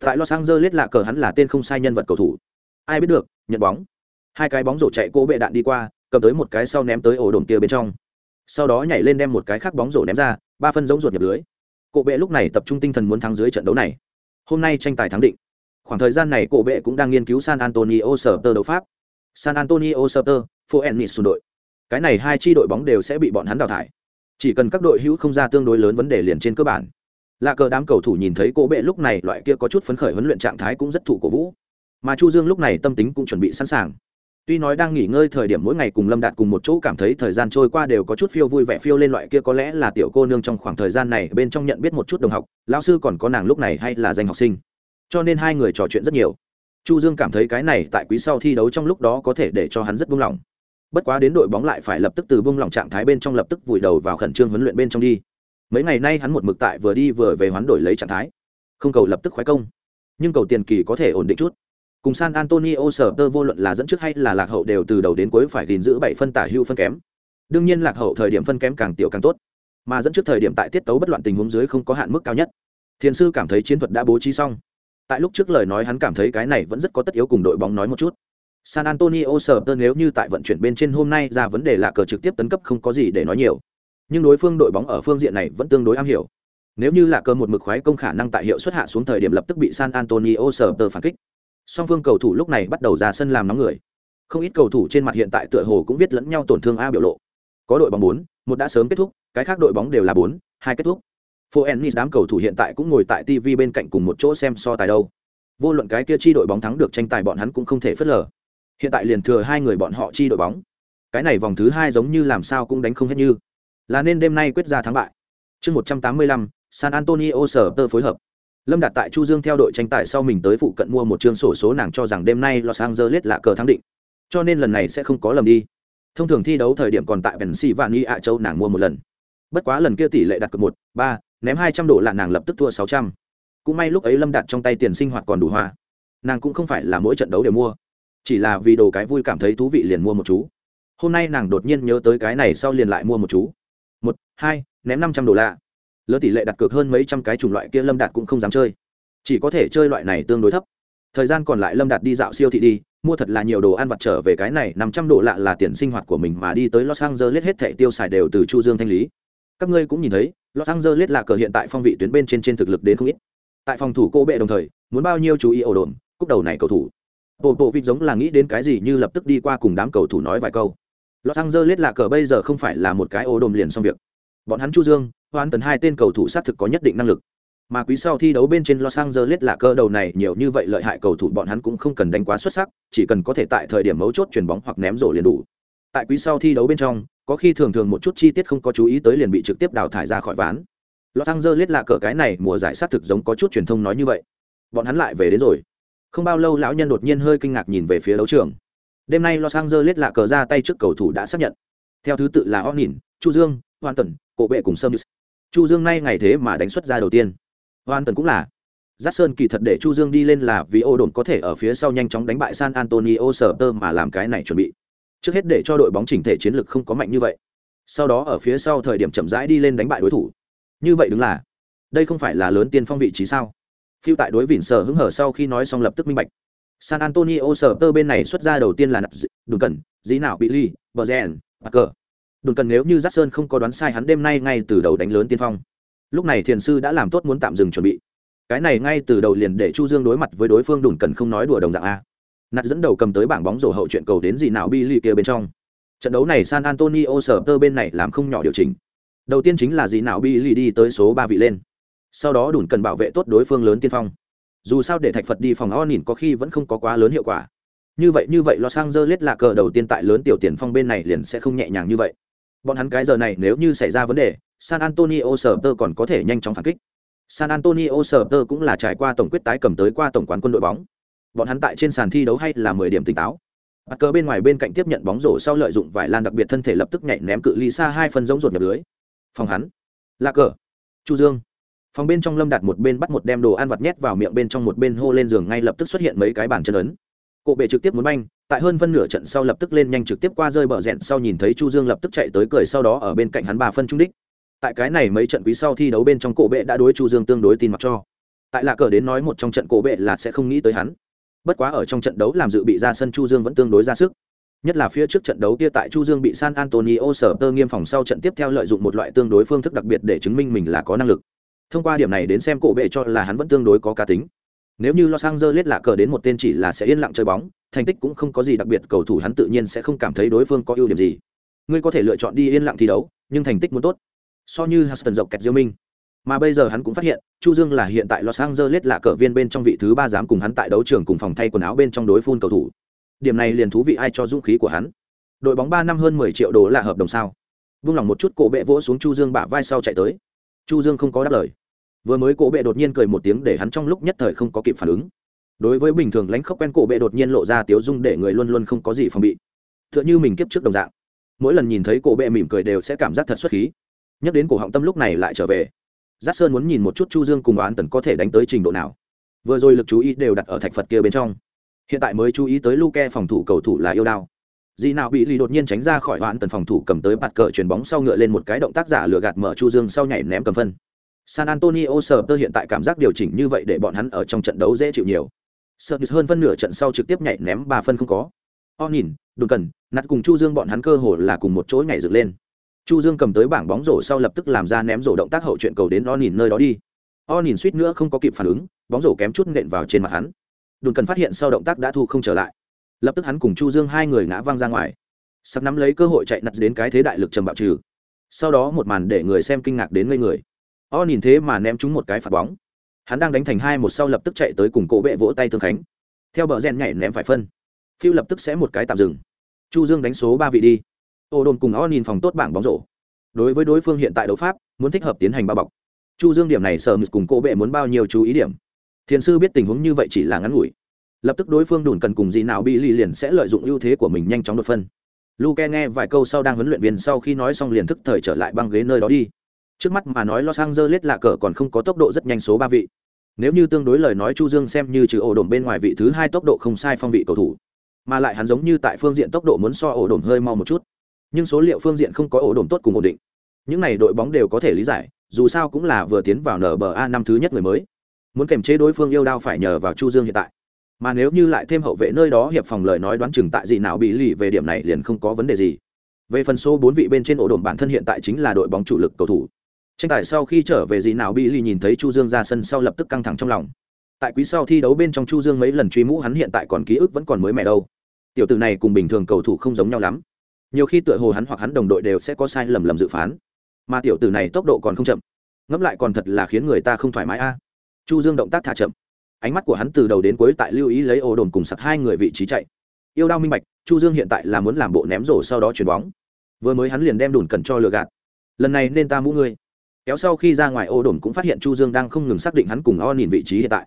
Tại los angeles lạ cờ hắn là tên không sai nhân vật cầu thủ. Ai biết được, nhận bóng. Hai cái bóng rổ chạy cố bệ đạn đi qua, cầm tới một cái sau ném tới ổ đồn kia bên trong sau đó nhảy lên đem một cái khác bóng rổ ném ra, ba phân giống ruột nhập lưới. Cổ bệ lúc này tập trung tinh thần muốn thắng dưới trận đấu này. Hôm nay tranh tài thắng định. Khoảng thời gian này cổ bệ cũng đang nghiên cứu san antonio sở tơ đấu pháp. San antonio sở tơ phố ennis xung đội. Cái này hai chi đội bóng đều sẽ bị bọn hắn đào thải. Chỉ cần các đội hữu không ra tương đối lớn vấn đề liền trên cơ bản. Lạ cờ đám cầu thủ nhìn thấy cô bệ lúc này loại kia có chút phấn khởi huấn luyện trạng thái cũng rất thụ cổ vũ. Mà chu dương lúc này tâm tính cũng chuẩn bị sẵn sàng tuy nói đang nghỉ ngơi thời điểm mỗi ngày cùng lâm đạt cùng một chỗ cảm thấy thời gian trôi qua đều có chút phiêu vui vẻ phiêu lên loại kia có lẽ là tiểu cô nương trong khoảng thời gian này bên trong nhận biết một chút đồng học, lão sư còn có nàng lúc này hay là danh học sinh. Cho nên hai người trò chuyện rất nhiều. Chu dương cảm thấy cái này tại quý sau thi đấu trong lúc đó có thể để cho hắn rất buông lỏng. Bất quá đến đội bóng lại phải lập tức từ buông lỏng trạng thái bên trong lập tức vùi đầu vào khẩn trương huấn luyện bên trong đi. Mấy ngày nay hắn một mực tại vừa đi vừa về hoán đổi lấy trạng thái. Không cầu lập tức khoái công. Nhưng cầu tiền kỳ có thể ổn định chút cùng san antonio sở tơ vô luận là dẫn trước hay là lạc hậu đều từ đầu đến cuối phải gìn giữ bảy phân tả hưu phân kém đương nhiên lạc hậu thời điểm phân kém càng tiểu càng tốt, mà dẫn trước thời điểm tại tiết tấu bất loạn tình huống dưới không có hạn mức cao nhất thiền sư cảm thấy chiến thuật đã bố trí xong tại lúc trước lời nói hắn cảm thấy cái này vẫn rất có tất yếu cùng đội bóng nói một chút San Antonio sở tơ nếu như tại vận chuyển bên trên hôm nay ra vấn đề là cờ trực tiếp tấn cấp không có gì để nói nhiều. Nhưng đối phương đội bóng ở phương diện này vẫn tương đối am hiểu. Nếu như là cờ một mực khoái công khả năng tại hiệu suất hạ xuống thời điểm lập tức bị San Antonio sở tơ phản kích. Song phương cầu thủ lúc này bắt đầu ra sân làm nóng người. Không ít cầu thủ trên mặt hiện tại tựa hồ cũng viết lẫn nhau tổn thương a biểu lộ. Có đội bóng bốn, một đã sớm kết thúc, cái khác đội bóng đều là bốn, hai kết thúc. Phố Ennis đám cầu thủ hiện tại cũng ngồi tại TV bên cạnh cùng một chỗ xem so tài đâu. Vô luận cái kia chi đội bóng thắng được tranh tài bọn hắn cũng không thể phớt lờ hiện tại liền thừa hai người bọn họ chi đội bóng cái này vòng thứ hai giống như làm sao cũng đánh không hết như là nên đêm nay quyết ra thắng bại chương một trăm tám mươi lăm san antonio sở tơ phối hợp lâm đạt tại chu dương theo đội tranh tài sau mình tới phụ cận mua một chương sổ số nàng cho rằng đêm nay los angeles là cờ thắng định. Cho nên lần này sẽ không có lầm đi. Thông thường thi đấu thời điểm còn tại pennsylvania ạ châu nàng mua một lần. Bất quá lần kia tỷ lệ đặt cược một, ba, ném hai trăm đô là nàng lập tức thua sáu trăm. Cũng may lúc ấy lâm đạt trong tay tiền sinh hoạt còn đủ hoa. Nàng cũng không phải là mỗi trận đấu đều mua. Chỉ là vì đồ cái vui cảm thấy thú vị liền mua một chú. Hôm nay nàng đột nhiên nhớ tới cái này sau liền lại mua một chú. Một, hai, ném năm trăm đô la lớn tỷ lệ đặt cược hơn mấy trăm cái chủng loại kia lâm đạt cũng không dám chơi. Chỉ có thể chơi loại này tương đối thấp. Thời gian còn lại lâm đạt đi dạo siêu thị đi, mua thật là nhiều đồ ăn vặt trở về cái này năm trăm độ lạ là tiền sinh hoạt của mình mà đi tới los angeles hết thẻ tiêu xài đều từ chu dương thanh lý. Các ngươi cũng nhìn thấy, los angeles là cờ hiện tại phong vị tuyến bên trên trên thực lực đến không ít. Tại phòng thủ cô bệ đồng thời, muốn bao nhiêu chú ý ổ đồn cúc đầu này cầu thủ. Bộ bộ vịt giống là nghĩ đến cái gì như lập tức đi qua cùng đám cầu thủ nói vài câu. Los angeles là cờ bây giờ không phải là một cái ổ đồn liền xong việc. Bọn hắn chu dương hoán tần hai tên cầu thủ xác thực có nhất định năng lực mà quý sau thi đấu bên trên Los Angeles là cơ đầu này nhiều như vậy lợi hại cầu thủ bọn hắn cũng không cần đánh quá xuất sắc, chỉ cần có thể tại thời điểm mấu chốt chuyển bóng hoặc ném rổ liền đủ. Tại quý sau thi đấu bên trong, có khi thường thường một chút chi tiết không có chú ý tới liền bị trực tiếp đào thải ra khỏi ván. Los Angeles là cờ cái này mùa giải sát thực giống có chút truyền thông nói như vậy. Bọn hắn lại về đến rồi. Không bao lâu lão nhân đột nhiên hơi kinh ngạc nhìn về phía đấu trường. Đêm nay Los Angeles là cờ ra tay trước cầu thủ đã xác nhận. Theo thứ tự là Onin, Chu Dương, Hoàn Tần, Cổ Bệ cùng Sâm. Chu Dương nay ngày thế mà đánh xuất ra đầu tiên hoan tần cũng là Giác Sơn kỳ thật để Chu Dương đi lên là vì ô đồn có thể ở phía sau nhanh chóng đánh bại San Antonio sở tơ mà làm cái này chuẩn bị. Trước hết để cho đội bóng chỉnh thể chiến lược không có mạnh như vậy. Sau đó ở phía sau thời điểm chậm rãi đi lên đánh bại đối thủ. Như vậy đúng là, đây không phải là lớn tiên phong vị trí sao? Phiêu tại đối vịn sở hứng hở sau khi nói xong lập tức minh bạch. San Antonio sở tơ bên này xuất ra đầu tiên là nặt đùn cần, dĩ nào bị ly, bờ đồn cần nếu như Giác Sơn không có đoán sai hắn đêm nay ngay từ đầu đánh lớn tiên phong. Lúc này thiền sư đã làm tốt muốn tạm dừng chuẩn bị. Cái này ngay từ đầu liền để chu dương đối mặt với đối phương đồn cần không nói đùa đồng dạng a. Nạt dẫn đầu cầm tới bảng bóng rổ hậu chuyện cầu đến gì nào bi lì kia bên trong. Trận đấu này san antonio sở tơ bên này làm không nhỏ điều chỉnh. Đầu tiên chính là gì nào bi lì đi tới số ba vị lên. Sau đó đồn cần bảo vệ tốt đối phương lớn tiên phong. Dù sao để thạch phật đi phòng o nhìn có khi vẫn không có quá lớn hiệu quả. Như vậy như vậy los angeles là cờ đầu tiên tại lớn tiểu tiền phong bên này liền sẽ không nhẹ nhàng như vậy bọn hắn cái giờ này nếu như xảy ra vấn đề, San Antonio Spurs còn có thể nhanh chóng phản kích. San Antonio Spurs cũng là trải qua tổng quyết tái cầm tới qua tổng quán quân đội bóng. Bọn hắn tại trên sàn thi đấu hay là 10 điểm tỉnh táo. Bắt cờ bên ngoài bên cạnh tiếp nhận bóng rổ sau lợi dụng vải lan đặc biệt thân thể lập tức nhảy ném cự ly xa hai phân giống ruột nhập lưới. Phòng hắn. Là cờ. Chu Dương. Phòng bên trong Lâm đặt một bên bắt một đem đồ ăn vặt nhét vào miệng bên trong một bên hô lên giường ngay lập tức xuất hiện mấy cái bàn chân ấn. Cổ bệ trực tiếp muốn banh, tại hơn phân nửa trận sau lập tức lên nhanh trực tiếp qua rơi bờ rẽn sau nhìn thấy Chu Dương lập tức chạy tới cười sau đó ở bên cạnh hắn ba phân trung đích. Tại cái này mấy trận quý sau thi đấu bên trong cổ bệ đã đối chu dương tương đối tin mặc cho. Tại lạ cờ đến nói một trong trận cổ bệ là sẽ không nghĩ tới hắn. Bất quá ở trong trận đấu làm dự bị ra sân chu dương vẫn tương đối ra sức. Nhất là phía trước trận đấu kia tại chu dương bị san antonio sở tơ nghiêm phòng sau trận tiếp theo lợi dụng một loại tương đối phương thức đặc biệt để chứng minh mình là có năng lực. Thông qua điểm này đến xem cổ bệ cho là hắn vẫn tương đối có cá tính nếu như los angeles lạ cờ đến một tên chỉ là sẽ yên lặng chơi bóng thành tích cũng không có gì đặc biệt cầu thủ hắn tự nhiên sẽ không cảm thấy đối phương có ưu điểm gì ngươi có thể lựa chọn đi yên lặng thi đấu nhưng thành tích muốn tốt so như Houston dọc kẹt Diêu Minh. Mà bây giờ hắn cũng phát hiện, Chu Dương là hiện tại Los Angeles là cờ viên bên trong vị thứ ba dám cùng hắn tại đấu trường cùng phòng thay quần áo bên trong đối phun cầu thủ. Điểm này liền thú vị ai cho dũng khí của hắn. Đội bóng ba năm hơn mười triệu đô là hợp đồng sao? Vung lòng một chút cổ bệ vỗ xuống Chu Dương bả vai sau chạy tới. Chu Dương không có đáp lời. Vừa mới cổ bệ đột nhiên cười một tiếng để hắn trong lúc nhất thời không có kịp phản ứng. Đối với bình thường lãnh khóc quen cổ bệ đột nhiên lộ ra tiếu dung để người luôn luôn không có gì phòng bị. Tựa như mình kiếp trước đồng dạng. Mỗi lần nhìn thấy cổ bệ mỉm cười đều sẽ cảm giác thật xuất khí nhắc đến cổ họng tâm lúc này lại trở về giác sơn muốn nhìn một chút chu dương cùng oán tần có thể đánh tới trình độ nào vừa rồi lực chú ý đều đặt ở thạch phật kia bên trong hiện tại mới chú ý tới luke phòng thủ cầu thủ là yêu đao dị nào bị lì đột nhiên tránh ra khỏi oán tần phòng thủ cầm tới bạt cờ chuyền bóng sau ngựa lên một cái động tác giả lừa gạt mở chu dương sau nhảy ném cầm phân san antonio sờ tơ hiện tại cảm giác điều chỉnh như vậy để bọn hắn ở trong trận đấu dễ chịu nhiều. Sợ hơn phân nửa trận sau trực tiếp nhảy ném ba phân không có. O nhìn đồn cần nát cùng chu dương bọn hắn cơ hồ là cùng một chỗ nhảy dựng lên. Chu dương cầm tới bảng bóng rổ sau lập tức làm ra ném rổ động tác hậu chuyện cầu đến o nhìn nơi đó đi. O nhìn suýt nữa không có kịp phản ứng, bóng rổ kém chút nện vào trên mặt hắn. Đồn cần phát hiện sau động tác đã thu không trở lại. Lập tức hắn cùng chu dương hai người ngã văng ra ngoài. Sắc nắm lấy cơ hội chạy nặt đến cái thế đại lực trầm bạo trừ. Sau đó một màn để người xem kinh ngạc đến ngây người o nhìn thế mà ném trúng một cái phạt bóng. Hắn đang đánh thành hai một sau lập tức chạy tới cùng cổ bệ vỗ tay tương khánh. Theo bờ gen nhảy ném phải phân. Phiêu lập tức sẽ một cái tạm dừng. Chu dương đánh số ba vị đi. Ô đồn cùng o nhìn phòng tốt bảng bóng rổ. Đối với đối phương hiện tại đấu pháp, muốn thích hợp tiến hành bao bọc. Chu dương điểm này sờ mực cùng cổ bệ muốn bao nhiêu chú ý điểm. Thiền sư biết tình huống như vậy chỉ là ngắn ngủi. Lập tức đối phương đùn cần cùng gì nào bị lì liền sẽ lợi dụng ưu thế của mình nhanh chóng đột phân. Luke nghe vài câu sau đang huấn luyện viên sau khi nói xong liền thức thời trở lại băng ghế nơi đó đi trước mắt mà nói los angeles lạ cờ còn không có tốc độ rất nhanh số ba vị. Nếu như tương đối lời nói chu dương xem như trừ ổ đồn bên ngoài vị thứ hai tốc độ không sai phong vị cầu thủ, mà lại hắn giống như tại phương diện tốc độ muốn so ổ đồn hơi mau một chút. Nhưng số liệu phương diện không có ổ đồn tốt cùng ổn định. Những này đội bóng đều có thể lý giải, dù sao cũng là vừa tiến vào nba năm thứ nhất người mới. Muốn kềm chế đối phương yêu đao phải nhờ vào chu dương hiện tại. Mà nếu như lại thêm hậu vệ nơi đó hiệp phòng lời nói đoán chừng tại gì nào bị lì về điểm này liền không có vấn đề gì. Về phần số bốn vị bên trên ổ đồn bản thân hiện tại chính là đội bóng chủ lực cầu thủ tranh tài sau khi trở về gì nào bị lì nhìn thấy chu dương ra sân sau lập tức căng thẳng trong lòng. Tại quý sau thi đấu bên trong chu dương mấy lần truy mũ hắn hiện tại còn ký ức vẫn còn mới mẻ đâu. Tiểu tử này cùng bình thường cầu thủ không giống nhau lắm. Nhiều khi tựa hồ hắn hoặc hắn đồng đội đều sẽ có sai lầm lầm dự phán. Mà tiểu tử này tốc độ còn không chậm. Ngẫm lại còn thật là khiến người ta không thoải mái a. Chu dương động tác thả chậm. Ánh mắt của hắn từ đầu đến cuối tại lưu ý lấy ổ đồn cùng sặc hai người vị trí chạy. Yêu đao minh bạch, chu dương hiện tại là muốn làm bộ ném rổ sau đó chuyền bóng. Vừa mới hắn liền đem đùn cần cho lừa gạt. Lần này nên ta mũ ngươi kéo sau khi ra ngoài ô đồn cũng phát hiện chu dương đang không ngừng xác định hắn cùng o nhìn vị trí hiện tại.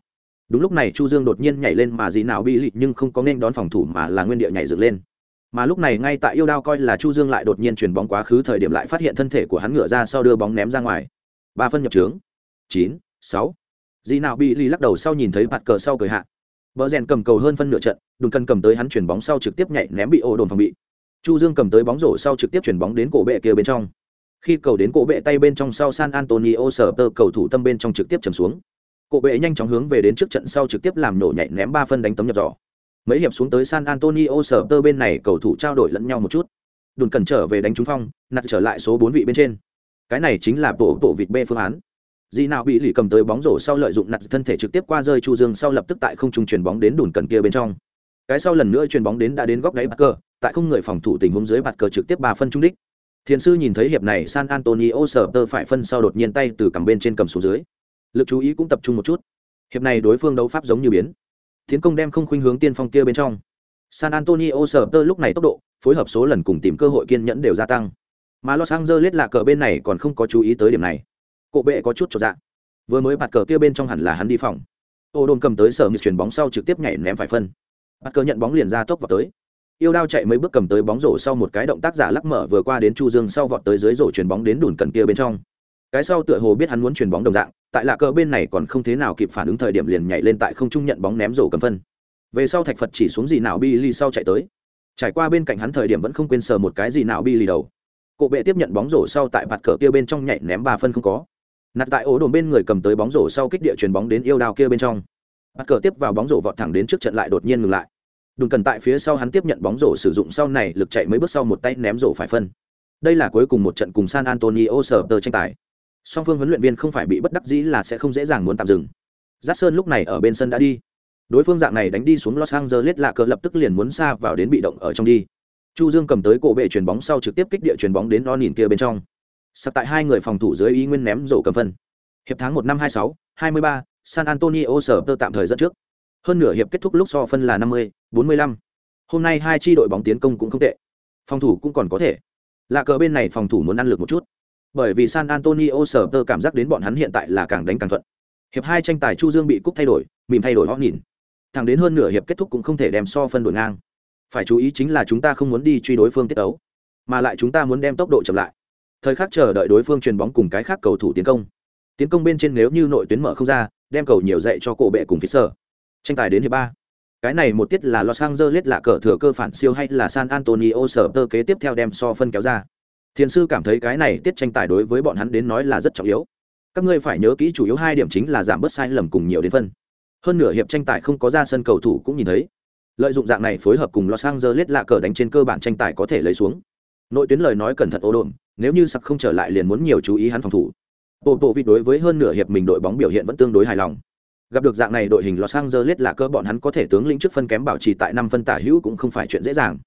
Đúng lúc này chu dương đột nhiên nhảy lên mà gì nào bị lị nhưng không có nên đón phòng thủ mà là nguyên địa nhảy dựng lên. Mà lúc này ngay tại yêu đao coi là chu dương lại đột nhiên chuyển bóng quá khứ thời điểm lại phát hiện thân thể của hắn ngửa ra sau đưa bóng ném ra ngoài. Ba phân nhập trướng chín, sáu. Dì nào bị lì lắc đầu sau nhìn thấy bạt cờ sau cười hạ. Vợ rèn cầm cầu hơn phân nửa trận, đùn cân cầm tới hắn chuyển bóng sau trực tiếp nhảy ném bị ô đồn phòng bị. Chu dương cầm tới bóng rổ sau trực tiếp chuyển bóng đến cổ bệ kia bên trong khi cầu đến cổ bệ tay bên trong sau san antonio sở tơ cầu thủ tâm bên trong trực tiếp chầm xuống. Cổ bệ nhanh chóng hướng về đến trước trận sau trực tiếp làm nổ nhảy ném ba phân đánh tấm nhập giỏ. Mấy hiệp xuống tới san antonio sở tơ bên này cầu thủ trao đổi lẫn nhau một chút. Đùn cần trở về đánh trúng phong nặt trở lại số bốn vị bên trên. Cái này chính là bộ bộ vịt b phương án. Dì nào bị lì cầm tới bóng rổ sau lợi dụng nặt thân thể trực tiếp qua rơi Chu Dương sau lập tức tại không trung chuyền bóng đến đùn cần kia bên trong. Cái sau lần nữa chuyền bóng đến đã đến góc đáy bạt cờ, tại không người phòng thủ tình huống dưới bạt cờ trực tiếp ba phân trung đích. Thiền sư nhìn thấy hiệp này San Antonio sở tơ phải phân sau đột nhiên tay từ cầm bên trên cầm xuống dưới. Lực chú ý cũng tập trung một chút. Hiệp này đối phương đấu pháp giống như biến. Tiến công đem không khuynh hướng tiên phong kia bên trong. San Antonio sở tơ lúc này tốc độ, phối hợp số lần cùng tìm cơ hội kiên nhẫn đều gia tăng. Mà Los Angeles là cờ bên này còn không có chú ý tới điểm này cộ bệ có chút cho dạ vừa mới bạt cờ kia bên trong hẳn là hắn đi phòng ô đồn cầm tới sở ngực chuyển bóng sau trực tiếp nhảy ném phải phân bạt cờ nhận bóng liền ra tốc vào tới yêu đao chạy mấy bước cầm tới bóng rổ sau một cái động tác giả lắc mở vừa qua đến chu dương sau vọt tới dưới rổ chuyển bóng đến đùn cần kia bên trong. Cái sau tựa hồ biết hắn muốn chuyển bóng đồng dạng, tại lạ cờ bên này còn không thế nào kịp phản ứng thời điểm liền nhảy lên tại không trung nhận bóng ném rổ cầm phân. Về sau thạch phật chỉ xuống gì nào bi ly sau chạy tới. Trải qua bên cạnh hắn thời điểm vẫn không quên sờ một cái gì nào bi ly đầu. Cộ bệ tiếp nhận bóng rổ sau tại bạt cờ kia bên trong nhảy ném ba phân không có. Nạt tại ổ đồn bên người cầm tới bóng rổ sau kích địa chuyền bóng đến yêu đao kia bên trong. Mặt cờ tiếp vào bóng rổ vọt thẳng đến trước trận lại đột nhiên ngừng lại đùn cần tại phía sau hắn tiếp nhận bóng rổ sử dụng sau này lực chạy mấy bước sau một tay ném rổ phải phân. Đây là cuối cùng một trận cùng san antonio sở tơ tranh tài. Song phương huấn luyện viên không phải bị bất đắc dĩ là sẽ không dễ dàng muốn tạm dừng. Giác sơn lúc này ở bên sân đã đi. Đối phương dạng này đánh đi xuống los angeles lạ cờ lập tức liền muốn xa vào đến bị động ở trong đi. Chu dương cầm tới cổ bệ chuyền bóng sau trực tiếp kích địa chuyền bóng đến lo nhìn kia bên trong. Sặc tại hai người phòng thủ dưới ý nguyên ném rổ cầm phân. Hiệp tháng một năm hai sáu, hai mươi ba, san antonio sở tơ tạm thời dẫn trước hơn nửa hiệp kết thúc lúc so phân là năm mươi bốn mươi lăm. Hôm nay hai tri đội bóng tiến công cũng không tệ. Phòng thủ cũng còn có thể. Lạ cờ bên này phòng thủ muốn ăn lực một chút. Bởi vì san antonio Spurs tơ cảm giác đến bọn hắn hiện tại là càng đánh càng thuận. Hiệp hai tranh tài chu dương bị cúc thay đổi mìm thay đổi họ nhìn. Thẳng đến hơn nửa hiệp kết thúc cũng không thể đem so phân đổi ngang. Phải chú ý chính là chúng ta không muốn đi truy đối phương tiết tấu, mà lại chúng ta muốn đem tốc độ chậm lại. Thời khắc chờ đợi đối phương truyền bóng cùng cái khác cầu thủ tiến công. Tiến công bên trên nếu như nội tuyến mở không ra đem cầu nhiều dạy cho cổ bệ cùng phía sở tranh tài đến hiệp ba. Cái này một tiết là los angeles là cờ thừa cơ phản siêu hay là san antonio sở tơ kế tiếp theo đem so phân kéo ra. Thiền sư cảm thấy cái này tiết tranh tài đối với bọn hắn đến nói là rất trọng yếu. Các ngươi phải nhớ kỹ chủ yếu hai điểm chính là giảm bớt sai lầm cùng nhiều đến phân. Hơn nửa hiệp tranh tài không có ra sân cầu thủ cũng nhìn thấy. Lợi dụng dạng này phối hợp cùng los angeles là cờ đánh trên cơ bản tranh tài có thể lấy xuống. Nội tuyến lời nói cẩn thận ô đồn, nếu như sặc không trở lại liền muốn nhiều chú ý hắn phòng thủ. Bộ bộ vị đối với hơn nửa hiệp mình đội bóng biểu hiện vẫn tương đối hài lòng gặp được dạng này đội hình los angeles là cơ bọn hắn có thể tướng lĩnh trước phân kém bảo trì tại năm phân tả hữu cũng không phải chuyện dễ dàng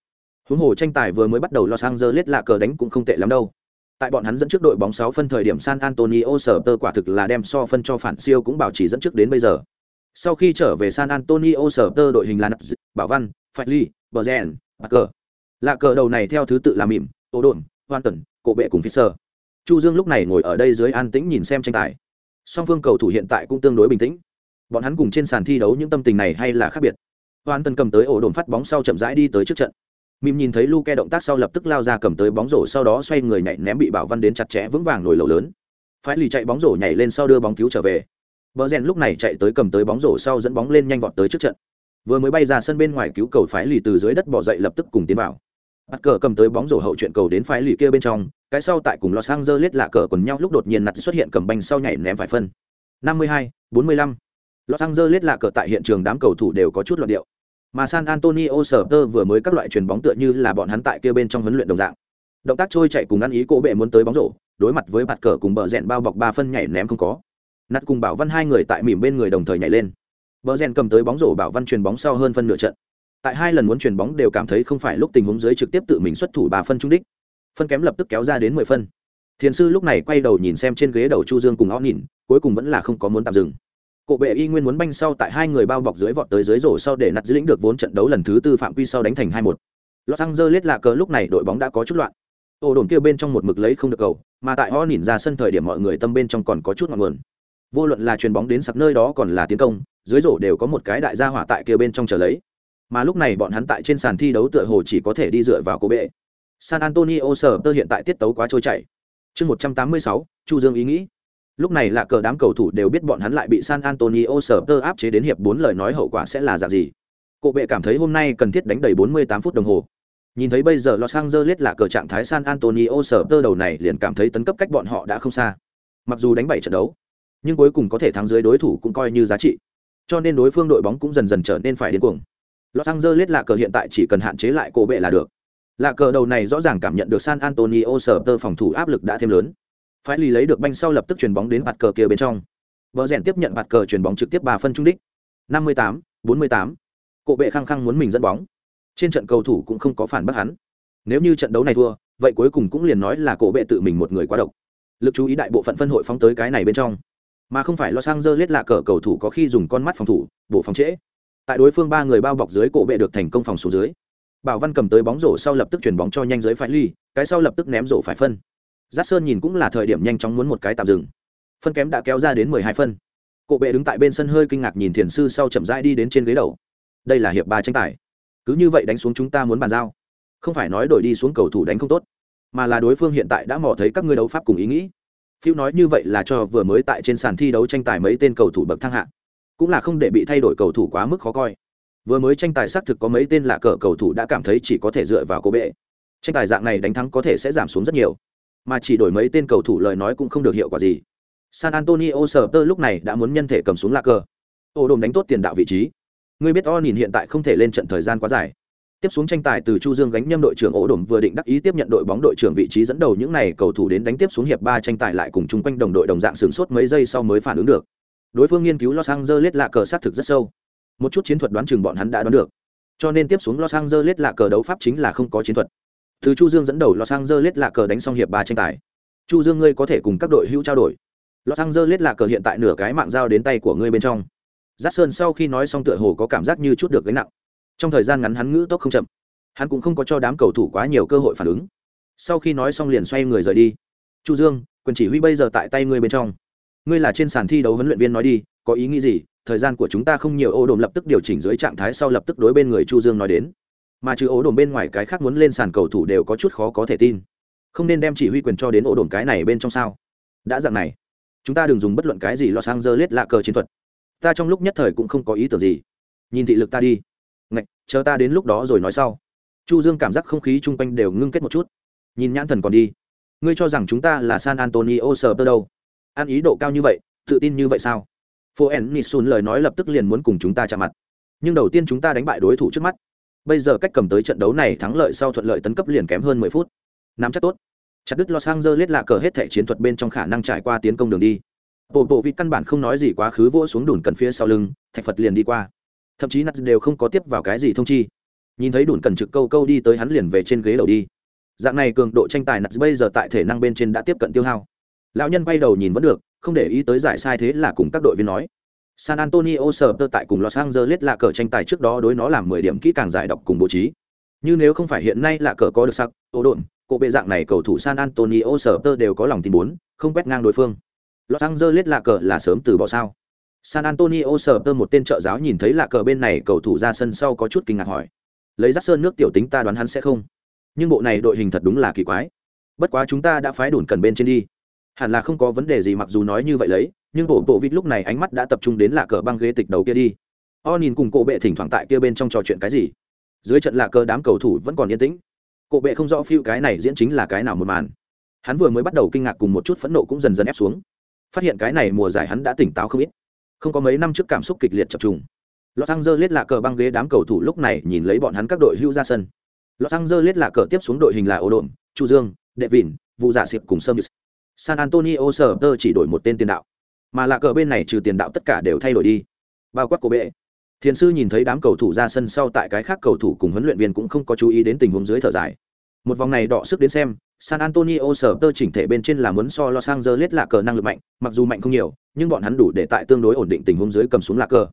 huống hồ tranh tài vừa mới bắt đầu los angeles là cờ đánh cũng không tệ lắm đâu tại bọn hắn dẫn trước đội bóng 6 phân thời điểm san antonio Spurs quả thực là đem so phân cho phản siêu cũng bảo trì dẫn trước đến bây giờ sau khi trở về san antonio Spurs đội hình là nặt bảo văn, phạch ly, bờ Parker. cờ lạ cờ đầu này theo thứ tự là mỉm ô đồn, hoan tần, cổ bệ cùng Fisher. Chu Dương lúc này ngồi ở đây dưới an tĩnh nhìn xem tranh tài. Song phương cầu thủ hiện tại cũng tương đối bình tĩnh. Bọn hắn cùng trên sàn thi đấu những tâm tình này hay là khác biệt. hoàn Tần cầm tới ổ đồn phát bóng sau chậm rãi đi tới trước trận. Mìm nhìn thấy Luke động tác sau lập tức lao ra cầm tới bóng rổ sau đó xoay người nhảy ném bị Bảo Văn đến chặt chẽ vững vàng nổi lầu lớn. Phái lì chạy bóng rổ nhảy lên sau đưa bóng cứu trở về. Bờ rèn lúc này chạy tới cầm tới bóng rổ sau dẫn bóng lên nhanh vọt tới trước trận. Vừa mới bay ra sân bên ngoài cứu cầu phái lì từ dưới đất bỏ dậy lập tức cùng tiến vào bắt cờ cầm tới bóng rổ hậu chuyện cầu đến phái lì kia bên trong cái sau tại cùng los angeles lạ cờ quần nhau lúc đột nhiên nặt xuất hiện cầm banh sau nhảy ném phải phân 52, 45 los angeles lạ cờ tại hiện trường đám cầu thủ đều có chút loạn điệu. Mà san antonio Spurs vừa mới các loại chuyền bóng tựa như là bọn hắn tại kia bên trong huấn luyện đồng dạng. Động tác trôi chạy cùng ăn ý cổ bệ muốn tới bóng rổ, đối mặt với bạt cờ cùng bờ rèn bao bọc ba phân nhảy ném không có. Nát cùng bảo văn hai người tại mỉm bên người đồng thời nhảy lên. Bờ rèn cầm tới bóng rổ bảo văn chuyền bóng sau hơn phân nửa trận. Tại hai lần muốn chuyền bóng đều cảm thấy không phải lúc tình huống dưới trực tiếp tự mình xuất thủ ba phân trung đích. Phân kém lập tức kéo ra đến mười phân. Thiền sư lúc này quay đầu nhìn xem trên ghế đầu chu dương cùng ó nhìn, cuối cùng vẫn là không có muốn tạm dừng. Cổ bệ y nguyên muốn banh sau tại hai người bao bọc dưới vọt tới dưới rổ sau để nặt giữ lĩnh được vốn trận đấu lần thứ tư phạm quy sau đánh thành hai một. Los angeles lạ cờ lúc này đội bóng đã có chút loạn. Ô đồn kia bên trong một mực lấy không được cầu, mà tại họ nhìn ra sân thời điểm mọi người tâm bên trong còn có chút ngọn nguồn. Vô luận là chuyền bóng đến sặc nơi đó còn là tiến công, dưới rổ đều có một cái đại gia hỏa tại kia bên trong chờ lấy. Mà lúc này bọn hắn tại trên sàn thi đấu tựa hồ chỉ có thể đi dựa vào cô bệ. San antonio sở tơ hiện tại tiết tấu quá trôi chảy. Chương một trăm tám mươi sáu, chu dương ý nghĩ lúc này là cờ đám cầu thủ đều biết bọn hắn lại bị san antonio sở tơ áp chế đến hiệp bốn lời nói hậu quả sẽ là dạng gì. Cộ bệ cảm thấy hôm nay cần thiết đánh đầy bốn mươi tám phút đồng hồ. Nhìn thấy bây giờ los angeles là cờ trạng thái san antonio sở tơ đầu này liền cảm thấy tấn cấp cách bọn họ đã không xa. Mặc dù đánh bảy trận đấu, nhưng cuối cùng có thể thắng dưới đối thủ cũng coi như giá trị. Cho nên đối phương đội bóng cũng dần dần trở nên phải điên cuồng. Los Angeles là cờ hiện tại chỉ cần hạn chế lại cổ bệ là được. là cờ đầu này rõ ràng cảm nhận được San Antonio sở tơ phòng thủ áp lực đã thêm lớn. Phái lì lấy được banh sau lập tức chuyền bóng đến bạt cờ kia bên trong. Bờ rèn tiếp nhận bạt cờ chuyền bóng trực tiếp ba phân trung đích. 58, 48. Cổ bệ khăng khăng muốn mình dẫn bóng. Trên trận cầu thủ cũng không có phản bác hắn. Nếu như trận đấu này thua, vậy cuối cùng cũng liền nói là cổ bệ tự mình một người quá độc. Lực chú ý đại bộ phận phân hội phóng tới cái này bên trong, mà không phải Los Angeles lạ cờ cầu thủ có khi dùng con mắt phòng thủ, bộ phòng trễ tại đối phương ba người bao bọc dưới cổ bệ được thành công phòng số dưới bảo văn cầm tới bóng rổ sau lập tức chuyển bóng cho nhanh dưới phải ly cái sau lập tức ném rổ phải phân giác sơn nhìn cũng là thời điểm nhanh chóng muốn một cái tạm dừng. Phân kém đã kéo ra đến mười hai phân. Cộ bệ đứng tại bên sân hơi kinh ngạc nhìn thiền sư sau chậm rãi đi đến trên ghế đầu. Đây là hiệp ba tranh tài. Cứ như vậy đánh xuống chúng ta muốn bàn giao. Không phải nói đổi đi xuống cầu thủ đánh không tốt, mà là đối phương hiện tại đã mò thấy các ngươi đấu pháp cùng ý nghĩ. Phiêu nói như vậy là cho vừa mới tại trên sàn thi đấu tranh tài mấy tên cầu thủ bậc thang hạng cũng là không để bị thay đổi cầu thủ quá mức khó coi. Vừa mới tranh tài xác thực có mấy tên lạ cờ cầu thủ đã cảm thấy chỉ có thể dựa vào cô bệ. Tranh tài dạng này đánh thắng có thể sẽ giảm xuống rất nhiều mà chỉ đổi mấy tên cầu thủ lời nói cũng không được hiệu quả gì. San antonio sờ tơ lúc này đã muốn nhân thể cầm xuống lạ cờ. Ô đồn đánh tốt tiền đạo vị trí. Người biết o nhìn hiện tại không thể lên trận thời gian quá dài. Tiếp xuống tranh tài từ chu dương gánh nhâm đội trưởng ổ đồn vừa định đắc ý tiếp nhận đội bóng đội trưởng vị trí dẫn đầu những n à y cầu thủ đến đánh tiếp xuống hiệp ba tranh tài lại cùng chung quanh đồng đội đồng dạng sửng sốt mấy giây sau mới phản ứng được. Đối phương nghiên cứu los angeles lạ cờ xác thực rất sâu. Một chút chiến thuật đoán chừng bọn hắn đã đoán được. Cho nên tiếp xuống los angeles lạ cờ đấu pháp chính là không có chiến thuật từ chu dương dẫn đầu los angeles lạ cờ đánh xong hiệp ba tranh tài. Chu dương, ngươi có thể cùng các đội hữu trao đổi. Los angeles lạ cờ hiện tại nửa cái mạng giao đến tay của ngươi bên trong. Giác sơn sau khi nói xong tựa hồ có cảm giác như chút được gánh nặng. Trong thời gian ngắn hắn ngữ tốc không chậm. Hắn cũng không có cho đám cầu thủ quá nhiều cơ hội phản ứng. Sau khi nói xong liền xoay người rời đi. Chu dương, quyền chỉ huy bây giờ tại tay ngươi bên trong. Ngươi là trên sàn thi đấu huấn luyện viên nói đi, có ý nghĩ gì? Thời gian của chúng ta không nhiều, ô đồn lập tức điều chỉnh dưới trạng thái sau lập tức đối bên người chu dương nói đến mà trừ ố đồn bên ngoài cái khác muốn lên sàn cầu thủ đều có chút khó có thể tin. Không nên đem chỉ huy quyền cho đến ổ đồn cái này bên trong sao? Đã dạng này, chúng ta đừng dùng bất luận cái gì lo sang dơ lết lạ cờ chiến thuật. Ta trong lúc nhất thời cũng không có ý tưởng gì. Nhìn thị lực ta đi. Ngạch, chờ ta đến lúc đó rồi nói sau. Chu dương cảm giác không khí chung quanh đều ngưng kết một chút. Nhìn nhãn thần còn đi. Ngươi cho rằng chúng ta là san antonio sờ tơ đâu? Ăn ý độ cao như vậy, tự tin như vậy sao? Phố en nisun lời nói lập tức liền muốn cùng chúng ta chạm mặt. Nhưng đầu tiên chúng ta đánh bại đối thủ trước mắt bây giờ cách cầm tới trận đấu này thắng lợi sau thuận lợi tấn cấp liền kém hơn mười phút. Nắm chắc tốt. Chặt đứt los angeles lạ cờ hết thẻ chiến thuật bên trong khả năng trải qua tiến công đường đi. Bộ bộ vị căn bản không nói gì quá khứ vỗ xuống đùn cần phía sau lưng, thạch phật liền đi qua. Thậm chí nắt đều không có tiếp vào cái gì thông chi. Nhìn thấy đùn cần trực câu câu đi tới hắn liền về trên ghế đầu đi. Dạng này cường độ tranh tài nắt bây giờ tại thể năng bên trên đã tiếp cận tiêu hao. Lão nhân quay đầu nhìn vẫn được, không để ý tới giải sai thế là cùng các đội viên nói san antonio Spurs tại cùng los angeles là cờ tranh tài trước đó đối nó làm mười điểm kỹ càng giải độc cùng bố trí. Như nếu không phải hiện nay là cờ có được sắc ô độn, cổ bệ dạng này cầu thủ san antonio Spurs đều có lòng tin bốn không quét ngang đối phương. Los angeles là cờ là sớm từ bỏ sao? San antonio Spurs một tên trợ giáo nhìn thấy là cờ bên này cầu thủ ra sân sau có chút kinh ngạc hỏi. Lấy rắc sơn nước tiểu tính ta đoán hắn sẽ không? Nhưng bộ này đội hình thật đúng là kỳ quái. Bất quá chúng ta đã phái đồn cần bên trên đi. Hẳn là không có vấn đề gì mặc dù nói như vậy lấy nhưng bộ bộ vịt lúc này ánh mắt đã tập trung đến lạ cờ băng ghế tịch đầu kia đi o nhìn cùng cổ bệ thỉnh thoảng tại kia bên trong trò chuyện cái gì dưới trận lạ cờ đám cầu thủ vẫn còn yên tĩnh Cổ bệ không rõ phiêu cái này diễn chính là cái nào một màn. Hắn vừa mới bắt đầu kinh ngạc cùng một chút phẫn nộ cũng dần dần ép xuống. Phát hiện cái này mùa giải hắn đã tỉnh táo không ít. Không có mấy năm trước cảm xúc kịch liệt chập trùng. Los Angeles là cờ băng ghế đám cầu thủ lúc này nhìn lấy bọn hắn các đội hưu ra sân. Los Angeles là cờ tiếp xuống đội hình là Ô Độm, Chu Dương, Đệ Vịn, Vụ giả xịp cùng Sâm San Antonio Spurs chỉ đổi một tên tiền đạo, mà lạ cờ bên này trừ tiền đạo tất cả đều thay đổi đi. Bao quát cổ bệ. Thiền sư nhìn thấy đám cầu thủ ra sân sau tại cái khác cầu thủ cùng huấn luyện viên cũng không có chú ý đến tình huống dưới thở dài. Một vòng này đọ sức đến xem, San Antonio Spurs chỉnh thể bên trên là muốn so Los Angeles là cờ năng lực mạnh, mặc dù mạnh không nhiều, nhưng bọn hắn đủ để tại tương đối ổn định tình huống dưới cầm xuống là cờ.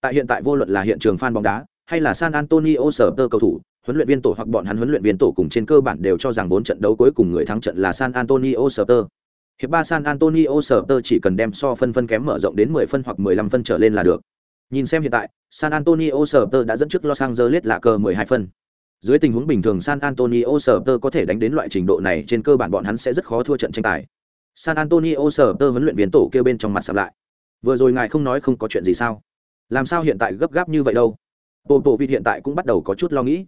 Tại hiện tại vô luận là hiện trường fan bóng đá, hay là San Antonio Spurs cầu thủ, huấn luyện viên tổ hoặc bọn hắn huấn luyện viên tổ cùng trên cơ bản đều cho rằng bốn trận đấu cuối cùng người thắng trận là San Antonio Spurs. Hiệp ba San Antonio Spurs chỉ cần đem so phân phân kém mở rộng đến 10 phân hoặc 15 phân trở lên là được. Nhìn xem hiện tại, San Antonio Spurs đã dẫn trước Los Angeles là cờ 12 phân. Dưới tình huống bình thường San Antonio Spurs có thể đánh đến loại trình độ này, trên cơ bản bọn hắn sẽ rất khó thua trận tranh tài. San Antonio Spurs huấn luyện viên tổ kêu bên trong mặt sầm lại. Vừa rồi ngài không nói không có chuyện gì sao? Làm sao hiện tại gấp gáp như vậy đâu? Bộ bộ vịt hiện tại cũng bắt đầu có chút lo nghĩ.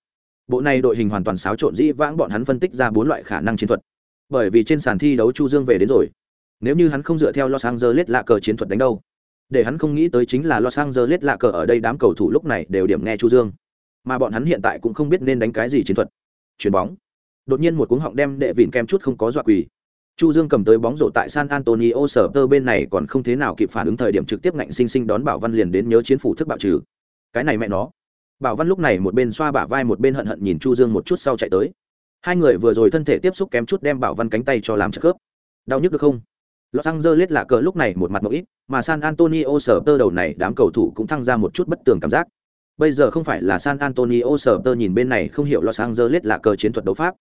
Bộ này đội hình hoàn toàn xáo trộn dĩ vãng bọn hắn phân tích ra bốn loại khả năng chiến thuật. Bởi vì trên sàn thi đấu Chu Dương về đến rồi. Nếu như hắn không dựa theo Los Angeles lạ cờ chiến thuật đánh đâu, để hắn không nghĩ tới chính là Los Angeles lạ cờ ở đây đám cầu thủ lúc này đều điểm nghe Chu Dương, mà bọn hắn hiện tại cũng không biết nên đánh cái gì chiến thuật. chuyền bóng. Đột nhiên một cuống họng đem đệ vịn kem chút không có dọa quỳ. Chu Dương cầm tới bóng rổ tại San Antonio sở tơ bên này còn không thế nào kịp phản ứng thời điểm trực tiếp ngạnh sinh sinh đón Bảo Văn liền đến nhớ chiến phủ thức bạo trừ. Cái này mẹ nó. Bảo Văn lúc này một bên xoa bả vai một bên hận hận nhìn Chu Dương một chút sau chạy tới. Hai người vừa rồi thân thể tiếp xúc kém chút đem Bảo Văn cánh tay cho làm trợ khớp. Đau nhức được không? Los Angeles lạ cờ lúc này một mặt một ít, mà San Antonio sở tơ đầu này đám cầu thủ cũng thăng ra một chút bất tường cảm giác. Bây giờ không phải là San Antonio sở tơ nhìn bên này không hiểu Los Angeles lạ cờ chiến thuật đấu pháp,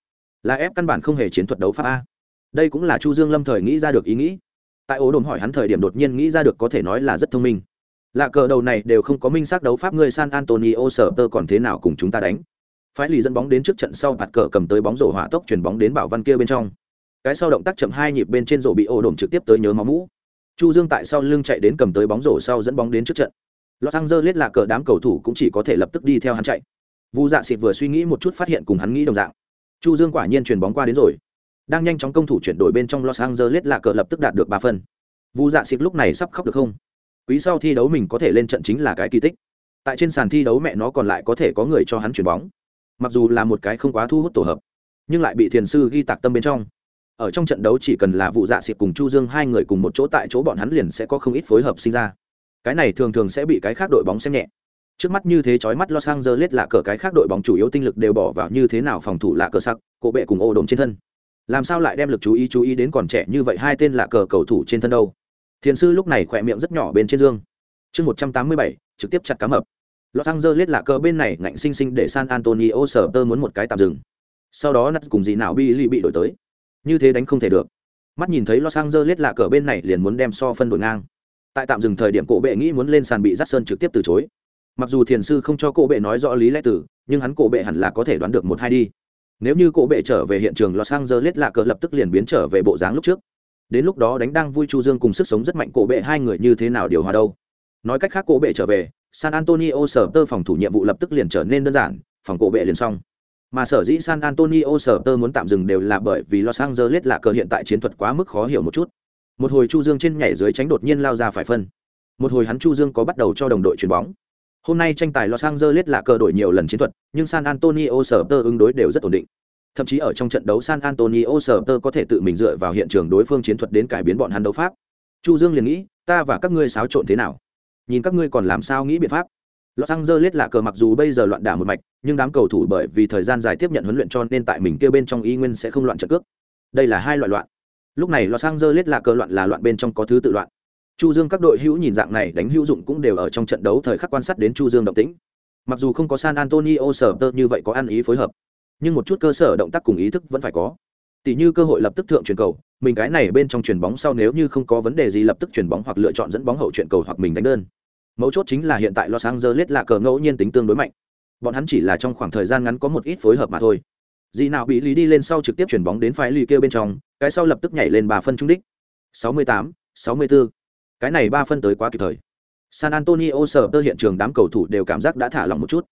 là ép căn bản không hề chiến thuật đấu pháp a. Đây cũng là Chu Dương Lâm thời nghĩ ra được ý nghĩ. Tại ố đồn hỏi hắn thời điểm đột nhiên nghĩ ra được có thể nói là rất thông minh. Lạ cờ đầu này đều không có minh xác đấu pháp người San Antonio sở tơ còn thế nào cùng chúng ta đánh. Phái lì dẫn bóng đến trước trận sau bạt cờ cầm tới bóng rổ hỏa tốc chuyển bóng đến bảo văn kia bên trong. Cái sau động tác chậm hai nhịp bên trên rổ bị ổ đổm trực tiếp tới nhớ máu mũ. Chu dương tại sau lưng chạy đến cầm tới bóng rổ sau dẫn bóng đến trước trận. Los angeles là cờ đám cầu thủ cũng chỉ có thể lập tức đi theo hắn chạy. Vu dạ xịt vừa suy nghĩ một chút phát hiện cùng hắn nghĩ đồng dạng. Chu dương quả nhiên chuyển bóng qua đến rồi. Đang nhanh chóng công thủ chuyển đổi bên trong los angeles là cờ lập tức đạt được ba phần. vu dạ xịt lúc này sắp khóc được không? Quý sau thi đấu mình có thể lên trận chính là cái kỳ tích. Tại trên sàn thi đấu mẹ nó còn lại có thể có người cho hắn chuyển bóng mặc dù là một cái không quá thu hút tổ hợp, nhưng lại bị thiền sư ghi tạc tâm bên trong. Ở trong trận đấu chỉ cần là vụ dạ xịp cùng chu dương hai người cùng một chỗ tại chỗ bọn hắn liền sẽ có không ít phối hợp sinh ra. Cái này thường thường sẽ bị cái khác đội bóng xem nhẹ. Trước mắt như thế chói mắt los angeles là cờ cái khác đội bóng chủ yếu tinh lực đều bỏ vào như thế nào phòng thủ là cờ sắc cổ bệ cùng ô đồn trên thân. Làm sao lại đem lực chú ý chú ý đến còn trẻ như vậy hai tên là cờ cầu thủ trên thân đâu? Thiền sư lúc này khỏe miệng rất nhỏ bên trên dương. Chương một trăm tám mươi bảy, trực tiếp chặt cá mập los angeles là cờ bên này ngạnh sinh sinh để san antonio sở tơ muốn một cái tạm dừng. Sau đó nát cùng gì nào bi bị đổi tới. Như thế đánh không thể được. Mắt nhìn thấy los angeles lạ cờ bên này liền muốn đem so phân đổi ngang. Tại tạm dừng thời điểm cổ bệ nghĩ muốn lên sàn bị dắt sơn trực tiếp từ chối. Mặc dù thiền sư không cho cổ bệ nói rõ lý lẽ tử, nhưng hắn cổ bệ hẳn là có thể đoán được một hai đi. Nếu như cổ bệ trở về hiện trường, los angeles lạ cờ lập tức liền biến trở về bộ dáng lúc trước. Đến lúc đó đánh đang vui chu dương cùng sức sống rất mạnh, cổ bệ hai người như thế nào điều hòa đâu? Nói cách khác, cổ bệ trở về san antonio sở tơ phòng thủ nhiệm vụ lập tức liền trở nên đơn giản phòng cổ bệ liền xong mà sở dĩ San Antonio sở tơ muốn tạm dừng đều là bởi vì Los Angeles là cờ hiện tại chiến thuật quá mức khó hiểu một chút. Một hồi Chu Dương trên nhảy dưới tránh đột nhiên lao ra phải phân. Một hồi hắn Chu Dương có bắt đầu cho đồng đội chuyển bóng. Hôm nay tranh tài Los Angeles là cờ đổi nhiều lần chiến thuật, nhưng San Antonio sở tơ ứng đối đều rất ổn định. Thậm chí ở trong trận đấu San Antonio sở tơ có thể tự mình dựa vào hiện trường đối phương chiến thuật đến cải biến bọn hắn đấu pháp. Chu Dương liền nghĩ, ta và các ngươi xáo trộn thế nào? Nhìn các ngươi còn làm sao nghĩ biện pháp? Los Angeles là cờ mặc dù bây giờ loạn đả một mạch, nhưng đám cầu thủ bởi vì thời gian dài tiếp nhận huấn luyện cho nên tại mình kia bên trong y nguyên sẽ không loạn trận cước. Đây là hai loại loạn. Lúc này Los Angeles là cờ loạn là loạn bên trong có thứ tự loạn. Chu Dương các đội hữu nhìn dạng này đánh hữu dụng cũng đều ở trong trận đấu thời khắc quan sát đến Chu Dương động tĩnh. Mặc dù không có San Antonio sở tơ như vậy có ăn ý phối hợp, nhưng một chút cơ sở động tác cùng ý thức vẫn phải có. Tỷ như cơ hội lập tức thượng chuyển cầu, mình cái này bên trong chuyển bóng sau nếu như không có vấn đề gì lập tức chuyển bóng hoặc lựa chọn dẫn bóng hậu chuyển cầu hoặc mình đánh đơn. Mấu chốt chính là hiện tại los angeles là cờ ngẫu nhiên tính tương đối mạnh. Bọn hắn chỉ là trong khoảng thời gian ngắn có một ít phối hợp mà thôi. Dì nào bị lý đi lên sau trực tiếp chuyển bóng đến phái lì kêu bên trong cái sau lập tức nhảy lên ba phân trung đích. 68, 64. cái này ba phân tới quá kịp thời. San antonio sở tơ hiện trường đám cầu thủ đều cảm giác đã thả lỏng một chút.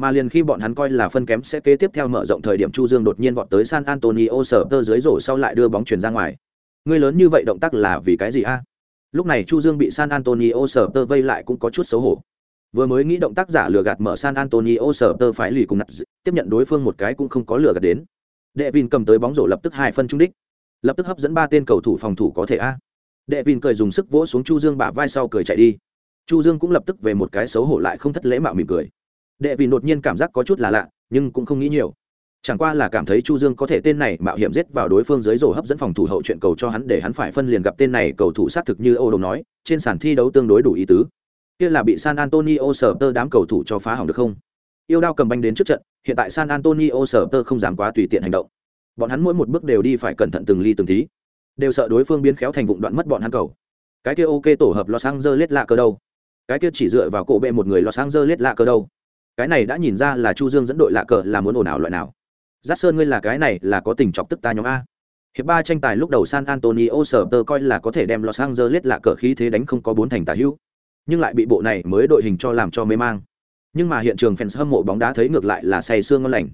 Mà liền khi bọn hắn coi là phân kém sẽ kế tiếp theo mở rộng thời điểm Chu Dương đột nhiên vọt tới San Antonio sở tơ dưới rổ sau lại đưa bóng chuyển ra ngoài. Người lớn như vậy động tác là vì cái gì a? Lúc này Chu Dương bị San Antonio sở tơ vây lại cũng có chút xấu hổ. Vừa mới nghĩ động tác giả lừa gạt mở San Antonio sở tơ phải lì cùng nặt tiếp nhận đối phương một cái cũng không có lừa gạt đến. Đệ Vin cầm tới bóng rổ lập tức hai phân trung đích, lập tức hấp dẫn ba tên cầu thủ phòng thủ có thể a. Đệ Vin cười dùng sức vỗ xuống Chu Dương bả vai sau cười chạy đi. Chu Dương cũng lập tức về một cái xấu hổ lại không thất lễ mạo mỉm cười đệ vì đột nhiên cảm giác có chút là lạ, nhưng cũng không nghĩ nhiều. Chẳng qua là cảm thấy chu dương có thể tên này mạo hiểm giết vào đối phương dưới rổ hấp dẫn phòng thủ hậu chuyện cầu cho hắn để hắn phải phân liền gặp tên này cầu thủ xác thực như ô đồng nói, trên sàn thi đấu tương đối đủ ý tứ. Kia là bị san antonio sở tơ đám cầu thủ cho phá hỏng được không? Yêu đao cầm banh đến trước trận, hiện tại san antonio sở tơ không dám quá tùy tiện hành động. Bọn hắn mỗi một bước đều đi phải cẩn thận từng ly từng tí. Đều sợ đối phương biến khéo thành vụn đoạn mất bọn hắn cầu. Cái kia ok tổ hợp los angeles lạ cơ đâu? Cái kia chỉ dựa vào cổ bệ một người los angeles lạ cơ đâu? Cái này đã nhìn ra là chu dương dẫn đội lạ cờ là muốn ồn ào loại nào. Giác sơn ngươi là cái này là có tình chọc tức ta nhóm a. Hiệp ba tranh tài lúc đầu san antonio sở tơ coi là có thể đem los angeles lạ cờ khí thế đánh không có bốn thành tả hữu. Nhưng lại bị bộ này mới đội hình cho làm cho mê mang. Nhưng mà hiện trường fans hâm mộ bóng đá thấy ngược lại là say sương ngon lành.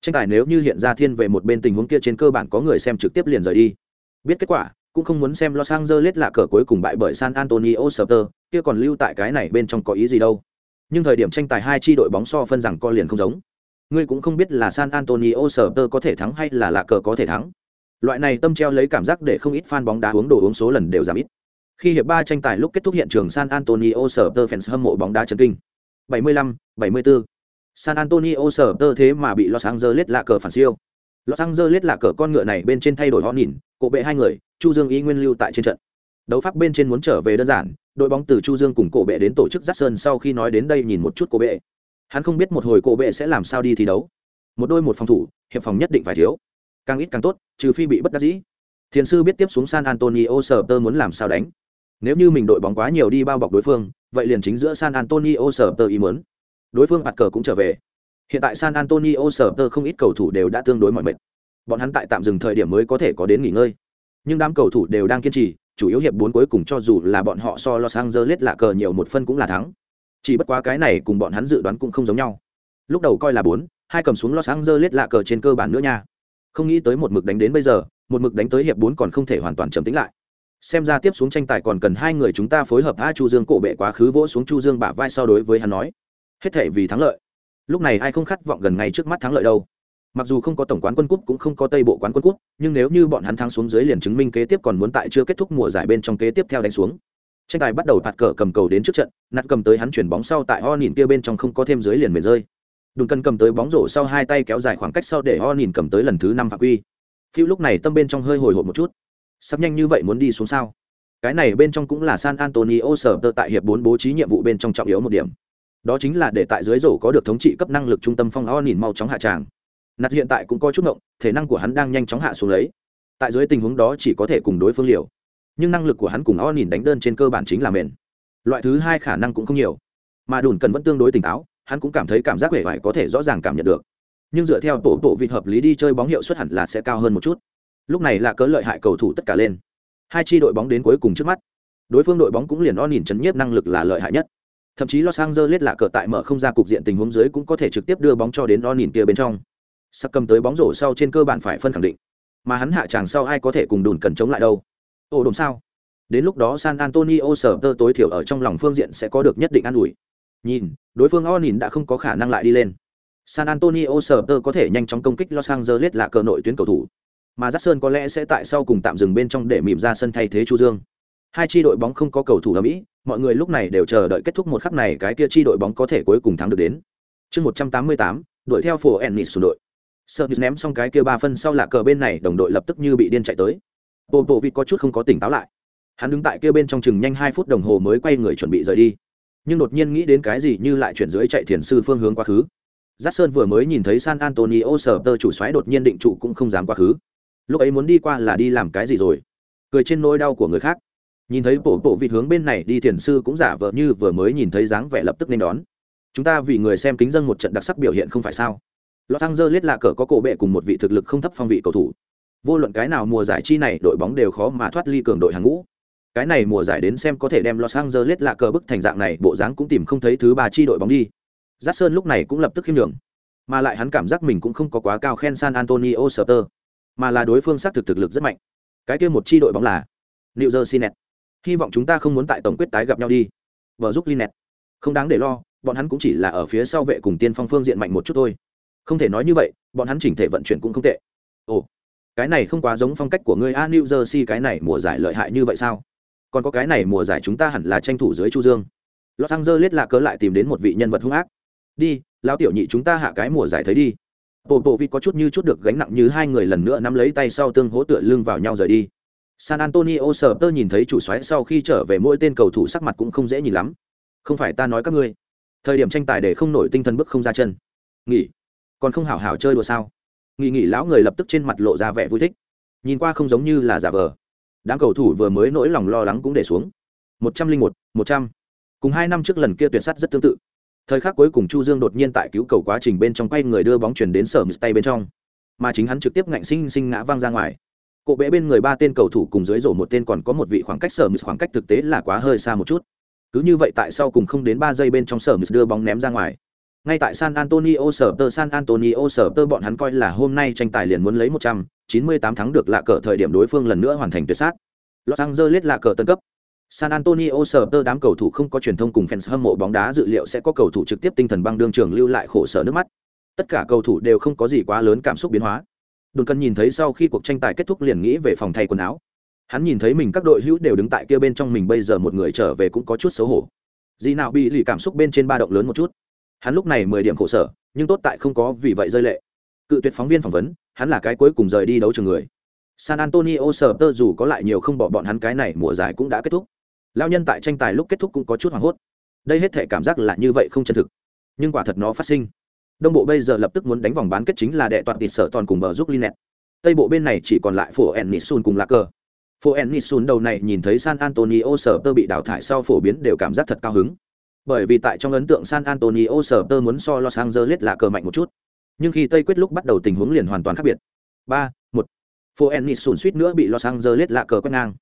Tranh tài nếu như hiện ra thiên về một bên tình huống kia trên cơ bản có người xem trực tiếp liền rời đi. Biết kết quả, cũng không muốn xem los angeles lạ cờ cuối cùng bại bởi san antonio sở tơ, kia còn lưu tại cái này bên trong có ý gì đâu nhưng thời điểm tranh tài hai chi đội bóng so phân rằng co liền không giống. Ngươi cũng không biết là san antonio sờ tơ có thể thắng hay là lạ cờ có thể thắng. Loại này tâm treo lấy cảm giác để không ít fan bóng đá uống đồ uống số lần đều giảm ít. Khi hiệp ba tranh tài lúc kết thúc hiện trường san antonio sờ tơ fans hâm mộ bóng đá chấn kinh. 75, 74. san antonio sờ tơ thế mà bị los angeles lạ cờ phản siêu. Los angeles lạ cờ con ngựa này bên trên thay đổi họ nhìn cộ bệ hai người chu dương ý nguyên lưu tại trên trận đấu pháp bên trên muốn trở về đơn giản, đội bóng từ chu dương cùng cổ bệ đến tổ chức dắt sơn sau khi nói đến đây nhìn một chút cổ bệ. Hắn không biết một hồi cổ bệ sẽ làm sao đi thi đấu. Một đôi một phòng thủ, hiệp phòng nhất định phải thiếu. Càng ít càng tốt, trừ phi bị bất đắc dĩ. Thiền sư biết tiếp xuống san antonio sở tơ muốn làm sao đánh. Nếu như mình đội bóng quá nhiều đi bao bọc đối phương, vậy liền chính giữa san antonio sở tơ ý muốn. Đối phương mặt cờ cũng trở về. Hiện tại san antonio sở tơ không ít cầu thủ đều đã tương đối mọi mệt. Bọn hắn tại tạm dừng thời điểm mới có thể có đến nghỉ ngơi. Nhưng đám cầu thủ đều đang kiên trì chủ yếu hiệp bốn cuối cùng cho dù là bọn họ so Los Angeles lạ cờ nhiều một phân cũng là thắng. Chỉ bất quá cái này cùng bọn hắn dự đoán cũng không giống nhau. Lúc đầu coi là bốn, hai cầm xuống Los Angeles lạ cờ trên cơ bản nữa nha. Không nghĩ tới một mực đánh đến bây giờ, một mực đánh tới hiệp bốn còn không thể hoàn toàn trầm tĩnh lại. Xem ra tiếp xuống tranh tài còn cần hai người chúng ta phối hợp A Chu Dương cổ bệ quá khứ vỗ xuống Chu Dương bả vai so đối với hắn nói. Hết thảy vì thắng lợi. Lúc này ai không khát vọng gần ngay trước mắt thắng lợi đâu mặc dù không có tổng quán quân cúp cũng không có tây bộ quán quân cúp, nhưng nếu như bọn hắn thắng xuống dưới liền chứng minh kế tiếp còn muốn tại chưa kết thúc mùa giải bên trong kế tiếp theo đánh xuống. Tranh tài bắt đầu phạt cờ cầm cầu đến trước trận, nạt cầm tới hắn chuyển bóng sau tại ho nhìn kia bên trong không có thêm dưới liền mệt rơi. Đùn cân cầm tới bóng rổ sau hai tay kéo dài khoảng cách sau để ho nhìn cầm tới lần thứ năm phạm quy. Phiêu lúc này tâm bên trong hơi hồi hộp một chút. Sắp nhanh như vậy muốn đi xuống sao? Cái này bên trong cũng là san antonio sở tơ tại hiệp bốn bố trí nhiệm vụ bên trong trọng yếu một điểm. Đó chính là để tại dưới rổ có được thống trị cấp năng lực trung tâm phong ho nhìn mau chóng hạ tràng nạt hiện tại cũng có chút ngộng, thể năng của hắn đang nhanh chóng hạ xuống lấy. Tại dưới tình huống đó chỉ có thể cùng đối phương liều. Nhưng năng lực của hắn cùng o nhìn đánh đơn trên cơ bản chính là mền loại thứ hai khả năng cũng không nhiều. Mà đùn cần vẫn tương đối tỉnh táo, hắn cũng cảm thấy cảm giác vẻ vải có thể rõ ràng cảm nhận được. Nhưng dựa theo tổ bộ vịt hợp lý đi chơi bóng hiệu suất hẳn là sẽ cao hơn một chút. Lúc này là cớ lợi hại cầu thủ tất cả lên. Hai chi đội bóng đến cuối cùng trước mắt. Đối phương đội bóng cũng liền o nhìn chấn nhiếp năng lực là lợi hại nhất. Thậm chí los angeles là cờ tại mở không ra cục diện tình huống dưới cũng có thể trực tiếp đưa bóng cho đến o nhìn kia bên trong sắc cầm tới bóng rổ sau trên cơ bản phải phân khẳng định. Mà hắn hạ tràng sau ai có thể cùng đùn cần chống lại đâu? Ồ đồn sao? Đến lúc đó san antonio sở tơ tối thiểu ở trong lòng phương diện sẽ có được nhất định an ủi. Nhìn đối phương o nhìn đã không có khả năng lại đi lên. San antonio sở tơ có thể nhanh chóng công kích los angeles là cờ nội tuyến cầu thủ. Mà Jackson có lẽ sẽ tại sau cùng tạm dừng bên trong để mỉm ra sân thay thế Chu Dương. Hai chi đội bóng không có cầu thủ ở Mỹ, mọi người lúc này đều chờ đợi kết thúc một khắc này cái kia chi đội bóng có thể cuối cùng thắng được đến. Chương 188, đuổi theo phổ Ennis xuống đội sợ như ném xong cái kia ba phân sau lạ cờ bên này, đồng đội lập tức như bị điên chạy tới. Bộ bộ vịt có chút không có tỉnh táo lại. Hắn đứng tại kia bên trong chừng nhanh hai phút đồng hồ mới quay người chuẩn bị rời đi. Nhưng đột nhiên nghĩ đến cái gì như lại chuyển dưới chạy thiền sư phương hướng quá khứ. Giác sơn vừa mới nhìn thấy san antonio sở tơ chủ xoáy đột nhiên định trụ cũng không dám quá khứ. Lúc ấy muốn đi qua là đi làm cái gì rồi? Cười trên nỗi đau của người khác. Nhìn thấy bộ bộ vịt hướng bên này đi, thiền sư cũng giả vờ như vừa mới nhìn thấy dáng vẻ lập tức nên đón. Chúng ta vì người xem kính dân một trận đặc sắc biểu hiện không phải sao? Los Angeles là cờ có cổ bệ cùng một vị thực lực không thấp phong vị cầu thủ. Vô luận cái nào mùa giải chi này đội bóng đều khó mà thoát ly cường đội hàng ngũ. Cái này mùa giải đến xem có thể đem Los Angeles là cờ bức thành dạng này, bộ dáng cũng tìm không thấy thứ ba chi đội bóng đi. Giác Sơn lúc này cũng lập tức khiêm nhường, mà lại hắn cảm giác mình cũng không có quá cao khen San Antonio Spurs, mà là đối phương xác thực thực lực rất mạnh. Cái kia một chi đội bóng là New Jersey Nets. Hy vọng chúng ta không muốn tại tổng quyết tái gặp nhau đi. Vở giúp Linet. Không đáng để lo, bọn hắn cũng chỉ là ở phía sau vệ cùng tiên phong phương diện mạnh một chút thôi. Không thể nói như vậy, bọn hắn chỉnh thể vận chuyển cũng không tệ. Ồ, cái này không quá giống phong cách của ngươi a New Jersey cái này mùa giải lợi hại như vậy sao? Còn có cái này mùa giải chúng ta hẳn là tranh thủ dưới Chu Dương. Los Angeles là cớ lại tìm đến một vị nhân vật hung ác. Đi, lão tiểu nhị chúng ta hạ cái mùa giải thấy đi. Bộ bộ vịt có chút như chút được gánh nặng như hai người lần nữa nắm lấy tay sau tương hỗ tựa lưng vào nhau rời đi. San Antonio Spurs nhìn thấy chủ xoáy sau khi trở về mỗi tên cầu thủ sắc mặt cũng không dễ nhìn lắm. Không phải ta nói các ngươi, thời điểm tranh tài để không nổi tinh thần bước không ra chân. Nghỉ, còn không hảo hảo chơi đùa sao? Nghỉ nghỉ lão người lập tức trên mặt lộ ra vẻ vui thích. Nhìn qua không giống như là giả vờ. Đám cầu thủ vừa mới nỗi lòng lo lắng cũng để xuống. Một trăm linh một, một trăm. Cùng hai năm trước lần kia tuyệt sát rất tương tự. Thời khắc cuối cùng Chu Dương đột nhiên tại cứu cầu quá trình bên trong quay người đưa bóng chuyển đến sở tay bên trong, mà chính hắn trực tiếp ngạnh sinh sinh ngã văng ra ngoài cộ bẽ bên người ba tên cầu thủ cùng dưới rổ một tên còn có một vị khoảng cách sở mít khoảng cách thực tế là quá hơi xa một chút. Cứ như vậy tại sau cùng không đến ba giây bên trong sở mít đưa bóng ném ra ngoài. Ngay tại San Antonio sở tơ, San Antonio sở tơ bọn hắn coi là hôm nay tranh tài liền muốn lấy một trăm, chín mươi tám thắng được lạ cờ thời điểm đối phương lần nữa hoàn thành tuyệt sát. Los Angeles lạ cờ tân cấp. San Antonio sở tơ đám cầu thủ không có truyền thông cùng fans hâm mộ bóng đá dự liệu sẽ có cầu thủ trực tiếp tinh thần băng đương trường lưu lại khổ sở nước mắt. Tất cả cầu thủ đều không có gì quá lớn cảm xúc biến hóa đồn cân nhìn thấy sau khi cuộc tranh tài kết thúc liền nghĩ về phòng thay quần áo hắn nhìn thấy mình các đội hữu đều đứng tại kia bên trong mình bây giờ một người trở về cũng có chút xấu hổ dì nào bị lì cảm xúc bên trên ba động lớn một chút hắn lúc này mười điểm khổ sở, nhưng tốt tại không có vì vậy rơi lệ. Cự tuyệt phóng viên phỏng vấn, hắn là cái cuối cùng rời đi đấu trường người. San antonio sờ tơ dù có lại nhiều không bỏ bọn hắn cái này, mùa giải cũng đã kết thúc. Lao nhân tại tranh tài lúc kết thúc cũng có chút hoảng hốt. Đây hết thể cảm giác là như vậy không chân thực. Nhưng quả thật nó phát sinh. Đông bộ bây giờ lập tức muốn đánh vòng bán kết chính là đệ toàn tịt sở toàn cùng bờ giúp linet tây bộ bên này chỉ còn lại phổ ennisun cùng lạc cờ. Phổ ennisun đầu này nhìn thấy san antonio sở tơ bị đào thải sau phổ biến đều cảm giác thật cao hứng bởi vì tại trong ấn tượng san antonio sở tơ muốn so los angeles là cờ mạnh một chút. Nhưng khi tây quyết lúc bắt đầu tình huống liền hoàn toàn khác biệt. Ba, một. Phổ sùn suýt nữa bị los angeles là cờ quét ngang.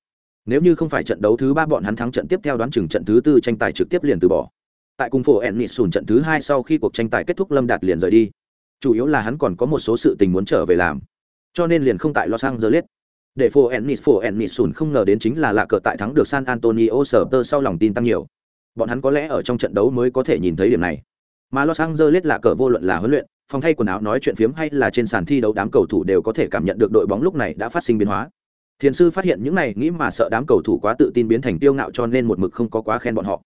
Nếu như không phải trận đấu thứ ba bọn hắn thắng trận tiếp theo đoán chừng trận thứ tư tranh tài trực tiếp liền từ bỏ. Tại cung phổ ennis sùn trận thứ hai sau khi cuộc tranh tài kết thúc lâm đạt liền rời đi. Chủ yếu là hắn còn có một số sự tình muốn trở về làm. Cho nên liền không tại los angeles. Để phổ ennis phổ ennis sùn không ngờ đến chính là lạ cờ tại thắng được san antonio sở tơ sau lòng tin tăng nhiều bọn hắn có lẽ ở trong trận đấu mới có thể nhìn thấy điểm này. Mà los angeles lạ cờ vô luận là huấn luyện, phòng thay quần áo nói chuyện phiếm hay là trên sàn thi đấu đám cầu thủ đều có thể cảm nhận được đội bóng lúc này đã phát sinh biến hóa. Thiền sư phát hiện những này nghĩ mà sợ đám cầu thủ quá tự tin biến thành tiêu ngạo cho nên một mực không có quá khen bọn họ.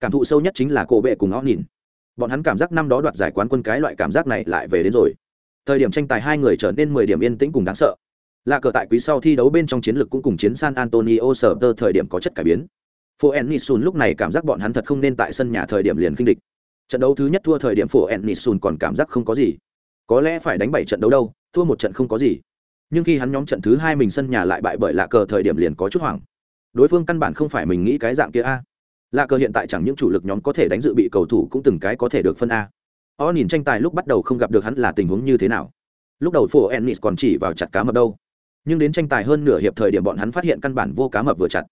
Cảm thụ sâu nhất chính là cổ bệ cùng ó nhìn. Bọn hắn cảm giác năm đó đoạt giải quán quân cái loại cảm giác này lại về đến rồi. Thời điểm tranh tài hai người trở nên mười điểm yên tĩnh cùng đáng sợ. Lạ cờ tại quý sau thi đấu bên trong chiến lược cũng cùng chiến san antonio sở thời điểm có chất cải biến phố ennisun lúc này cảm giác bọn hắn thật không nên tại sân nhà thời điểm liền kinh địch. Trận đấu thứ nhất thua thời điểm phố ennisun còn cảm giác không có gì. Có lẽ phải đánh bảy trận đấu đâu, thua một trận không có gì. Nhưng khi hắn nhóm trận thứ hai mình sân nhà lại bại bởi lạ cờ thời điểm liền có chút hoảng. Đối phương căn bản không phải mình nghĩ cái dạng kia a. Lạ cờ hiện tại chẳng những chủ lực nhóm có thể đánh dự bị cầu thủ cũng từng cái có thể được phân a. O nhìn tranh tài lúc bắt đầu không gặp được hắn là tình huống như thế nào. Lúc đầu phổ ennis còn chỉ vào chặt cá mập đâu. Nhưng đến tranh tài hơn nửa hiệp thời điểm bọn hắn phát hiện căn bản vô cá mập vừa chặt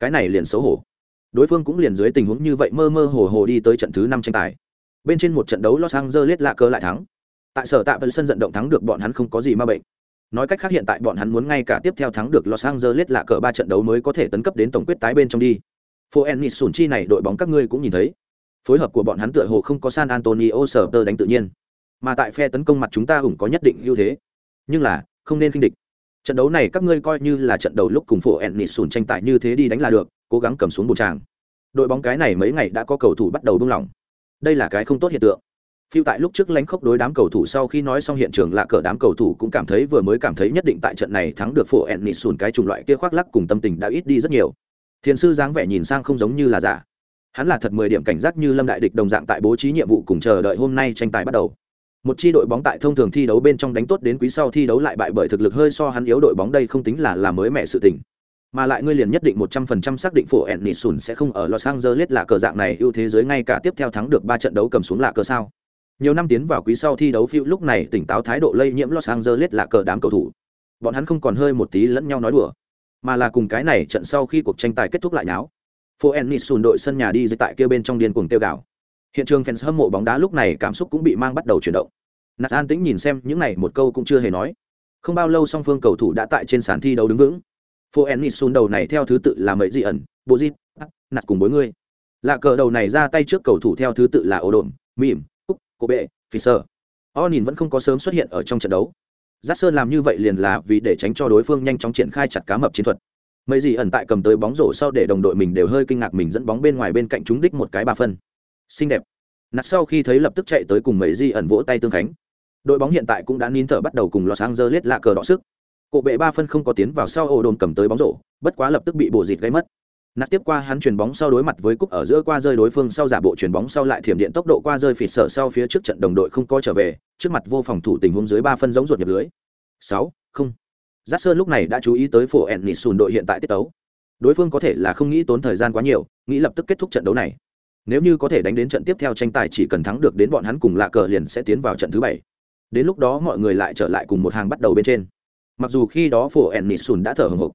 cái này liền xấu hổ. Đối phương cũng liền dưới tình huống như vậy mơ mơ hồ hồ đi tới trận thứ năm tranh tài. Bên trên một trận đấu los angeles lạ cơ lại thắng. Tại sở tạ vân sân vận động thắng được bọn hắn không có gì ma bệnh. Nói cách khác hiện tại bọn hắn muốn ngay cả tiếp theo thắng được los angeles lạ cờ ba trận đấu mới có thể tấn cấp đến tổng quyết tái bên trong đi. Phố ennis sùn chi này đội bóng các ngươi cũng nhìn thấy. Phối hợp của bọn hắn tựa hồ không có san antonio sở tơ đánh tự nhiên. Mà tại phe tấn công mặt chúng ta hùng có nhất định ưu thế. Nhưng là, không nên khinh địch trận đấu này các ngươi coi như là trận đầu lúc cùng phố ennis sùn tranh tài như thế đi đánh là được, cố gắng cầm xuống bù tràng. Đội bóng cái này mấy ngày đã có cầu thủ bắt đầu buông lỏng. Đây là cái không tốt hiện tượng. Phiêu tại lúc trước lánh khốc đối đám cầu thủ sau khi nói xong hiện trường lạ cờ đám cầu thủ cũng cảm thấy vừa mới cảm thấy nhất định tại trận này thắng được phổ ennis sùn cái chủng loại kia khoác lắc cùng tâm tình đã ít đi rất nhiều. Thiền sư dáng vẻ nhìn sang không giống như là giả. Hắn là thật mười điểm cảnh giác như lâm đại địch đồng dạng tại bố trí nhiệm vụ cùng chờ đợi hôm nay tranh tài bắt đầu một chi đội bóng tại thông thường thi đấu bên trong đánh tốt đến quý sau thi đấu lại bại bởi thực lực hơi so hắn yếu đội bóng đây không tính là làm mới mẹ sự tình mà lại ngươi liền nhất định một trăm phần trăm xác định phổ Ennisun sẽ không ở Los Angeles là cờ dạng này, ưu thế giới ngay cả tiếp theo thắng được ba trận đấu cầm xuống là cờ sao. Nhiều năm tiến vào quý sau thi đấu phiêu lúc này tỉnh táo thái độ lây nhiễm Los Angeles là cờ đám cầu thủ. Bọn hắn không còn hơi một tí lẫn nhau nói đùa, mà là cùng cái này trận sau khi cuộc tranh tài kết thúc lại nháo phố ennis sùn đội sân nhà đi dưới tại kia bên trong điên cuồng tiêu gạo hiện trường fans hâm mộ bóng đá lúc này cảm xúc cũng bị mang bắt đầu chuyển động. Nạt an tĩnh nhìn xem những này một câu cũng chưa hề nói. Không bao lâu song phương cầu thủ đã tại trên sàn thi đấu đứng vững. Phố ennis đầu này theo thứ tự là mấy dị ẩn bộ dít nạt cùng bốn người lạ cờ đầu này ra tay trước cầu thủ theo thứ tự là Odom, đồn mìm cúc cô bệ fisher o nhìn vẫn không có sớm xuất hiện ở trong trận đấu. Giác sơn làm như vậy liền là vì để tránh cho đối phương nhanh chóng triển khai chặt cá mập chiến thuật. Mấy gì ẩn tại cầm tới bóng rổ sau để đồng đội mình đều hơi kinh ngạc mình dẫn bóng bên ngoài bên cạnh chúng đích một cái ba phân xinh đẹp. Nạt sau khi thấy lập tức chạy tới cùng mấy di ẩn vỗ tay tương khánh. Đội bóng hiện tại cũng đã nín thở bắt đầu cùng los angeles lạ cờ đỏ sức. Cộ bệ ba phân không có tiến vào sau ổ đồn cầm tới bóng rổ, bất quá lập tức bị bổ dịt gây mất. Nạt tiếp qua hắn chuyền bóng sau đối mặt với cúc ở giữa qua rơi đối phương sau giả bộ chuyền bóng sau lại thiểm điện tốc độ qua rơi phịt sở sau phía trước trận đồng đội không có trở về, trước mặt vô phòng thủ tình huống dưới ba phân giống ruột nhập lưới. Sáu, không. Giác sơn lúc này đã chú ý tới phổ ẹn nịt sùn đội hiện tại tiết tấu. Đối phương có thể là không nghĩ tốn thời gian quá nhiều, nghĩ lập tức kết thúc trận đấu này nếu như có thể đánh đến trận tiếp theo tranh tài chỉ cần thắng được đến bọn hắn cùng lạ cờ liền sẽ tiến vào trận thứ bảy. Đến lúc đó mọi người lại trở lại cùng một hàng bắt đầu bên trên. Mặc dù khi đó phổ ẹn nịt sùn đã thở hồng hộc,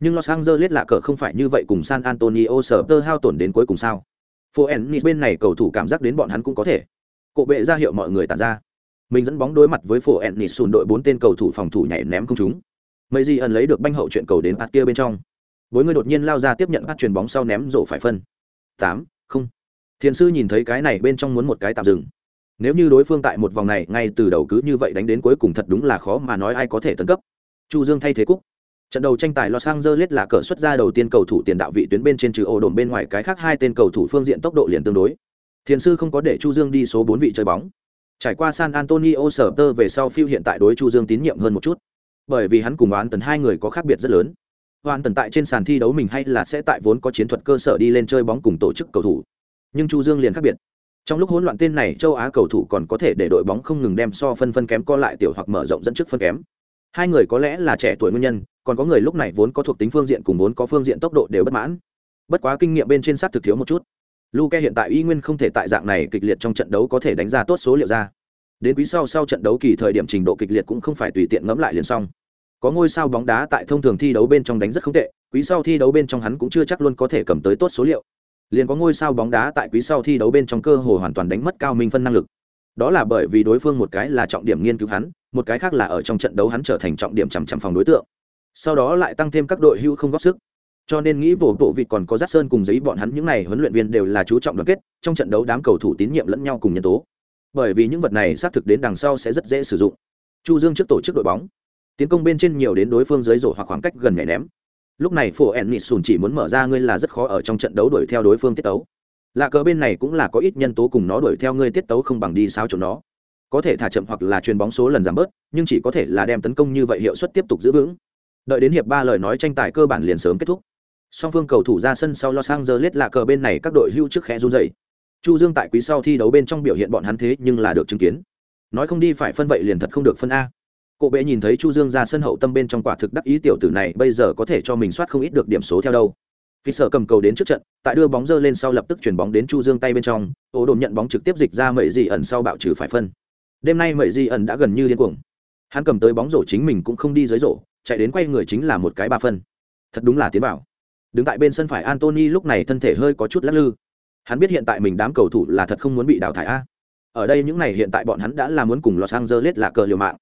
nhưng los angeles lạ cờ không phải như vậy cùng san antonio sở tơ hao tổn đến cuối cùng sao? Phổ ẹn nịt bên này cầu thủ cảm giác đến bọn hắn cũng có thể. Cộ bệ ra hiệu mọi người tàn ra. Mình dẫn bóng đối mặt với phổ ẹn nịt sùn đội bốn tên cầu thủ phòng thủ nhảy ném không chúng mấy gì ẩn lấy được banh hậu chuyện cầu đến bạt kia bên trong. Bối người đột nhiên lao ra tiếp nhận bắt chuyền bóng sau ném rổ phải phân. Tám thiền sư nhìn thấy cái này bên trong muốn một cái tạm dừng. Nếu như đối phương tại một vòng này, ngay từ đầu cứ như vậy đánh đến cuối cùng thật đúng là khó mà nói ai có thể tấn cấp. Chu dương thay thế cúc. Trận đầu tranh tài los angeles là cờ xuất ra đầu tiên cầu thủ tiền đạo vị tuyến bên trên trừ ổ đồn bên ngoài cái khác hai tên cầu thủ phương diện tốc độ liền tương đối. Thiền sư không có để chu dương đi số bốn vị chơi bóng. Trải qua san antonio sở tơ về sau phiêu hiện tại đối chu dương tín nhiệm hơn một chút. Bởi vì hắn cùng oán tần hai người có khác biệt rất lớn. Oán tần tại trên sàn thi đấu mình hay là sẽ tại vốn có chiến thuật cơ sở đi lên chơi bóng cùng tổ chức cầu thủ nhưng chu dương liền khác biệt. Trong lúc hỗn loạn tên này, châu á cầu thủ còn có thể để đội bóng không ngừng đem so phân phân kém co lại tiểu hoặc mở rộng dẫn trước phân kém. Hai người có lẽ là trẻ tuổi nguyên nhân, còn có người lúc này vốn có thuộc tính phương diện cùng vốn có phương diện tốc độ đều bất mãn. Bất quá kinh nghiệm bên trên sát thực thiếu một chút. Luke hiện tại y nguyên không thể tại dạng này kịch liệt trong trận đấu có thể đánh ra tốt số liệu ra. Đến quý sau sau trận đấu kỳ thời điểm trình độ kịch liệt cũng không phải tùy tiện ngẫm lại liền xong. Có ngôi sao bóng đá tại thông thường thi đấu bên trong đánh rất không tệ, quý sau thi đấu bên trong hắn cũng chưa chắc luôn có thể cầm tới tốt số liệu liền có ngôi sao bóng đá tại quý sau thi đấu bên trong cơ hồ hoàn toàn đánh mất cao minh phân năng lực. Đó là bởi vì đối phương một cái là trọng điểm nghiên cứu hắn, một cái khác là ở trong trận đấu hắn trở thành trọng điểm chằm chằm phòng đối tượng. Sau đó lại tăng thêm các đội hưu không góp sức. Cho nên nghĩ vỗ bộ vịt còn có giác sơn cùng giấy bọn hắn những n à y huấn luyện viên đều là chú trọng đoàn kết, trong trận đấu đám cầu thủ tín nhiệm lẫn nhau cùng nhân tố. Bởi vì những vật này xác thực đến đằng sau sẽ rất dễ sử dụng. Chu dương trước tổ chức đội bóng. Tiến công bên trên nhiều đến đối phương dưới rổ hoặc khoảng cách gần nhảy ném lúc này phổ ẹn nịt sùn chỉ muốn mở ra ngươi là rất khó ở trong trận đấu đuổi theo đối phương tiết tấu. Lạ cờ bên này cũng là có ít nhân tố cùng nó đuổi theo ngươi tiết tấu không bằng đi sao chỗ nó. Có thể thả chậm hoặc là chuyền bóng số lần giảm bớt, nhưng chỉ có thể là đem tấn công như vậy hiệu suất tiếp tục giữ vững. Đợi đến hiệp ba lời nói tranh tài cơ bản liền sớm kết thúc. Song phương cầu thủ ra sân sau los angeles lạ cờ bên này các đội hưu trước khẽ run dày chu dương tại quý sau thi đấu bên trong biểu hiện bọn hắn thế nhưng là được chứng kiến. Nói không đi phải phân vậy liền thật không được phân a. Cổ bệ nhìn thấy Chu Dương ra sân hậu tâm bên trong quả thực đắc ý tiểu tử này bây giờ có thể cho mình soát không ít được điểm số theo đâu. Phi sở cầm cầu đến trước trận, tại đưa bóng dơ lên sau lập tức chuyển bóng đến Chu Dương tay bên trong, ố đồn nhận bóng trực tiếp dịch ra mậy gì ẩn sau bạo trừ phải phân. Đêm nay mậy gì ẩn đã gần như điên cuồng. Hắn cầm tới bóng rổ chính mình cũng không đi dưới rổ, chạy đến quay người chính là một cái ba phân. Thật đúng là tiến vào. Đứng tại bên sân phải Anthony lúc này thân thể hơi có chút lắc lư. Hắn biết hiện tại mình đám cầu thủ là thật không muốn bị đào thải a. Ở đây những này hiện tại bọn hắn đã là muốn cùng Los Angeles là cờ liều mạng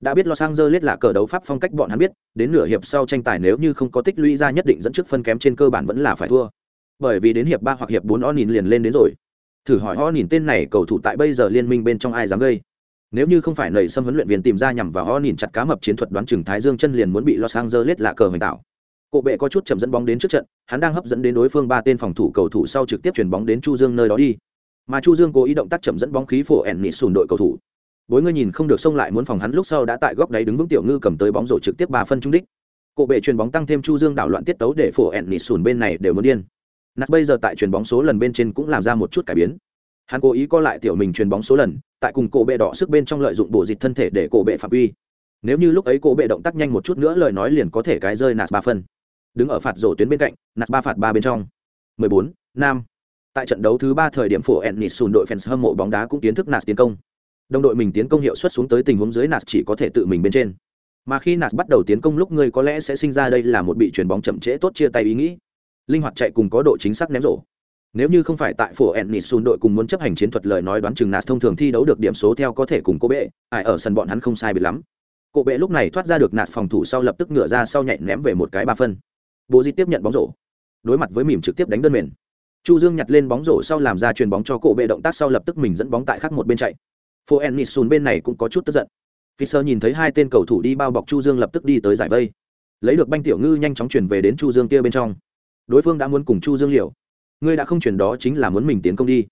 đã biết Los Angeles là cờ đấu pháp phong cách bọn hắn biết, đến nửa hiệp sau tranh tài nếu như không có tích lũy ra nhất định dẫn trước phân kém trên cơ bản vẫn là phải thua. Bởi vì đến hiệp ba hoặc hiệp bốn Onin liền lên đến rồi. Thử hỏi Onin tên này cầu thủ tại bây giờ liên minh bên trong ai dám gây? Nếu như không phải nảy xâm huấn luyện viên tìm ra nhằm vào Onin chặt cá mập chiến thuật đoán chừng Thái Dương chân liền muốn bị Los Angeles là cờ hoành tạo. Cổ bệ có chút chậm dẫn bóng đến trước trận, hắn đang hấp dẫn đến đối phương ba tên phòng thủ cầu thủ sau trực tiếp chuyển bóng đến Chu Dương nơi đó đi. Mà Chu Dương cố ý động tác chậm dẫn bóng khí phổ ẻn nịt sùn đội cầu thủ bối ngươi nhìn không được xông lại muốn phòng hắn lúc sau đã tại góc đáy đứng vững tiểu ngư cầm tới bóng rổ trực tiếp ba phân trung đích. Cổ bệ chuyền bóng tăng thêm chu dương đảo loạn tiết tấu để phổ ẹn nịt sùn bên này đều muốn điên. Nạt bây giờ tại chuyền bóng số lần bên trên cũng làm ra một chút cải biến. Hắn cố ý co lại tiểu mình chuyền bóng số lần tại cùng cổ bệ đỏ sức bên trong lợi dụng bổ dịch thân thể để cổ bệ phạm uy. Nếu như lúc ấy cổ bệ động tác nhanh một chút nữa lời nói liền có thể cái rơi nạt ba phân. Đứng ở phạt rổ tuyến bên cạnh nạt ba phạt ba bên trong. 14, nam. Tại trận đấu thứ ba thời điểm phổ Ennis sùn đội fans hâm mộ bóng đá cũng kiến thức nạt tiến công đồng đội mình tiến công hiệu suất xuống tới tình huống dưới nạt chỉ có thể tự mình bên trên. Mà khi nạt bắt đầu tiến công lúc ngươi có lẽ sẽ sinh ra đây là một bị chuyền bóng chậm trễ tốt chia tay ý nghĩ. Linh hoạt chạy cùng có độ chính xác ném rổ. Nếu như không phải tại phố ennis đội cùng muốn chấp hành chiến thuật lời nói đoán chừng nạt thông thường thi đấu được điểm số theo có thể cùng cô bệ, ai ở sân bọn hắn không sai biệt lắm. Cô bệ lúc này thoát ra được nạt phòng thủ sau lập tức ngửa ra sau nhảy ném về một cái ba phân. Bố di tiếp nhận bóng rổ. Đối mặt với mỉm trực tiếp đánh đơn mền. Chu dương nhặt lên bóng rổ sau làm ra chuyền bóng cho cổ bệ động tác sau lập tức mình dẫn bóng tại khác một bên chạy phố ennis bên này cũng có chút tức giận Fisher nhìn thấy hai tên cầu thủ đi bao bọc Chu Dương lập tức đi tới giải vây. Lấy được banh tiểu ngư nhanh chóng chuyển về đến Chu Dương kia bên trong. Đối phương đã muốn cùng Chu Dương liều. Ngươi đã không chuyển đó chính là muốn mình tiến công đi.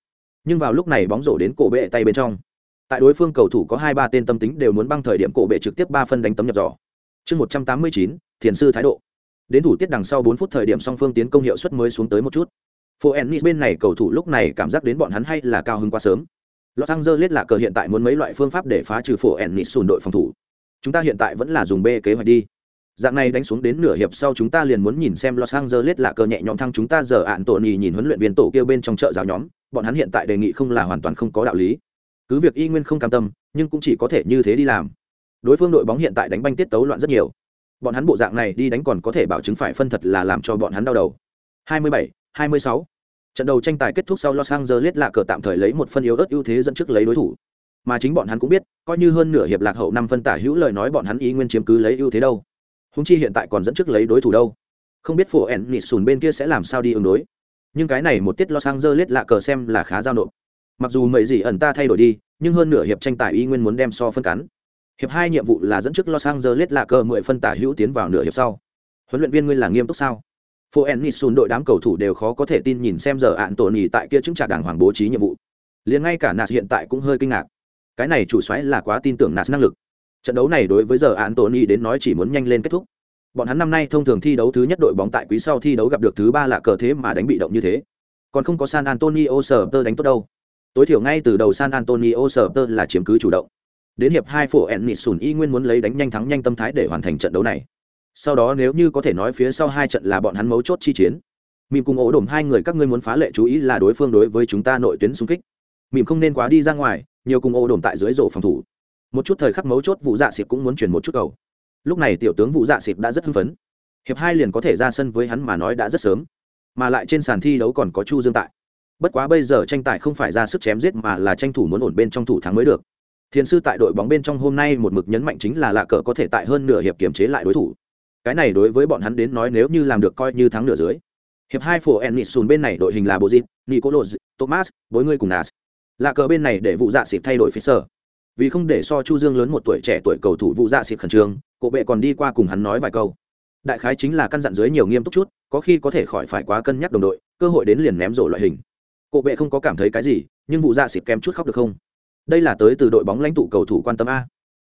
Nhưng vào lúc này bóng rổ đến cổ bệ tay bên trong. Tại đối phương cầu thủ có hai ba tên tâm tính đều muốn băng thời điểm cổ bệ trực tiếp ba phân đánh tấm nhập giỏ. Chương 189, thiền sư thái độ. Đến thủ tiết đằng sau bốn phút thời điểm song phương tiến công hiệu suất mới xuống tới một chút. Foennis bên này cầu thủ lúc này cảm giác đến bọn hắn hay là cao hơn quá sớm, Los Angeles là cờ hiện tại muốn mấy loại phương pháp để phá trừ phổ Ennis sùn đội phòng thủ. Chúng ta hiện tại vẫn là dùng B kế hoạch đi. Dạng này đánh xuống đến nửa hiệp sau chúng ta liền muốn nhìn xem Los Angeles là cờ nhẹ nhõm thăng chúng ta giờ ạn tổ nhì nhìn huấn luyện viên tổ kêu bên trong chợ giáo nhóm, bọn hắn hiện tại đề nghị không là hoàn toàn không có đạo lý. Cứ việc y nguyên không cam tâm, nhưng cũng chỉ có thể như thế đi làm. Đối phương đội bóng hiện tại đánh banh tiết tấu loạn rất nhiều. Bọn hắn bộ dạng này đi đánh còn có thể bảo chứng phải phân thật là làm cho bọn hắn đau đầu. 27, 26 Trận đầu tranh tài kết thúc sau Los Angeles là cờ tạm thời lấy một phân yếu ớt ưu thế dẫn trước lấy đối thủ. Mà chính bọn hắn cũng biết, coi như hơn nửa hiệp lạc hậu năm phân tả hữu lời nói bọn hắn ý nguyên chiếm cứ lấy ưu thế đâu. Húng chi hiện tại còn dẫn trước lấy đối thủ đâu. Không biết phổ ẻn nịt sùn bên kia sẽ làm sao đi ứng đối. Nhưng cái này một tiết Los Angeles lạ cờ xem là khá giao nộp. Mặc dù mấy gì ẩn ta thay đổi đi, nhưng hơn nửa hiệp tranh tài y nguyên muốn đem so phân cắn. Hiệp hai nhiệm vụ là dẫn trước Los Angeles lạ cờ mười phân tả hữu tiến vào nửa hiệp sau. Huấn luyện viên ngươi là nghiêm túc sao? Phố ennisun đội đám cầu thủ đều khó có thể tin nhìn xem giờ ạn tổ nhì tại kia chứng trả đảng hoàng bố trí nhiệm vụ. Liền ngay cả nas hiện tại cũng hơi kinh ngạc. Cái này chủ xoáy là quá tin tưởng nas năng lực. Trận đấu này đối với giờ ạn tổ nhì đến nói chỉ muốn nhanh lên kết thúc. Bọn hắn năm nay thông thường thi đấu thứ nhất đội bóng tại quý sau thi đấu gặp được thứ ba là cờ thế mà đánh bị động như thế. Còn không có san antonio sở tơ đánh tốt đâu. Tối thiểu ngay từ đầu san antonio sở tơ là chiếm cứ chủ động. Đến hiệp hai phổ ennisun y nguyên muốn lấy đánh nhanh thắng nhanh tâm thái để hoàn thành trận đấu này sau đó nếu như có thể nói phía sau hai trận là bọn hắn mấu chốt chi chiến. Mìm cùng ổ đổm hai người các ngươi muốn phá lệ chú ý là đối phương đối với chúng ta nội tuyến xung kích. Mìm không nên quá đi ra ngoài, nhiều cùng ổ đổm tại dưới rổ phòng thủ. Một chút thời khắc mấu chốt vụ dạ xịp cũng muốn chuyển một chút cầu. Lúc này tiểu tướng vụ dạ xịp đã rất hưng phấn. Hiệp hai liền có thể ra sân với hắn mà nói đã rất sớm. Mà lại trên sàn thi đấu còn có chu dương tại. Bất quá bây giờ tranh tài không phải ra sức chém giết mà là tranh thủ muốn ổn bên trong thủ thắng mới được. Thiền sư tại đội bóng bên trong hôm nay một mực nhấn mạnh chính là lạ cờ có thể tại hơn nửa hiệp kiềm chế lại đối thủ cái này đối với bọn hắn đến nói nếu như làm được coi như thắng nửa dưới. Hiệp hai phổ ennis sùn bên này đội hình là bozit nicolos thomas bối ngươi cùng nas là cờ bên này để vụ dạ xịp thay đổi phía sở vì không để so chu dương lớn một tuổi trẻ tuổi cầu thủ vụ dạ xịp khẩn trương, cổ bệ còn đi qua cùng hắn nói vài câu. Đại khái chính là căn dặn dưới nhiều nghiêm túc chút, có khi có thể khỏi phải quá cân nhắc đồng đội, cơ hội đến liền ném rổ loại hình. Cổ bệ không có cảm thấy cái gì, nhưng vụ dạ xịp kém chút khóc được không? Đây là tới từ đội bóng lãnh tụ cầu thủ quan tâm a.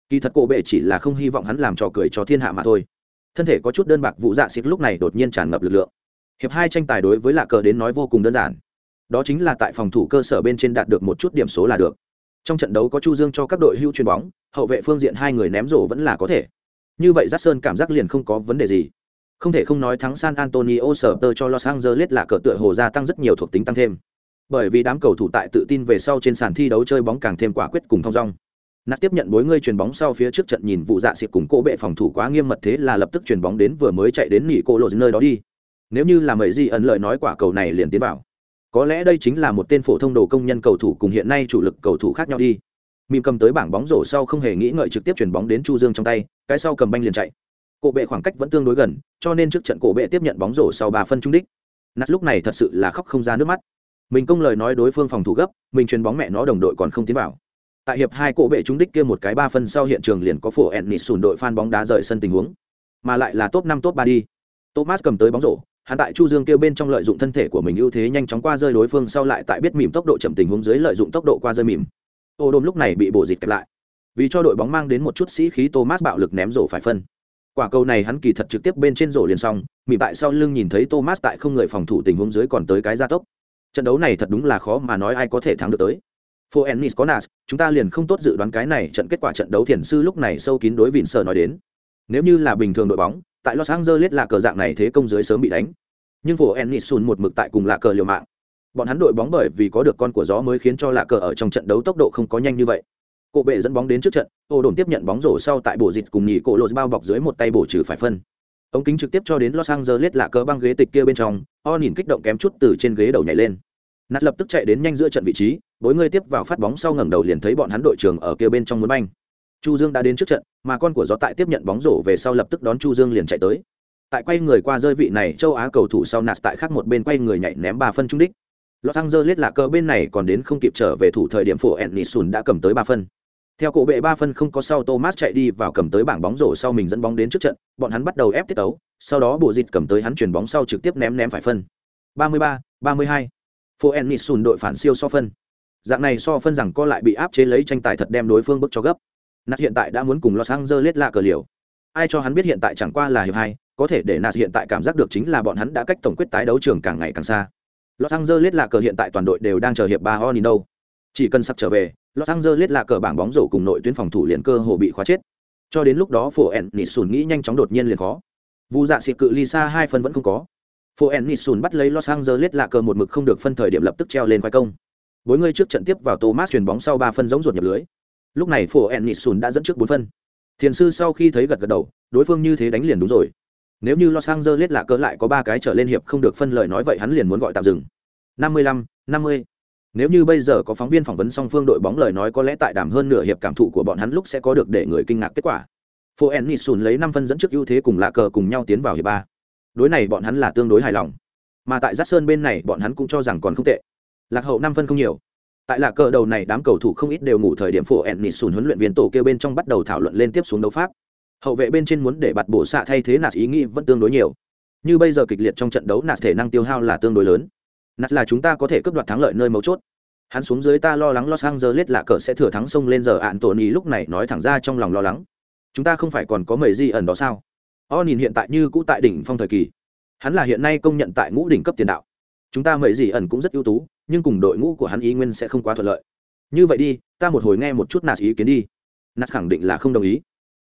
Kỳ thật cổ bệ chỉ là không hy vọng hắn làm trò cười cho thiên hạ mà thôi thân thể có chút đơn bạc vụ dạ xịt lúc này đột nhiên tràn ngập lực lượng. Hiệp hai tranh tài đối với lạ cờ đến nói vô cùng đơn giản. Đó chính là tại phòng thủ cơ sở bên trên đạt được một chút điểm số là được. Trong trận đấu có chu dương cho các đội hưu chuyền bóng, hậu vệ phương diện hai người ném rổ vẫn là có thể. Như vậy Jackson cảm giác liền không có vấn đề gì. Không thể không nói thắng San Antonio sở tơ cho Los Angeles là cờ tựa hồ gia tăng rất nhiều thuộc tính tăng thêm. Bởi vì đám cầu thủ tại tự tin về sau trên sàn thi đấu chơi bóng càng thêm quả quyết cùng thong dong nạt tiếp nhận bối ngươi chuyền bóng sau phía trước trận nhìn vụ dạ xịp cùng cô bệ phòng thủ quá nghiêm mật thế là lập tức chuyền bóng đến vừa mới chạy đến nỉ cô lộ nơi đó đi. Nếu như là mấy gì ẩn lợi nói quả cầu này liền tiến vào. Có lẽ đây chính là một tên phổ thông đồ công nhân cầu thủ cùng hiện nay chủ lực cầu thủ khác nhau đi. Mìm cầm tới bảng bóng rổ sau không hề nghĩ ngợi trực tiếp chuyền bóng đến chu dương trong tay, cái sau cầm banh liền chạy. Cổ bệ khoảng cách vẫn tương đối gần, cho nên trước trận cổ bệ tiếp nhận bóng rổ sau ba phân trung đích. Nạt lúc này thật sự là khóc không ra nước mắt. Mình công lời nói đối phương phòng thủ gấp, mình chuyền bóng mẹ nó đồng đội còn không tiến vào tại hiệp hai cổ bệ trúng đích kia một cái ba phân sau hiện trường liền có phổ ennis sùn đội phan bóng đá rời sân tình huống. Mà lại là top năm, top ba đi. Thomas cầm tới bóng rổ, hắn tại chu dương kêu bên trong lợi dụng thân thể của mình ưu thế nhanh chóng qua rơi đối phương, sau lại tại biết mỉm tốc độ chậm tình huống dưới lợi dụng tốc độ qua rơi mỉm. Ô đôm lúc này bị bổ dịch kẹp lại. Vì cho đội bóng mang đến một chút sĩ khí, thomas bạo lực ném rổ phải phân. Quả cầu này hắn kỳ thật trực tiếp bên trên rổ liền xong, mỉm tại sau lưng nhìn thấy thomas tại không người phòng thủ tình huống dưới còn tới cái gia tốc. Trận đấu này thật đúng là khó mà nói ai có thể thắng được tới. Phố Ennis có Nas, chúng ta liền không tốt dự đoán cái này trận kết quả trận đấu thiền sư lúc này sâu kín đối vịn sở nói đến. Nếu như là bình thường đội bóng, tại Los Angeles là cờ dạng này thế công dưới sớm bị đánh. Nhưng Phố Ennis sùn một mực tại cùng là cờ liều mạng. Bọn hắn đội bóng bởi vì có được con của gió mới khiến cho lạ cờ ở trong trận đấu tốc độ không có nhanh như vậy. Cổ bệ dẫn bóng đến trước trận, ô đồn tiếp nhận bóng rổ sau tại bộ dịch cùng nhị cổ lột bao bọc dưới một tay bổ trừ phải phân. Ống kính trực tiếp cho đến Los Angeles lạ cờ băng ghế tịch kia bên trong, O nhìn kích động kém chút từ trên ghế đầu nhảy lên nạt lập tức chạy đến nhanh giữa trận vị trí bối ngươi tiếp vào phát bóng sau ngẩng đầu liền thấy bọn hắn đội trưởng ở kia bên trong muốn banh chu dương đã đến trước trận mà con của gió tại tiếp nhận bóng rổ về sau lập tức đón chu dương liền chạy tới tại quay người qua rơi vị này châu á cầu thủ sau nạt tại khác một bên quay người nhảy ném ba phân trung đích Los Angeles là cơ bên này còn đến không kịp trở về thủ thời điểm phụ Ennisun đã cầm tới ba phân. Theo cổ bệ ba phân không có sau Thomas chạy đi vào cầm tới bảng bóng rổ sau mình dẫn bóng đến trước trận, bọn hắn bắt đầu ép tiết tấu, sau đó bộ dịch cầm tới hắn chuyển bóng sau trực tiếp ném ném phải phân. 33, 32 phố ennis sùn đội phản siêu so phân. Dạng này so phân rằng co lại bị áp chế lấy tranh tài thật đem đối phương bức cho gấp. Nạt hiện tại đã muốn cùng Los Angeles lạ cờ liều. Ai cho hắn biết hiện tại chẳng qua là hiệp hai, có thể để Nạt hiện tại cảm giác được chính là bọn hắn đã cách tổng quyết tái đấu trường càng ngày càng xa. Los Angeles lạ cờ hiện tại toàn đội đều đang chờ hiệp ba Onin đâu. Chỉ cần sắp trở về, Los Angeles lạ cờ bảng bóng rổ cùng nội tuyến phòng thủ liền cơ hồ bị khóa chết. Cho đến lúc đó Phổ sùn nghĩ nhanh chóng đột nhiên liền khó. Vụ dạ xịt cự ly xa hai phân vẫn không có phố Ennisun bắt lấy Los Angeles là cờ một mực không được phân thời điểm lập tức treo lên khoai công. Bối người trước trận tiếp vào Thomas chuyền bóng sau ba phân giống ruột nhập lưới. Lúc này phố Ennisun đã dẫn trước bốn phân. Thiền sư sau khi thấy gật gật đầu, đối phương như thế đánh liền đúng rồi. Nếu như Los Angeles là cờ lại có ba cái trở lên hiệp không được phân lời nói vậy hắn liền muốn gọi tạm dừng. 55, 50. Nếu như bây giờ có phóng viên phỏng vấn song phương đội bóng lời nói có lẽ tại đàm hơn nửa hiệp cảm thụ của bọn hắn lúc sẽ có được để người kinh ngạc kết quả. Phố Ennisun lấy 5 phân dẫn trước ưu thế cùng lạ cờ cùng nhau tiến vào hiệp 3. Đối này bọn hắn là tương đối hài lòng. Mà tại Dát Sơn bên này, bọn hắn cũng cho rằng còn không tệ. Lạc hậu năm phân không nhiều. Tại lạc cờ đầu này, đám cầu thủ không ít đều ngủ thời điểm phố Ennisun huấn luyện viên tổ kêu bên trong bắt đầu thảo luận lên tiếp xuống đấu pháp hậu vệ bên trên muốn để bạt bổ xạ thay thế nạt ý nghĩ vẫn tương đối nhiều như bây giờ kịch liệt trong trận đấu, nạt thể năng tiêu hao là tương đối lớn nạt là chúng ta có thể cướp đoạt thắng lợi nơi mấu chốt hắn xuống dưới ta lo lắng los angeles là cờ sẽ thừa thắng sông lên giờ ạn tổ ni lúc này nói thẳng ra trong lòng lo lắng chúng ta không phải còn có mầy di ẩn đó sao o nhìn hiện tại như cũ tại đỉnh phong thời kỳ. Hắn là hiện nay công nhận tại ngũ đỉnh cấp tiền đạo. Chúng ta mầy gì ẩn cũng rất ưu tú, nhưng cùng đội ngũ của hắn ý nguyên sẽ không quá thuận lợi. Như vậy đi, ta một hồi nghe một chút nạt ý kiến đi. Nạt khẳng định là không đồng ý.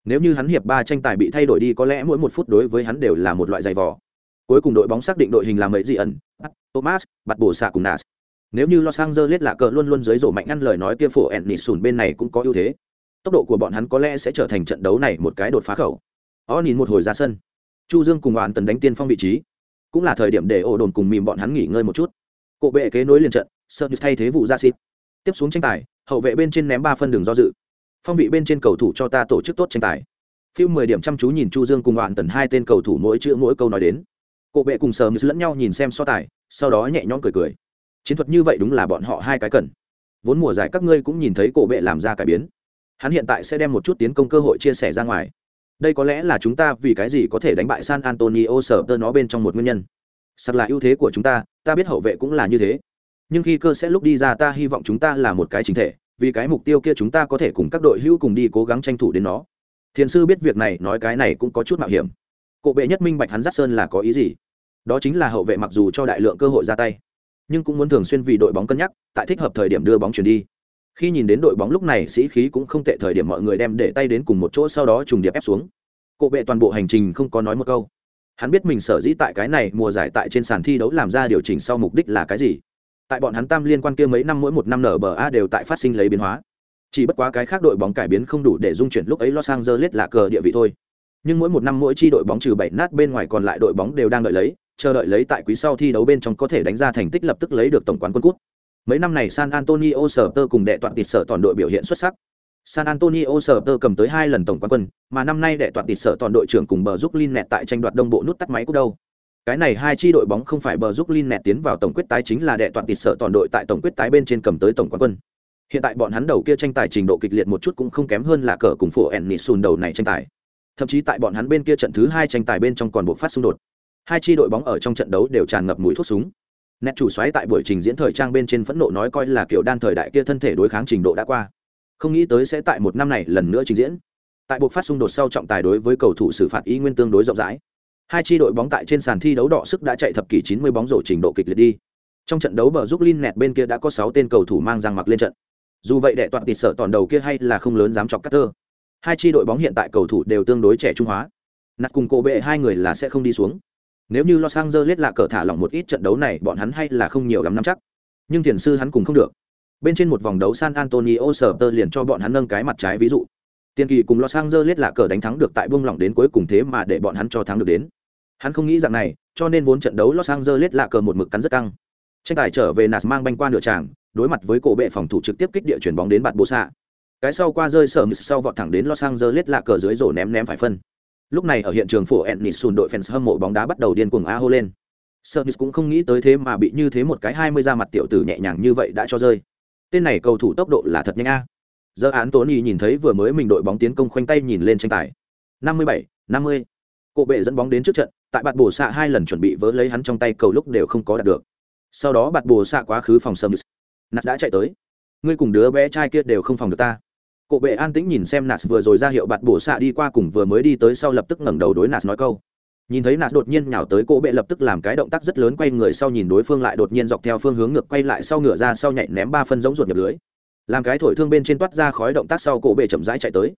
Nếu như hắn hiệp ba tranh tài bị thay đổi đi, có lẽ mỗi một phút đối với hắn đều là một loại giày vò. Cuối cùng đội bóng xác định đội hình làm mấy gì ẩn thomas, bắt bổ xạ cùng nas. Nếu như los angeles là cờ luôn luôn dưới rổ mạnh ăn lời nói kia phổ ẩn nịt sùn bên này cũng có ưu thế. Tốc độ của bọn hắn có lẽ sẽ trở thành trận đấu này một cái đột phá khẩu o nhìn một hồi ra sân. Chu dương cùng đoàn tần đánh tiên phong vị trí. Cũng là thời điểm để ổ đồn cùng mìm bọn hắn nghỉ ngơi một chút. Cộ bệ kế nối liền trận, sợ như thay thế vụ ra xịt. Tiếp xuống tranh tài, hậu vệ bên trên ném ba phân đường do dự. Phong vị bên trên cầu thủ cho ta tổ chức tốt tranh tài. Phim mười điểm chăm chú nhìn chu dương cùng đoàn tần hai tên cầu thủ mỗi chữ mỗi câu nói đến. Cộ bệ cùng sờ lẫn nhau nhìn xem so tài, sau đó nhẹ nhõm cười cười. Chiến thuật như vậy đúng là bọn họ hai cái cần. Vốn mùa giải các ngươi cũng nhìn thấy cổ bệ làm ra cải biến. Hắn hiện tại sẽ đem một chút tiến công cơ hội chia sẻ ra ngoài đây có lẽ là chúng ta vì cái gì có thể đánh bại san antonio sở tơ nó bên trong một nguyên nhân. Sặc là ưu thế của chúng ta ta biết hậu vệ cũng là như thế. Nhưng khi cơ sẽ lúc đi ra ta hy vọng chúng ta là một cái chính thể, vì cái mục tiêu kia chúng ta có thể cùng các đội hữu cùng đi cố gắng tranh thủ đến nó. Thiền sư biết việc này, nói cái này cũng có chút mạo hiểm. Cộ bệ nhất minh bạch hắn dắt sơn là có ý gì. Đó chính là hậu vệ mặc dù cho đại lượng cơ hội ra tay, nhưng cũng muốn thường xuyên vì đội bóng cân nhắc, tại thích hợp thời điểm đưa bóng chuyển đi khi nhìn đến đội bóng lúc này, sĩ khí cũng không tệ, thời điểm mọi người đem để tay đến cùng một chỗ sau đó trùng điệp ép xuống. Cộ bệ toàn bộ hành trình không có nói một câu. Hắn biết mình sở dĩ tại cái này mùa giải tại trên sàn thi đấu làm ra điều chỉnh sau mục đích là cái gì. Tại bọn hắn tam liên quan kia mấy năm mỗi một năm nở bờ a đều tại phát sinh lấy biến hóa. Chỉ bất quá cái khác đội bóng cải biến không đủ để dung chuyển lúc ấy los angeles là cờ địa vị thôi. Nhưng mỗi một năm mỗi chi đội bóng trừ bảy nát bên ngoài còn lại đội bóng đều đang đợi lấy, chờ đợi lấy tại quý sau thi đấu bên trong có thể đánh ra thành tích lập tức lấy được tổng quán quân cút mấy năm này san antonio Spurs tơ cùng đệ toàn tịt sở toàn đội biểu hiện xuất sắc san antonio Spurs tơ cầm tới hai lần tổng quán quân, mà năm nay đệ toàn tịt sở toàn đội trưởng cùng bờ giúp lin nẹt tại tranh đoạt đông bộ nút tắt máy cút đâu cái này hai chi đội bóng không phải bờ giúp Lin nẹt tiến vào tổng quyết tái chính là đệ toàn tịt sở toàn đội tại tổng quyết tái bên trên cầm tới tổng quán quân. Hiện tại bọn hắn đầu kia tranh tài trình độ kịch liệt một chút cũng không kém hơn là cờ cùng phổ Ennisun đầu này tranh tài. Thậm chí tại bọn hắn bên kia trận thứ hai tranh tài bên trong còn buộc phát xung đột. Hai chi đội bóng ở trong trận đấu đều tràn ngập mùi thuốc súng. Nét chủ xoáy tại buổi trình diễn thời trang bên trên phẫn nộ nói coi là kiểu đan thời đại kia thân thể đối kháng trình độ đã qua. Không nghĩ tới sẽ tại một năm này lần nữa trình diễn. Tại buộc phát xung đột sau trọng tài đối với cầu thủ xử phạt ý nguyên tương đối rộng rãi Hai chi đội bóng tại trên sàn thi đấu đỏ sức đã chạy thập kỷ 90 bóng rổ trình độ kịch liệt đi. Trong trận đấu bờ giúp linh nẹt bên kia đã có 6 tên cầu thủ mang răng mặc lên trận. Dù vậy đệ toàn tịt sở toàn đầu kia hay là không lớn dám chọc cắt tơ. Hai chi đội bóng hiện tại cầu thủ đều tương đối trẻ trung hóa. Nạt cùng cổ bệ hai người là sẽ không đi xuống. Nếu như Los Angeles là cờ thả lỏng một ít trận đấu này, bọn hắn hay là không nhiều lắm nắm chắc. Nhưng tiền sư hắn cùng không được. Bên trên một vòng đấu San Antonio Spurs liền cho bọn hắn nâng cái mặt trái ví dụ. Tiền kỳ cùng Los Angeles là cờ đánh thắng được tại buông lỏng đến cuối cùng thế mà để bọn hắn cho thắng được đến. Hắn không nghĩ rằng này, cho nên vốn trận đấu Los Angeles lạ cờ một mực cắn rất căng. tranh tài trở về nas mang banh qua nửa tràng đối mặt với cổ bệ phòng thủ trực tiếp kích địa chuyển bóng đến bạt bồ xạ cái sau qua rơi sở sau vọt thẳng đến los angeles lạ cờ dưới rổ ném ném phải phân lúc này ở hiện trường phổ ennis sùn đội fans hâm mộ bóng đá bắt đầu điên cuồng a hô lên Smith cũng không nghĩ tới thế mà bị như thế một cái hai mươi ra mặt tiểu tử nhẹ nhàng như vậy đã cho rơi. Tên này cầu thủ tốc độ là thật nhanh a. Giờ án Tony nhìn thấy vừa mới mình đội bóng tiến công khoanh tay nhìn lên tranh tài. 57, 50. Cổ bệ dẫn bóng đến trước trận, tại bạt bổ xạ hai lần chuẩn bị vớ lấy hắn trong tay cầu lúc đều không có đạt được. Sau đó bạt bổ xạ quá khứ phòng Smith. Nạt đã chạy tới. Ngươi cùng đứa bé trai kia đều không phòng được ta. Cổ bệ an tĩnh nhìn xem Nạt vừa rồi ra hiệu bạt bổ xạ đi qua cùng vừa mới đi tới sau lập tức ngẩng đầu đối Nạt nói câu. Nhìn thấy nạt đột nhiên nhào tới, cổ bệ lập tức làm cái động tác rất lớn quay người sau nhìn đối phương lại đột nhiên dọc theo phương hướng ngược quay lại sau ngửa ra sau nhảy ném ba phân giống ruột nhập lưới. Làm cái thổi thương bên trên toát ra khói động tác sau cổ bệ chậm rãi chạy tới.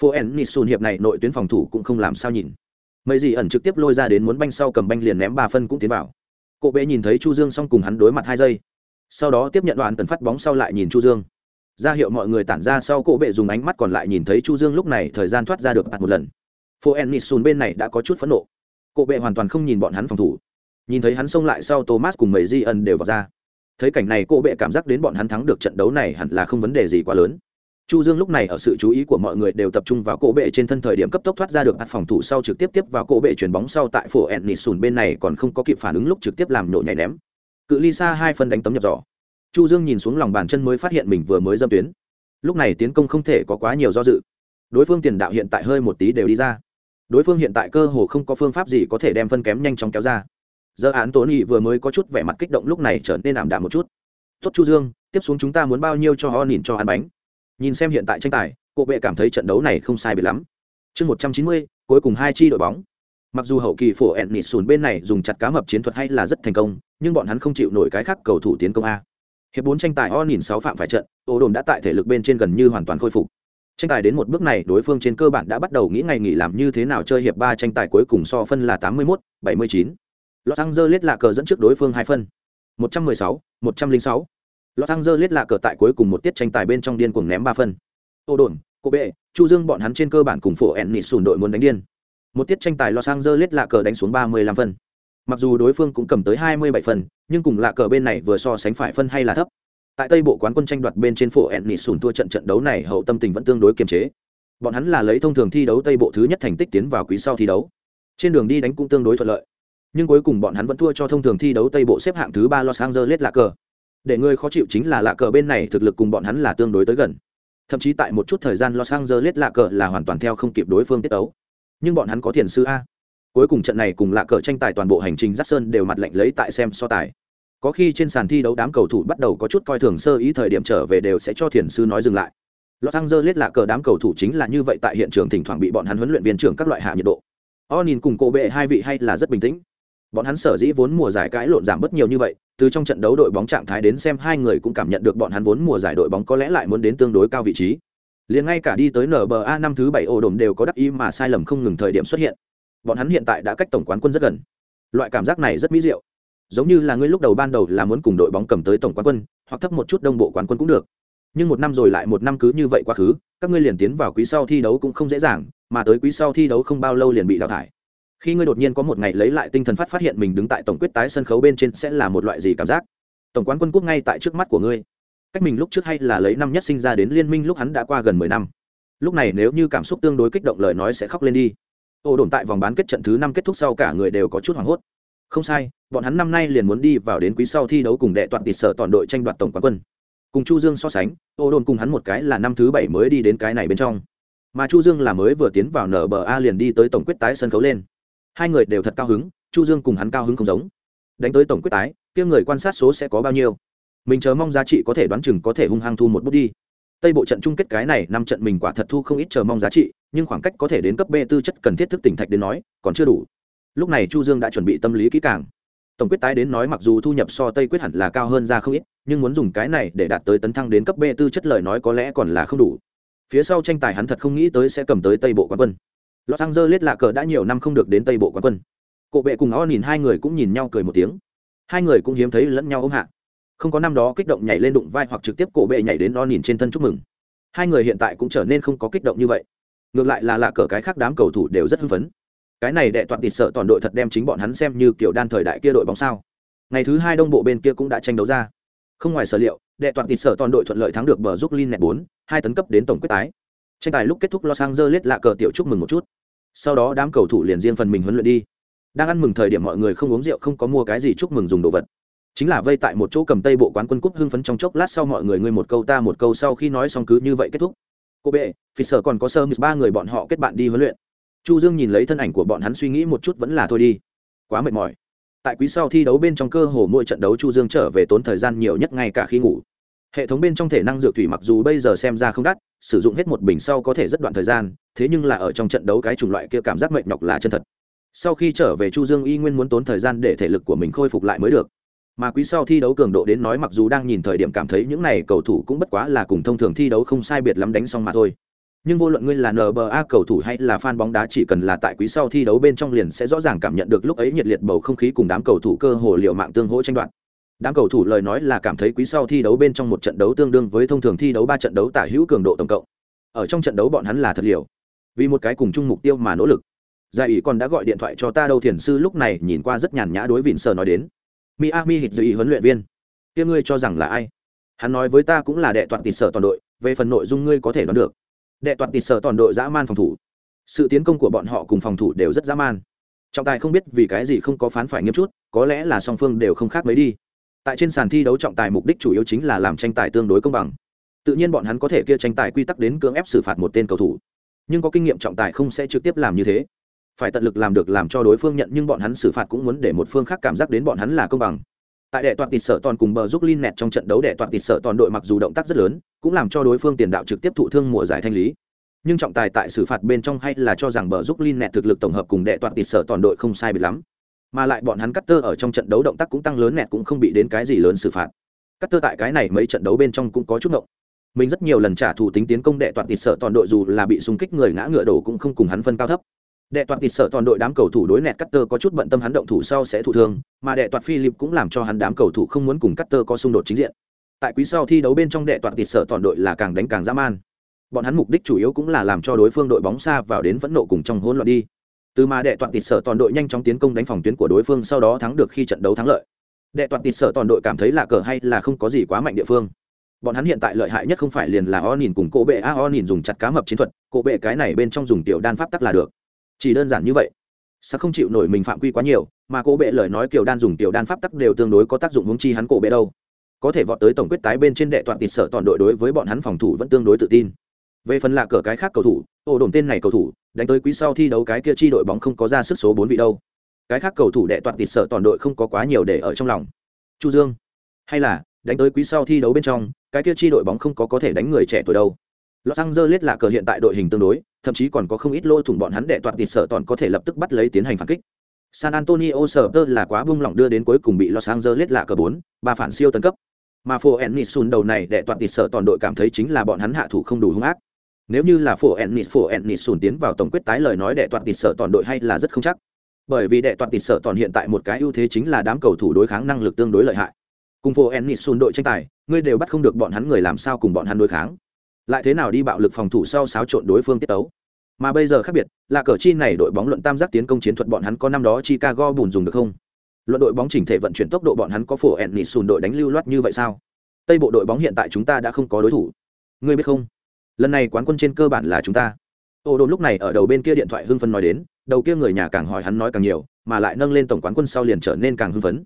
Phố en nitsun hiệp này nội tuyến phòng thủ cũng không làm sao nhìn. Mấy gì ẩn trực tiếp lôi ra đến muốn banh sau cầm banh liền ném ba phân cũng tiến vào. Cổ bệ nhìn thấy chu dương xong cùng hắn đối mặt hai giây. Sau đó tiếp nhận đoạn tần phát bóng sau lại nhìn chu dương ra hiệu mọi người tản ra sau cổ bệ dùng ánh mắt còn lại nhìn thấy chu dương lúc này thời gian thoát ra được bạt một lần phố ennisun bên này đã có chút phẫn nộ Cổ bệ hoàn toàn không nhìn bọn hắn phòng thủ. Nhìn thấy hắn xông lại sau Thomas cùng mấy Di ân đều vào ra. Thấy cảnh này, cổ bệ cảm giác đến bọn hắn thắng được trận đấu này hẳn là không vấn đề gì quá lớn. Chu Dương lúc này ở sự chú ý của mọi người đều tập trung vào cổ bệ trên thân thời điểm cấp tốc thoát ra được phòng thủ sau trực tiếp tiếp vào cổ bệ chuyển bóng sau tại phố Ennisun bên này còn không có kịp phản ứng lúc trực tiếp làm nổ nhảy ném. Cự ly xa hai phân đánh tấm nhập giỏ. Chu Dương nhìn xuống lòng bàn chân mới phát hiện mình vừa mới dâm tuyến. Lúc này tiến công không thể có quá nhiều do dự. Đối phương tiền đạo hiện tại hơi một tí đều đi ra. Đối phương hiện tại cơ hồ không có phương pháp gì có thể đem phân kém nhanh chóng kéo ra. Giờ án tốn nghị vừa mới có chút vẻ mặt kích động lúc này trở nên ảm đạm một chút. Tốt chu dương, tiếp xuống chúng ta muốn bao nhiêu cho ho nhìn cho ăn bánh? Nhìn xem hiện tại tranh tài cụ bệ cảm thấy trận đấu này không sai biệt lắm. Chương một trăm chín mươi, cuối cùng hai chi đội bóng. Mặc dù hậu kỳ phổ ẹn nịt sùn bên này dùng chặt cá mập chiến thuật hay là rất thành công, nhưng bọn hắn không chịu nổi cái khác cầu thủ tiến công a hiệp bốn tranh tài o nhìn sáu phạm phải trận ô đồn đã tại thể lực bên trên gần như hoàn toàn khôi phục tranh tài đến một bước này đối phương trên cơ bản đã bắt đầu nghĩ ngày nghỉ làm như thế nào chơi hiệp ba tranh tài cuối cùng so phân là tám mươi 81, 79. Los Angeles lạ cờ dẫn trước đối phương hai phân. 116, 106. Los Angeles lạ cờ tại cuối cùng một tiết tranh tài bên trong điên cuồng ném ba phân. Ô đồn, cô bệ, Chu Dương bọn hắn trên cơ bản cùng phổ Ennis sùn đội muốn đánh điên. Một tiết tranh tài Los Angeles lạ cờ đánh xuống 35 phân. Mặc dù đối phương cũng cầm tới 27 phần, nhưng cùng lạ cờ bên này vừa so sánh phải phân hay là thấp. Tại tây bộ quán quân tranh đoạt bên trên phố ẹn nị sùn thua trận trận đấu này hậu tâm tình vẫn tương đối kiềm chế. Bọn hắn là lấy thông thường thi đấu tây bộ thứ nhất thành tích tiến vào quý sau thi đấu. Trên đường đi đánh cũng tương đối thuận lợi. Nhưng cuối cùng bọn hắn vẫn thua cho thông thường thi đấu tây bộ xếp hạng thứ ba los angeles lạ cờ. Để người khó chịu chính là lạ cờ bên này thực lực cùng bọn hắn là tương đối tới gần. Thậm chí tại một chút thời gian los angeles lạ cờ là hoàn toàn theo không kịp đối phương tiết đấu nhưng bọn hắn có thiền sư a cuối cùng trận này cùng lạ cờ tranh tài toàn bộ hành trình giắt sơn đều mặt lệnh lấy tại xem so tài có khi trên sàn thi đấu đám cầu thủ bắt đầu có chút coi thường sơ ý thời điểm trở về đều sẽ cho thiền sư nói dừng lại Los Angeles lạ cờ đám cầu thủ chính là như vậy tại hiện trường thỉnh thoảng bị bọn hắn huấn luyện viên trưởng các loại hạ nhiệt độ. O nhìn cùng cổ bệ hai vị hay là rất bình tĩnh. Bọn hắn sở dĩ vốn mùa giải cãi lộn giảm bất nhiều như vậy, từ trong trận đấu đội bóng trạng thái đến xem hai người cũng cảm nhận được bọn hắn vốn mùa giải đội bóng có lẽ lại muốn đến tương đối cao vị trí. Liền ngay cả đi tới NBA năm thứ bảy ổ đồn đều có đắc ý mà sai lầm không ngừng thời điểm xuất hiện. Bọn hắn hiện tại đã cách tổng quán quân rất gần. Loại cảm giác này rất mỹ diệu. Giống như là ngươi lúc đầu ban đầu là muốn cùng đội bóng cầm tới tổng quán quân, hoặc thấp một chút đông bộ quán quân cũng được. Nhưng một năm rồi lại một năm cứ như vậy quá khứ, các ngươi liền tiến vào quý sau thi đấu cũng không dễ dàng, mà tới quý sau thi đấu không bao lâu liền bị đào thải. Khi ngươi đột nhiên có một ngày lấy lại tinh thần phát phát hiện mình đứng tại tổng quyết tái sân khấu bên trên sẽ là một loại gì cảm giác? Tổng quán quân quốc ngay tại trước mắt của ngươi. Cách mình lúc trước hay là lấy năm nhất sinh ra đến liên minh lúc hắn đã qua gần mười năm. Lúc này nếu như cảm xúc tương đối kích động lời nói sẽ khóc lên đi ổ đồn tại vòng bán kết trận thứ năm kết thúc sau cả người đều có chút hoảng hốt. Không sai, bọn hắn năm nay liền muốn đi vào đến quý sau thi đấu cùng đệ toàn tịt sở toàn đội tranh đoạt tổng quán quân. Cùng chu dương so sánh, ô đồn cùng hắn một cái là năm thứ bảy mới đi đến cái này bên trong. Mà chu dương là mới vừa tiến vào nở bờ a liền đi tới tổng quyết tái sân khấu lên. Hai người đều thật cao hứng, chu dương cùng hắn cao hứng không giống. Đánh tới tổng quyết tái, kia người quan sát số sẽ có bao nhiêu? Mình chờ mong giá trị có thể đoán chừng có thể hung hăng thu một bút đi tây bộ trận chung kết cái này năm trận mình quả thật thu không ít chờ mong giá trị, nhưng khoảng cách có thể đến cấp b tư chất cần thiết thức tỉnh thạch đến nói, còn chưa đủ. Lúc này chu dương đã chuẩn bị tâm lý kỹ càng. Tổng quyết tái đến nói mặc dù thu nhập so tây quyết hẳn là cao hơn ra không ít, nhưng muốn dùng cái này để đạt tới tấn thăng đến cấp b tư chất lời nói có lẽ còn là không đủ. Phía sau tranh tài hắn thật không nghĩ tới sẽ cầm tới tây bộ quán quân. Los angeles lạ cờ đã nhiều năm không được đến tây bộ quán quân. Cộ bệ cùng o nhìn hai người cũng nhìn nhau cười một tiếng. Hai người cũng hiếm thấy lẫn nhau ôm hạ không có năm đó kích động nhảy lên đụng vai hoặc trực tiếp cổ bệ nhảy đến o nhìn trên thân chúc mừng. Hai người hiện tại cũng trở nên không có kích động như vậy. Ngược lại là lạ cờ cái khác đám cầu thủ đều rất hưng phấn. Cái này đệ toàn tịt sợ toàn đội thật đem chính bọn hắn xem như kiểu đan thời đại kia đội bóng sao. Ngày thứ hai đông bộ bên kia cũng đã tranh đấu ra. Không ngoài sở liệu, đệ toàn tịt sở toàn đội thuận lợi thắng được bờ giúp Lin nẹt bốn, hai tấn cấp đến tổng quyết tái. Tranh tài lúc kết thúc los angeles lạ cờ tiểu chúc mừng một chút. Sau đó đám cầu thủ liền riêng phần mình huấn luyện đi. Đang ăn mừng thời điểm mọi người không uống rượu, không có mua cái gì chúc mừng dùng đồ vật chính là vây tại một chỗ cầm tây bộ quán quân cúp hưng phấn trong chốc lát sau mọi người ngươi một câu ta một câu sau khi nói xong cứ như vậy kết thúc. Cô bệ phi sở còn có sơ ba người bọn họ kết bạn đi huấn luyện. Chu dương nhìn lấy thân ảnh của bọn hắn suy nghĩ một chút vẫn là thôi đi. Quá mệt mỏi. Tại quý sau thi đấu bên trong cơ hồ mỗi trận đấu chu dương trở về tốn thời gian nhiều nhất ngay cả khi ngủ. Hệ thống bên trong thể năng dược thủy mặc dù bây giờ xem ra không đắt, sử dụng hết một bình sau có thể rất đoạn thời gian, thế nhưng là ở trong trận đấu cái chủng loại kia cảm giác mệt nhọc là chân thật. Sau khi trở về chu dương y nguyên muốn tốn thời gian để thể lực của mình khôi phục lại mới được mà quý sau thi đấu cường độ đến nói mặc dù đang nhìn thời điểm cảm thấy những này cầu thủ cũng bất quá là cùng thông thường thi đấu không sai biệt lắm đánh xong mà thôi. Nhưng vô luận ngươi là nba cầu thủ hay là fan bóng đá chỉ cần là tại quý sau thi đấu bên trong liền sẽ rõ ràng cảm nhận được lúc ấy nhiệt liệt bầu không khí cùng đám cầu thủ cơ hồ liệu mạng tương hỗ tranh đoạt. Đám cầu thủ lời nói là cảm thấy quý sau thi đấu bên trong một trận đấu tương đương với thông thường thi đấu ba trận đấu tả hữu cường độ tổng cộng. Ở trong trận đấu bọn hắn là thật liều. Vì một cái cùng chung mục tiêu mà nỗ lực. Giải ủy còn đã gọi điện thoại cho ta đâu thiền sư lúc này nhìn qua rất nhàn nhã đối vịn sờ nói đến miami hít dự huấn luyện viên. Kia ngươi cho rằng là ai? Hắn nói với ta cũng là đệ toàn tịt sở toàn đội, về phần nội dung ngươi có thể đoán được. Đệ toàn tịt sở toàn đội dã man phòng thủ. Sự tiến công của bọn họ cùng phòng thủ đều rất dã man. Trọng tài không biết vì cái gì không có phán phải nghiêm chút, có lẽ là song phương đều không khác mấy đi. Tại trên sàn thi đấu trọng tài mục đích chủ yếu chính là làm tranh tài tương đối công bằng. Tự nhiên bọn hắn có thể kia tranh tài quy tắc đến cưỡng ép xử phạt một tên cầu thủ. Nhưng có kinh nghiệm trọng tài không sẽ trực tiếp làm như thế phải tận lực làm được làm cho đối phương nhận, nhưng bọn hắn xử phạt cũng muốn để một phương khác cảm giác đến bọn hắn là công bằng. Tại đệ toàn tịt sở toàn cùng bờ giúp Lin nẹt trong trận đấu, đệ toàn tịt sở toàn đội mặc dù động tác rất lớn, cũng làm cho đối phương tiền đạo trực tiếp thụ thương mùa giải thanh lý. Nhưng trọng tài tại xử phạt bên trong hay là cho rằng bờ giúp Lin nẹt thực lực tổng hợp cùng đệ toàn tịt sở toàn đội không sai biệt lắm. Mà lại bọn hắn cắt tơ ở trong trận đấu động tác cũng tăng lớn, nẹt cũng không bị đến cái gì lớn xử phạt. Cắt tơ tại cái này mấy trận đấu bên trong cũng có chút ngộng. Mình rất nhiều lần trả thù tính tiến công đệ toàn tịt sở toàn đội dù là bị xung kích người ngã ngựa đổ cũng không cùng hắn phân cao thấp đệ toàn tịt Sợ toàn đội đám cầu thủ đối nẹt cắt tơ có chút bận tâm hắn động thủ sau sẽ thụ thương, mà đệ toàn philip cũng làm cho hắn đám cầu thủ không muốn cùng cắt tơ có xung đột chính diện. Tại quý sau thi đấu bên trong đệ toàn tịt Sợ toàn đội là càng đánh càng dã man. Bọn hắn mục đích chủ yếu cũng là làm cho đối phương đội bóng xa vào đến vẫn nộ cùng trong hỗn loạn đi. Từ mà đệ toàn tịt Sợ toàn đội nhanh chóng tiến công đánh phòng tuyến của đối phương sau đó thắng được khi trận đấu thắng lợi. Đệ toàn tịt Sợ toàn đội cảm thấy là cờ hay là không có gì quá mạnh địa phương. Bọn hắn hiện tại lợi hại nhất không phải liền là o nhìn cùng Cổ bệ a o nhìn dùng chặt cá mập chiến thuật. Cổ bệ cái này bên trong dùng tiểu đan pháp tắc là được chỉ đơn giản như vậy sao không chịu nổi mình phạm quy quá nhiều, mà cổ bệ lời nói kiểu đan dùng tiểu đan pháp tắc đều tương đối có tác dụng hướng chi hắn cổ bệ đâu. Có thể vọt tới tổng quyết tái bên trên đệ toàn tịt sở toàn đội đối với bọn hắn phòng thủ vẫn tương đối tự tin. Về phần là cờ cái khác cầu thủ, ổ đồn tên này cầu thủ, đánh tới quý sau thi đấu cái kia chi đội bóng không có ra sức số bốn vị đâu. Cái khác cầu thủ đệ toàn tịt sở toàn đội không có quá nhiều để ở trong lòng. Chu dương, hay là, đánh tới quý sau thi đấu bên trong, cái kia chi đội bóng không có có thể đánh người trẻ tuổi đâu. Los Angeles là cờ hiện tại đội hình tương đối, thậm chí còn có không ít lỗ thủng bọn hắn đệ toàn tịt sở toàn có thể lập tức bắt lấy tiến hành phản kích. San Antonio Spurs là quá bung lỏng đưa đến cuối cùng bị Los Angeles là cờ 4, ba phản siêu tấn cấp. Mà Phổ Ennis đầu này đệ toàn tịt sở toàn đội cảm thấy chính là bọn hắn hạ thủ không đủ hung ác. Nếu như là Phổ Ennis Phổ Ennis tiến vào tổng quyết tái lời nói đệ toàn tịt sở toàn đội hay là rất không chắc. Bởi vì đệ toàn tịt sở toàn hiện tại một cái ưu thế chính là đám cầu thủ đối kháng năng lực tương đối lợi hại. Cùng Phổ Ennis đội tranh tài, ngươi đều bắt không được bọn hắn người làm sao cùng bọn hắn đối kháng lại thế nào đi bạo lực phòng thủ sau xáo trộn đối phương tiết tấu. Mà bây giờ khác biệt, là cờ chi này đội bóng luận tam giác tiến công chiến thuật bọn hắn có năm đó chicago bùn dùng được không? Luận đội bóng chỉnh thể vận chuyển tốc độ bọn hắn có phổ ẹn nịt sùn đội đánh lưu loát như vậy sao? Tây bộ đội bóng hiện tại chúng ta đã không có đối thủ. Ngươi biết không? Lần này quán quân trên cơ bản là chúng ta. Ô đồn lúc này ở đầu bên kia điện thoại hưng phấn nói đến, đầu kia người nhà càng hỏi hắn nói càng nhiều, mà lại nâng lên tổng quán quân sau liền trở nên càng hưng phấn.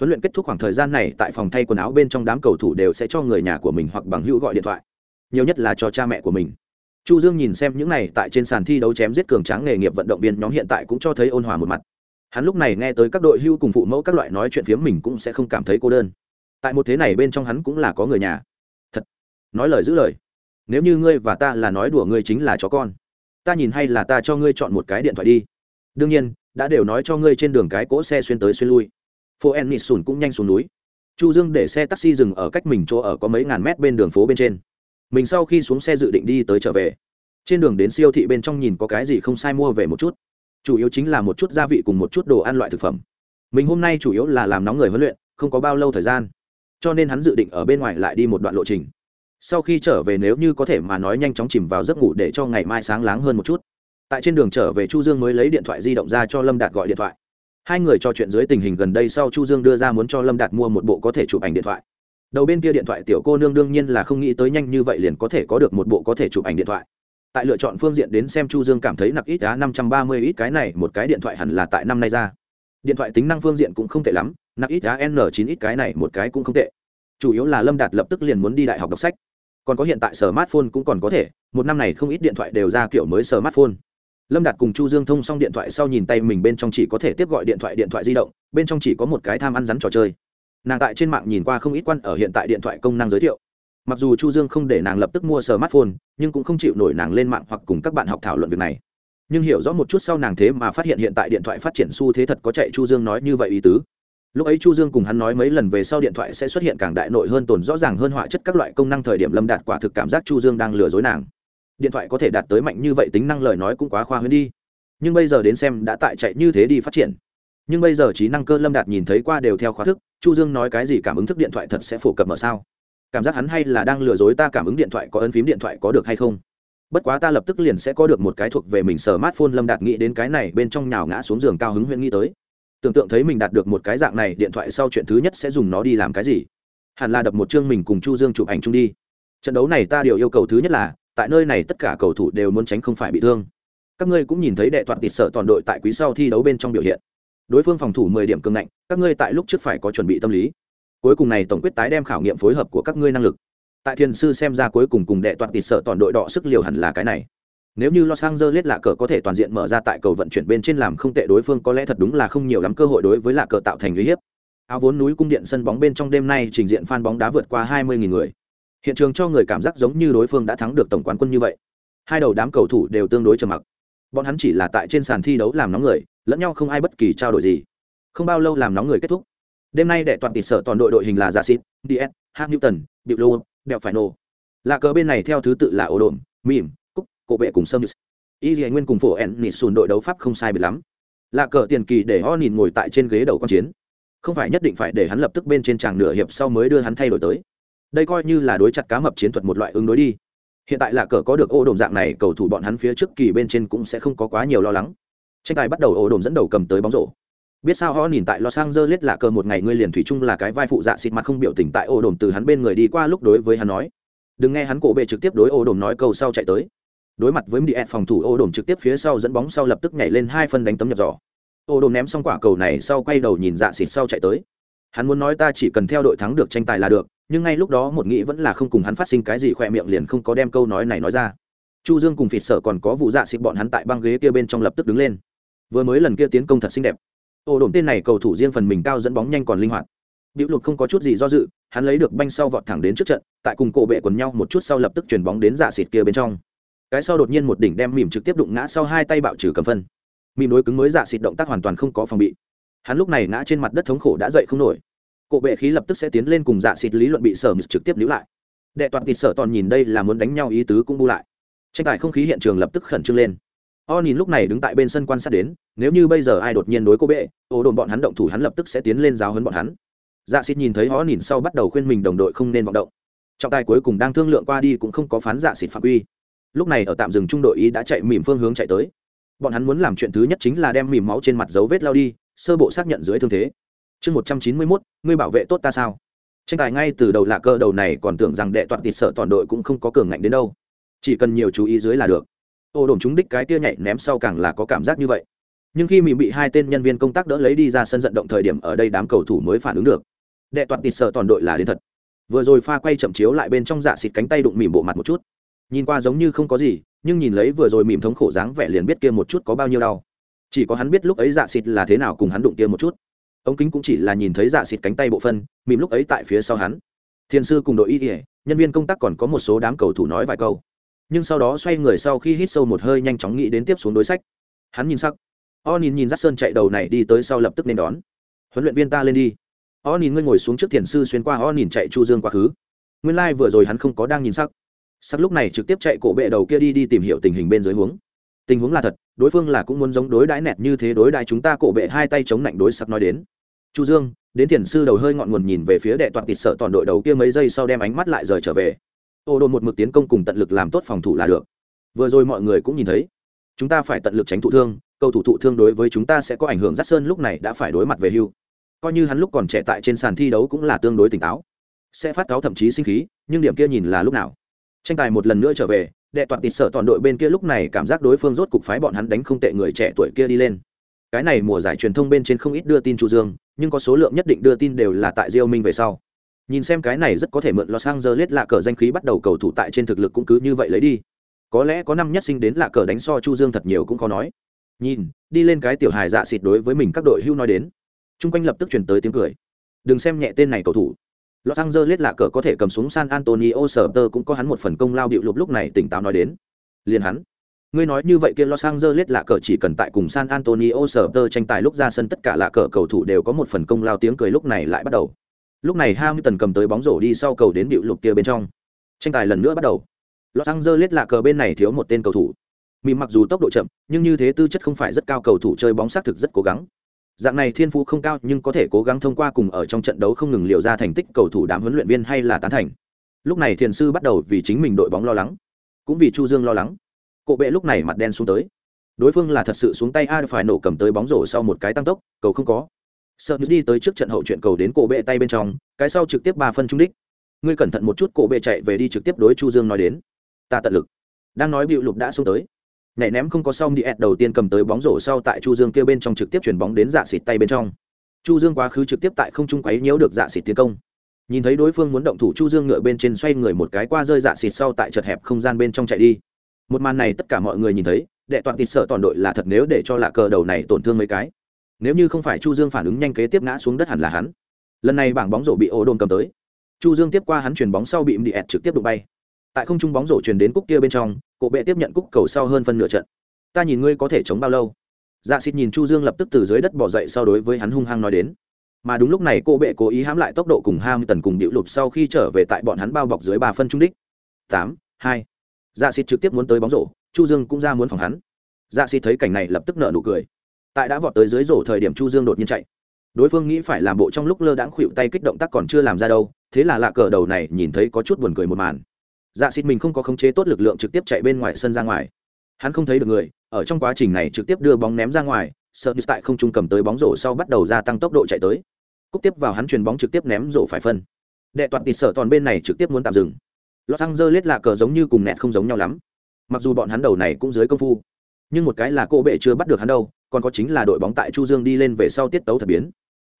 Huấn luyện kết thúc khoảng thời gian này tại phòng thay quần áo bên trong đám cầu thủ đều sẽ cho người nhà của mình hoặc bằng hữu gọi điện thoại nhiều nhất là cho cha mẹ của mình. Chu dương nhìn xem những này tại trên sàn thi đấu chém giết cường tráng nghề nghiệp vận động viên, nhóm hiện tại cũng cho thấy ôn hòa một mặt. Hắn lúc này nghe tới các đội hưu cùng phụ mẫu các loại nói chuyện phiếm mình cũng sẽ không cảm thấy cô đơn. Tại một thế này bên trong hắn cũng là có người nhà. Thật, nói lời giữ lời. Nếu như ngươi và ta là nói đùa ngươi chính là chó con. Ta nhìn hay là ta cho ngươi chọn một cái điện thoại đi. Đương nhiên, đã đều nói cho ngươi trên đường cái cỗ xe xuyên tới xuyên lui. Phố en nịt sùn cũng nhanh xuống núi. Chu dương để xe taxi dừng ở cách mình chỗ ở có mấy ngàn mét bên đường phố bên trên mình sau khi xuống xe dự định đi tới trở về. Trên đường đến siêu thị bên trong nhìn có cái gì không sai mua về một chút. Chủ yếu chính là một chút gia vị cùng một chút đồ ăn loại thực phẩm. Mình hôm nay chủ yếu là làm nóng người huấn luyện, không có bao lâu thời gian. Cho nên hắn dự định ở bên ngoài lại đi một đoạn lộ trình. Sau khi trở về nếu như có thể mà nói nhanh chóng chìm vào giấc ngủ để cho ngày mai sáng láng hơn một chút. Tại trên đường trở về chu dương mới lấy điện thoại di động ra cho lâm đạt gọi điện thoại. Hai người trò chuyện dưới tình hình gần đây sau chu dương đưa ra muốn cho lâm đạt mua một bộ có thể chụp ảnh điện thoại đầu bên kia điện thoại tiểu cô nương đương nhiên là không nghĩ tới nhanh như vậy liền có thể có được một bộ có thể chụp ảnh điện thoại. Tại lựa chọn phương diện đến xem chu dương cảm thấy nặc ít á năm trăm ba mươi ít cái này, một cái điện thoại hẳn là tại năm nay ra. Điện thoại tính năng phương diện cũng không tệ lắm, nặc ít á n chín ít cái này, một cái cũng không tệ. Chủ yếu là lâm đạt lập tức liền muốn đi đại học đọc sách. Còn có hiện tại smartphone cũng còn có thể, một năm này không ít điện thoại đều ra kiểu mới smartphone. Lâm đạt cùng chu dương thông xong điện thoại sau nhìn tay mình bên trong chỉ có thể tiếp gọi điện thoại điện thoại di động, bên trong chỉ có một cái tham ăn rắn trò chơi nàng tại trên mạng nhìn qua không ít quan ở hiện tại điện thoại công năng giới thiệu. Mặc dù chu dương không để nàng lập tức mua smartphone, nhưng cũng không chịu nổi nàng lên mạng hoặc cùng các bạn học thảo luận việc này. Nhưng hiểu rõ một chút sau nàng thế mà phát hiện hiện tại điện thoại phát triển xu thế thật có chạy chu dương nói như vậy ý tứ. Lúc ấy chu dương cùng hắn nói mấy lần về sau điện thoại sẽ xuất hiện càng đại nội hơn tồn rõ ràng hơn họa chất các loại công năng thời điểm lâm đạt quả thực cảm giác chu dương đang lừa dối nàng. Điện thoại có thể đạt tới mạnh như vậy tính năng lời nói cũng quá khoa huyễn đi. Nhưng bây giờ đến xem đã tại chạy như thế đi phát triển nhưng bây giờ trí năng cơ lâm đạt nhìn thấy qua đều theo khóa thức, chu dương nói cái gì cảm ứng thức điện thoại thật sẽ phổ cập mở sao? Cảm giác hắn hay là đang lừa dối ta cảm ứng điện thoại có ấn phím điện thoại có được hay không? Bất quá ta lập tức liền sẽ có được một cái thuộc về mình sở mát lâm đạt nghĩ đến cái này bên trong nhào ngã xuống giường cao hứng huyện nghĩ tới. Tưởng tượng thấy mình đạt được một cái dạng này, điện thoại sau chuyện thứ nhất sẽ dùng nó đi làm cái gì? Hẳn là đập một chương mình cùng chu dương chụp ảnh chung đi. Trận đấu này ta điều yêu cầu thứ nhất là, tại nơi này tất cả cầu thủ đều muốn tránh không phải bị thương. Các ngươi cũng nhìn thấy đệ toàn tịt sở toàn đội tại quý sau thi đấu bên trong biểu hiện đối phương phòng thủ mười điểm cường ngạnh, các ngươi tại lúc trước phải có chuẩn bị tâm lý. Cuối cùng này tổng quyết tái đem khảo nghiệm phối hợp của các ngươi năng lực. Tại thiền sư xem ra cuối cùng cùng đệ toàn tịt sở toàn đội đọ sức liều hẳn là cái này. Nếu như los angeles lạ cờ có thể toàn diện mở ra tại cầu vận chuyển bên trên làm không tệ đối phương có lẽ thật đúng là không nhiều lắm cơ hội đối với lạ cờ tạo thành uy hiếp. Áo vốn núi cung điện sân bóng bên trong đêm nay trình diện phan bóng đá vượt qua 20.000 người. Hiện trường cho người cảm giác giống như đối phương đã thắng được tổng quán quân như vậy. Hai đầu đám cầu thủ đều tương đối trầm mặc bọn hắn chỉ là tại trên sàn thi đấu làm nóng người, lẫn nhau không ai bất kỳ trao đổi gì. Không bao lâu làm nóng người kết thúc. Đêm nay đệ toàn tỉ sở toàn đội đội hình là giả xịt ds hạng newton, điệu lô, đẹo phải nổ. Là cờ bên này theo thứ tự là ổ đồn mìm cúc, cổ vệ cùng sâm y dì nguyên cùng phổ ẩn nịt sùn đội đấu pháp không sai biệt lắm. Là cờ tiền kỳ để ho nhìn ngồi tại trên ghế đầu con chiến. Không phải nhất định phải để hắn lập tức bên trên tràng nửa hiệp sau mới đưa hắn thay đổi tới. Đây coi như là đối chặt cá mập chiến thuật một loại ứng đối đi hiện tại là cờ có được ô đồn dạng này, cầu thủ bọn hắn phía trước kỳ bên trên cũng sẽ không có quá nhiều lo lắng. Tranh tài bắt đầu ô đồn dẫn đầu cầm tới bóng rổ. Biết sao họ nhìn tại los angeles là cờ một ngày ngươi liền thủy chung là cái vai phụ dạ xịt mặt không biểu tình tại ô đồn từ hắn bên người đi qua lúc đối với hắn nói. Đừng nghe hắn cổ bệ trực tiếp đối ô đồn nói câu sau chạy tới. Đối mặt với mdf phòng thủ ô đồn trực tiếp phía sau dẫn bóng sau lập tức nhảy lên hai phân đánh tấm nhập giỏ. Ô đồn ném xong quả cầu này sau quay đầu nhìn dạ xịt sau chạy tới. Hắn muốn nói ta chỉ cần theo đội thắng được tranh tài là được nhưng ngay lúc đó một nghĩ vẫn là không cùng hắn phát sinh cái gì khỏe miệng liền không có đem câu nói này nói ra chu dương cùng phịt sở còn có vụ dạ xịt bọn hắn tại băng ghế kia bên trong lập tức đứng lên vừa mới lần kia tiến công thật xinh đẹp ô đồn tên này cầu thủ riêng phần mình cao dẫn bóng nhanh còn linh hoạt Diệu Lục không có chút gì do dự, hắn lấy được banh sau vọt thẳng đến trước trận, tại cùng cổ bệ quần nhau một chút sau lập tức chuyển bóng đến dạ xịt kia bên trong. Cái sau đột nhiên một đỉnh đem mỉm trực tiếp đụng ngã sau hai tay bạo trừ cầm phân. Mỉm đối cứng mới dạ xịt động tác hoàn toàn không có phòng bị. Hắn lúc này ngã trên mặt đất thống khổ đã dậy không nổi. Cổ bệ khí lập tức sẽ tiến lên cùng dạ xịt lý luận bị sở trực tiếp níu lại. Đệ toàn thịt sở toàn nhìn đây là muốn đánh nhau ý tứ cũng bu lại. Tranh tài không khí hiện trường lập tức khẩn trương lên. O nhìn lúc này đứng tại bên sân quan sát đến, nếu như bây giờ ai đột nhiên đối cô bệ, ô đồn bọn hắn động thủ hắn lập tức sẽ tiến lên giáo huấn bọn hắn dạ xịt nhìn thấy o nhìn sau bắt đầu khuyên mình đồng đội không nên vọng động trọng tài cuối cùng đang thương lượng qua đi cũng không có phán dạ xịt phạm quy lúc này ở tạm dừng trung đội ý đã chạy mỉm phương hướng chạy tới bọn hắn muốn làm chuyện thứ nhất chính là đem mỉm máu trên mặt dấu vết lao đi sơ bộ xác nhận dưới thương thế chương một trăm chín mươi mốt, ngươi bảo vệ tốt ta sao? Tranh tài ngay từ đầu lạ cơ đầu này còn tưởng rằng đệ toàn thịt sợ toàn đội cũng không có cường ngạnh đến đâu. Chỉ cần nhiều chú ý dưới là được. Ô đồn chúng đích cái tia nhảy ném sau càng là có cảm giác như vậy. Nhưng khi mình bị hai tên nhân viên công tác đỡ lấy đi ra sân vận động thời điểm ở đây đám cầu thủ mới phản ứng được. Đệ toàn thịt sợ toàn đội là đến thật. Vừa rồi pha quay chậm chiếu lại bên trong dạ xịt cánh tay đụng mỉm bộ mặt một chút. Nhìn qua giống như không có gì, nhưng nhìn lấy vừa rồi mỉm thống khổ dáng vẻ liền biết kia một chút có bao nhiêu đau. Chỉ có hắn biết lúc ấy dạ xịt là thế nào cùng hắn đụng kia một chút ống kính cũng chỉ là nhìn thấy dạ xịt cánh tay bộ phân, mỉm lúc ấy tại phía sau hắn. Thiên sư cùng đội y ỉa nhân viên công tác còn có một số đám cầu thủ nói vài câu. Nhưng sau đó xoay người sau khi hít sâu một hơi nhanh chóng nghĩ đến tiếp xuống đối sách. Hắn nhìn sắc. O nhìn nhìn rát sơn chạy đầu này đi tới sau lập tức nên đón. Huấn luyện viên ta lên đi. O nhìn ngươi ngồi xuống trước thiền sư xuyên qua o nhìn chạy chu dương quá khứ. Nguyên lai、like、vừa rồi hắn không có đang nhìn sắc. Sắc lúc này trực tiếp chạy cổ bệ đầu kia đi đi tìm hiểu tình hình bên dưới huống tình huống là thật, đối phương là cũng muốn giống đối đãi nẹt như thế đối đãi chúng ta cổ bệ hai tay chống lạnh đối sắc nói đến. Chu dương, đến thiền sư đầu hơi ngọn nguồn nhìn về phía đệ toàn tịt sợ toàn đội đầu kia mấy giây sau đem ánh mắt lại rời trở về. Ô đồn một mực tiến công cùng tận lực làm tốt phòng thủ là được. Vừa rồi mọi người cũng nhìn thấy, chúng ta phải tận lực tránh thụ thương, cầu thủ thụ thương đối với chúng ta sẽ có ảnh hưởng. Rất sơn lúc này đã phải đối mặt về hưu. Coi như hắn lúc còn trẻ tại trên sàn thi đấu cũng là tương đối tỉnh táo. Sẽ phát cáo thậm chí sinh khí, nhưng điểm kia nhìn là lúc nào. Tranh tài một lần nữa trở về đệ toàn tịt sở toàn đội bên kia lúc này cảm giác đối phương rốt cục phái bọn hắn đánh không tệ người trẻ tuổi kia đi lên. Cái này mùa giải truyền thông bên trên không ít đưa tin chu dương, nhưng có số lượng nhất định đưa tin đều là tại diêu minh về sau. Nhìn xem cái này rất có thể mượn los angeles lạ cờ danh khí bắt đầu cầu thủ tại trên thực lực cũng cứ như vậy lấy đi. Có lẽ có năm nhất sinh đến lạ cờ đánh so chu dương thật nhiều cũng khó nói. Nhìn, đi lên cái tiểu hài dạ xịt đối với mình các đội hưu nói đến. Chung quanh lập tức chuyển tới tiếng cười. Đừng xem nhẹ tên này cầu thủ. Los Angeles lạ cờ có thể cầm xuống San Antonio Spurs cũng có hắn một phần công lao điệu lục lúc này tỉnh táo nói đến. Liền hắn. Ngươi nói như vậy kia Los Angeles lạ cờ chỉ cần tại cùng San Antonio Spurs tranh tài lúc ra sân tất cả lạ cờ cầu thủ đều có một phần công lao tiếng cười lúc này lại bắt đầu. Lúc này Hamilton cầm tới bóng rổ đi sau cầu đến điệu lục kia bên trong. Tranh tài lần nữa bắt đầu. Los Angeles lạ cờ bên này thiếu một tên cầu thủ. Mìm mặc dù tốc độ chậm, nhưng như thế tư chất không phải rất cao cầu thủ chơi bóng xác thực rất cố gắng dạng này thiên phú không cao, nhưng có thể cố gắng thông qua cùng ở trong trận đấu không ngừng liệu ra thành tích cầu thủ đám huấn luyện viên hay là tán thành. Lúc này thiền sư bắt đầu vì chính mình đội bóng lo lắng. Cũng vì chu dương lo lắng. Cộ bệ lúc này mặt đen xuống tới. Đối phương là thật sự xuống tay a phải nổ cầm tới bóng rổ sau một cái tăng tốc, cầu không có. Sợ như đi tới trước trận hậu chuyện cầu đến cổ bệ tay bên trong, cái sau trực tiếp ba phân trung đích. Ngươi cẩn thận một chút, cổ bệ chạy về đi trực tiếp đối chu dương nói đến. Ta tận lực. Đang nói bịu lục đã xuống tới nhảy ném không có xong đi ẹt đầu tiên cầm tới bóng rổ sau tại chu dương kia bên trong trực tiếp chuyển bóng đến dạ xịt tay bên trong. Chu dương quá khứ trực tiếp tại không trung quấy nhiễu được dạ xịt tiến công. Nhìn thấy đối phương muốn động thủ chu dương ngựa bên trên xoay người một cái qua rơi dạ xịt sau tại chật hẹp không gian bên trong chạy đi. Một màn này tất cả mọi người nhìn thấy, đệ toàn tịt sợ toàn đội là thật nếu để cho lạ cờ đầu này tổn thương mấy cái. Nếu như không phải chu dương phản ứng nhanh kế tiếp ngã xuống đất hẳn là hắn. Lần này bảng bóng rổ bị ô đồn cầm tới. Chu dương tiếp qua hắn chuyền bóng sau bị đi ẹt trực tiếp đụng bay. Tại không trung bóng rổ truyền đến cúc kia bên trong cổ bệ tiếp nhận cúc cầu sau hơn phân nửa trận. Ta nhìn ngươi có thể chống bao lâu? Dạ xịt nhìn chu dương lập tức từ dưới đất bỏ dậy sau đối với hắn hung hăng nói đến. Mà đúng lúc này cô bệ cố ý hãm lại tốc độ cùng ham tần cùng điệu lụp sau khi trở về tại bọn hắn bao bọc dưới ba phân trung đích. Tám, hai. Dạ xịt trực tiếp muốn tới bóng rổ, chu dương cũng ra muốn phòng hắn. Dạ xịt thấy cảnh này lập tức nở nụ cười. Tại đã vọt tới dưới rổ thời điểm chu dương đột nhiên chạy. Đối phương nghĩ phải làm bộ trong lúc lơ đãng khuỵu tay kích động tác còn chưa làm ra đâu, thế là lạ cờ đầu này nhìn thấy có chút buồn cười một màn dạ xịt mình không có khống chế tốt lực lượng trực tiếp chạy bên ngoài sân ra ngoài. Hắn không thấy được người, ở trong quá trình này trực tiếp đưa bóng ném ra ngoài, sợ như tại không trung cầm tới bóng rổ sau bắt đầu gia tăng tốc độ chạy tới. Cúc tiếp vào hắn chuyền bóng trực tiếp ném rổ phải phân. Đệ toàn tịt sở toàn bên này trực tiếp muốn tạm dừng. Los angeles lạ cờ giống như cùng nẹt không giống nhau lắm. Mặc dù bọn hắn đầu này cũng dưới công phu, nhưng một cái là cô bệ chưa bắt được hắn đâu, còn có chính là đội bóng tại chu dương đi lên về sau tiết tấu thật biến.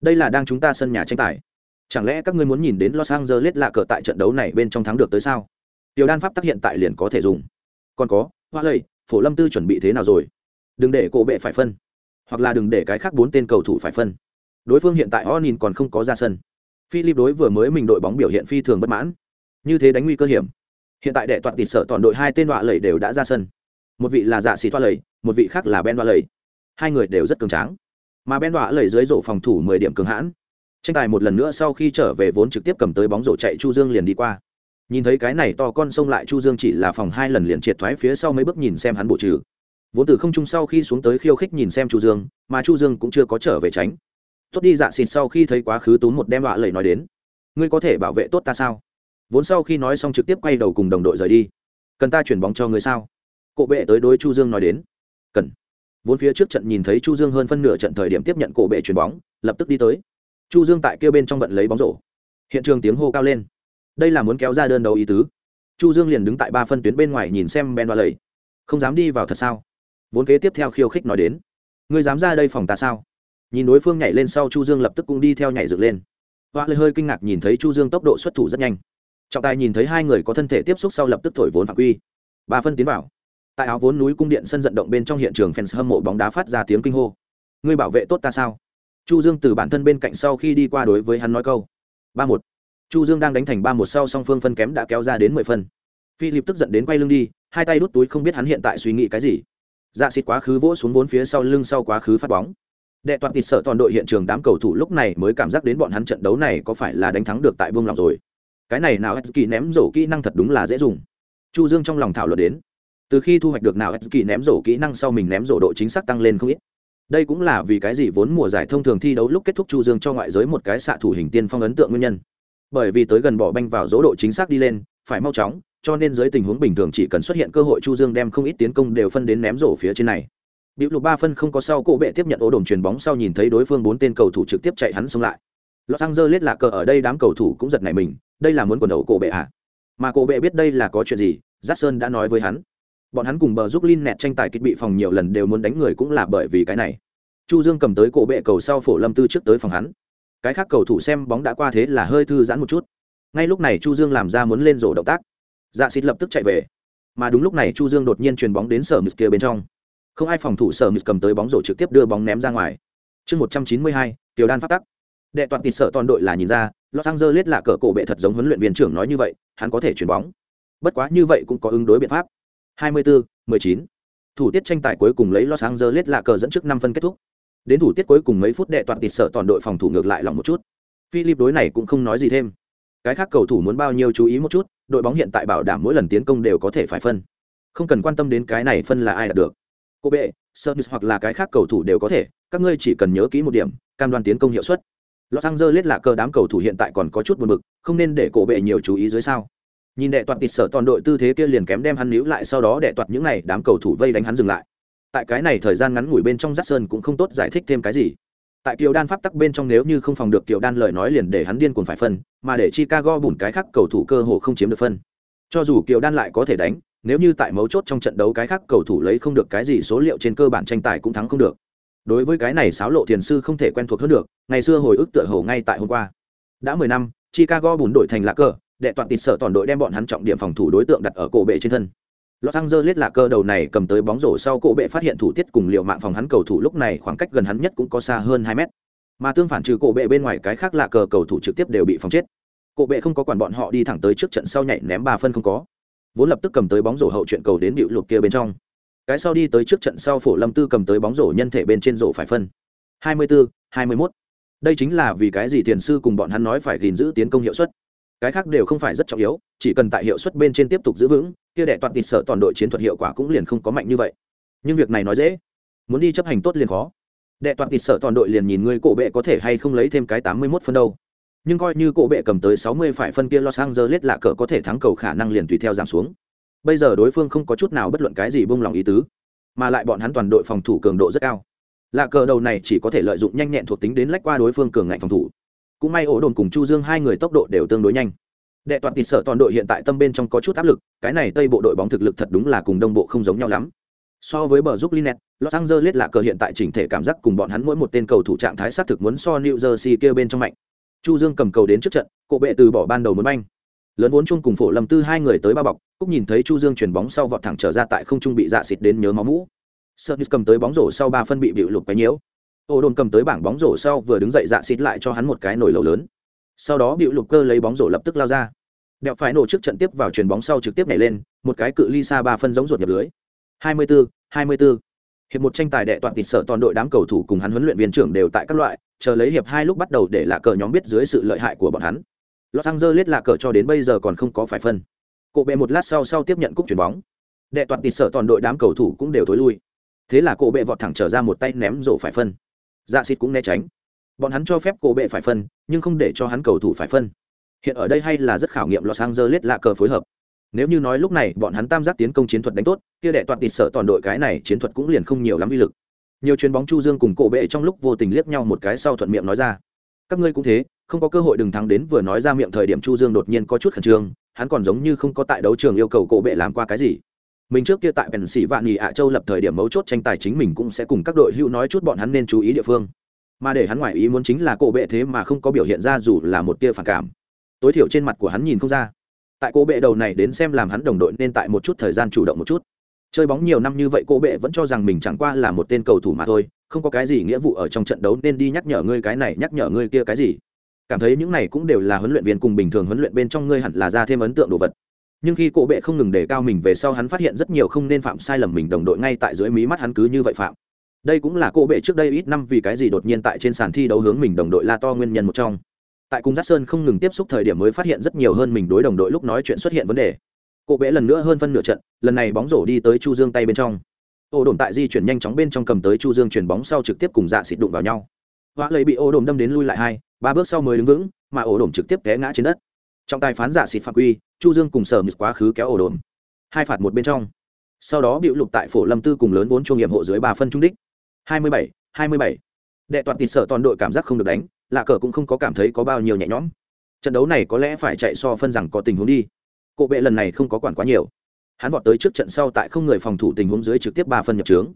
Đây là đang chúng ta sân nhà tranh tài. Chẳng lẽ các ngươi muốn nhìn đến los angeles lạ cờ tại trận đấu này bên trong thắng được tới sao? Tiểu đan pháp tác hiện tại liền có thể dùng. Còn có, hoa lầy, phổ lâm tư chuẩn bị thế nào rồi? Đừng để cổ bệ phải phân. Hoặc là đừng để cái khác bốn tên cầu thủ phải phân. Đối phương hiện tại onin còn không có ra sân. Philip đối vừa mới mình đội bóng biểu hiện phi thường bất mãn. Như thế đánh nguy cơ hiểm. Hiện tại đệ toàn tịt sợ toàn đội hai tên đọa lầy đều đã ra sân. Một vị là dạ xì toa lầy, một vị khác là ben đọa lầy. Hai người đều rất cường tráng. Mà ben đọa lầy dưới rổ phòng thủ mười điểm cường hãn. Tranh tài một lần nữa sau khi trở về vốn trực tiếp cầm tới bóng rổ chạy chu dương liền đi qua nhìn thấy cái này to con sông lại chu dương chỉ là phòng hai lần liền triệt thoái phía sau mấy bước nhìn xem hắn bộ trừ. Vốn từ không trung sau khi xuống tới khiêu khích nhìn xem chu dương, mà chu dương cũng chưa có trở về tránh. Tốt đi dạ xịt sau khi thấy quá khứ tú một đem vạ lời nói đến. Ngươi có thể bảo vệ tốt ta sao? Vốn sau khi nói xong trực tiếp quay đầu cùng đồng đội rời đi. Cần ta chuyển bóng cho ngươi sao? Cộ bệ tới đối chu dương nói đến. Cần. Vốn phía trước trận nhìn thấy chu dương hơn phân nửa trận thời điểm tiếp nhận cổ bệ chuyển bóng, lập tức đi tới. Chu dương tại kia bên trong vận lấy bóng rổ. Hiện trường tiếng hô cao lên đây là muốn kéo ra đơn đấu ý tứ. Chu dương liền đứng tại ba phân tuyến bên ngoài nhìn xem ben đoa lầy. Không dám đi vào thật sao? Vốn kế tiếp theo khiêu khích nói đến. Ngươi dám ra đây phòng ta sao? Nhìn đối phương nhảy lên sau chu dương lập tức cũng đi theo nhảy dựng lên. Hoa lê hơi kinh ngạc nhìn thấy chu dương tốc độ xuất thủ rất nhanh. Trọng tài nhìn thấy hai người có thân thể tiếp xúc sau lập tức thổi vốn phạm quy. Ba phân tiến vào. Tại áo vốn núi cung điện sân vận động bên trong hiện trường fans hâm mộ bóng đá phát ra tiếng kinh hô. Ngươi bảo vệ tốt ta sao? Chu dương từ bản thân bên cạnh sau khi đi qua đối với hắn nói câu. Ba một chu dương đang đánh thành ba một sau song phương phân kém đã kéo ra đến mười phân. Philip tức giận đến quay lưng đi, hai tay đút túi không biết hắn hiện tại suy nghĩ cái gì. Dạ xịt quá khứ vỗ xuống vốn phía sau lưng sau quá khứ phát bóng. Đệ toàn tịt sợ toàn đội hiện trường đám cầu thủ lúc này mới cảm giác đến bọn hắn trận đấu này có phải là đánh thắng được tại vương lòng rồi. Cái này nào kỳ ném rổ kỹ năng thật đúng là dễ dùng. Chu dương trong lòng thảo luận đến. Từ khi thu hoạch được nào kỳ ném rổ kỹ năng sau mình ném rổ độ chính xác tăng lên không ít. Đây cũng là vì cái gì vốn mùa giải thông thường thi đấu lúc kết thúc chu dương cho ngoại giới một cái xạ thủ hình tiên phong ấn tượng nguyên nhân bởi vì tới gần bỏ banh vào dỗ độ chính xác đi lên phải mau chóng cho nên dưới tình huống bình thường chỉ cần xuất hiện cơ hội chu dương đem không ít tiến công đều phân đến ném rổ phía trên này biểu lục ba phân không có sau cổ bệ tiếp nhận ổ đồn chuyền bóng sau nhìn thấy đối phương bốn tên cầu thủ trực tiếp chạy hắn xông lại. Los Angeles là cờ ở đây đám cầu thủ cũng giật nảy mình, đây là muốn quần đầu cổ bệ à? Mà cổ bệ biết đây là có chuyện gì, Jackson đã nói với hắn. Bọn hắn cùng bờ giúp Lin nẹt tranh tài kịch bị phòng nhiều lần đều muốn đánh người cũng là bởi vì cái này. Chu Dương cầm tới cổ bệ cầu sau phổ Lâm Tư trước tới phòng hắn. Cái khác cầu thủ xem bóng đã qua thế là hơi thư giãn một chút. Ngay lúc này Chu Dương làm ra muốn lên rổ động tác. Dạ xịt lập tức chạy về. Mà đúng lúc này Chu Dương đột nhiên truyền bóng đến sở mực kia bên trong không ai phòng thủ sở mực cầm tới bóng rổ trực tiếp đưa bóng ném ra ngoài chương một trăm chín mươi hai tiểu đan phát tắc đệ toàn tịt sợ toàn đội là nhìn ra los angeles là cờ cổ bệ thật giống huấn luyện viên trưởng nói như vậy hắn có thể chuyển bóng bất quá như vậy cũng có ứng đối biện pháp 24, 19. thủ tiết tranh tài cuối cùng lấy los angeles là cờ dẫn trước năm phân kết thúc đến thủ tiết cuối cùng mấy phút đệ toàn tịt sợ toàn đội phòng thủ ngược lại lòng một chút. Philip đối này cũng không nói gì thêm. Cái khác cầu thủ muốn bao nhiêu chú ý một chút đội bóng hiện tại bảo đảm mỗi lần tiến công đều có thể phải phân. Không cần quan tâm đến cái này phân là ai đạt được. Cô bệ sơ hoặc là cái khác cầu thủ đều có thể các ngươi chỉ cần nhớ kỹ một điểm cam đoan tiến công hiệu suất. Los Angeles là cờ đám cầu thủ hiện tại còn có chút buồn bực, không nên để cổ bệ nhiều chú ý dưới sao. Nhìn đệ toàn tịt sở toàn đội tư thế kia liền kém đem hắn níu lại sau đó đệ toàn những này đám cầu thủ vây đánh hắn dừng lại. Tại cái này thời gian ngắn ngủi bên trong Jackson cũng không tốt giải thích thêm cái gì. Tại Kiều Đan pháp tắc bên trong nếu như không phòng được Kiều Đan lời nói liền để hắn điên cuồng phải phân, mà để Chicago bùn cái khác cầu thủ cơ hồ không chiếm được phân. Cho dù Kiều Đan lại có thể đánh, nếu như tại mấu chốt trong trận đấu cái khác cầu thủ lấy không được cái gì số liệu trên cơ bản tranh tài cũng thắng không được đối với cái này sáo lộ thiền sư không thể quen thuộc hơn được ngày xưa hồi ức tựa hồ ngay tại hôm qua đã mười năm chicago bùn đội thành lạc cờ đệ toàn tịt sợ toàn đội đem bọn hắn trọng điểm phòng thủ đối tượng đặt ở cổ bệ trên thân Los Angeles là cơ đầu này cầm tới bóng rổ sau cổ bệ phát hiện thủ tiết cùng liệu mạng phòng hắn cầu thủ lúc này khoảng cách gần hắn nhất cũng có xa hơn hai mét. Mà tương phản trừ cổ bệ bên ngoài cái khác là cờ cầu thủ trực tiếp đều bị phòng chết. Cổ bệ không có quản bọn họ đi thẳng tới trước trận sau nhảy ném ba phân không có vốn lập tức cầm tới bóng rổ hậu chuyện cầu đến điệu lục kia bên trong cái sau đi tới trước trận sau phổ lâm tư cầm tới bóng rổ nhân thể bên trên rổ phải phân 24, 21. đây chính là vì cái gì tiền sư cùng bọn hắn nói phải gìn giữ tiến công hiệu suất cái khác đều không phải rất trọng yếu chỉ cần tại hiệu suất bên trên tiếp tục giữ vững kia đệ toàn tịt sợ toàn đội chiến thuật hiệu quả cũng liền không có mạnh như vậy nhưng việc này nói dễ muốn đi chấp hành tốt liền khó đệ toàn tịt sợ toàn đội liền nhìn người cổ bệ có thể hay không lấy thêm cái 81 phân đâu nhưng coi như cổ bệ cầm tới 60 phải phân kia Los Angeles lạ cờ có thể thắng cầu khả năng liền tùy theo giảm xuống. Bây giờ đối phương không có chút nào bất luận cái gì buông lòng ý tứ, mà lại bọn hắn toàn đội phòng thủ cường độ rất cao. Lạ cờ đầu này chỉ có thể lợi dụng nhanh nhẹn thuộc tính đến lách qua đối phương cường ngạnh phòng thủ. Cũng may ổ đồn cùng Chu Dương hai người tốc độ đều tương đối nhanh. Đệ toàn tịt sợ toàn đội hiện tại tâm bên trong có chút áp lực, cái này Tây bộ đội bóng thực lực thật đúng là cùng Đông bộ không giống nhau lắm. So với bờ giúp Linet, Los Angeles lạc cờ hiện tại chỉnh thể cảm giác cùng bọn hắn mỗi một tên cầu thủ trạng thái sát thực muốn so New Jersey kia bên trong mạnh chu dương cầm cầu đến trước trận cổ bệ từ bỏ ban đầu muốn manh. lớn vốn chung cùng phổ lâm tư hai người tới ba bọc cúc nhìn thấy chu dương chuyển bóng sau vọt thẳng trở ra tại không trung bị dạ xịt đến nhớ máu mũ sợ cầm tới bóng rổ sau ba phân bị bịu lục cái nhiễu ô đồn cầm tới bảng bóng rổ sau vừa đứng dậy dạ xịt lại cho hắn một cái nổi lầu lớn. Sau đó bịu lục cơ lấy bóng rổ lập tức lao ra. Đẹo phải nổ trước trận tiếp vào chuyền bóng sau trực tiếp nhảy lên một cái cự ly xa ba phân giống ruột nhập lưới. 24, 24. hiệp một tranh tài đệ toàn tịt sở toàn đội đám cầu thủ cùng hắn huấn luyện viên trưởng đều tại các loại chờ lấy hiệp hai lúc bắt đầu để lạ cờ nhóm biết dưới sự lợi hại của bọn hắn. Los angeles lạ cờ cho đến bây giờ còn không có phải phân. Cộ bệ một lát sau sau tiếp nhận cúp chuyền bóng. Đệ toàn tịt sở toàn đội đám cầu thủ cũng đều thối lui. Thế là cộ bệ vọt thẳng trở ra một tay ném rổ phải phân dạ xịt cũng né tránh. Bọn hắn cho phép cổ bệ phải phân, nhưng không để cho hắn cầu thủ phải phân. Hiện ở đây hay là rất khảo nghiệm los angeles lạ cờ phối hợp. Nếu như nói lúc này bọn hắn tam giác tiến công chiến thuật đánh tốt, kia đệ toàn tịt sợ toàn đội cái này chiến thuật cũng liền không nhiều lắm uy lực. Nhiều chuyền bóng chu dương cùng cổ bệ trong lúc vô tình liếc nhau một cái sau thuận miệng nói ra. Các ngươi cũng thế, không có cơ hội đừng thắng đến vừa nói ra miệng thời điểm chu dương đột nhiên có chút khẩn trương, hắn còn giống như không có tại đấu trường yêu cầu cổ bệ làm qua cái gì mình trước kia tại bèn sĩ vạn nghị ạ châu lập thời điểm mấu chốt tranh tài chính mình cũng sẽ cùng các đội hữu nói chút bọn hắn nên chú ý địa phương. Mà để hắn ngoại ý muốn chính là cổ bệ thế mà không có biểu hiện ra dù là một tia phản cảm. Tối thiểu trên mặt của hắn nhìn không ra. Tại cổ bệ đầu này đến xem làm hắn đồng đội nên tại một chút thời gian chủ động một chút. Chơi bóng nhiều năm như vậy cổ bệ vẫn cho rằng mình chẳng qua là một tên cầu thủ mà thôi, không có cái gì nghĩa vụ ở trong trận đấu nên đi nhắc nhở ngươi cái này, nhắc nhở ngươi kia cái gì. Cảm thấy những này cũng đều là huấn luyện viên cùng bình thường huấn luyện bên trong ngươi hẳn là ra thêm ấn tượng đồ vật nhưng khi cổ bệ không ngừng đề cao mình về sau hắn phát hiện rất nhiều không nên phạm sai lầm mình đồng đội ngay tại dưới mí mắt hắn cứ như vậy phạm đây cũng là cổ bệ trước đây ít năm vì cái gì đột nhiên tại trên sàn thi đấu hướng mình đồng đội la to nguyên nhân một trong tại cung giác sơn không ngừng tiếp xúc thời điểm mới phát hiện rất nhiều hơn mình đối đồng đội lúc nói chuyện xuất hiện vấn đề Cổ bệ lần nữa hơn phân nửa trận, lần này bóng rổ đi tới Chu Dương tay bên trong. Ô đồn tại di chuyển nhanh chóng bên trong cầm tới Chu Dương chuyển bóng sau trực tiếp cùng Dạ Xịt đụng vào nhau. Hóa lấy bị ô đồn đâm đến lui lại hai, ba bước sau mới đứng vững, mà ô đồn trực tiếp té ngã trên đất trọng tài phán giả Xịt phạm quy, Chu Dương cùng sở mịt quá khứ kéo ổ đồn. Hai phạt một bên trong. sau đó bịu lục tại phổ lâm tư cùng lớn vốn chuông nghiệm hộ dưới ba phân trung đích. Hai mươi bảy hai mươi bảy. Đệ toàn tịt sợ toàn đội cảm giác không được đánh lạ cờ cũng không có cảm thấy có bao nhiêu nhẹ nhõm. Trận đấu này có lẽ phải chạy so phân rằng có tình huống đi. Cộ bệ lần này không có quản quá nhiều. Hắn vọt tới trước trận sau tại không người phòng thủ tình huống dưới trực tiếp ba phân nhập trướng.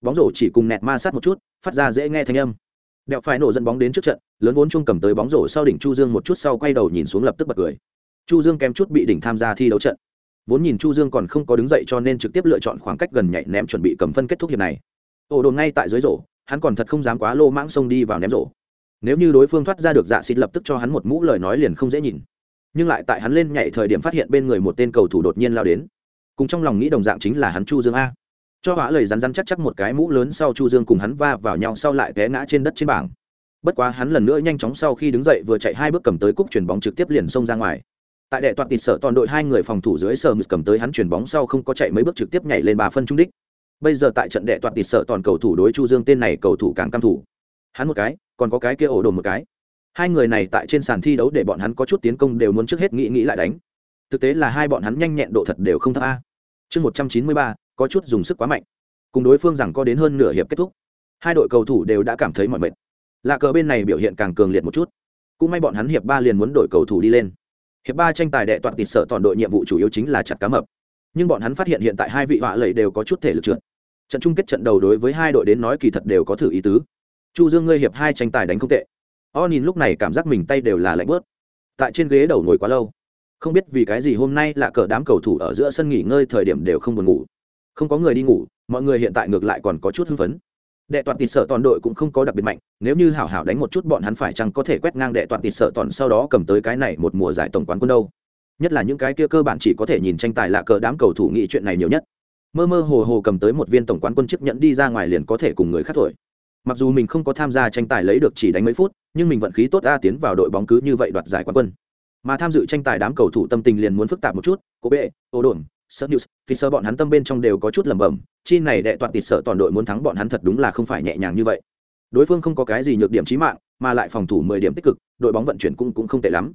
Bóng rổ chỉ cùng nẹt ma sát một chút phát ra dễ nghe thanh âm đẹo phải nổ dẫn bóng đến trước trận, lớn vốn chung cầm tới bóng rổ sau đỉnh chu dương một chút sau quay đầu nhìn xuống lập tức bật cười. Chu dương kém chút bị đỉnh tham gia thi đấu trận. Vốn nhìn chu dương còn không có đứng dậy cho nên trực tiếp lựa chọn khoảng cách gần nhảy ném chuẩn bị cầm phân kết thúc hiệp này. Ổ đồn ngay tại dưới rổ, hắn còn thật không dám quá lô mãng xông đi vào ném rổ. Nếu như đối phương thoát ra được dạ xịt lập tức cho hắn một mũ lời nói liền không dễ nhìn. Nhưng lại tại hắn lên nhảy thời điểm phát hiện bên người một tên cầu thủ đột nhiên lao đến. Cùng trong lòng nghĩ đồng dạng chính là hắn chu dương a cho hỏa lời rắn rắn chắc chắc một cái mũ lớn sau chu dương cùng hắn va vào nhau sau lại té ngã trên đất trên bảng. Bất quá hắn lần nữa nhanh chóng sau khi đứng dậy vừa chạy hai bước cầm tới cúc chuyển bóng trực tiếp liền xông ra ngoài. Tại đệ toàn tịt sở toàn đội hai người phòng thủ dưới sờ cầm tới hắn chuyển bóng sau không có chạy mấy bước trực tiếp nhảy lên ba phân trung đích. Bây giờ tại trận đệ toàn tịt sở toàn cầu thủ đối chu dương tên này cầu thủ càng cam thủ. Hắn một cái, còn có cái kia ổ đồn một cái. Hai người này tại trên sàn thi đấu để bọn hắn có chút tiến công đều muốn trước hết nghĩ nghĩ lại đánh. Thực tế là hai bọn hắn nhanh nhẹn độ thật đều không thấp a. Chương một trăm chín mươi ba có chút dùng sức quá mạnh. Cùng đối phương rằng có đến hơn nửa hiệp kết thúc, hai đội cầu thủ đều đã cảm thấy mọi mệt. Lạ cờ bên này biểu hiện càng cường liệt một chút. Cũng may bọn hắn hiệp ba liền muốn đổi cầu thủ đi lên. Hiệp ba tranh tài đệ toàn tịt sợ toàn đội nhiệm vụ chủ yếu chính là chặt cá mập. Nhưng bọn hắn phát hiện hiện tại hai vị họa lầy đều có chút thể lực trượt. Trận chung kết trận đầu đối với hai đội đến nói kỳ thật đều có thử ý tứ. Chu dương ngươi hiệp hai tranh tài đánh không tệ. O nhìn lúc này cảm giác mình tay đều là lạnh bớt. Tại trên ghế đầu ngồi quá lâu. Không biết vì cái gì hôm nay là cờ đám cầu thủ ở giữa sân nghỉ ngơi thời điểm đều không buồn ngủ không có người đi ngủ, mọi người hiện tại ngược lại còn có chút hưng phấn. Đệ toàn tịt sợ toàn đội cũng không có đặc biệt mạnh, nếu như hảo hảo đánh một chút bọn hắn phải chăng có thể quét ngang đệ toàn tịt sợ toàn sau đó cầm tới cái này một mùa giải tổng quán quân đâu. Nhất là những cái kia cơ bản chỉ có thể nhìn tranh tài lạ cờ đám cầu thủ nghĩ chuyện này nhiều nhất. Mơ mơ hồ hồ cầm tới một viên tổng quán quân chức nhận đi ra ngoài liền có thể cùng người khác thổi. Mặc dù mình không có tham gia tranh tài lấy được chỉ đánh mấy phút, nhưng mình vận khí tốt a tiến vào đội bóng cứ như vậy đoạt giải quán quân. Mà tham dự tranh tài đám cầu thủ tâm tình liền muốn phức tạp một chút cố bệ ô đồn sợ news, vì sơ bọn hắn tâm bên trong đều có chút lẩm bẩm, chi này đệ toàn tịt sợ toàn đội muốn thắng bọn hắn thật đúng là không phải nhẹ nhàng như vậy. Đối phương không có cái gì nhược điểm chí mạng, mà lại phòng thủ mười điểm tích cực, đội bóng vận chuyển cũng cũng không tệ lắm.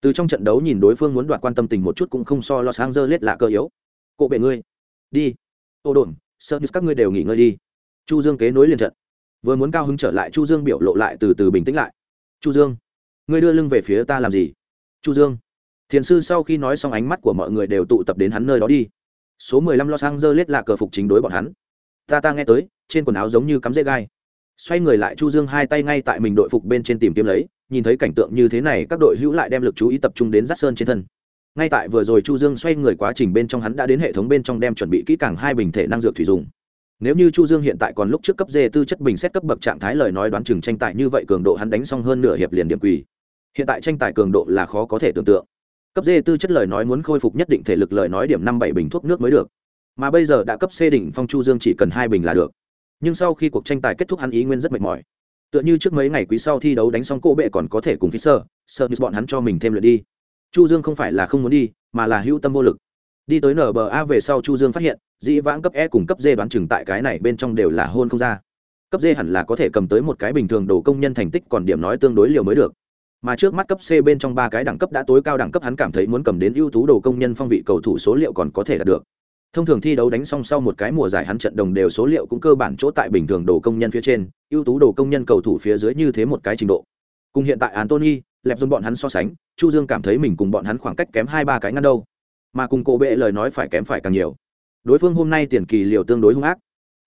Từ trong trận đấu nhìn đối phương muốn đoạt quan tâm tình một chút cũng không so los angeles là cơ yếu. Cộ bệ ngươi, đi. Ô đồn, sợ news các ngươi đều nghỉ ngơi đi. Chu dương kế nối liền trận. Vừa muốn cao hứng trở lại, chu dương biểu lộ lại từ từ bình tĩnh lại. Chu dương, ngươi đưa lưng về phía ta làm gì? Chu dương thiền sư sau khi nói xong ánh mắt của mọi người đều tụ tập đến hắn nơi đó đi. Số mười lăm los angeles là cờ phục chính đối bọn hắn. Ta ta nghe tới, trên quần áo giống như cắm dễ gai. Xoay người lại chu dương hai tay ngay tại mình đội phục bên trên tìm kiếm lấy, nhìn thấy cảnh tượng như thế này, các đội hữu lại đem lực chú ý tập trung đến rát sơn trên thân. Ngay tại vừa rồi chu dương xoay người quá trình bên trong hắn đã đến hệ thống bên trong đem chuẩn bị kỹ càng hai bình thể năng dược thủy dùng. Nếu như chu dương hiện tại còn lúc trước cấp dê tư chất bình xét cấp bậc trạng thái lời nói đoán chừng tranh tài như vậy cường độ hắn đánh xong hơn nửa hiệp liền điểm quỳ. Hiện tại tranh tài cường độ là khó có thể tưởng tượng cấp d tư chất lời nói muốn khôi phục nhất định thể lực lời nói điểm năm bảy bình thuốc nước mới được mà bây giờ đã cấp c đỉnh phong chu dương chỉ cần hai bình là được nhưng sau khi cuộc tranh tài kết thúc hắn ý nguyên rất mệt mỏi tựa như trước mấy ngày quý sau thi đấu đánh xong cô bệ còn có thể cùng Fisher, sợ như bọn hắn cho mình thêm lượt đi. Chu Dương không phải là không muốn đi, mà là hữu tâm vô lực. Đi tới NBA về sau Chu Dương phát hiện, dĩ vãng cấp E cùng cấp D đoán chừng tại cái này bên trong đều là hôn không ra. Cấp D hẳn là có thể cầm tới một cái bình thường đồ công nhân thành tích còn điểm nói tương đối liều mới được. Mà trước mắt cấp C bên trong ba cái đẳng cấp đã tối cao đẳng cấp hắn cảm thấy muốn cầm đến ưu tú đồ công nhân phong vị cầu thủ số liệu còn có thể đạt được. Thông thường thi đấu đánh xong sau một cái mùa giải hắn trận đồng đều số liệu cũng cơ bản chỗ tại bình thường đồ công nhân phía trên, ưu tú đồ công nhân cầu thủ phía dưới như thế một cái trình độ. Cùng hiện tại Anthony, lẹp dồn bọn hắn so sánh, Chu Dương cảm thấy mình cùng bọn hắn khoảng cách kém hai ba cái ngăn đâu. Mà cùng cổ bệ lời nói phải kém phải càng nhiều. Đối phương hôm nay tiền kỳ liều tương đối hung ác,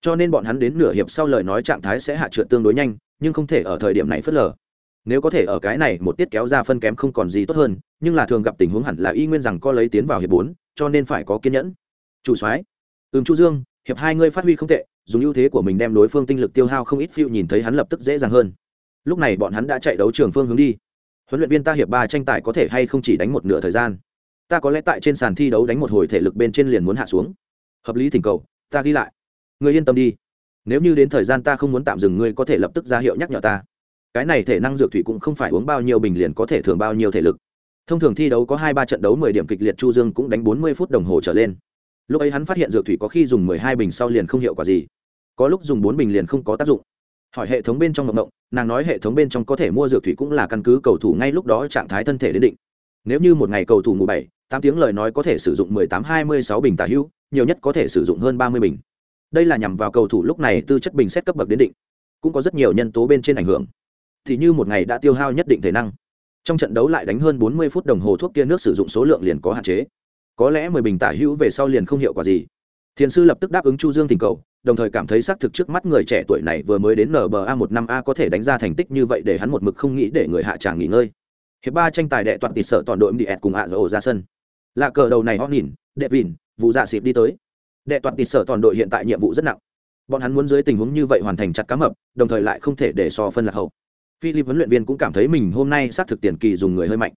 cho nên bọn hắn đến nửa hiệp sau lời nói trạng thái sẽ hạ trượt tương đối nhanh, nhưng không thể ở thời điểm này phớt lờ. Nếu có thể ở cái này một tiết kéo ra phân kém không còn gì tốt hơn, nhưng là thường gặp tình huống hẳn là y nguyên rằng co lấy tiến vào hiệp bốn, cho nên phải có kiên nhẫn. Chủ soái. Ừm chu dương hiệp hai ngươi phát huy không tệ dùng ưu thế của mình đem đối phương tinh lực tiêu hao không ít phiêu nhìn thấy hắn lập tức dễ dàng hơn. Lúc này bọn hắn đã chạy đấu trường phương hướng đi. Huấn luyện viên ta hiệp ba tranh tài có thể hay không chỉ đánh một nửa thời gian? Ta có lẽ tại trên sàn thi đấu đánh một hồi thể lực bên trên liền muốn hạ xuống. Hợp lý thỉnh cầu ta ghi lại. Ngươi yên tâm đi. Nếu như đến thời gian ta không muốn tạm dừng ngươi có thể lập tức ra hiệu nhắc nhở ta cái này thể năng dược thủy cũng không phải uống bao nhiêu bình liền có thể thường bao nhiêu thể lực. Thông thường thi đấu có hai ba trận đấu mười điểm kịch liệt chu dương cũng đánh bốn mươi phút đồng hồ trở lên. Lúc ấy hắn phát hiện dược thủy có khi dùng mười hai bình sau liền không hiệu quả gì. Có lúc dùng bốn bình liền không có tác dụng. Hỏi hệ thống bên trong ngọc động nàng nói hệ thống bên trong có thể mua dược thủy cũng là căn cứ cầu thủ ngay lúc đó trạng thái thân thể đến định. Nếu như một ngày cầu thủ ngủ bảy, tám tiếng lời nói có thể sử dụng mười tám hai mươi sáu bình tả hữu, nhiều nhất có thể sử dụng hơn ba mươi bình. Đây là nhằm vào cầu thủ lúc này tư chất bình xét cấp bậc đến định. Cũng có rất nhiều nhân tố bên trên ảnh hưởng thì như một ngày đã tiêu hao nhất định thể năng. Trong trận đấu lại đánh hơn bốn mươi phút đồng hồ thuốc kia nước sử dụng số lượng liền có hạn chế. Có lẽ mười bình tả hữu về sau liền không hiệu quả gì. Thiền sư lập tức đáp ứng chu dương tình cầu, đồng thời cảm thấy xác thực trước mắt người trẻ tuổi này vừa mới đến nba một năm a có thể đánh ra thành tích như vậy để hắn một mực không nghĩ để người hạ tràng nghỉ ngơi. Hiệp ba tranh tài đệ toàn tịt sợ toàn đội mds cùng ạ dỗ ra sân. Là cờ đầu này họ nhìn, đệ vìn vụ dạ xịp đi tới. Đệ toàn tịt sợ toàn đội hiện tại nhiệm vụ rất nặng. Bọn hắn muốn dưới tình huống như vậy hoàn thành chặt cá mập, đồng thời lại không thể để so phân lạc hậu philip huấn luyện viên cũng cảm thấy mình hôm nay xác thực tiền kỳ dùng người hơi mạnh.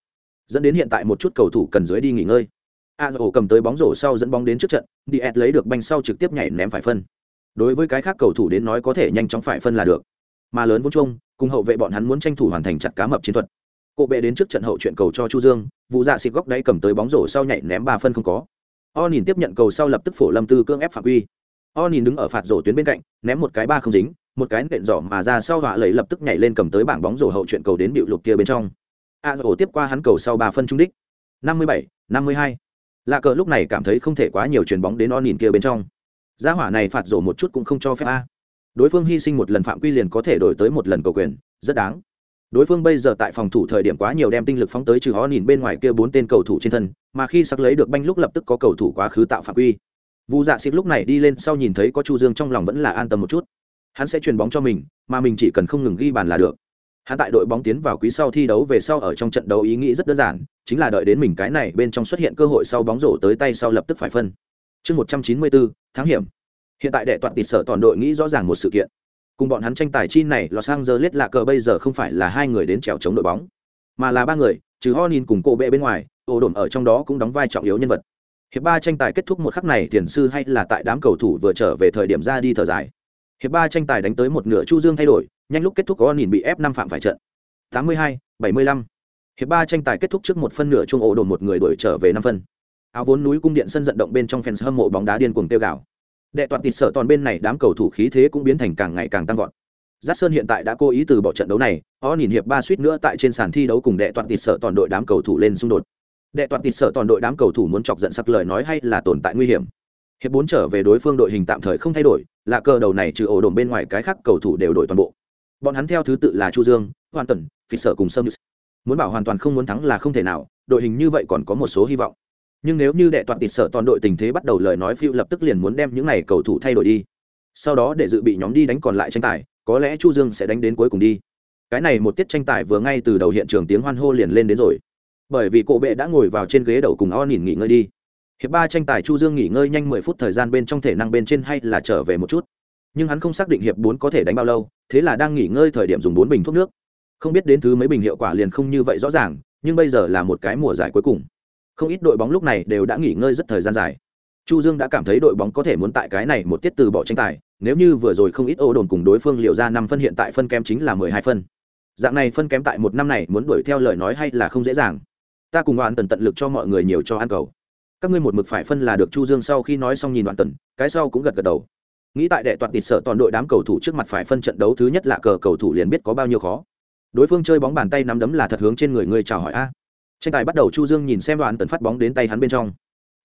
Dẫn đến hiện tại một chút cầu thủ cần dưới đi nghỉ ngơi. A cầm tới bóng rổ sau dẫn bóng đến trước trận đi ed lấy được banh sau trực tiếp nhảy ném phải phân. Đối với cái khác cầu thủ đến nói có thể nhanh chóng phải phân là được. Mà lớn vốn chung, cùng hậu vệ bọn hắn muốn tranh thủ hoàn thành chặt cá mập chiến thuật. Cộ bệ đến trước trận hậu chuyện cầu cho chu dương vụ dạ xịt góc đáy cầm tới bóng rổ sau nhảy ném ba phân không có. O nhìn tiếp nhận cầu sau lập tức phổ lâm tư cương ép phạm quy. O nhìn đứng ở phạt rổ tuyến bên cạnh, ném một cái ba không dính một cái nện giỏ mà ra sau họa lấy lập tức nhảy lên cầm tới bảng bóng rổ hậu chuyện cầu đến bịu lục kia bên trong. A rổ tiếp qua hắn cầu sau ba phân trung đích. Năm mươi bảy, năm mươi hai. Lạ cờ lúc này cảm thấy không thể quá nhiều chuyền bóng đến o nhìn kia bên trong. Gia hỏa này phạt rổ một chút cũng không cho phép a. Đối phương hy sinh một lần phạm quy liền có thể đổi tới một lần cầu quyền, rất đáng. Đối phương bây giờ tại phòng thủ thời điểm quá nhiều đem tinh lực phóng tới trừ họ nhìn bên ngoài kia bốn tên cầu thủ trên thân, mà khi sắc lấy được banh lúc lập tức có cầu thủ quá khứ tạo phạm quy. Vu dạ xịt lúc này đi lên sau nhìn thấy có chu dương trong lòng vẫn là an tâm một chút hắn sẽ chuyền bóng cho mình, mà mình chỉ cần không ngừng ghi bàn là được. Hắn tại đội bóng tiến vào quý sau thi đấu về sau ở trong trận đấu ý nghĩ rất đơn giản, chính là đợi đến mình cái này bên trong xuất hiện cơ hội sau bóng rổ tới tay sau lập tức phải phân. Chương một trăm chín mươi bốn tháng hiểm. Hiện tại đệ toàn tịt sở toàn đội nghĩ rõ ràng một sự kiện. Cùng bọn hắn tranh tài chi này, los angeles lạ cờ bây giờ không phải là hai người đến trèo chống đội bóng, mà là ba người, trừ honin cùng cô bệ bên ngoài ổ đồn ở trong đó cũng đóng vai trọng yếu nhân vật. Hiệp ba tranh tài kết thúc một khắc này, tiền sư hay là tại đám cầu thủ vừa trở về thời điểm ra đi thở dài hiệp ba tranh tài đánh tới một nửa chu dương thay đổi nhanh lúc kết thúc có nhìn bị ép năm phạm phải trận 82, 75. hiệp ba tranh tài kết thúc trước một phân nửa chung ổ đồn một người đuổi trở về năm phân áo vốn núi cung điện sân vận động bên trong fans hâm mộ bóng đá điên cuồng tiêu gạo đệ toàn tịt sợ toàn bên này đám cầu thủ khí thế cũng biến thành càng ngày càng tăng vọt Giác Sơn hiện tại đã cố ý từ bỏ trận đấu này, họ nhìn hiệp ba suýt nữa tại trên sàn thi đấu cùng đệ toàn tịt sợ toàn đội đám cầu thủ lên xung đột. Đệ toàn tịt sợ toàn đội đám cầu thủ muốn chọc giận sắc lời nói hay là tồn tại nguy hiểm. Hiệp bốn trở về đối phương đội hình tạm thời không thay đổi, là cờ đầu này trừ ổ đồn bên ngoài cái khác cầu thủ đều đổi toàn bộ. Bọn hắn theo thứ tự là Chu Dương, Hoàn Tần, Phi Sở cùng Sâm. Muốn bảo hoàn toàn không muốn thắng là không thể nào, đội hình như vậy còn có một số hy vọng. Nhưng nếu như đệ toàn tịt sợ toàn đội tình thế bắt đầu lời nói phiêu lập tức liền muốn đem những này cầu thủ thay đổi đi. Sau đó để dự bị nhóm đi đánh còn lại tranh tài có lẽ chu dương sẽ đánh đến cuối cùng đi. Cái này một tiết tranh tài vừa ngay từ đầu hiện trường tiếng hoan hô liền lên đến rồi. Bởi vì cổ bệ đã ngồi vào trên ghế đầu cùng o nhìn nghỉ ngơi đi hiệp ba tranh tài chu dương nghỉ ngơi nhanh mười phút thời gian bên trong thể năng bên trên hay là trở về một chút. Nhưng hắn không xác định hiệp bốn có thể đánh bao lâu, thế là đang nghỉ ngơi thời điểm dùng bốn bình thuốc nước. Không biết đến thứ mấy bình hiệu quả liền không như vậy rõ ràng, nhưng bây giờ là một cái mùa giải cuối cùng. Không ít đội bóng lúc này đều đã nghỉ ngơi rất thời gian dài. Chu dương đã cảm thấy đội bóng có thể muốn tại cái này một tiết từ bỏ tranh tài, nếu như vừa rồi không ít ô đồn cùng đối phương liệu ra năm phân hiện tại phân kém chính là mười hai phân. Dạng này phân kém tại một năm này muốn đuổi theo lời nói hay là không dễ dàng? Ta cùng đoàn tần tận lực cho mọi người nhiều cho ăn cầu các ngươi một mực phải phân là được chu dương sau khi nói xong nhìn đoạn tần, cái sau cũng gật gật đầu. Nghĩ tại đệ toàn tịt sợ toàn đội đám cầu thủ trước mặt phải phân trận đấu thứ nhất là cờ cầu thủ liền biết có bao nhiêu khó. Đối phương chơi bóng bàn tay nắm đấm là thật hướng trên người người chào hỏi a. Tranh tài bắt đầu chu dương nhìn xem đoạn tần phát bóng đến tay hắn bên trong.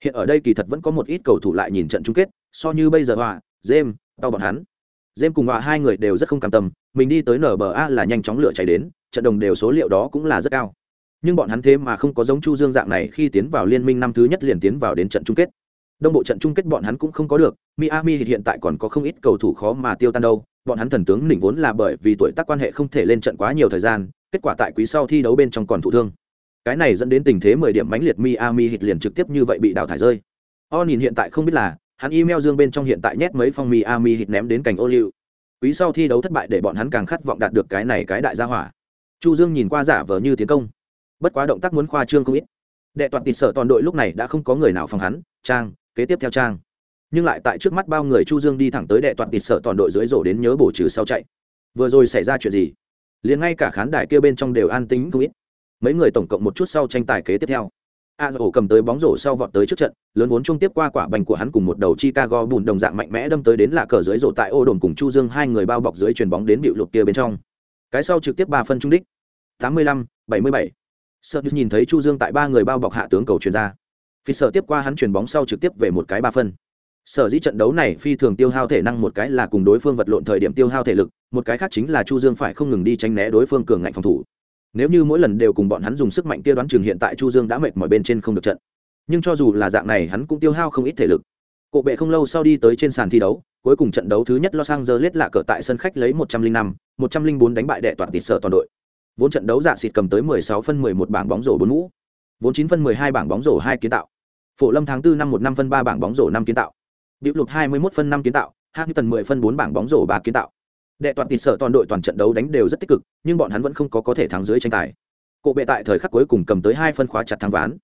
Hiện ở đây kỳ thật vẫn có một ít cầu thủ lại nhìn trận chung kết, so như bây giờ hòa jem tao bọn hắn. Jem cùng hòa hai người đều rất không cam tâm, mình đi tới nba là nhanh chóng lửa cháy đến, trận đồng đều số liệu đó cũng là rất cao nhưng bọn hắn thế mà không có giống chu dương dạng này khi tiến vào liên minh năm thứ nhất liền tiến vào đến trận chung kết đông bộ trận chung kết bọn hắn cũng không có được miami hiện tại còn có không ít cầu thủ khó mà tiêu tan đâu bọn hắn thần tướng đỉnh vốn là bởi vì tuổi tác quan hệ không thể lên trận quá nhiều thời gian kết quả tại quý sau thi đấu bên trong còn thụ thương cái này dẫn đến tình thế mười điểm mãnh liệt Miami hit liền trực tiếp như vậy bị đào thải rơi. O nhìn hiện tại không biết là, hắn email dương bên trong hiện tại nhét mấy phong Miami hit ném đến cảnh ô liu. Quý sau thi đấu thất bại để bọn hắn càng khát vọng đạt được cái này cái đại gia hỏa. Chu Dương nhìn qua giả vờ như tiến công. Bất quá động tác muốn khoa trương không ít. Đệ toàn tịt sở toàn đội lúc này đã không có người nào phòng hắn, trang, kế tiếp theo trang. Nhưng lại tại trước mắt bao người Chu Dương đi thẳng tới đệ toàn tịt sở toàn đội dưới rổ đến nhớ bổ trừ sau chạy. Vừa rồi xảy ra chuyện gì? Liền ngay cả khán đài kia bên trong đều an tĩnh không ít mấy người tổng cộng một chút sau tranh tài kế tiếp theo a rổ cầm tới bóng rổ sau vọt tới trước trận lớn vốn chung tiếp qua quả bành của hắn cùng một đầu chicago bùn đồng dạng mạnh mẽ đâm tới đến là cờ dưới rổ tại ô đồn cùng chu dương hai người bao bọc dưới chuyền bóng đến bịu lục kia bên trong cái sau trực tiếp ba phân trung đích 85, 77. Sợ nhìn thấy Chu Dương tại ba người bao bọc hạ tướng cầu truyền ra. phi sợ tiếp qua hắn chuyền bóng sau trực tiếp về một cái ba phân. Sở dĩ trận đấu này phi thường tiêu hao thể năng một cái là cùng đối phương vật lộn thời điểm tiêu hao thể lực một cái khác chính là chu dương phải không ngừng đi tránh né đối phương cường ngạnh phòng thủ. Nếu như mỗi lần đều cùng bọn hắn dùng sức mạnh kia đoán chừng hiện tại chu dương đã mệt mỏi bên trên không được trận. Nhưng cho dù là dạng này hắn cũng tiêu hao không ít thể lực. Cộ bệ không lâu sau đi tới trên sàn thi đấu cuối cùng trận đấu thứ nhất los angeles lạ cờ tại sân khách lấy 105, 104 đánh bại đệ toàn tỉ sở toàn đội vốn trận đấu dạ xịt cầm tới 16 phân 11 bảng bóng rổ bốn mũ vốn 9 phân 12 bảng bóng rổ hai kiến tạo phổ lâm tháng 4 năm một năm phân ba bảng bóng rổ năm kiến tạo biểu lục 21 phân 5 kiến tạo, hạng tần 10 phân 4 bảng bóng rổ 3 kiến tạo. Đệ toàn tịt sở toàn đội toàn trận đấu đánh đều rất tích cực, nhưng bọn hắn vẫn không có có thể thắng dưới tranh tài. Cổ bệ tại thời khắc cuối cùng cầm tới 2 phân khóa chặt thắng ván.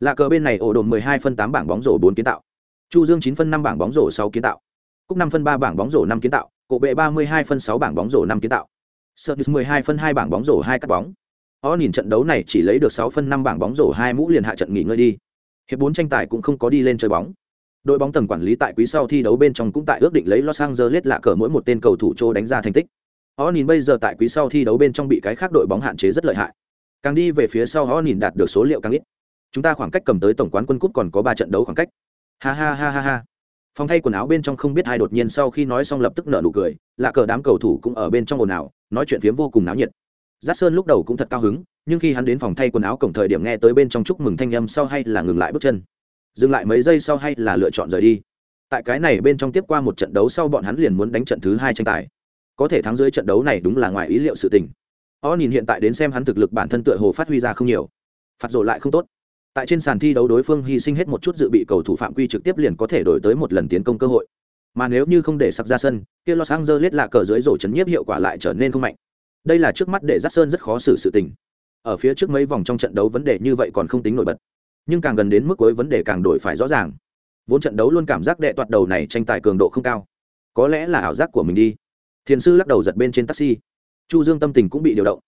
Lạ cờ bên này ổ đồn 12 phân 8 bảng bóng rổ 4 kiến tạo. Chu Dương 9 phân 5 bảng bóng rổ 6 kiến tạo. Cúc 5 phân 3 bảng bóng rổ 5 kiến tạo, cổ bệ 32 phân 6 bảng bóng rổ 5 kiến tạo. Sirius 12 phân 2 bảng bóng rổ 2 cắt bóng. Ó nhìn trận đấu này chỉ lấy được 6 phân 5 bảng bóng rổ 2 mũ liền hạ trận nghỉ ngơi đi. Hiệp 4 tranh tài cũng không có đi lên chơi bóng. Đội bóng tầng quản lý tại quý sau thi đấu bên trong cũng tại ước định lấy Los Angeles lạ cờ mỗi một tên cầu thủ trô đánh ra thành tích. Onin bây giờ tại quý sau thi đấu bên trong bị cái khác đội bóng hạn chế rất lợi hại. Càng đi về phía sau Onin đạt được số liệu càng ít. Chúng ta khoảng cách cầm tới tổng quán quân cúp còn có ba trận đấu khoảng cách. Ha ha ha ha ha. Phòng thay quần áo bên trong không biết ai đột nhiên sau khi nói xong lập tức nở nụ cười, lạ cờ đám cầu thủ cũng ở bên trong ồn ào, nói chuyện phiếm vô cùng náo nhiệt. Giác Sơn lúc đầu cũng thật cao hứng, nhưng khi hắn đến phòng thay quần áo cổng thời điểm nghe tới bên trong chúc mừng thanh âm sau hay là ngừng lại bước chân. Dừng lại mấy giây sau hay là lựa chọn rời đi. Tại cái này bên trong tiếp qua một trận đấu sau bọn hắn liền muốn đánh trận thứ hai tranh tài. Có thể thắng dưới trận đấu này đúng là ngoài ý liệu sự tình. O nhìn hiện tại đến xem hắn thực lực bản thân tựa hồ phát huy ra không nhiều. Phạt rổ lại không tốt tại trên sàn thi đấu đối phương hy sinh hết một chút dự bị cầu thủ phạm quy trực tiếp liền có thể đổi tới một lần tiến công cơ hội. Mà nếu như không để sặc ra sân, kia los angeles là cờ dưới rổ chấn nhiếp hiệu quả lại trở nên không mạnh. Đây là trước mắt để giắt sơn rất khó xử sự tình. Ở phía trước mấy vòng trong trận đấu vấn đề như vậy còn không tính nổi bật. Nhưng càng gần đến mức cuối vấn đề càng đổi phải rõ ràng. Vốn trận đấu luôn cảm giác đệ toạt đầu này tranh tài cường độ không cao. Có lẽ là ảo giác của mình đi. Thiền sư lắc đầu giật bên trên taxi. Chu dương tâm tình cũng bị điều động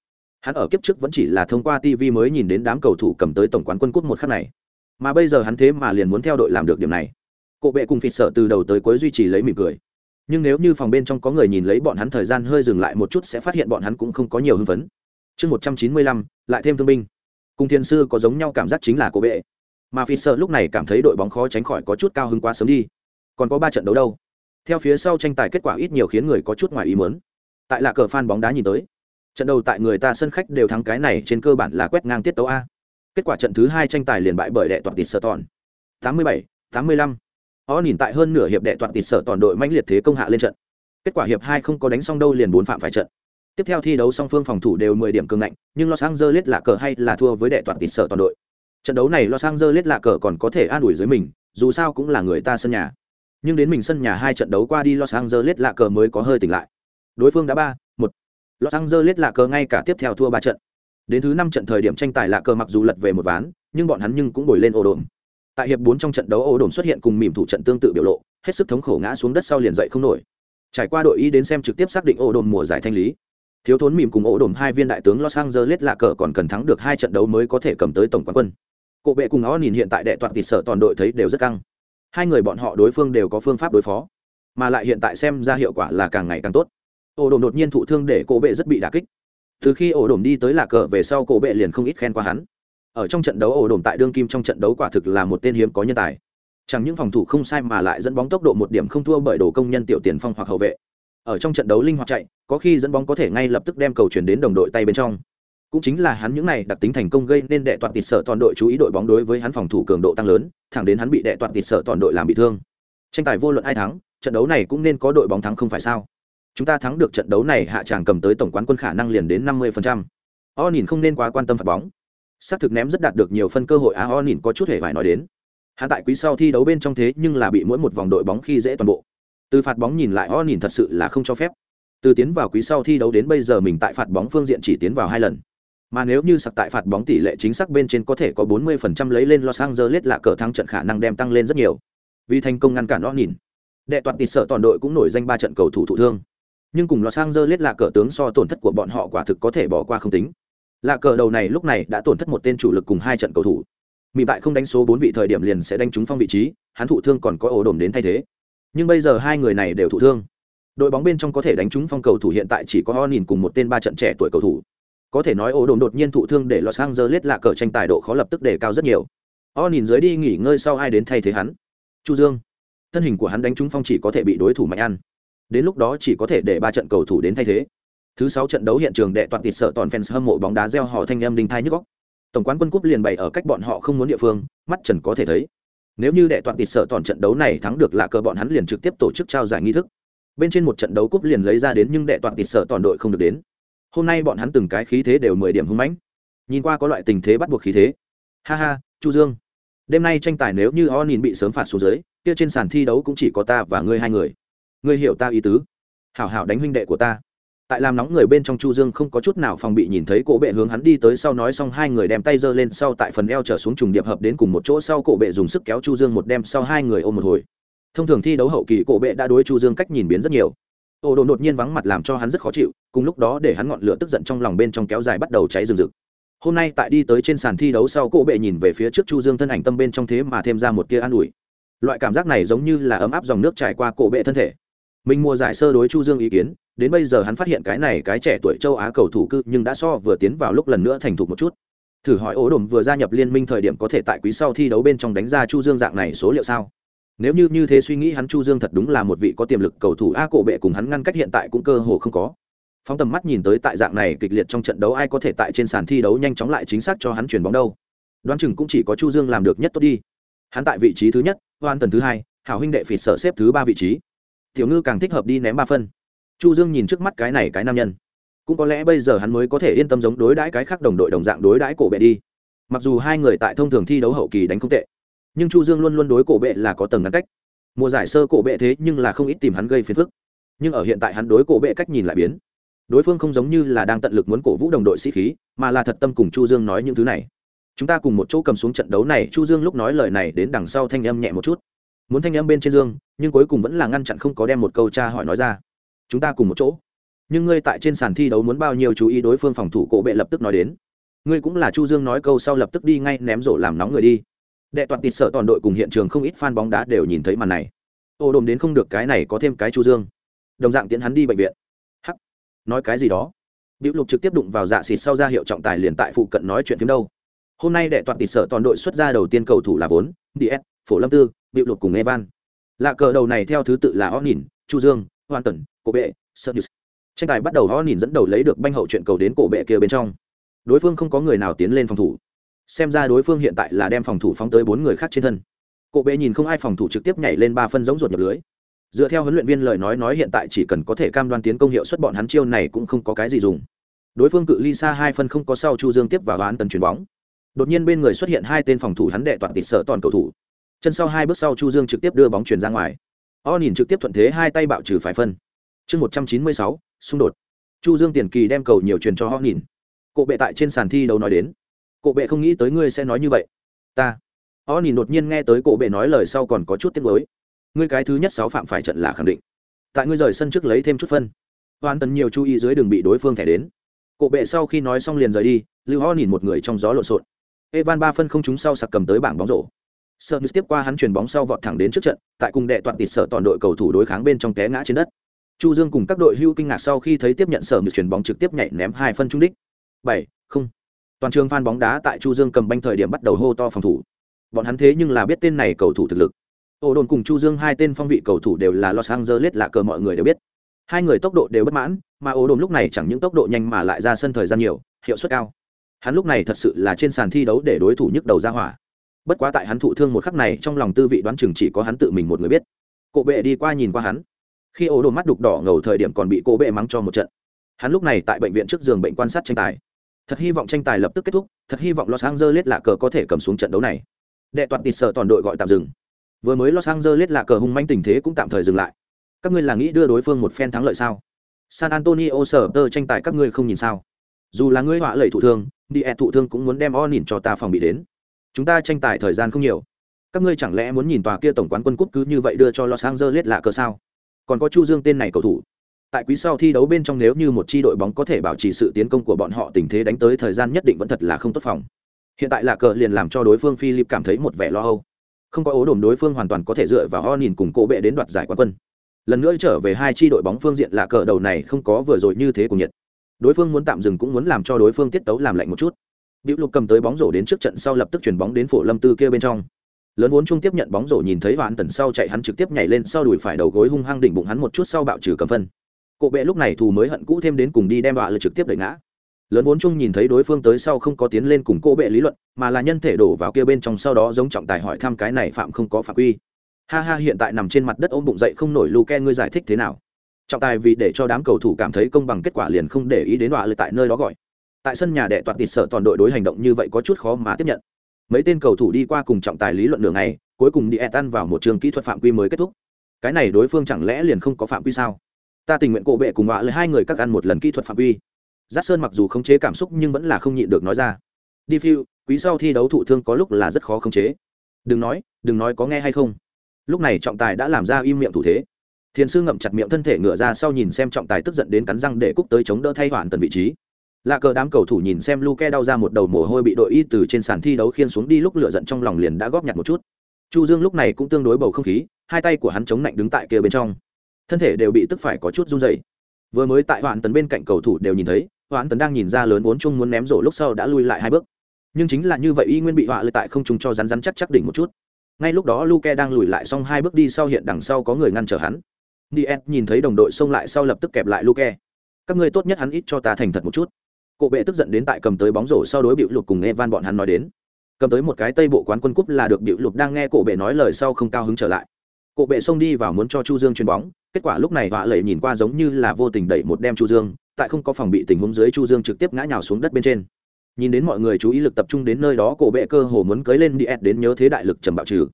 hắn ở kiếp trước vẫn chỉ là thông qua tv mới nhìn đến đám cầu thủ cầm tới tổng quán quân cút một khắc này. Mà bây giờ hắn thế mà liền muốn theo đội làm được điểm này. Cộ bệ cùng phịt sợ từ đầu tới cuối duy trì lấy mỉm cười. Nhưng nếu như phòng bên trong có người nhìn lấy bọn hắn thời gian hơi dừng lại một chút sẽ phát hiện bọn hắn cũng không có nhiều hưng phấn. Chương một trăm chín mươi lăm, lại thêm thương binh. Cùng thiên sư có giống nhau cảm giác chính là cổ bệ. Mà phi sợ lúc này cảm thấy đội bóng khó tránh khỏi có chút cao hứng quá sớm đi. Còn có ba trận đấu đâu? Theo phía sau tranh tài kết quả ít nhiều khiến người có chút ngoài ý muốn. Tại là cờ fan bóng đá nhìn tới trận đầu tại người ta sân khách đều thắng cái này trên cơ bản là quét ngang tiết tấu a. Kết quả trận thứ hai tranh tài liền bại bởi đệ toàn tịt sở tòn. Tám mươi bảy, tám mươi lăm. Ó nhìn tại hơn nửa hiệp đệ toàn tịt sở toàn đội mãnh liệt thế công hạ lên trận. Kết quả hiệp hai không có đánh xong đâu liền bốn phạm phải trận. Tiếp theo thi đấu song phương phòng thủ đều mười điểm cường ngạnh, nhưng los angeles là cờ hay là thua với đệ toàn tịt sở toàn đội. Trận đấu này los angeles là cờ còn có thể an ủi dưới mình, dù sao cũng là người ta sân nhà. Nhưng đến mình sân nhà hai trận đấu qua đi, los angeles là cờ mới có hơi tỉnh lại. Đối phương đã ba, một los angeles là cờ ngay cả tiếp theo thua ba trận. Đến thứ năm trận thời điểm tranh tài là cờ mặc dù lật về một ván, nhưng bọn hắn nhưng cũng bồi lên ổ đồn. Tại hiệp bốn trong trận đấu ổ đồn xuất hiện cùng mỉm thủ trận tương tự biểu lộ, hết sức thống khổ ngã xuống đất sau liền dậy không nổi. Trải qua đội ý đến xem trực tiếp xác định ổ đồn mùa giải thanh lý. Thiếu thốn mỉm cùng ổ đồn hai viên đại tướng los angeles là cờ còn cần thắng được hai trận đấu mới có thể cầm tới tổng quán quân. Cộ bệ cùng ó nhìn hiện tại đệ toàn tịt sở toàn đội thấy đều rất căng. Hai người bọn họ đối phương đều có phương pháp đối phó, mà lại hiện tại xem ra hiệu quả là càng ngày càng tốt ổ đồn đột nhiên thụ thương để cổ bệ rất bị đà kích. Từ khi ổ đồn đi tới lạc cờ về sau, cổ bệ liền không ít khen qua hắn. Ở trong trận đấu ổ đồn tại đương kim trong trận đấu quả thực là một tên hiếm có nhân tài. Chẳng những phòng thủ không sai mà lại dẫn bóng tốc độ một điểm không thua bởi đồ công nhân tiểu tiền phong hoặc hậu vệ. Ở trong trận đấu linh hoạt chạy, có khi dẫn bóng có thể ngay lập tức đem cầu chuyển đến đồng đội tay bên trong. Cũng chính là hắn những này đặc tính thành công gây nên đệ toàn tịt sở toàn đội chú ý đội bóng đối với hắn phòng thủ cường độ tăng lớn, thẳng đến hắn bị đệ toàn tịt sở toàn đội làm bị thương. Tranh tài vô luận ai thắng, trận đấu này cũng nên có đội bóng thắng không phải sao? Chúng ta thắng được trận đấu này, hạ tràng cầm tới tổng quán quân khả năng liền đến năm mươi phần trăm o nhìn không nên quá quan tâm phạt bóng xác thực ném rất đạt được nhiều phân cơ hội á o nhìn có chút hề phải nói đến Hạ tại quý sau thi đấu bên trong thế nhưng là bị mỗi một vòng đội bóng khi dễ toàn bộ từ phạt bóng nhìn lại o nhìn thật sự là không cho phép từ tiến vào quý sau thi đấu đến bây giờ mình tại phạt bóng phương diện chỉ tiến vào hai lần mà nếu như sặc tại phạt bóng tỷ lệ chính xác bên trên có thể có 40% lấy lên Los Angeles là cờ thắng trận khả năng đem tăng lên rất nhiều. Vì thành công ngăn cản nó nhìn. Đệ toàn tịt sở toàn đội cũng nổi danh ba trận cầu thủ thụ thương. Nhưng cùng Los Angeles là cờ tướng so tổn thất của bọn họ quả thực có thể bỏ qua không tính. Lạ cờ đầu này lúc này đã tổn thất một tên chủ lực cùng hai trận cầu thủ. Mị bại không đánh số 4 vị thời điểm liền sẽ đánh trúng phong vị trí, hắn thụ thương còn có ổ đổm đến thay thế. Nhưng bây giờ hai người này đều thụ thương. Đội bóng bên trong có thể đánh trúng phong cầu thủ hiện tại chỉ có Onin cùng một tên ba trận trẻ tuổi cầu thủ có thể nói ổ đồn đột nhiên thụ thương để los angeles lạ cờ tranh tài độ khó lập tức đề cao rất nhiều o nhìn dưới đi nghỉ ngơi sau ai đến thay thế hắn chu dương thân hình của hắn đánh trúng phong chỉ có thể bị đối thủ mạnh ăn đến lúc đó chỉ có thể để ba trận cầu thủ đến thay thế. Thứ sáu trận đấu hiện trường đệ toàn tịt sợ toàn fans hâm mộ bóng đá gieo họ thanh em đinh thai nhức góc tổng quán quân cúp liền bày ở cách bọn họ không muốn địa phương, mắt trần có thể thấy. Nếu như đệ toàn tịt sợ toàn trận đấu này thắng được là cờ bọn hắn liền trực tiếp tổ chức trao giải nghi thức. Bên trên một trận đấu cúp liền lấy ra đến nhưng đệ toàn tịt sợ toàn đội không được đến. Hôm nay bọn hắn từng cái khí thế đều mười điểm hưng mãnh. Nhìn qua có loại tình thế bắt buộc khí thế. Ha ha, chu dương. Đêm nay tranh tài nếu như o nhìn bị sớm phạt xuống dưới, kia trên sàn thi đấu cũng chỉ có ta và ngươi hai người ngươi hiểu ta ý tứ. Hảo hảo đánh huynh đệ của ta. Tại làm nóng người bên trong chu dương không có chút nào phòng bị nhìn thấy cổ bệ hướng hắn đi tới sau nói xong hai người đem tay giơ lên sau tại phần eo trở xuống trùng điệp hợp đến cùng một chỗ sau cổ bệ dùng sức kéo chu dương một đem sau hai người ôm một hồi. Thông thường thi đấu hậu kỳ cổ bệ đã đối chu dương cách nhìn biến rất nhiều. Ô đồ đột nhiên vắng mặt làm cho hắn rất khó chịu, cùng lúc đó để hắn ngọn lửa tức giận trong lòng bên trong kéo dài bắt đầu cháy rừng rực. Hôm nay tại đi tới trên sàn thi đấu sau cổ bệ nhìn về phía trước chu dương thân ảnh tâm bên trong thế mà thêm ra một tia an ủi. Loại cảm giác này giống như là ấm áp dòng nước trải qua cổ bệ thân thể mình mua giải sơ đối chu dương ý kiến, đến bây giờ hắn phát hiện cái này cái trẻ tuổi châu á cầu thủ cư nhưng đã so vừa tiến vào lúc lần nữa thành thục một chút. Thử hỏi ố đồn vừa gia nhập liên minh thời điểm có thể tại quý sau thi đấu bên trong đánh ra chu dương dạng này số liệu sao? Nếu như như thế suy nghĩ hắn chu dương thật đúng là một vị có tiềm lực cầu thủ a cổ bệ cùng hắn ngăn cách hiện tại cũng cơ hồ không có. Phóng tầm mắt nhìn tới tại dạng này kịch liệt trong trận đấu ai có thể tại trên sàn thi đấu nhanh chóng lại chính xác cho hắn chuyển bóng đâu. Đoán chừng cũng chỉ có chu dương làm được nhất tốt đi. Hắn tại vị trí thứ nhất, hoan tần thứ hai, hảo huynh đệ phỉ sở xếp thứ ba vị trí tiểu ngư càng thích hợp đi ném ba phân. Chu dương nhìn trước mắt cái này cái nam nhân. Cũng có lẽ bây giờ hắn mới có thể yên tâm giống đối đãi cái khác đồng đội đồng dạng đối đãi cổ bệ đi. Mặc dù hai người tại thông thường thi đấu hậu kỳ đánh không tệ, nhưng chu dương luôn luôn đối cổ bệ là có tầng ngăn cách. Mùa giải sơ cổ bệ thế nhưng là không ít tìm hắn gây phiền phức. Nhưng ở hiện tại hắn đối cổ bệ cách nhìn lại biến. Đối phương không giống như là đang tận lực muốn cổ vũ đồng đội sĩ khí, mà là thật tâm cùng chu dương nói những thứ này. Chúng ta cùng một chỗ cầm xuống trận đấu này, chu dương lúc nói lời này đến đằng sau thanh âm nhẹ một chút muốn thanh em bên trên dương nhưng cuối cùng vẫn là ngăn chặn không có đem một câu tra hỏi nói ra. Chúng ta cùng một chỗ. Nhưng ngươi tại trên sàn thi đấu muốn bao nhiêu chú ý đối phương phòng thủ cổ bệ lập tức nói đến. Ngươi cũng là chu dương nói câu sau lập tức đi ngay ném rổ làm nóng người đi. Đệ toàn tịt sợ toàn đội cùng hiện trường không ít fan bóng đá đều nhìn thấy màn này. Ô đồm đến không được cái này có thêm cái chu dương. Đồng dạng tiến hắn đi bệnh viện. Hắc. Nói cái gì đó. Biểu Lục trực tiếp đụng vào dạ xịt sau ra hiệu trọng tài liền tại phụ cận nói chuyện phim đâu. Hôm nay đệ toàn tịt sợ toàn đội xuất ra đầu tiên cầu thủ là vốn, DS, Phổ Lâm Tư, Diệu Lục cùng Evan. Lạ cờ đầu này theo thứ tự là Onin, Chu Dương, Hoàn Tần, Cổ Bệ, Sergius. Tranh tài bắt đầu Onin dẫn đầu lấy được banh hậu chuyện cầu đến cổ bệ kia bên trong. Đối phương không có người nào tiến lên phòng thủ. Xem ra đối phương hiện tại là đem phòng thủ phóng tới bốn người khác trên thân. Cổ bệ nhìn không ai phòng thủ trực tiếp nhảy lên ba phân giống ruột nhập lưới. Dựa theo huấn luyện viên lời nói nói hiện tại chỉ cần có thể cam đoan tiến công hiệu suất bọn hắn chiêu này cũng không có cái gì dùng. Đối phương cự ly xa hai phân không có sau Chu Dương tiếp vào đoán tần chuyển bóng. Đột nhiên bên người xuất hiện hai tên phòng thủ hắn đệ toàn tịt sợ toàn cầu thủ. Chân sau hai bước sau Chu Dương trực tiếp đưa bóng chuyển ra ngoài. O nhìn trực tiếp thuận thế hai tay bạo trừ phải phân. Chương một trăm chín mươi sáu xung đột. Chu Dương tiền kỳ đem cầu nhiều truyền cho O nhìn. Cổ bệ tại trên sàn thi đấu nói đến. Cổ bệ không nghĩ tới ngươi sẽ nói như vậy. Ta. O nhìn đột nhiên nghe tới cổ bệ nói lời sau còn có chút tiếc nuối. Ngươi cái thứ nhất sáu phạm phải trận là khẳng định. Tại ngươi rời sân trước lấy thêm chút phân. Hoàn tần nhiều chú ý dưới đường bị đối phương thẻ đến. Cổ bệ sau khi nói xong liền rời đi, lưu O nhìn một người trong gió lộn xộn. Evan ba phân không trúng sau sặc cầm tới bảng bóng rổ. Sơn tiếp qua hắn chuyền bóng sau vọt thẳng đến trước trận, tại cùng đệ toàn tịt sở toàn đội cầu thủ đối kháng bên trong té ngã trên đất. Chu Dương cùng các đội hưu kinh ngạc sau khi thấy tiếp nhận sở một chuyền bóng trực tiếp nhảy ném hai phân trung đích. Bảy, không. Toàn trường fan bóng đá tại Chu Dương cầm banh thời điểm bắt đầu hô to phòng thủ. Bọn hắn thế nhưng là biết tên này cầu thủ thực lực. Ô đồn cùng Chu Dương hai tên phong vị cầu thủ đều là Los Angeles lạ cờ mọi người đều biết. Hai người tốc độ đều bất mãn, mà Ô đồn lúc này chẳng những tốc độ nhanh mà lại ra sân thời gian nhiều, hiệu suất cao. Hắn lúc này thật sự là trên sàn thi đấu để đối thủ nhức đầu ra hỏa bất quá tại hắn thụ thương một khắc này, trong lòng tư vị đoán chừng chỉ có hắn tự mình một người biết. Cổ bệ đi qua nhìn qua hắn. Khi ổ đồ mắt đục đỏ ngầu thời điểm còn bị cổ bệ mắng cho một trận. Hắn lúc này tại bệnh viện trước giường bệnh quan sát tranh tài. Thật hy vọng tranh tài lập tức kết thúc, thật hy vọng los angeles lạ cờ có thể cầm xuống trận đấu này. Đệ toàn tịt sợ toàn đội gọi tạm dừng. Vừa mới los angeles lạ cờ hung manh tình thế cũng tạm thời dừng lại. Các ngươi là nghĩ đưa đối phương một phen thắng lợi sao? San antonio sở tơ tranh tài các ngươi không nhìn sao? Dù là ngươi họa lầy thụ thương đi ẹ thụ thương cũng muốn đem o nhìn cho ta phòng bị đến chúng ta tranh tài thời gian không nhiều. Các ngươi chẳng lẽ muốn nhìn tòa kia tổng quán quân cúp cứ như vậy đưa cho los angeles lạ cờ sao? Còn có chu dương tên này cầu thủ. Tại quý sau thi đấu bên trong nếu như một chi đội bóng có thể bảo trì sự tiến công của bọn họ tình thế đánh tới thời gian nhất định vẫn thật là không tốt phòng. Hiện tại lạ cờ liền làm cho đối phương philip cảm thấy một vẻ lo âu. Không có ố đồn đối phương hoàn toàn có thể dựa vào ho nhìn cùng cổ bệ đến đoạt giải quán quân. Lần nữa trở về hai chi đội bóng phương diện lạ cờ đầu này không có vừa rồi như thế cùng nhiệt đối phương muốn tạm dừng cũng muốn làm cho đối phương tiết tấu làm lạnh một chút. Diệu Lục cầm tới bóng rổ đến trước trận sau lập tức chuyển bóng đến Phổ Lâm Tư kia bên trong. Lớn vốn trung tiếp nhận bóng rổ nhìn thấy Vạn Tần sau chạy hắn trực tiếp nhảy lên sau đùi phải đầu gối hung hăng đỉnh bụng hắn một chút sau bạo trừ cầm phân. Cổ bệ lúc này thù mới hận cũ thêm đến cùng đi đem bạ lực trực tiếp đẩy ngã. Lớn vốn trung nhìn thấy đối phương tới sau không có tiến lên cùng cổ bệ lý luận, mà là nhân thể đổ vào kia bên trong sau đó giống trọng tài hỏi thăm cái này phạm không có phạm quy. Ha ha hiện tại nằm trên mặt đất ôm bụng dậy không nổi Luke ngươi giải thích thế nào? Trọng tài vì để cho đám cầu thủ cảm thấy công bằng kết quả liền không để ý đến đọa lực tại nơi đó gọi tại sân nhà đệ toàn tịt sợ toàn đội đối hành động như vậy có chút khó mà tiếp nhận. Mấy tên cầu thủ đi qua cùng trọng tài lý luận đường này cuối cùng đi tan vào một trường kỹ thuật phạm quy mới kết thúc. Cái này đối phương chẳng lẽ liền không có phạm quy sao? Ta tình nguyện cổ bệ cùng họa lấy hai người các ăn một lần kỹ thuật phạm quy. Giác sơn mặc dù khống chế cảm xúc nhưng vẫn là không nhịn được nói ra. Đi phiêu, quý sau thi đấu thụ thương có lúc là rất khó khống chế. Đừng nói đừng nói có nghe hay không. Lúc này trọng tài đã làm ra im miệng thủ thế. Thiền sư ngậm chặt miệng thân thể ngựa ra sau nhìn xem trọng tài tức giận đến cắn răng để cúc tới chống đỡ thay hoàn tần vị trí lạ cờ đám cầu thủ nhìn xem luke đau ra một đầu mồ hôi bị đội y từ trên sàn thi đấu khiên xuống đi lúc lửa giận trong lòng liền đã góp nhặt một chút. Chu dương lúc này cũng tương đối bầu không khí, hai tay của hắn chống lạnh đứng tại kia bên trong. Thân thể đều bị tức phải có chút run rẩy. Vừa mới tại hoạn tấn bên cạnh cầu thủ đều nhìn thấy, hoạn tấn đang nhìn ra lớn vốn chung muốn ném rổ lúc sau đã lui lại hai bước. Nhưng chính là như vậy y nguyên bị họa lợi tại không trùng cho rắn rắn chắc chắc đỉnh một chút. Ngay lúc đó luke đang lùi lại xong hai bước đi sau hiện đằng sau có người ngăn trở hắn. Diet nhìn thấy đồng đội xông lại sau lập tức kẹp lại luke. Các ngươi tốt nhất hắn ít cho ta thành thật một chút. Cổ bệ tức giận đến tại cầm tới bóng rổ sau đối biểu lục cùng Evan bọn hắn nói đến. Cầm tới một cái tây bộ quán quân cúp là được biểu lục đang nghe cổ bệ nói lời sau không cao hứng trở lại. Cổ bệ xông đi vào muốn cho Chu Dương chuyền bóng, kết quả lúc này họa lệ nhìn qua giống như là vô tình đẩy một đem Chu Dương, tại không có phòng bị tình huống dưới Chu Dương trực tiếp ngã nhào xuống đất bên trên. Nhìn đến mọi người chú ý lực tập trung đến nơi đó, cổ bệ cơ hồ muốn cưới lên đi ẹt đến nhớ thế đại lực trầm bạo trừ.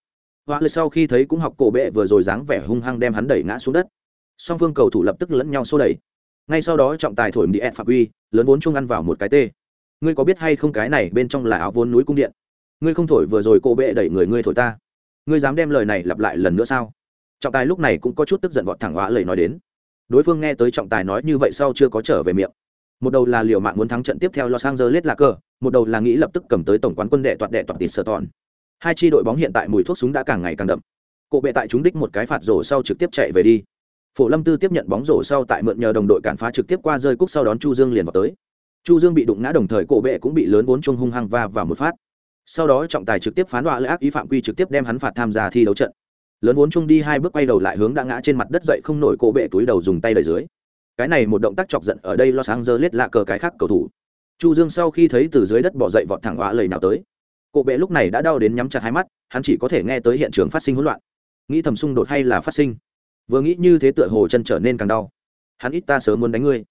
Họa lệ sau khi thấy cũng học cổ bệ vừa rồi dáng vẻ hung hăng đem hắn đẩy ngã xuống đất. Song phương cầu thủ lập tức lẫn nhau xô đẩy. Ngay sau đó trọng tài thổi đi ẹt phạm quy, lớn vốn chung ăn vào một cái tê. Ngươi có biết hay không cái này bên trong là áo vốn núi cung điện? Ngươi không thổi vừa rồi cô bệ đẩy người ngươi thổi ta. Ngươi dám đem lời này lặp lại lần nữa sao? Trọng tài lúc này cũng có chút tức giận vọt thẳng hóa lời nói đến. Đối phương nghe tới trọng tài nói như vậy sau chưa có trở về miệng. Một đầu là liều mạng muốn thắng trận tiếp theo los angeles là cờ một đầu là nghĩ lập tức cầm tới tổng quán quân đệ toạt đệ toạt tịt sợ tòn hai chi đội bóng hiện tại mùi thuốc súng đã càng ngày càng đậm. Cộ bệ tại chúng đích một cái phạt rổ sau trực tiếp chạy về đi phổ lâm tư tiếp nhận bóng rổ sau tại mượn nhờ đồng đội cản phá trực tiếp qua rơi cúc sau đón chu dương liền vào tới. Chu dương bị đụng ngã đồng thời cổ bệ cũng bị lớn vốn chung hung hăng va vào một phát. Sau đó trọng tài trực tiếp phán đoạ lợi ác ý phạm quy trực tiếp đem hắn phạt tham gia thi đấu trận. Lớn vốn chung đi hai bước quay đầu lại hướng đã ngã trên mặt đất dậy không nổi cổ bệ túi đầu dùng tay đẩy dưới. Cái này một động tác chọc giận ở đây lo sáng giờ lết lạ cờ cái khác cầu thủ. Chu dương sau khi thấy từ dưới đất bỏ dậy vọt thẳng họa lầy nào tới. Cổ bệ lúc này đã đau đến nhắm chặt hai mắt, hắn chỉ có thể nghe tới hiện trường phát sinh hỗn loạn. Nghĩ thầm xung đột hay là phát sinh? Vừa nghĩ như thế tựa hồ chân trở nên càng đau. Hắn ít ta sớm muốn đánh ngươi.